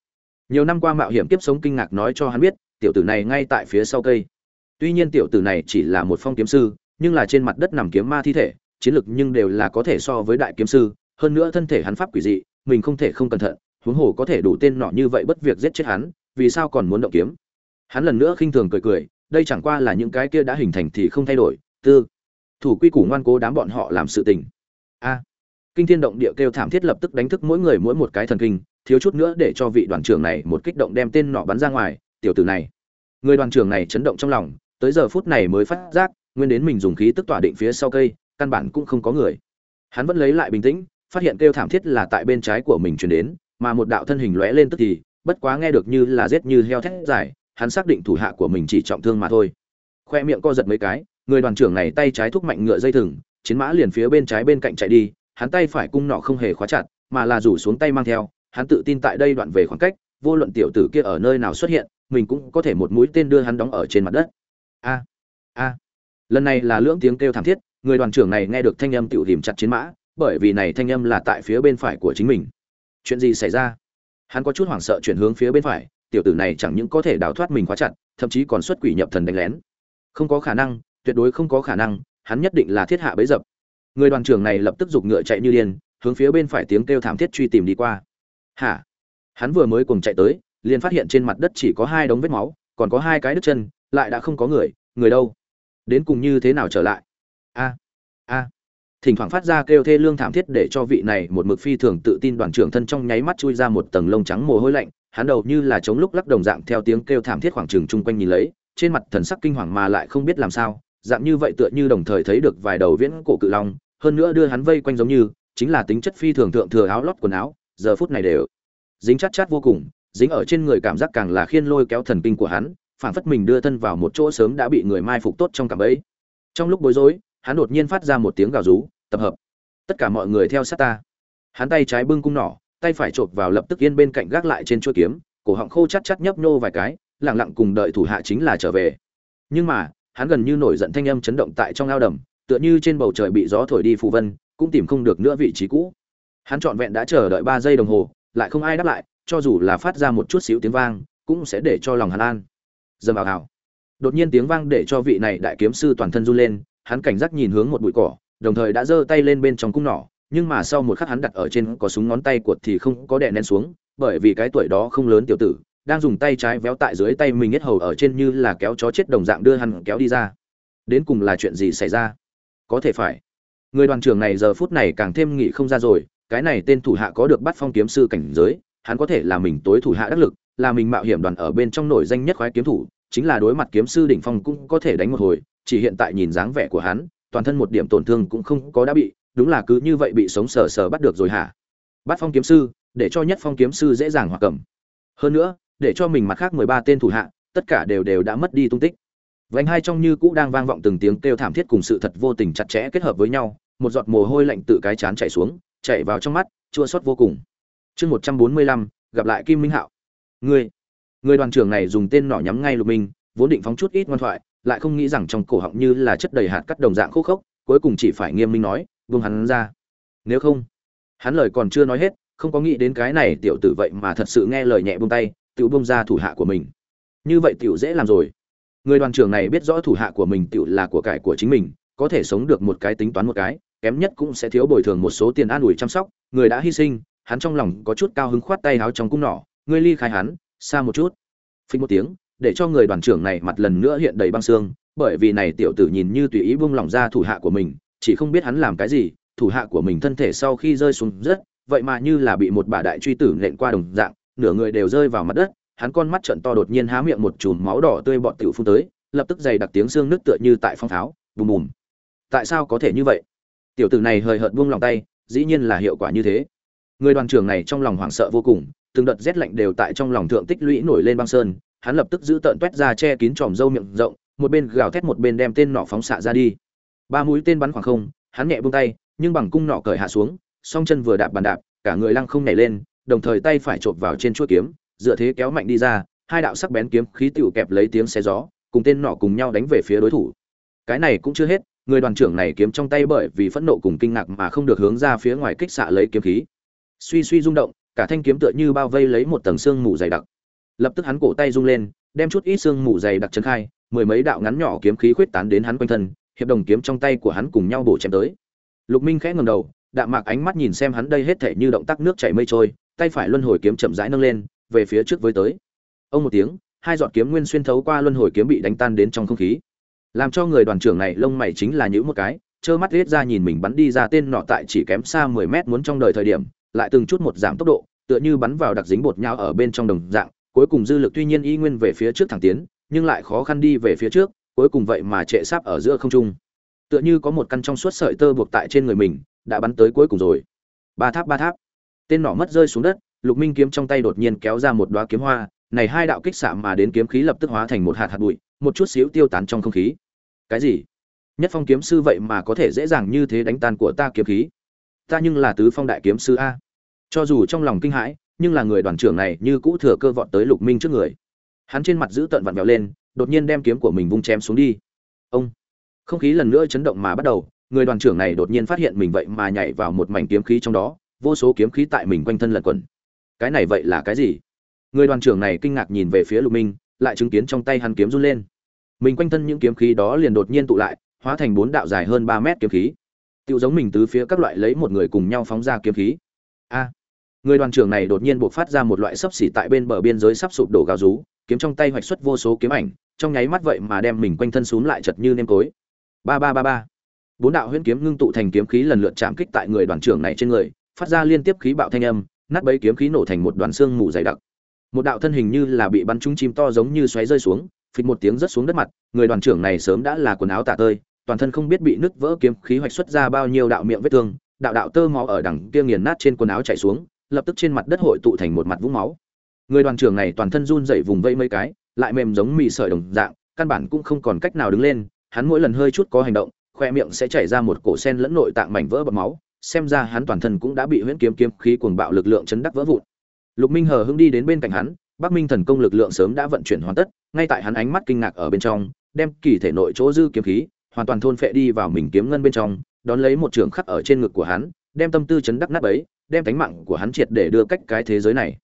Nhiều năm qua mạo hiểm kiếp sống kinh ngạc nói cho hắn biết, tiểu tử này ngay tại phía sau cây. Tuy nhiên tiểu tử này chỉ là một phong kiếm sư, nhưng là trên mặt đất nằm kiếm ma thi thể, chiến lực nhưng đều là có thể so với đại kiếm sư, hơn nữa thân thể hắn pháp quỷ dị, mình không thể không cẩn thận, huống hồ có thể đủ tên nọ như vậy bất việc giết chết hắn, vì sao còn muốn động kiếm? Hắn lần nữa khinh thường cười cười, đây chẳng qua là những cái kia đã hình thành thì không thay đổi, tư. Thủ quy củ ngoan cố đám bọn họ làm sự tình a. Kinh thiên động địa kêu thảm thiết lập tức đánh thức mỗi người mỗi một cái thần kinh, thiếu chút nữa để cho vị đoàn trưởng này một kích động đem tên nọ bắn ra ngoài, tiểu tử này. Người đoàn trưởng này chấn động trong lòng, tới giờ phút này mới phát giác, nguyên đến mình dùng khí tức tỏa định phía sau cây, căn bản cũng không có người. Hắn vẫn lấy lại bình tĩnh, phát hiện kêu thảm thiết là tại bên trái của mình truyền đến, mà một đạo thân hình lóe lên tức thì, bất quá nghe được như là rết như heo thét dài, hắn xác định thủ hạ của mình chỉ trọng thương mà thôi. Khoe miệng co giật mấy cái, người đoàn trưởng này tay trái thúc mạnh ngựa dây thừng chiến mã liền phía bên trái bên cạnh chạy đi, hắn tay phải cung nọ không hề khóa chặt, mà là rủ xuống tay mang theo, hắn tự tin tại đây đoạn về khoảng cách, vô luận tiểu tử kia ở nơi nào xuất hiện, mình cũng có thể một mũi tên đưa hắn đóng ở trên mặt đất. A a. Lần này là lưỡng tiếng kêu thảm thiết, người đoàn trưởng này nghe được thanh âm tiểu tìm chặt chiến mã, bởi vì này thanh âm là tại phía bên phải của chính mình. Chuyện gì xảy ra? Hắn có chút hoảng sợ chuyển hướng phía bên phải, tiểu tử này chẳng những có thể đào thoát mình khóa chặt, thậm chí còn xuất quỷ nhập thần đánh lén. Không có khả năng, tuyệt đối không có khả năng hắn nhất định là thiết hạ bấy dập. Người đoàn trưởng này lập tức giục ngựa chạy như điên, hướng phía bên phải tiếng kêu thảm thiết truy tìm đi qua. Hả? Hắn vừa mới cùng chạy tới, liền phát hiện trên mặt đất chỉ có hai đống vết máu, còn có hai cái đứt chân, lại đã không có người người đâu? Đến cùng như thế nào trở lại? A a. Thỉnh thoảng phát ra kêu thê lương thảm thiết để cho vị này một mực phi thường tự tin đoàn trưởng thân trong nháy mắt chui ra một tầng lông trắng mồ hôi lạnh, hắn đầu như là chống lúc lắc đồng dạng theo tiếng kêu thảm thiết khoảng trừng chung quanh nhìn lấy, trên mặt thần sắc kinh hoàng mà lại không biết làm sao dạng như vậy tựa như đồng thời thấy được vài đầu viễn cổ cự long, hơn nữa đưa hắn vây quanh giống như, chính là tính chất phi thường thượng thừa áo lót quần áo, giờ phút này đều dính chát chát vô cùng, dính ở trên người cảm giác càng là khiên lôi kéo thần kinh của hắn phản phất mình đưa thân vào một chỗ sớm đã bị người mai phục tốt trong cảm ấy. Trong lúc bối rối, hắn đột nhiên phát ra một tiếng gào rú, tập hợp! Tất cả mọi người theo sát ta! Hắn tay trái bưng cung nỏ, tay phải chộp vào lập tức yên bên cạnh gác lại trên chuôi kiếm, cổ họng khô chát chát nhấp nhô vài cái, lặng lặng cùng đợi thủ hạ chính là trở về. Nhưng mà hắn gần như nổi giận thanh âm chấn động tại trong ao đầm, tựa như trên bầu trời bị gió thổi đi phù vân, cũng tìm không được nữa vị trí cũ. Hắn trọn vẹn đã chờ đợi ba giây đồng hồ, lại không ai đáp lại, cho dù là phát ra một chút xíu tiếng vang, cũng sẽ để cho lòng hắn an. Dầm vào hào đột nhiên tiếng vang để cho vị này đại kiếm sư toàn thân run lên, hắn cảnh giác nhìn hướng một bụi cỏ, đồng thời đã giơ tay lên bên trong cung nỏ, nhưng mà sau một khắc hắn đặt ở trên có súng ngón tay cuột thì không có đè nén xuống, bởi vì cái tuổi đó không lớn tiểu tử đang dùng tay trái véo tại dưới tay mình hết hầu ở trên như là kéo chó chết đồng dạng đưa hắn kéo đi ra. Đến cùng là chuyện gì xảy ra? Có thể phải. Người đoàn trưởng này giờ phút này càng thêm nghị không ra rồi, cái này tên thủ hạ có được bắt phong kiếm sư cảnh giới, hắn có thể là mình tối thủ hạ đắc lực, là mình mạo hiểm đoàn ở bên trong nổi danh nhất khoái kiếm thủ, chính là đối mặt kiếm sư đỉnh phong cũng có thể đánh một hồi, chỉ hiện tại nhìn dáng vẻ của hắn, toàn thân một điểm tổn thương cũng không có đã bị, đúng là cứ như vậy bị sống sờ sờ bắt được rồi hả? Bắt phong kiếm sư, để cho nhất phong kiếm sư dễ dàng hoặc cầm. Hơn nữa để cho mình mặt khác mười ba tên thủ hạ, tất cả đều đều đã mất đi tung tích. Vành hai trong như cũ đang vang vọng từng tiếng kêu thảm thiết cùng sự thật vô tình chặt chẽ kết hợp với nhau, một giọt mồ hôi lạnh tự cái chán chảy xuống chạy vào trong mắt, chua xót vô cùng. Chương một trăm bốn mươi lăm, gặp lại kim minh hạo. Ngươi người đoàn trưởng này dùng tên nỏ nhắm ngay lục minh, vốn định phóng chút ít ngoan thoại, lại không nghĩ rằng trong cổ họng như là chất đầy hạt cắt đồng dạng khô khốc, cuối cùng chỉ phải nghiêm minh nói, buông hắn ra. Nếu không, hắn lời còn chưa nói hết, không có nghĩ đến cái này tiểu tử vậy mà thật sự nghe lời nhẹ buông tay tự bông ra thủ hạ của mình. Như vậy tiểu dễ làm rồi. Người đoàn trưởng này biết rõ thủ hạ của mình tiểu là của cải của chính mình, có thể sống được một cái tính toán một cái, kém nhất cũng sẽ thiếu bồi thường một số tiền an ủi chăm sóc. Người đã hy sinh, hắn trong lòng có chút cao hứng khoát tay háo trong cung nỏ. Ngươi ly khai hắn, xa một chút. Phình một tiếng, để cho người đoàn trưởng này mặt lần nữa hiện đầy băng xương, bởi vì này tiểu tử nhìn như tùy ý buông lỏng ra thủ hạ của mình, chỉ không biết hắn làm cái gì, thủ hạ của mình thân thể sau khi rơi xuống rất, vậy mà như là bị một bà đại truy tử nện qua đồng dạng nửa người đều rơi vào mặt đất, hắn con mắt trợn to đột nhiên há miệng một chùm máu đỏ tươi bọt tiểu phun tới, lập tức dày đặc tiếng xương nứt tựa như tại phong pháo bùm bùm. Tại sao có thể như vậy? Tiểu tử này hời hợt buông lòng tay, dĩ nhiên là hiệu quả như thế. Người đoàn trưởng này trong lòng hoảng sợ vô cùng, từng đợt rét lạnh đều tại trong lòng thượng tích lũy nổi lên băng sơn, hắn lập tức giữ tợn toét ra che kín tròm râu miệng rộng, một bên gào thét một bên đem tên nọ phóng xạ ra đi. Ba mũi tên bắn khoảng không, hắn nhẹ buông tay, nhưng bằng cung nọ cởi hạ xuống, song chân vừa đạp bàn đạp, cả người lăng không nhảy lên đồng thời tay phải chộp vào trên chuôi kiếm, dựa thế kéo mạnh đi ra, hai đạo sắc bén kiếm khí tiểu kẹp lấy tiếng xé gió, cùng tên nọ cùng nhau đánh về phía đối thủ. Cái này cũng chưa hết, người đoàn trưởng này kiếm trong tay bởi vì phẫn nộ cùng kinh ngạc mà không được hướng ra phía ngoài kích xạ lấy kiếm khí. Suy suy rung động, cả thanh kiếm tựa như bao vây lấy một tầng xương mù dày đặc. Lập tức hắn cổ tay rung lên, đem chút ít xương mù dày đặc chấn khai, mười mấy đạo ngắn nhỏ kiếm khí khuyết tán đến hắn quanh thân, hiệp đồng kiếm trong tay của hắn cùng nhau bổ chém tới. Lục minh khẽ ngẩng đầu, đạm mạc ánh mắt nhìn xem hắn đây hết thể như động tác nước chảy mây trôi tay phải luân hồi kiếm chậm rãi nâng lên, về phía trước với tới. Ông một tiếng, hai giọt kiếm nguyên xuyên thấu qua luân hồi kiếm bị đánh tan đến trong không khí. Làm cho người đoàn trưởng này lông mày chính là những một cái, trơ mắt riết ra nhìn mình bắn đi ra tên nọ tại chỉ kém xa mười mét muốn trong đời thời điểm, lại từng chút một giảm tốc độ, tựa như bắn vào đặc dính bột nhau ở bên trong đồng dạng, cuối cùng dư lực tuy nhiên y nguyên về phía trước thẳng tiến, nhưng lại khó khăn đi về phía trước, cuối cùng vậy mà trệ sáp ở giữa không trung. Tựa như có một căn trong suốt sợi tơ buộc tại trên người mình, đã bắn tới cuối cùng rồi. Ba tháp ba tháp tên nỏ mất rơi xuống đất, lục minh kiếm trong tay đột nhiên kéo ra một đoá kiếm hoa, này hai đạo kích xạ mà đến kiếm khí lập tức hóa thành một hạt hạt bụi, một chút xíu tiêu tán trong không khí. Cái gì? Nhất phong kiếm sư vậy mà có thể dễ dàng như thế đánh tan của ta kiếm khí? Ta nhưng là tứ phong đại kiếm sư a. Cho dù trong lòng kinh hãi, nhưng là người đoàn trưởng này như cũ thừa cơ vọt tới lục minh trước người. Hắn trên mặt giữ tận vặn vẹo lên, đột nhiên đem kiếm của mình vung chém xuống đi. Ông! Không khí lần nữa chấn động mà bắt đầu, người đoàn trưởng này đột nhiên phát hiện mình vậy mà nhảy vào một mảnh kiếm khí trong đó vô số kiếm khí tại mình quanh thân lẩn quẩn. Cái này vậy là cái gì? Người đoàn trưởng này kinh ngạc nhìn về phía lục minh, lại chứng kiến trong tay hắn kiếm run lên. Mình quanh thân những kiếm khí đó liền đột nhiên tụ lại, hóa thành bốn đạo dài hơn ba mét kiếm khí. Tựu giống mình tứ phía các loại lấy một người cùng nhau phóng ra kiếm khí. A! Người đoàn trưởng này đột nhiên buộc phát ra một loại sấp xỉ tại bên bờ biên giới sắp sụp đổ gào rú, kiếm trong tay hoạch xuất vô số kiếm ảnh, trong nháy mắt vậy mà đem mình quanh thân xuống lại chật như nêm cối. ba ba ba ba. Bốn đạo huyễn kiếm ngưng tụ thành kiếm khí lần lượt chạm kích tại người đoàn trưởng này trên người phát ra liên tiếp khí bạo thanh âm, nát bấy kiếm khí nổ thành một đoàn xương mù dày đặc. Một đạo thân hình như là bị bắn trúng chim to giống như xoáy rơi xuống, phịch một tiếng rớt xuống đất mặt, người đoàn trưởng này sớm đã là quần áo tả tơi, toàn thân không biết bị nứt vỡ kiếm khí hoạch xuất ra bao nhiêu đạo miệng vết thương, đạo đạo tơ máu ở đằng kia nghiền nát trên quần áo chảy xuống, lập tức trên mặt đất hội tụ thành một mặt vũng máu. Người đoàn trưởng này toàn thân run rẩy vùng vẫy mấy cái, lại mềm giống mì sợi đồng dạng, căn bản cũng không còn cách nào đứng lên, hắn mỗi lần hơi chút có hành động, khoe miệng sẽ chảy ra một cổ sen lẫn nội tạng mảnh vỡ bọt máu xem ra hắn toàn thân cũng đã bị huyễn kiếm kiếm khí cuồng bạo lực lượng chấn đắc vỡ vụn. Lục minh hờ hững đi đến bên cạnh hắn, bắc minh thần công lực lượng sớm đã vận chuyển hoàn tất, ngay tại hắn ánh mắt kinh ngạc ở bên trong, đem kỳ thể nội chỗ dư kiếm khí, hoàn toàn thôn phệ đi vào mình kiếm ngân bên trong, đón lấy một trường khắc ở trên ngực của hắn, đem tâm tư chấn đắc nát ấy đem cánh mạng của hắn triệt để đưa cách cái thế giới này.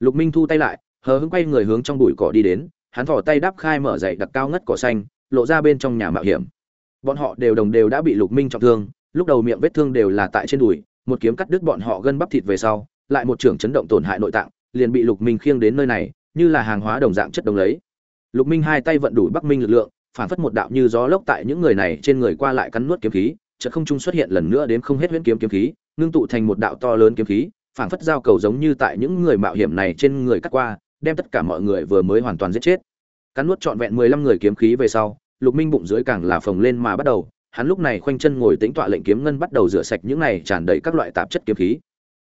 Lục minh thu tay lại, hờ hững quay người hướng trong bụi cỏ đi đến, hắn vò tay đáp khai mở dậy đặc cao ngất cỏ xanh, lộ ra bên trong nhà mạo hiểm. Bọn họ đều đồng đều đã bị lục minh trọng thương lúc đầu miệng vết thương đều là tại trên đùi, một kiếm cắt đứt bọn họ gân bắp thịt về sau, lại một trưởng chấn động tổn hại nội tạng, liền bị lục minh khiêng đến nơi này, như là hàng hóa đồng dạng chất đồng lấy. Lục minh hai tay vận đủ bắc minh lực lượng, phản phất một đạo như gió lốc tại những người này trên người qua lại cắn nuốt kiếm khí, chợt không trung xuất hiện lần nữa đến không hết huyễn kiếm kiếm khí, ngưng tụ thành một đạo to lớn kiếm khí, phản phất giao cầu giống như tại những người mạo hiểm này trên người cắt qua, đem tất cả mọi người vừa mới hoàn toàn giết chết. Cắn nuốt trọn vẹn mười lăm người kiếm khí về sau, lục minh bụng dưới càng là phồng lên mà bắt đầu hắn lúc này khoanh chân ngồi tĩnh tọa lệnh kiếm ngân bắt đầu rửa sạch những này tràn đầy các loại tạp chất kiếm khí.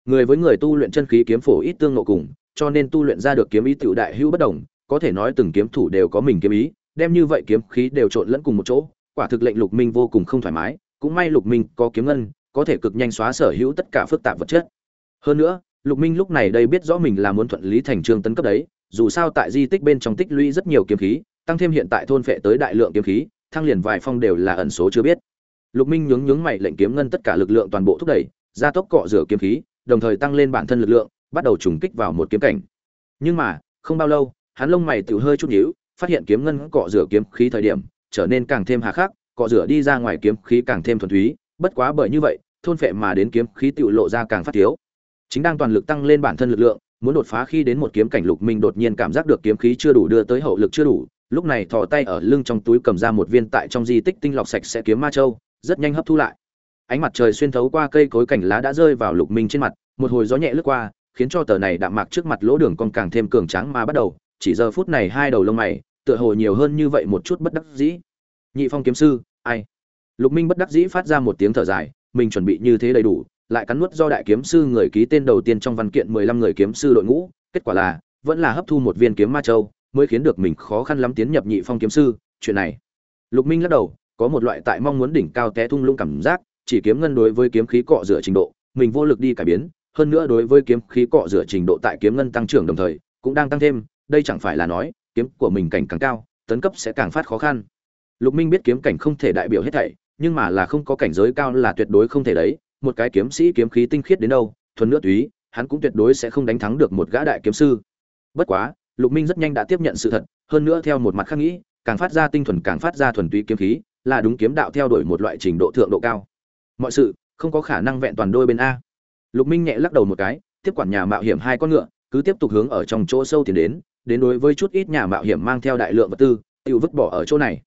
Người với người tu luyện chân khí kiếm phổ ít tương ngộ cùng, cho nên tu luyện ra được kiếm ý tiểu đại hữu bất đồng, có thể nói từng kiếm thủ đều có mình kiếm ý, đem như vậy kiếm khí đều trộn lẫn cùng một chỗ, quả thực lệnh lục minh vô cùng không thoải mái, cũng may lục minh có kiếm ngân, có thể cực nhanh xóa sở hữu tất cả phức tạp vật chất. Hơn nữa, lục minh lúc này đây biết rõ mình là muốn thuận lý thành trương tấn cấp đấy, dù sao tại di tích bên trong tích lũy rất nhiều kiếm khí, tăng thêm hiện tại thôn phệ tới đại lượng kiếm khí thăng liền vài phong đều là ẩn số chưa biết. Lục minh nhướng nhướng mày lệnh kiếm ngân tất cả lực lượng toàn bộ thúc đẩy, gia tốc cọ rửa kiếm khí, đồng thời tăng lên bản thân lực lượng, bắt đầu trùng kích vào một kiếm cảnh. Nhưng mà, không bao lâu, hắn lông mày tự hơi chút nhíu, phát hiện kiếm ngân cọ rửa kiếm khí thời điểm, trở nên càng thêm hà khắc, cọ rửa đi ra ngoài kiếm khí càng thêm thuần túy, bất quá bởi như vậy, thôn phệ mà đến kiếm khí tự lộ ra càng phát thiếu. Chính đang toàn lực tăng lên bản thân lực lượng, muốn đột phá khi đến một kiếm cảnh, lục minh đột nhiên cảm giác được kiếm khí chưa đủ đưa tới hậu lực chưa đủ lúc này thò tay ở lưng trong túi cầm ra một viên tại trong di tích tinh lọc sạch sẽ kiếm ma châu, rất nhanh hấp thu lại. Ánh mặt trời xuyên thấu qua cây cối cảnh lá đã rơi vào lục minh trên mặt, một hồi gió nhẹ lướt qua, khiến cho tờ này đạm mạc trước mặt lỗ đường con càng thêm cường tráng mà bắt đầu, chỉ giờ phút này hai đầu lông mày, tựa hồ nhiều hơn như vậy một chút bất đắc dĩ. Nhị phong kiếm sư, ai? Lục minh bất đắc dĩ phát ra một tiếng thở dài, mình chuẩn bị như thế đầy đủ, lại cắn nuốt do đại kiếm sư người ký tên đầu tiên trong văn kiện mười lăm người kiếm sư đội ngũ, kết quả là, vẫn là hấp thu một viên kiếm ma châu mới khiến được mình khó khăn lắm tiến nhập nhị phong kiếm sư, chuyện này. Lục minh lắc đầu, có một loại tại mong muốn đỉnh cao té thung lũng cảm giác, chỉ kiếm ngân đối với kiếm khí cọ rửa trình độ, mình vô lực đi cải biến, hơn nữa đối với kiếm khí cọ rửa trình độ tại kiếm ngân tăng trưởng đồng thời, cũng đang tăng thêm, đây chẳng phải là nói, kiếm của mình cảnh càng cao, tấn cấp sẽ càng phát khó khăn. Lục minh biết kiếm cảnh không thể đại biểu hết thảy, nhưng mà là không có cảnh giới cao là tuyệt đối không thể đấy, một cái kiếm sĩ kiếm khí tinh khiết đến đâu, thuần nước túy, hắn cũng tuyệt đối sẽ không đánh thắng được một gã đại kiếm sư. Bất quá lục minh rất nhanh đã tiếp nhận sự thật, hơn nữa theo một mặt khác nghĩ, càng phát ra tinh thuần càng phát ra thuần túy kiếm khí, là đúng kiếm đạo theo đuổi một loại trình độ thượng độ cao. Mọi sự, không có khả năng vẹn toàn đôi bên a. Lục minh nhẹ lắc đầu một cái, tiếp quản nhà mạo hiểm hai con ngựa, cứ tiếp tục hướng ở trong chỗ sâu tiến đến đến đối với chút ít nhà mạo hiểm mang theo đại lượng vật tư, tự vứt bỏ ở chỗ này.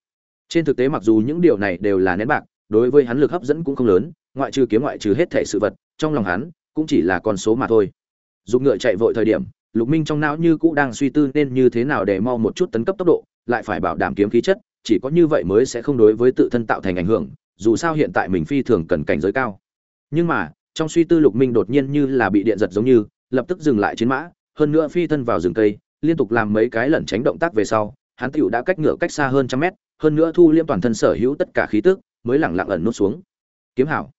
Trên thực tế mặc dù những điều này đều là nén bạc, đối với hắn lực hấp dẫn cũng không lớn, ngoại trừ kiếm ngoại trừ hết thể sự vật, trong lòng hắn, cũng chỉ là con số mà thôi. Dùng ngựa chạy vội thời điểm lục minh trong não như cũ đang suy tư nên như thế nào để mau một chút tấn cấp tốc độ, lại phải bảo đảm kiếm khí chất, chỉ có như vậy mới sẽ không đối với tự thân tạo thành ảnh hưởng, dù sao hiện tại mình phi thường cần cảnh giới cao. Nhưng mà, trong suy tư lục minh đột nhiên như là bị điện giật giống như, lập tức dừng lại chiến mã, hơn nữa phi thân vào rừng cây, liên tục làm mấy cái lẩn tránh động tác về sau, hắn tựu đã cách ngựa cách xa hơn trăm mét, hơn nữa thu liêm toàn thân sở hữu tất cả khí tức, mới lẳng lặng ẩn nút xuống. Kiếm hảo.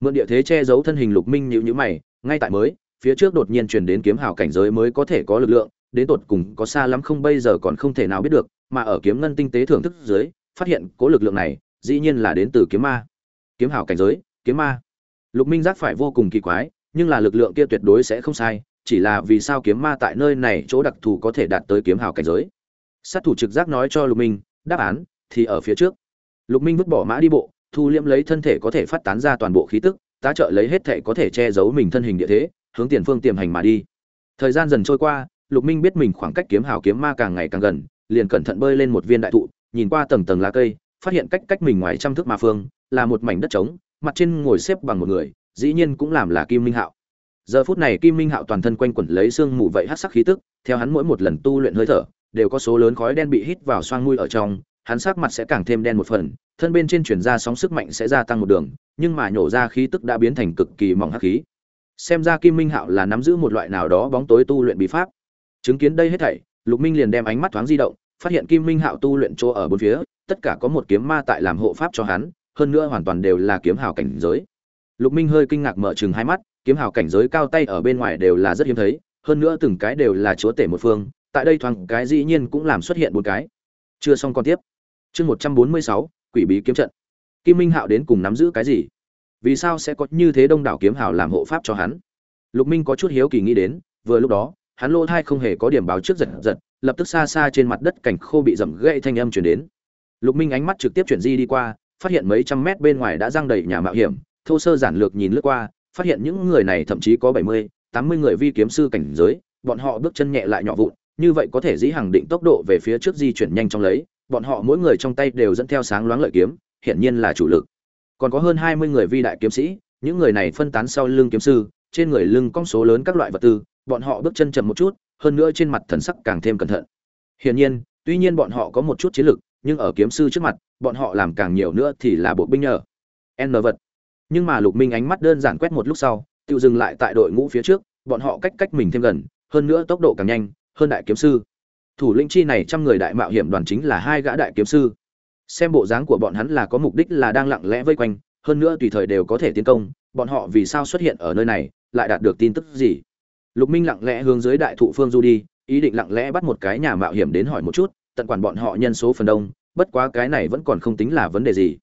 Mượn địa thế che giấu thân hình lục minh nhữ nhữ mày, ngay tại mới phía trước đột nhiên truyền đến kiếm hảo cảnh giới mới có thể có lực lượng, đến tột cùng có xa lắm không bây giờ còn không thể nào biết được, mà ở kiếm ngân tinh tế thưởng thức dưới, phát hiện cố lực lượng này, dĩ nhiên là đến từ kiếm ma. Kiếm hảo cảnh giới, kiếm ma. Lục minh giác phải vô cùng kỳ quái, nhưng là lực lượng kia tuyệt đối sẽ không sai, chỉ là vì sao kiếm ma tại nơi này chỗ đặc thù có thể đạt tới kiếm hảo cảnh giới. Sát thủ trực giác nói cho lục minh, đáp án thì ở phía trước. Lục minh vứt bỏ mã đi bộ, thu liễm lấy thân thể có thể phát tán ra toàn bộ khí tức, tá trợ lấy hết thể có thể che giấu mình thân hình địa thế hướng tiền phương tiềm hành mà đi. Thời gian dần trôi qua, lục minh biết mình khoảng cách kiếm hào kiếm ma càng ngày càng gần, liền cẩn thận bơi lên một viên đại thụ, nhìn qua tầng tầng lá cây, phát hiện cách cách mình ngoài trăm thước ma phương, là một mảnh đất trống, mặt trên ngồi xếp bằng một người, dĩ nhiên cũng làm là kim minh hạo. Giờ phút này kim minh hạo toàn thân quanh quẩn lấy xương mù vậy hát sắc khí tức, theo hắn mỗi một lần tu luyện hơi thở, đều có số lớn khói đen bị hít vào xoang mũi ở trong, hắn sắc mặt sẽ càng thêm đen một phần, thân bên trên chuyển ra sóng sức mạnh sẽ gia tăng một đường, nhưng mà nhổ ra khí tức đã biến thành cực kỳ mỏng hắc khí xem ra kim minh hạo là nắm giữ một loại nào đó bóng tối tu luyện bí pháp. Chứng kiến đây hết thảy, lục minh liền đem ánh mắt thoáng di động, phát hiện kim minh hạo tu luyện chỗ ở bốn phía, tất cả có một kiếm ma tại làm hộ pháp cho hắn, hơn nữa hoàn toàn đều là kiếm hào cảnh giới. Lục minh hơi kinh ngạc mở chừng hai mắt, kiếm hào cảnh giới cao tay ở bên ngoài đều là rất hiếm thấy, hơn nữa từng cái đều là chúa tể một phương, tại đây thoáng cái dĩ nhiên cũng làm xuất hiện bốn cái. Chưa xong còn tiếp. Chương một trăm bốn mươi sáu, quỷ bí kiếm trận. Kim minh hạo đến cùng nắm giữ cái gì? Vì sao sẽ có như thế đông đảo kiếm hào làm hộ pháp cho hắn? Lục minh có chút hiếu kỳ nghĩ đến, vừa lúc đó, hắn lỗ thai không hề có điểm báo trước giật giật, lập tức xa xa trên mặt đất cảnh khô bị dầm gãy thanh âm chuyển đến. Lục minh ánh mắt trực tiếp chuyển di đi qua, phát hiện mấy trăm mét bên ngoài đã giang đầy nhà mạo hiểm, thô sơ giản lược nhìn lướt qua, phát hiện những người này thậm chí có bảy mươi, tám mươi người vi kiếm sư cảnh giới, bọn họ bước chân nhẹ lại nhỏ vụn, như vậy có thể dĩ hàng định tốc độ về phía trước di chuyển nhanh trong lấy, bọn họ mỗi người trong tay đều dẫn theo sáng loáng lợi kiếm, hiển nhiên là chủ lực còn có hơn hai mươi người vi đại kiếm sĩ, những người này phân tán sau lưng kiếm sư, trên người lưng cong số lớn các loại vật tư, bọn họ bước chân chậm một chút, hơn nữa trên mặt thần sắc càng thêm cẩn thận. Hiển nhiên, tuy nhiên bọn họ có một chút chiến lực, nhưng ở kiếm sư trước mặt, bọn họ làm càng nhiều nữa thì là bộ binh nhờ. N vật. Nhưng mà lục minh ánh mắt đơn giản quét một lúc sau, tự dừng lại tại đội ngũ phía trước, bọn họ cách cách mình thêm gần, hơn nữa tốc độ càng nhanh, hơn đại kiếm sư. Thủ lĩnh chi này trăm người đại mạo hiểm đoàn chính là hai gã đại kiếm sư xem bộ dáng của bọn hắn là có mục đích là đang lặng lẽ vây quanh, hơn nữa tùy thời đều có thể tiến công, bọn họ vì sao xuất hiện ở nơi này, lại đạt được tin tức gì? Lục minh lặng lẽ hướng dưới đại thụ phương du đi, ý định lặng lẽ bắt một cái nhà mạo hiểm đến hỏi một chút, tận quản bọn họ nhân số phần đông, bất quá cái này vẫn còn không tính là vấn đề gì.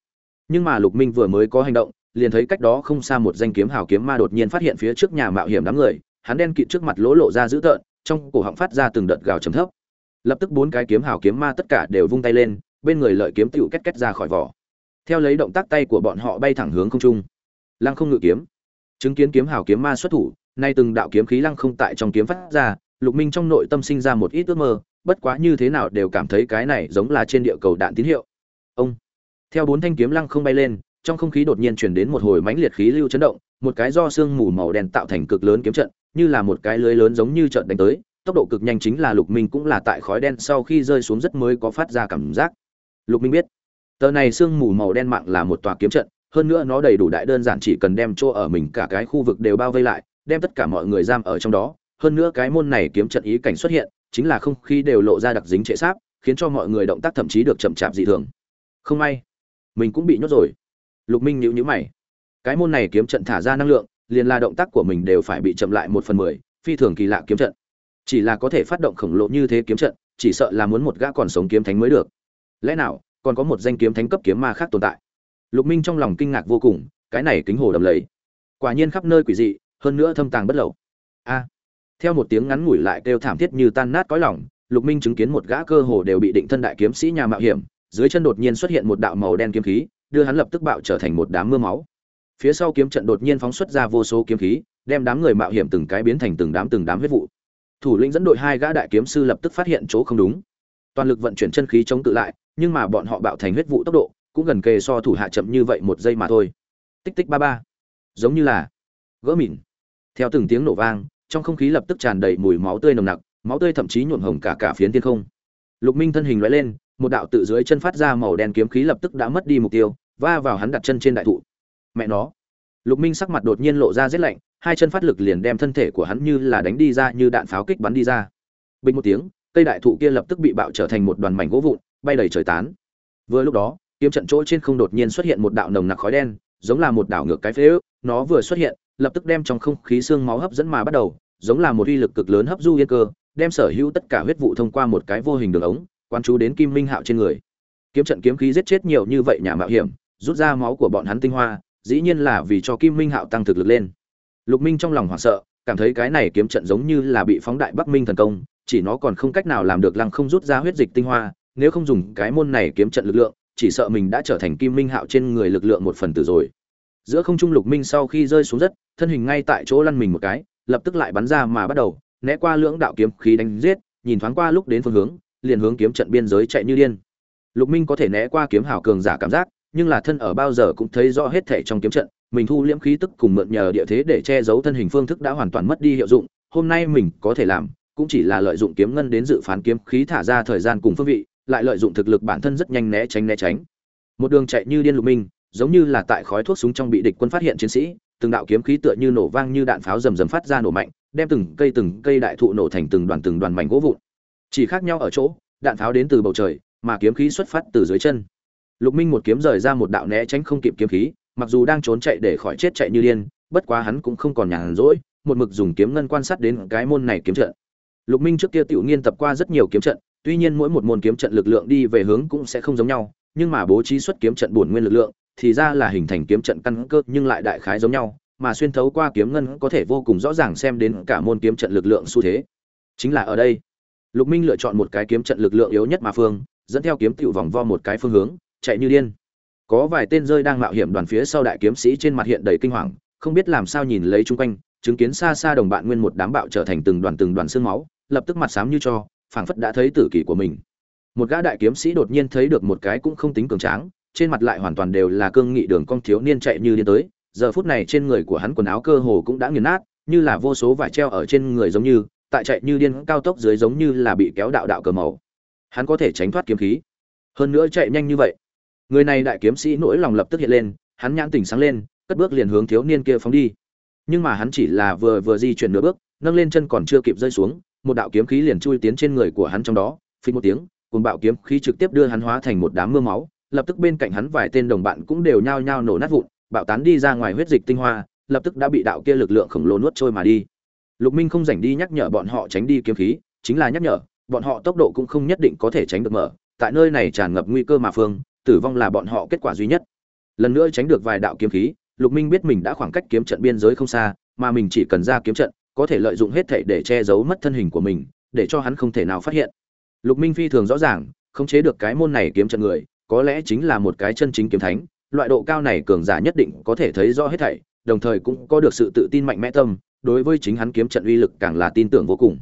Nhưng mà lục minh vừa mới có hành động, liền thấy cách đó không xa một danh kiếm hào kiếm ma đột nhiên phát hiện phía trước nhà mạo hiểm đám người, hắn đen kịt trước mặt lỗ lộ ra dữ tợn, trong cổ họng phát ra từng đợt gào trầm thấp. Lập tức bốn cái kiếm hào kiếm ma tất cả đều vung tay lên bên người lợi kiếm tựu két két ra khỏi vỏ. Theo lấy động tác tay của bọn họ bay thẳng hướng không trung. Lăng không ngự kiếm. Chứng kiến kiếm hào kiếm ma xuất thủ, nay từng đạo kiếm khí lăng không tại trong kiếm phát ra, lục minh trong nội tâm sinh ra một ít ước mơ, bất quá như thế nào đều cảm thấy cái này giống là trên địa cầu đạn tín hiệu. Ông. Theo bốn thanh kiếm lăng không bay lên, trong không khí đột nhiên chuyển đến một hồi mãnh liệt khí lưu chấn động, một cái do sương mù màu đen tạo thành cực lớn kiếm trận, như là một cái lưới lớn giống như trận đánh tới, tốc độ cực nhanh chính là lục minh cũng là tại khói đen sau khi rơi xuống rất mới có phát ra cảm giác lục minh biết. Tờ này sương mù màu đen mạng là một tòa kiếm trận, hơn nữa nó đầy đủ đại đơn giản chỉ cần đem chỗ ở mình cả cái khu vực đều bao vây lại, đem tất cả mọi người giam ở trong đó. Hơn nữa cái môn này kiếm trận ý cảnh xuất hiện, chính là không khí đều lộ ra đặc dính trệ sáp, khiến cho mọi người động tác thậm chí được chậm chạp dị thường. Không may, mình cũng bị nhốt rồi. Lục minh nhíu nhíu mày. Cái môn này kiếm trận thả ra năng lượng, liền là động tác của mình đều phải bị chậm lại một phần mười, phi thường kỳ lạ kiếm trận. Chỉ là có thể phát động khổng lồ như thế kiếm trận, chỉ sợ là muốn một gã còn sống kiếm thánh mới được lẽ nào còn có một danh kiếm thánh cấp kiếm ma khác tồn tại? Lục minh trong lòng kinh ngạc vô cùng, cái này kính hồ đầm lầy, quả nhiên khắp nơi quỷ dị, hơn nữa thâm tàng bất lậu. A, theo một tiếng ngắn ngủi lại kêu thảm thiết như tan nát cõi lòng, lục minh chứng kiến một gã cơ hồ đều bị định thân đại kiếm sĩ nhà mạo hiểm, dưới chân đột nhiên xuất hiện một đạo màu đen kiếm khí, đưa hắn lập tức bạo trở thành một đám mưa máu. Phía sau kiếm trận đột nhiên phóng xuất ra vô số kiếm khí, đem đám người mạo hiểm từng cái biến thành từng đám từng đám huyết vụ. Thủ lĩnh dẫn đội hai gã đại kiếm sư lập tức phát hiện chỗ không đúng. Toàn lực vận chuyển chân khí chống tự lại nhưng mà bọn họ bạo thành huyết vụ tốc độ, cũng gần kề so thủ hạ chậm như vậy một giây mà thôi. Tích tích ba ba. Giống như là gỡ mìn theo từng tiếng nổ vang, trong không khí lập tức tràn đầy mùi máu tươi nồng nặc, máu tươi thậm chí nhuộm hồng cả cả phiến thiên không. Lục minh thân hình lóe lên, một đạo tự dưới chân phát ra màu đen kiếm khí lập tức đã mất đi mục tiêu, va vào hắn đặt chân trên đại thụ. Mẹ nó. Lục minh sắc mặt đột nhiên lộ ra rét lạnh, hai chân phát lực liền đem thân thể của hắn như là đánh đi ra, như đạn pháo kích bắn đi ra. Bình một tiếng, cây đại thụ kia lập tức bị bạo trở thành một đoàn mảnh gỗ vụn bay đầy trời tán. Vừa lúc đó, kiếm trận chỗ trên không đột nhiên xuất hiện một đạo nồng nặc khói đen, giống là một đảo ngược cái phế ước, nó vừa xuất hiện, lập tức đem trong không khí xương máu hấp dẫn mà bắt đầu, giống là một uy lực cực lớn hấp du yên cơ, đem sở hữu tất cả huyết vụ thông qua một cái vô hình đường ống quan chú đến kim minh hạo trên người. Kiếm trận kiếm khí giết chết nhiều như vậy nhà mạo hiểm, rút ra máu của bọn hắn tinh hoa, dĩ nhiên là vì cho kim minh hạo tăng thực lực lên. Lục minh trong lòng hoảng sợ, cảm thấy cái này kiếm trận giống như là bị phóng đại bắc minh thần công, chỉ nó còn không cách nào làm được lăng không rút ra huyết dịch tinh hoa nếu không dùng cái môn này kiếm trận lực lượng, chỉ sợ mình đã trở thành kim minh hạo trên người lực lượng một phần tử rồi. Giữa không trung lục minh sau khi rơi xuống đất, thân hình ngay tại chỗ lăn mình một cái, lập tức lại bắn ra mà bắt đầu, né qua lưỡng đạo kiếm khí đánh giết, nhìn thoáng qua lúc đến phương hướng, liền hướng kiếm trận biên giới chạy như điên. Lục minh có thể né qua kiếm hảo cường giả cảm giác, nhưng là thân ở bao giờ cũng thấy rõ hết thảy trong kiếm trận, mình thu liễm khí tức cùng mượn nhờ địa thế để che giấu thân hình phương thức đã hoàn toàn mất đi hiệu dụng, hôm nay mình có thể làm, cũng chỉ là lợi dụng kiếm ngân đến dự phán kiếm khí thả ra thời gian cùng phương vị lại lợi dụng thực lực bản thân rất nhanh né tránh né tránh. Một đường chạy như điên lục minh, giống như là tại khói thuốc súng trong bị địch quân phát hiện chiến sĩ, từng đạo kiếm khí tựa như nổ vang như đạn pháo rầm rầm phát ra nổ mạnh, đem từng cây từng cây đại thụ nổ thành từng đoàn từng đoàn mảnh gỗ vụn. Chỉ khác nhau ở chỗ, đạn pháo đến từ bầu trời, mà kiếm khí xuất phát từ dưới chân. Lục minh một kiếm rời ra một đạo né tránh không kịp kiếm khí, mặc dù đang trốn chạy để khỏi chết chạy như điên, bất quá hắn cũng không còn nhàn rỗi, một mực dùng kiếm ngân quan sát đến cái môn này kiếm trận. Lục minh trước kia tiểu nghiên tập qua rất nhiều kiếm trận tuy nhiên mỗi một môn kiếm trận lực lượng đi về hướng cũng sẽ không giống nhau, nhưng mà bố trí xuất kiếm trận bổn nguyên lực lượng, thì ra là hình thành kiếm trận căn cơ nhưng lại đại khái giống nhau, mà xuyên thấu qua kiếm ngân có thể vô cùng rõ ràng xem đến cả môn kiếm trận lực lượng xu thế. Chính là ở đây, lục minh lựa chọn một cái kiếm trận lực lượng yếu nhất mà phương, dẫn theo kiếm tiểu vòng vo một cái phương hướng, chạy như điên. Có vài tên rơi đang mạo hiểm đoàn phía sau đại kiếm sĩ trên mặt hiện đầy kinh hoàng, không biết làm sao nhìn lấy chung quanh, chứng kiến xa xa đồng bạn nguyên một đám bạo trở thành từng đoàn từng đoàn xương máu, lập tức mặt xám như cho phảng phất đã thấy tử kỳ của mình. Một gã đại kiếm sĩ đột nhiên thấy được một cái cũng không tính cường tráng, trên mặt lại hoàn toàn đều là cương nghị đường cong thiếu niên chạy như điên tới. Giờ phút này trên người của hắn quần áo cơ hồ cũng đã nghiền nát, như là vô số vải treo ở trên người giống như, tại chạy như điên cao tốc dưới giống như là bị kéo đạo đạo cờ màu. Hắn có thể tránh thoát kiếm khí. Hơn nữa chạy nhanh như vậy. Người này đại kiếm sĩ nỗi lòng lập tức hiện lên, hắn nhãn tỉnh sáng lên, cất bước liền hướng thiếu niên kia phóng đi. Nhưng mà hắn chỉ là vừa vừa di chuyển nửa bước, nâng lên chân còn chưa kịp rơi xuống một đạo kiếm khí liền chui tiến trên người của hắn trong đó phình một tiếng cùng bạo kiếm khí trực tiếp đưa hắn hóa thành một đám mưa máu, lập tức bên cạnh hắn vài tên đồng bạn cũng đều nhao nhao nổ nát vụn, bạo tán đi ra ngoài huyết dịch tinh hoa, lập tức đã bị đạo kia lực lượng khổng lồ nuốt trôi mà đi. Lục minh không rảnh đi nhắc nhở bọn họ tránh đi kiếm khí, chính là nhắc nhở, bọn họ tốc độ cũng không nhất định có thể tránh được mở, tại nơi này tràn ngập nguy cơ mà phương, tử vong là bọn họ kết quả duy nhất. Lần nữa tránh được vài đạo kiếm khí, lục minh biết mình đã khoảng cách kiếm trận biên giới không xa, mà mình chỉ cần ra kiếm trận có thể lợi dụng hết thảy để che giấu mất thân hình của mình, để cho hắn không thể nào phát hiện. Lục minh phi thường rõ ràng, khống chế được cái môn này kiếm trận người, có lẽ chính là một cái chân chính kiếm thánh, loại độ cao này cường giả nhất định có thể thấy rõ hết thảy, đồng thời cũng có được sự tự tin mạnh mẽ tâm, đối với chính hắn kiếm trận uy lực càng là tin tưởng vô cùng.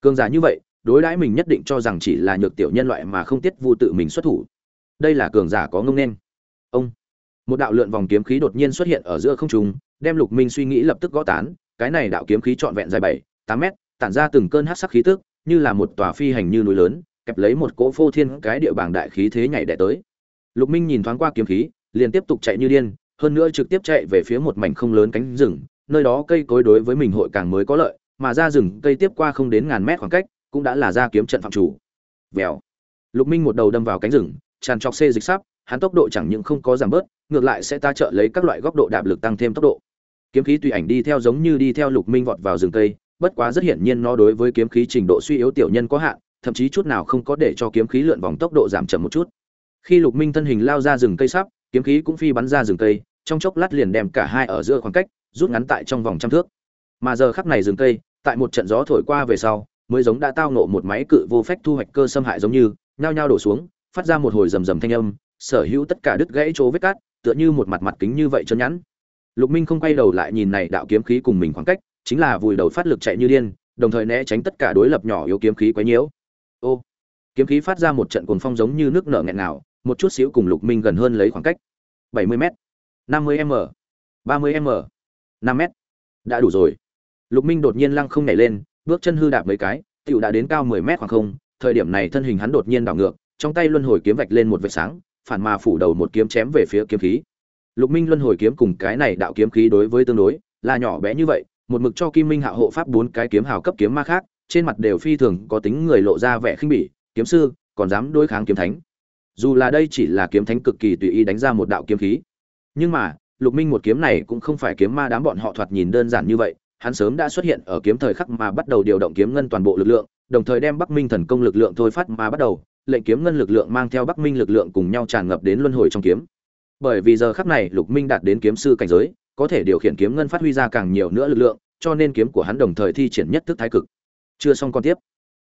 Cường giả như vậy, đối đãi mình nhất định cho rằng chỉ là nhược tiểu nhân loại mà không tiết vu tự mình xuất thủ. Đây là cường giả có ngông nên. Ông. Một đạo lượn vòng kiếm khí đột nhiên xuất hiện ở giữa không trung, đem lục minh suy nghĩ lập tức gõ tán cái này đạo kiếm khí trọn vẹn dài bảy, tám mét, tản ra từng cơn hắc sắc khí tức, như là một tòa phi hành như núi lớn, kẹp lấy một cỗ phô thiên cái địa bảng đại khí thế nhảy đẻ tới. Lục minh nhìn thoáng qua kiếm khí, liền tiếp tục chạy như điên, hơn nữa trực tiếp chạy về phía một mảnh không lớn cánh rừng, nơi đó cây cối đối với mình hội càng mới có lợi, mà ra rừng cây tiếp qua không đến ngàn mét khoảng cách, cũng đã là ra kiếm trận phạm chủ. Vèo. Lục minh một đầu đâm vào cánh rừng, tràn trọc xê dịch sắp, hắn tốc độ chẳng những không có giảm bớt, ngược lại sẽ ta trợ lấy các loại góc độ đạp lực tăng thêm tốc độ kiếm khí tùy ảnh đi theo giống như đi theo lục minh vọt vào rừng cây, bất quá rất hiển nhiên nó đối với kiếm khí trình độ suy yếu tiểu nhân có hạn, thậm chí chút nào không có để cho kiếm khí lượn vòng tốc độ giảm chậm một chút. Khi lục minh thân hình lao ra rừng cây sắp, kiếm khí cũng phi bắn ra rừng cây, trong chốc lát liền đem cả hai ở giữa khoảng cách, rút ngắn tại trong vòng trăm thước. Mà giờ khắc này rừng cây, tại một trận gió thổi qua về sau, mới giống đã tao nộ một máy cự vô phách thu hoạch cơ xâm hại giống như, nhao nhao đổ xuống, phát ra một hồi rầm rầm thanh âm, sở hữu tất cả đứt gãy chỗ vết cát, tựa như một mặt mặt kính như vậy chân nhẵn lục minh không quay đầu lại nhìn này đạo kiếm khí cùng mình khoảng cách, chính là vùi đầu phát lực chạy như điên, đồng thời né tránh tất cả đối lập nhỏ yếu kiếm khí quấy nhiễu. Ô, kiếm khí phát ra một trận cuồng phong giống như nước nở nghẹn nào một chút xíu cùng lục minh gần hơn lấy khoảng cách. 70 m 50 m 30 m 5 m đã đủ rồi. Lục minh đột nhiên lăng không nhảy lên, bước chân hư đạp mấy cái tựu đã đến cao 10 m khoảng không, thời điểm này thân hình hắn đột nhiên đảo ngược, trong tay luân hồi kiếm vạch lên một vệt sáng, phản mà phủ đầu một kiếm chém về phía kiếm khí lục minh luân hồi kiếm cùng cái này đạo kiếm khí đối với tương đối, là nhỏ bé như vậy, một mực cho kim minh hạ hộ pháp bốn cái kiếm hào cấp kiếm ma khác, trên mặt đều phi thường có tính người lộ ra vẻ khinh bỉ, kiếm sư, còn dám đối kháng kiếm thánh. Dù là đây chỉ là kiếm thánh cực kỳ tùy ý đánh ra một đạo kiếm khí, nhưng mà, lục minh một kiếm này cũng không phải kiếm ma đám bọn họ thoạt nhìn đơn giản như vậy, hắn sớm đã xuất hiện ở kiếm thời khắc mà bắt đầu điều động kiếm ngân toàn bộ lực lượng, đồng thời đem bắc minh thần công lực lượng thôi phát mà bắt đầu, lệnh kiếm ngân lực lượng mang theo bắc minh lực lượng cùng nhau tràn ngập đến luân hồi trong kiếm bởi vì giờ khắc này lục minh đạt đến kiếm sư cảnh giới, có thể điều khiển kiếm ngân phát huy ra càng nhiều nữa lực lượng, cho nên kiếm của hắn đồng thời thi triển nhất thức thái cực. Chưa xong con tiếp.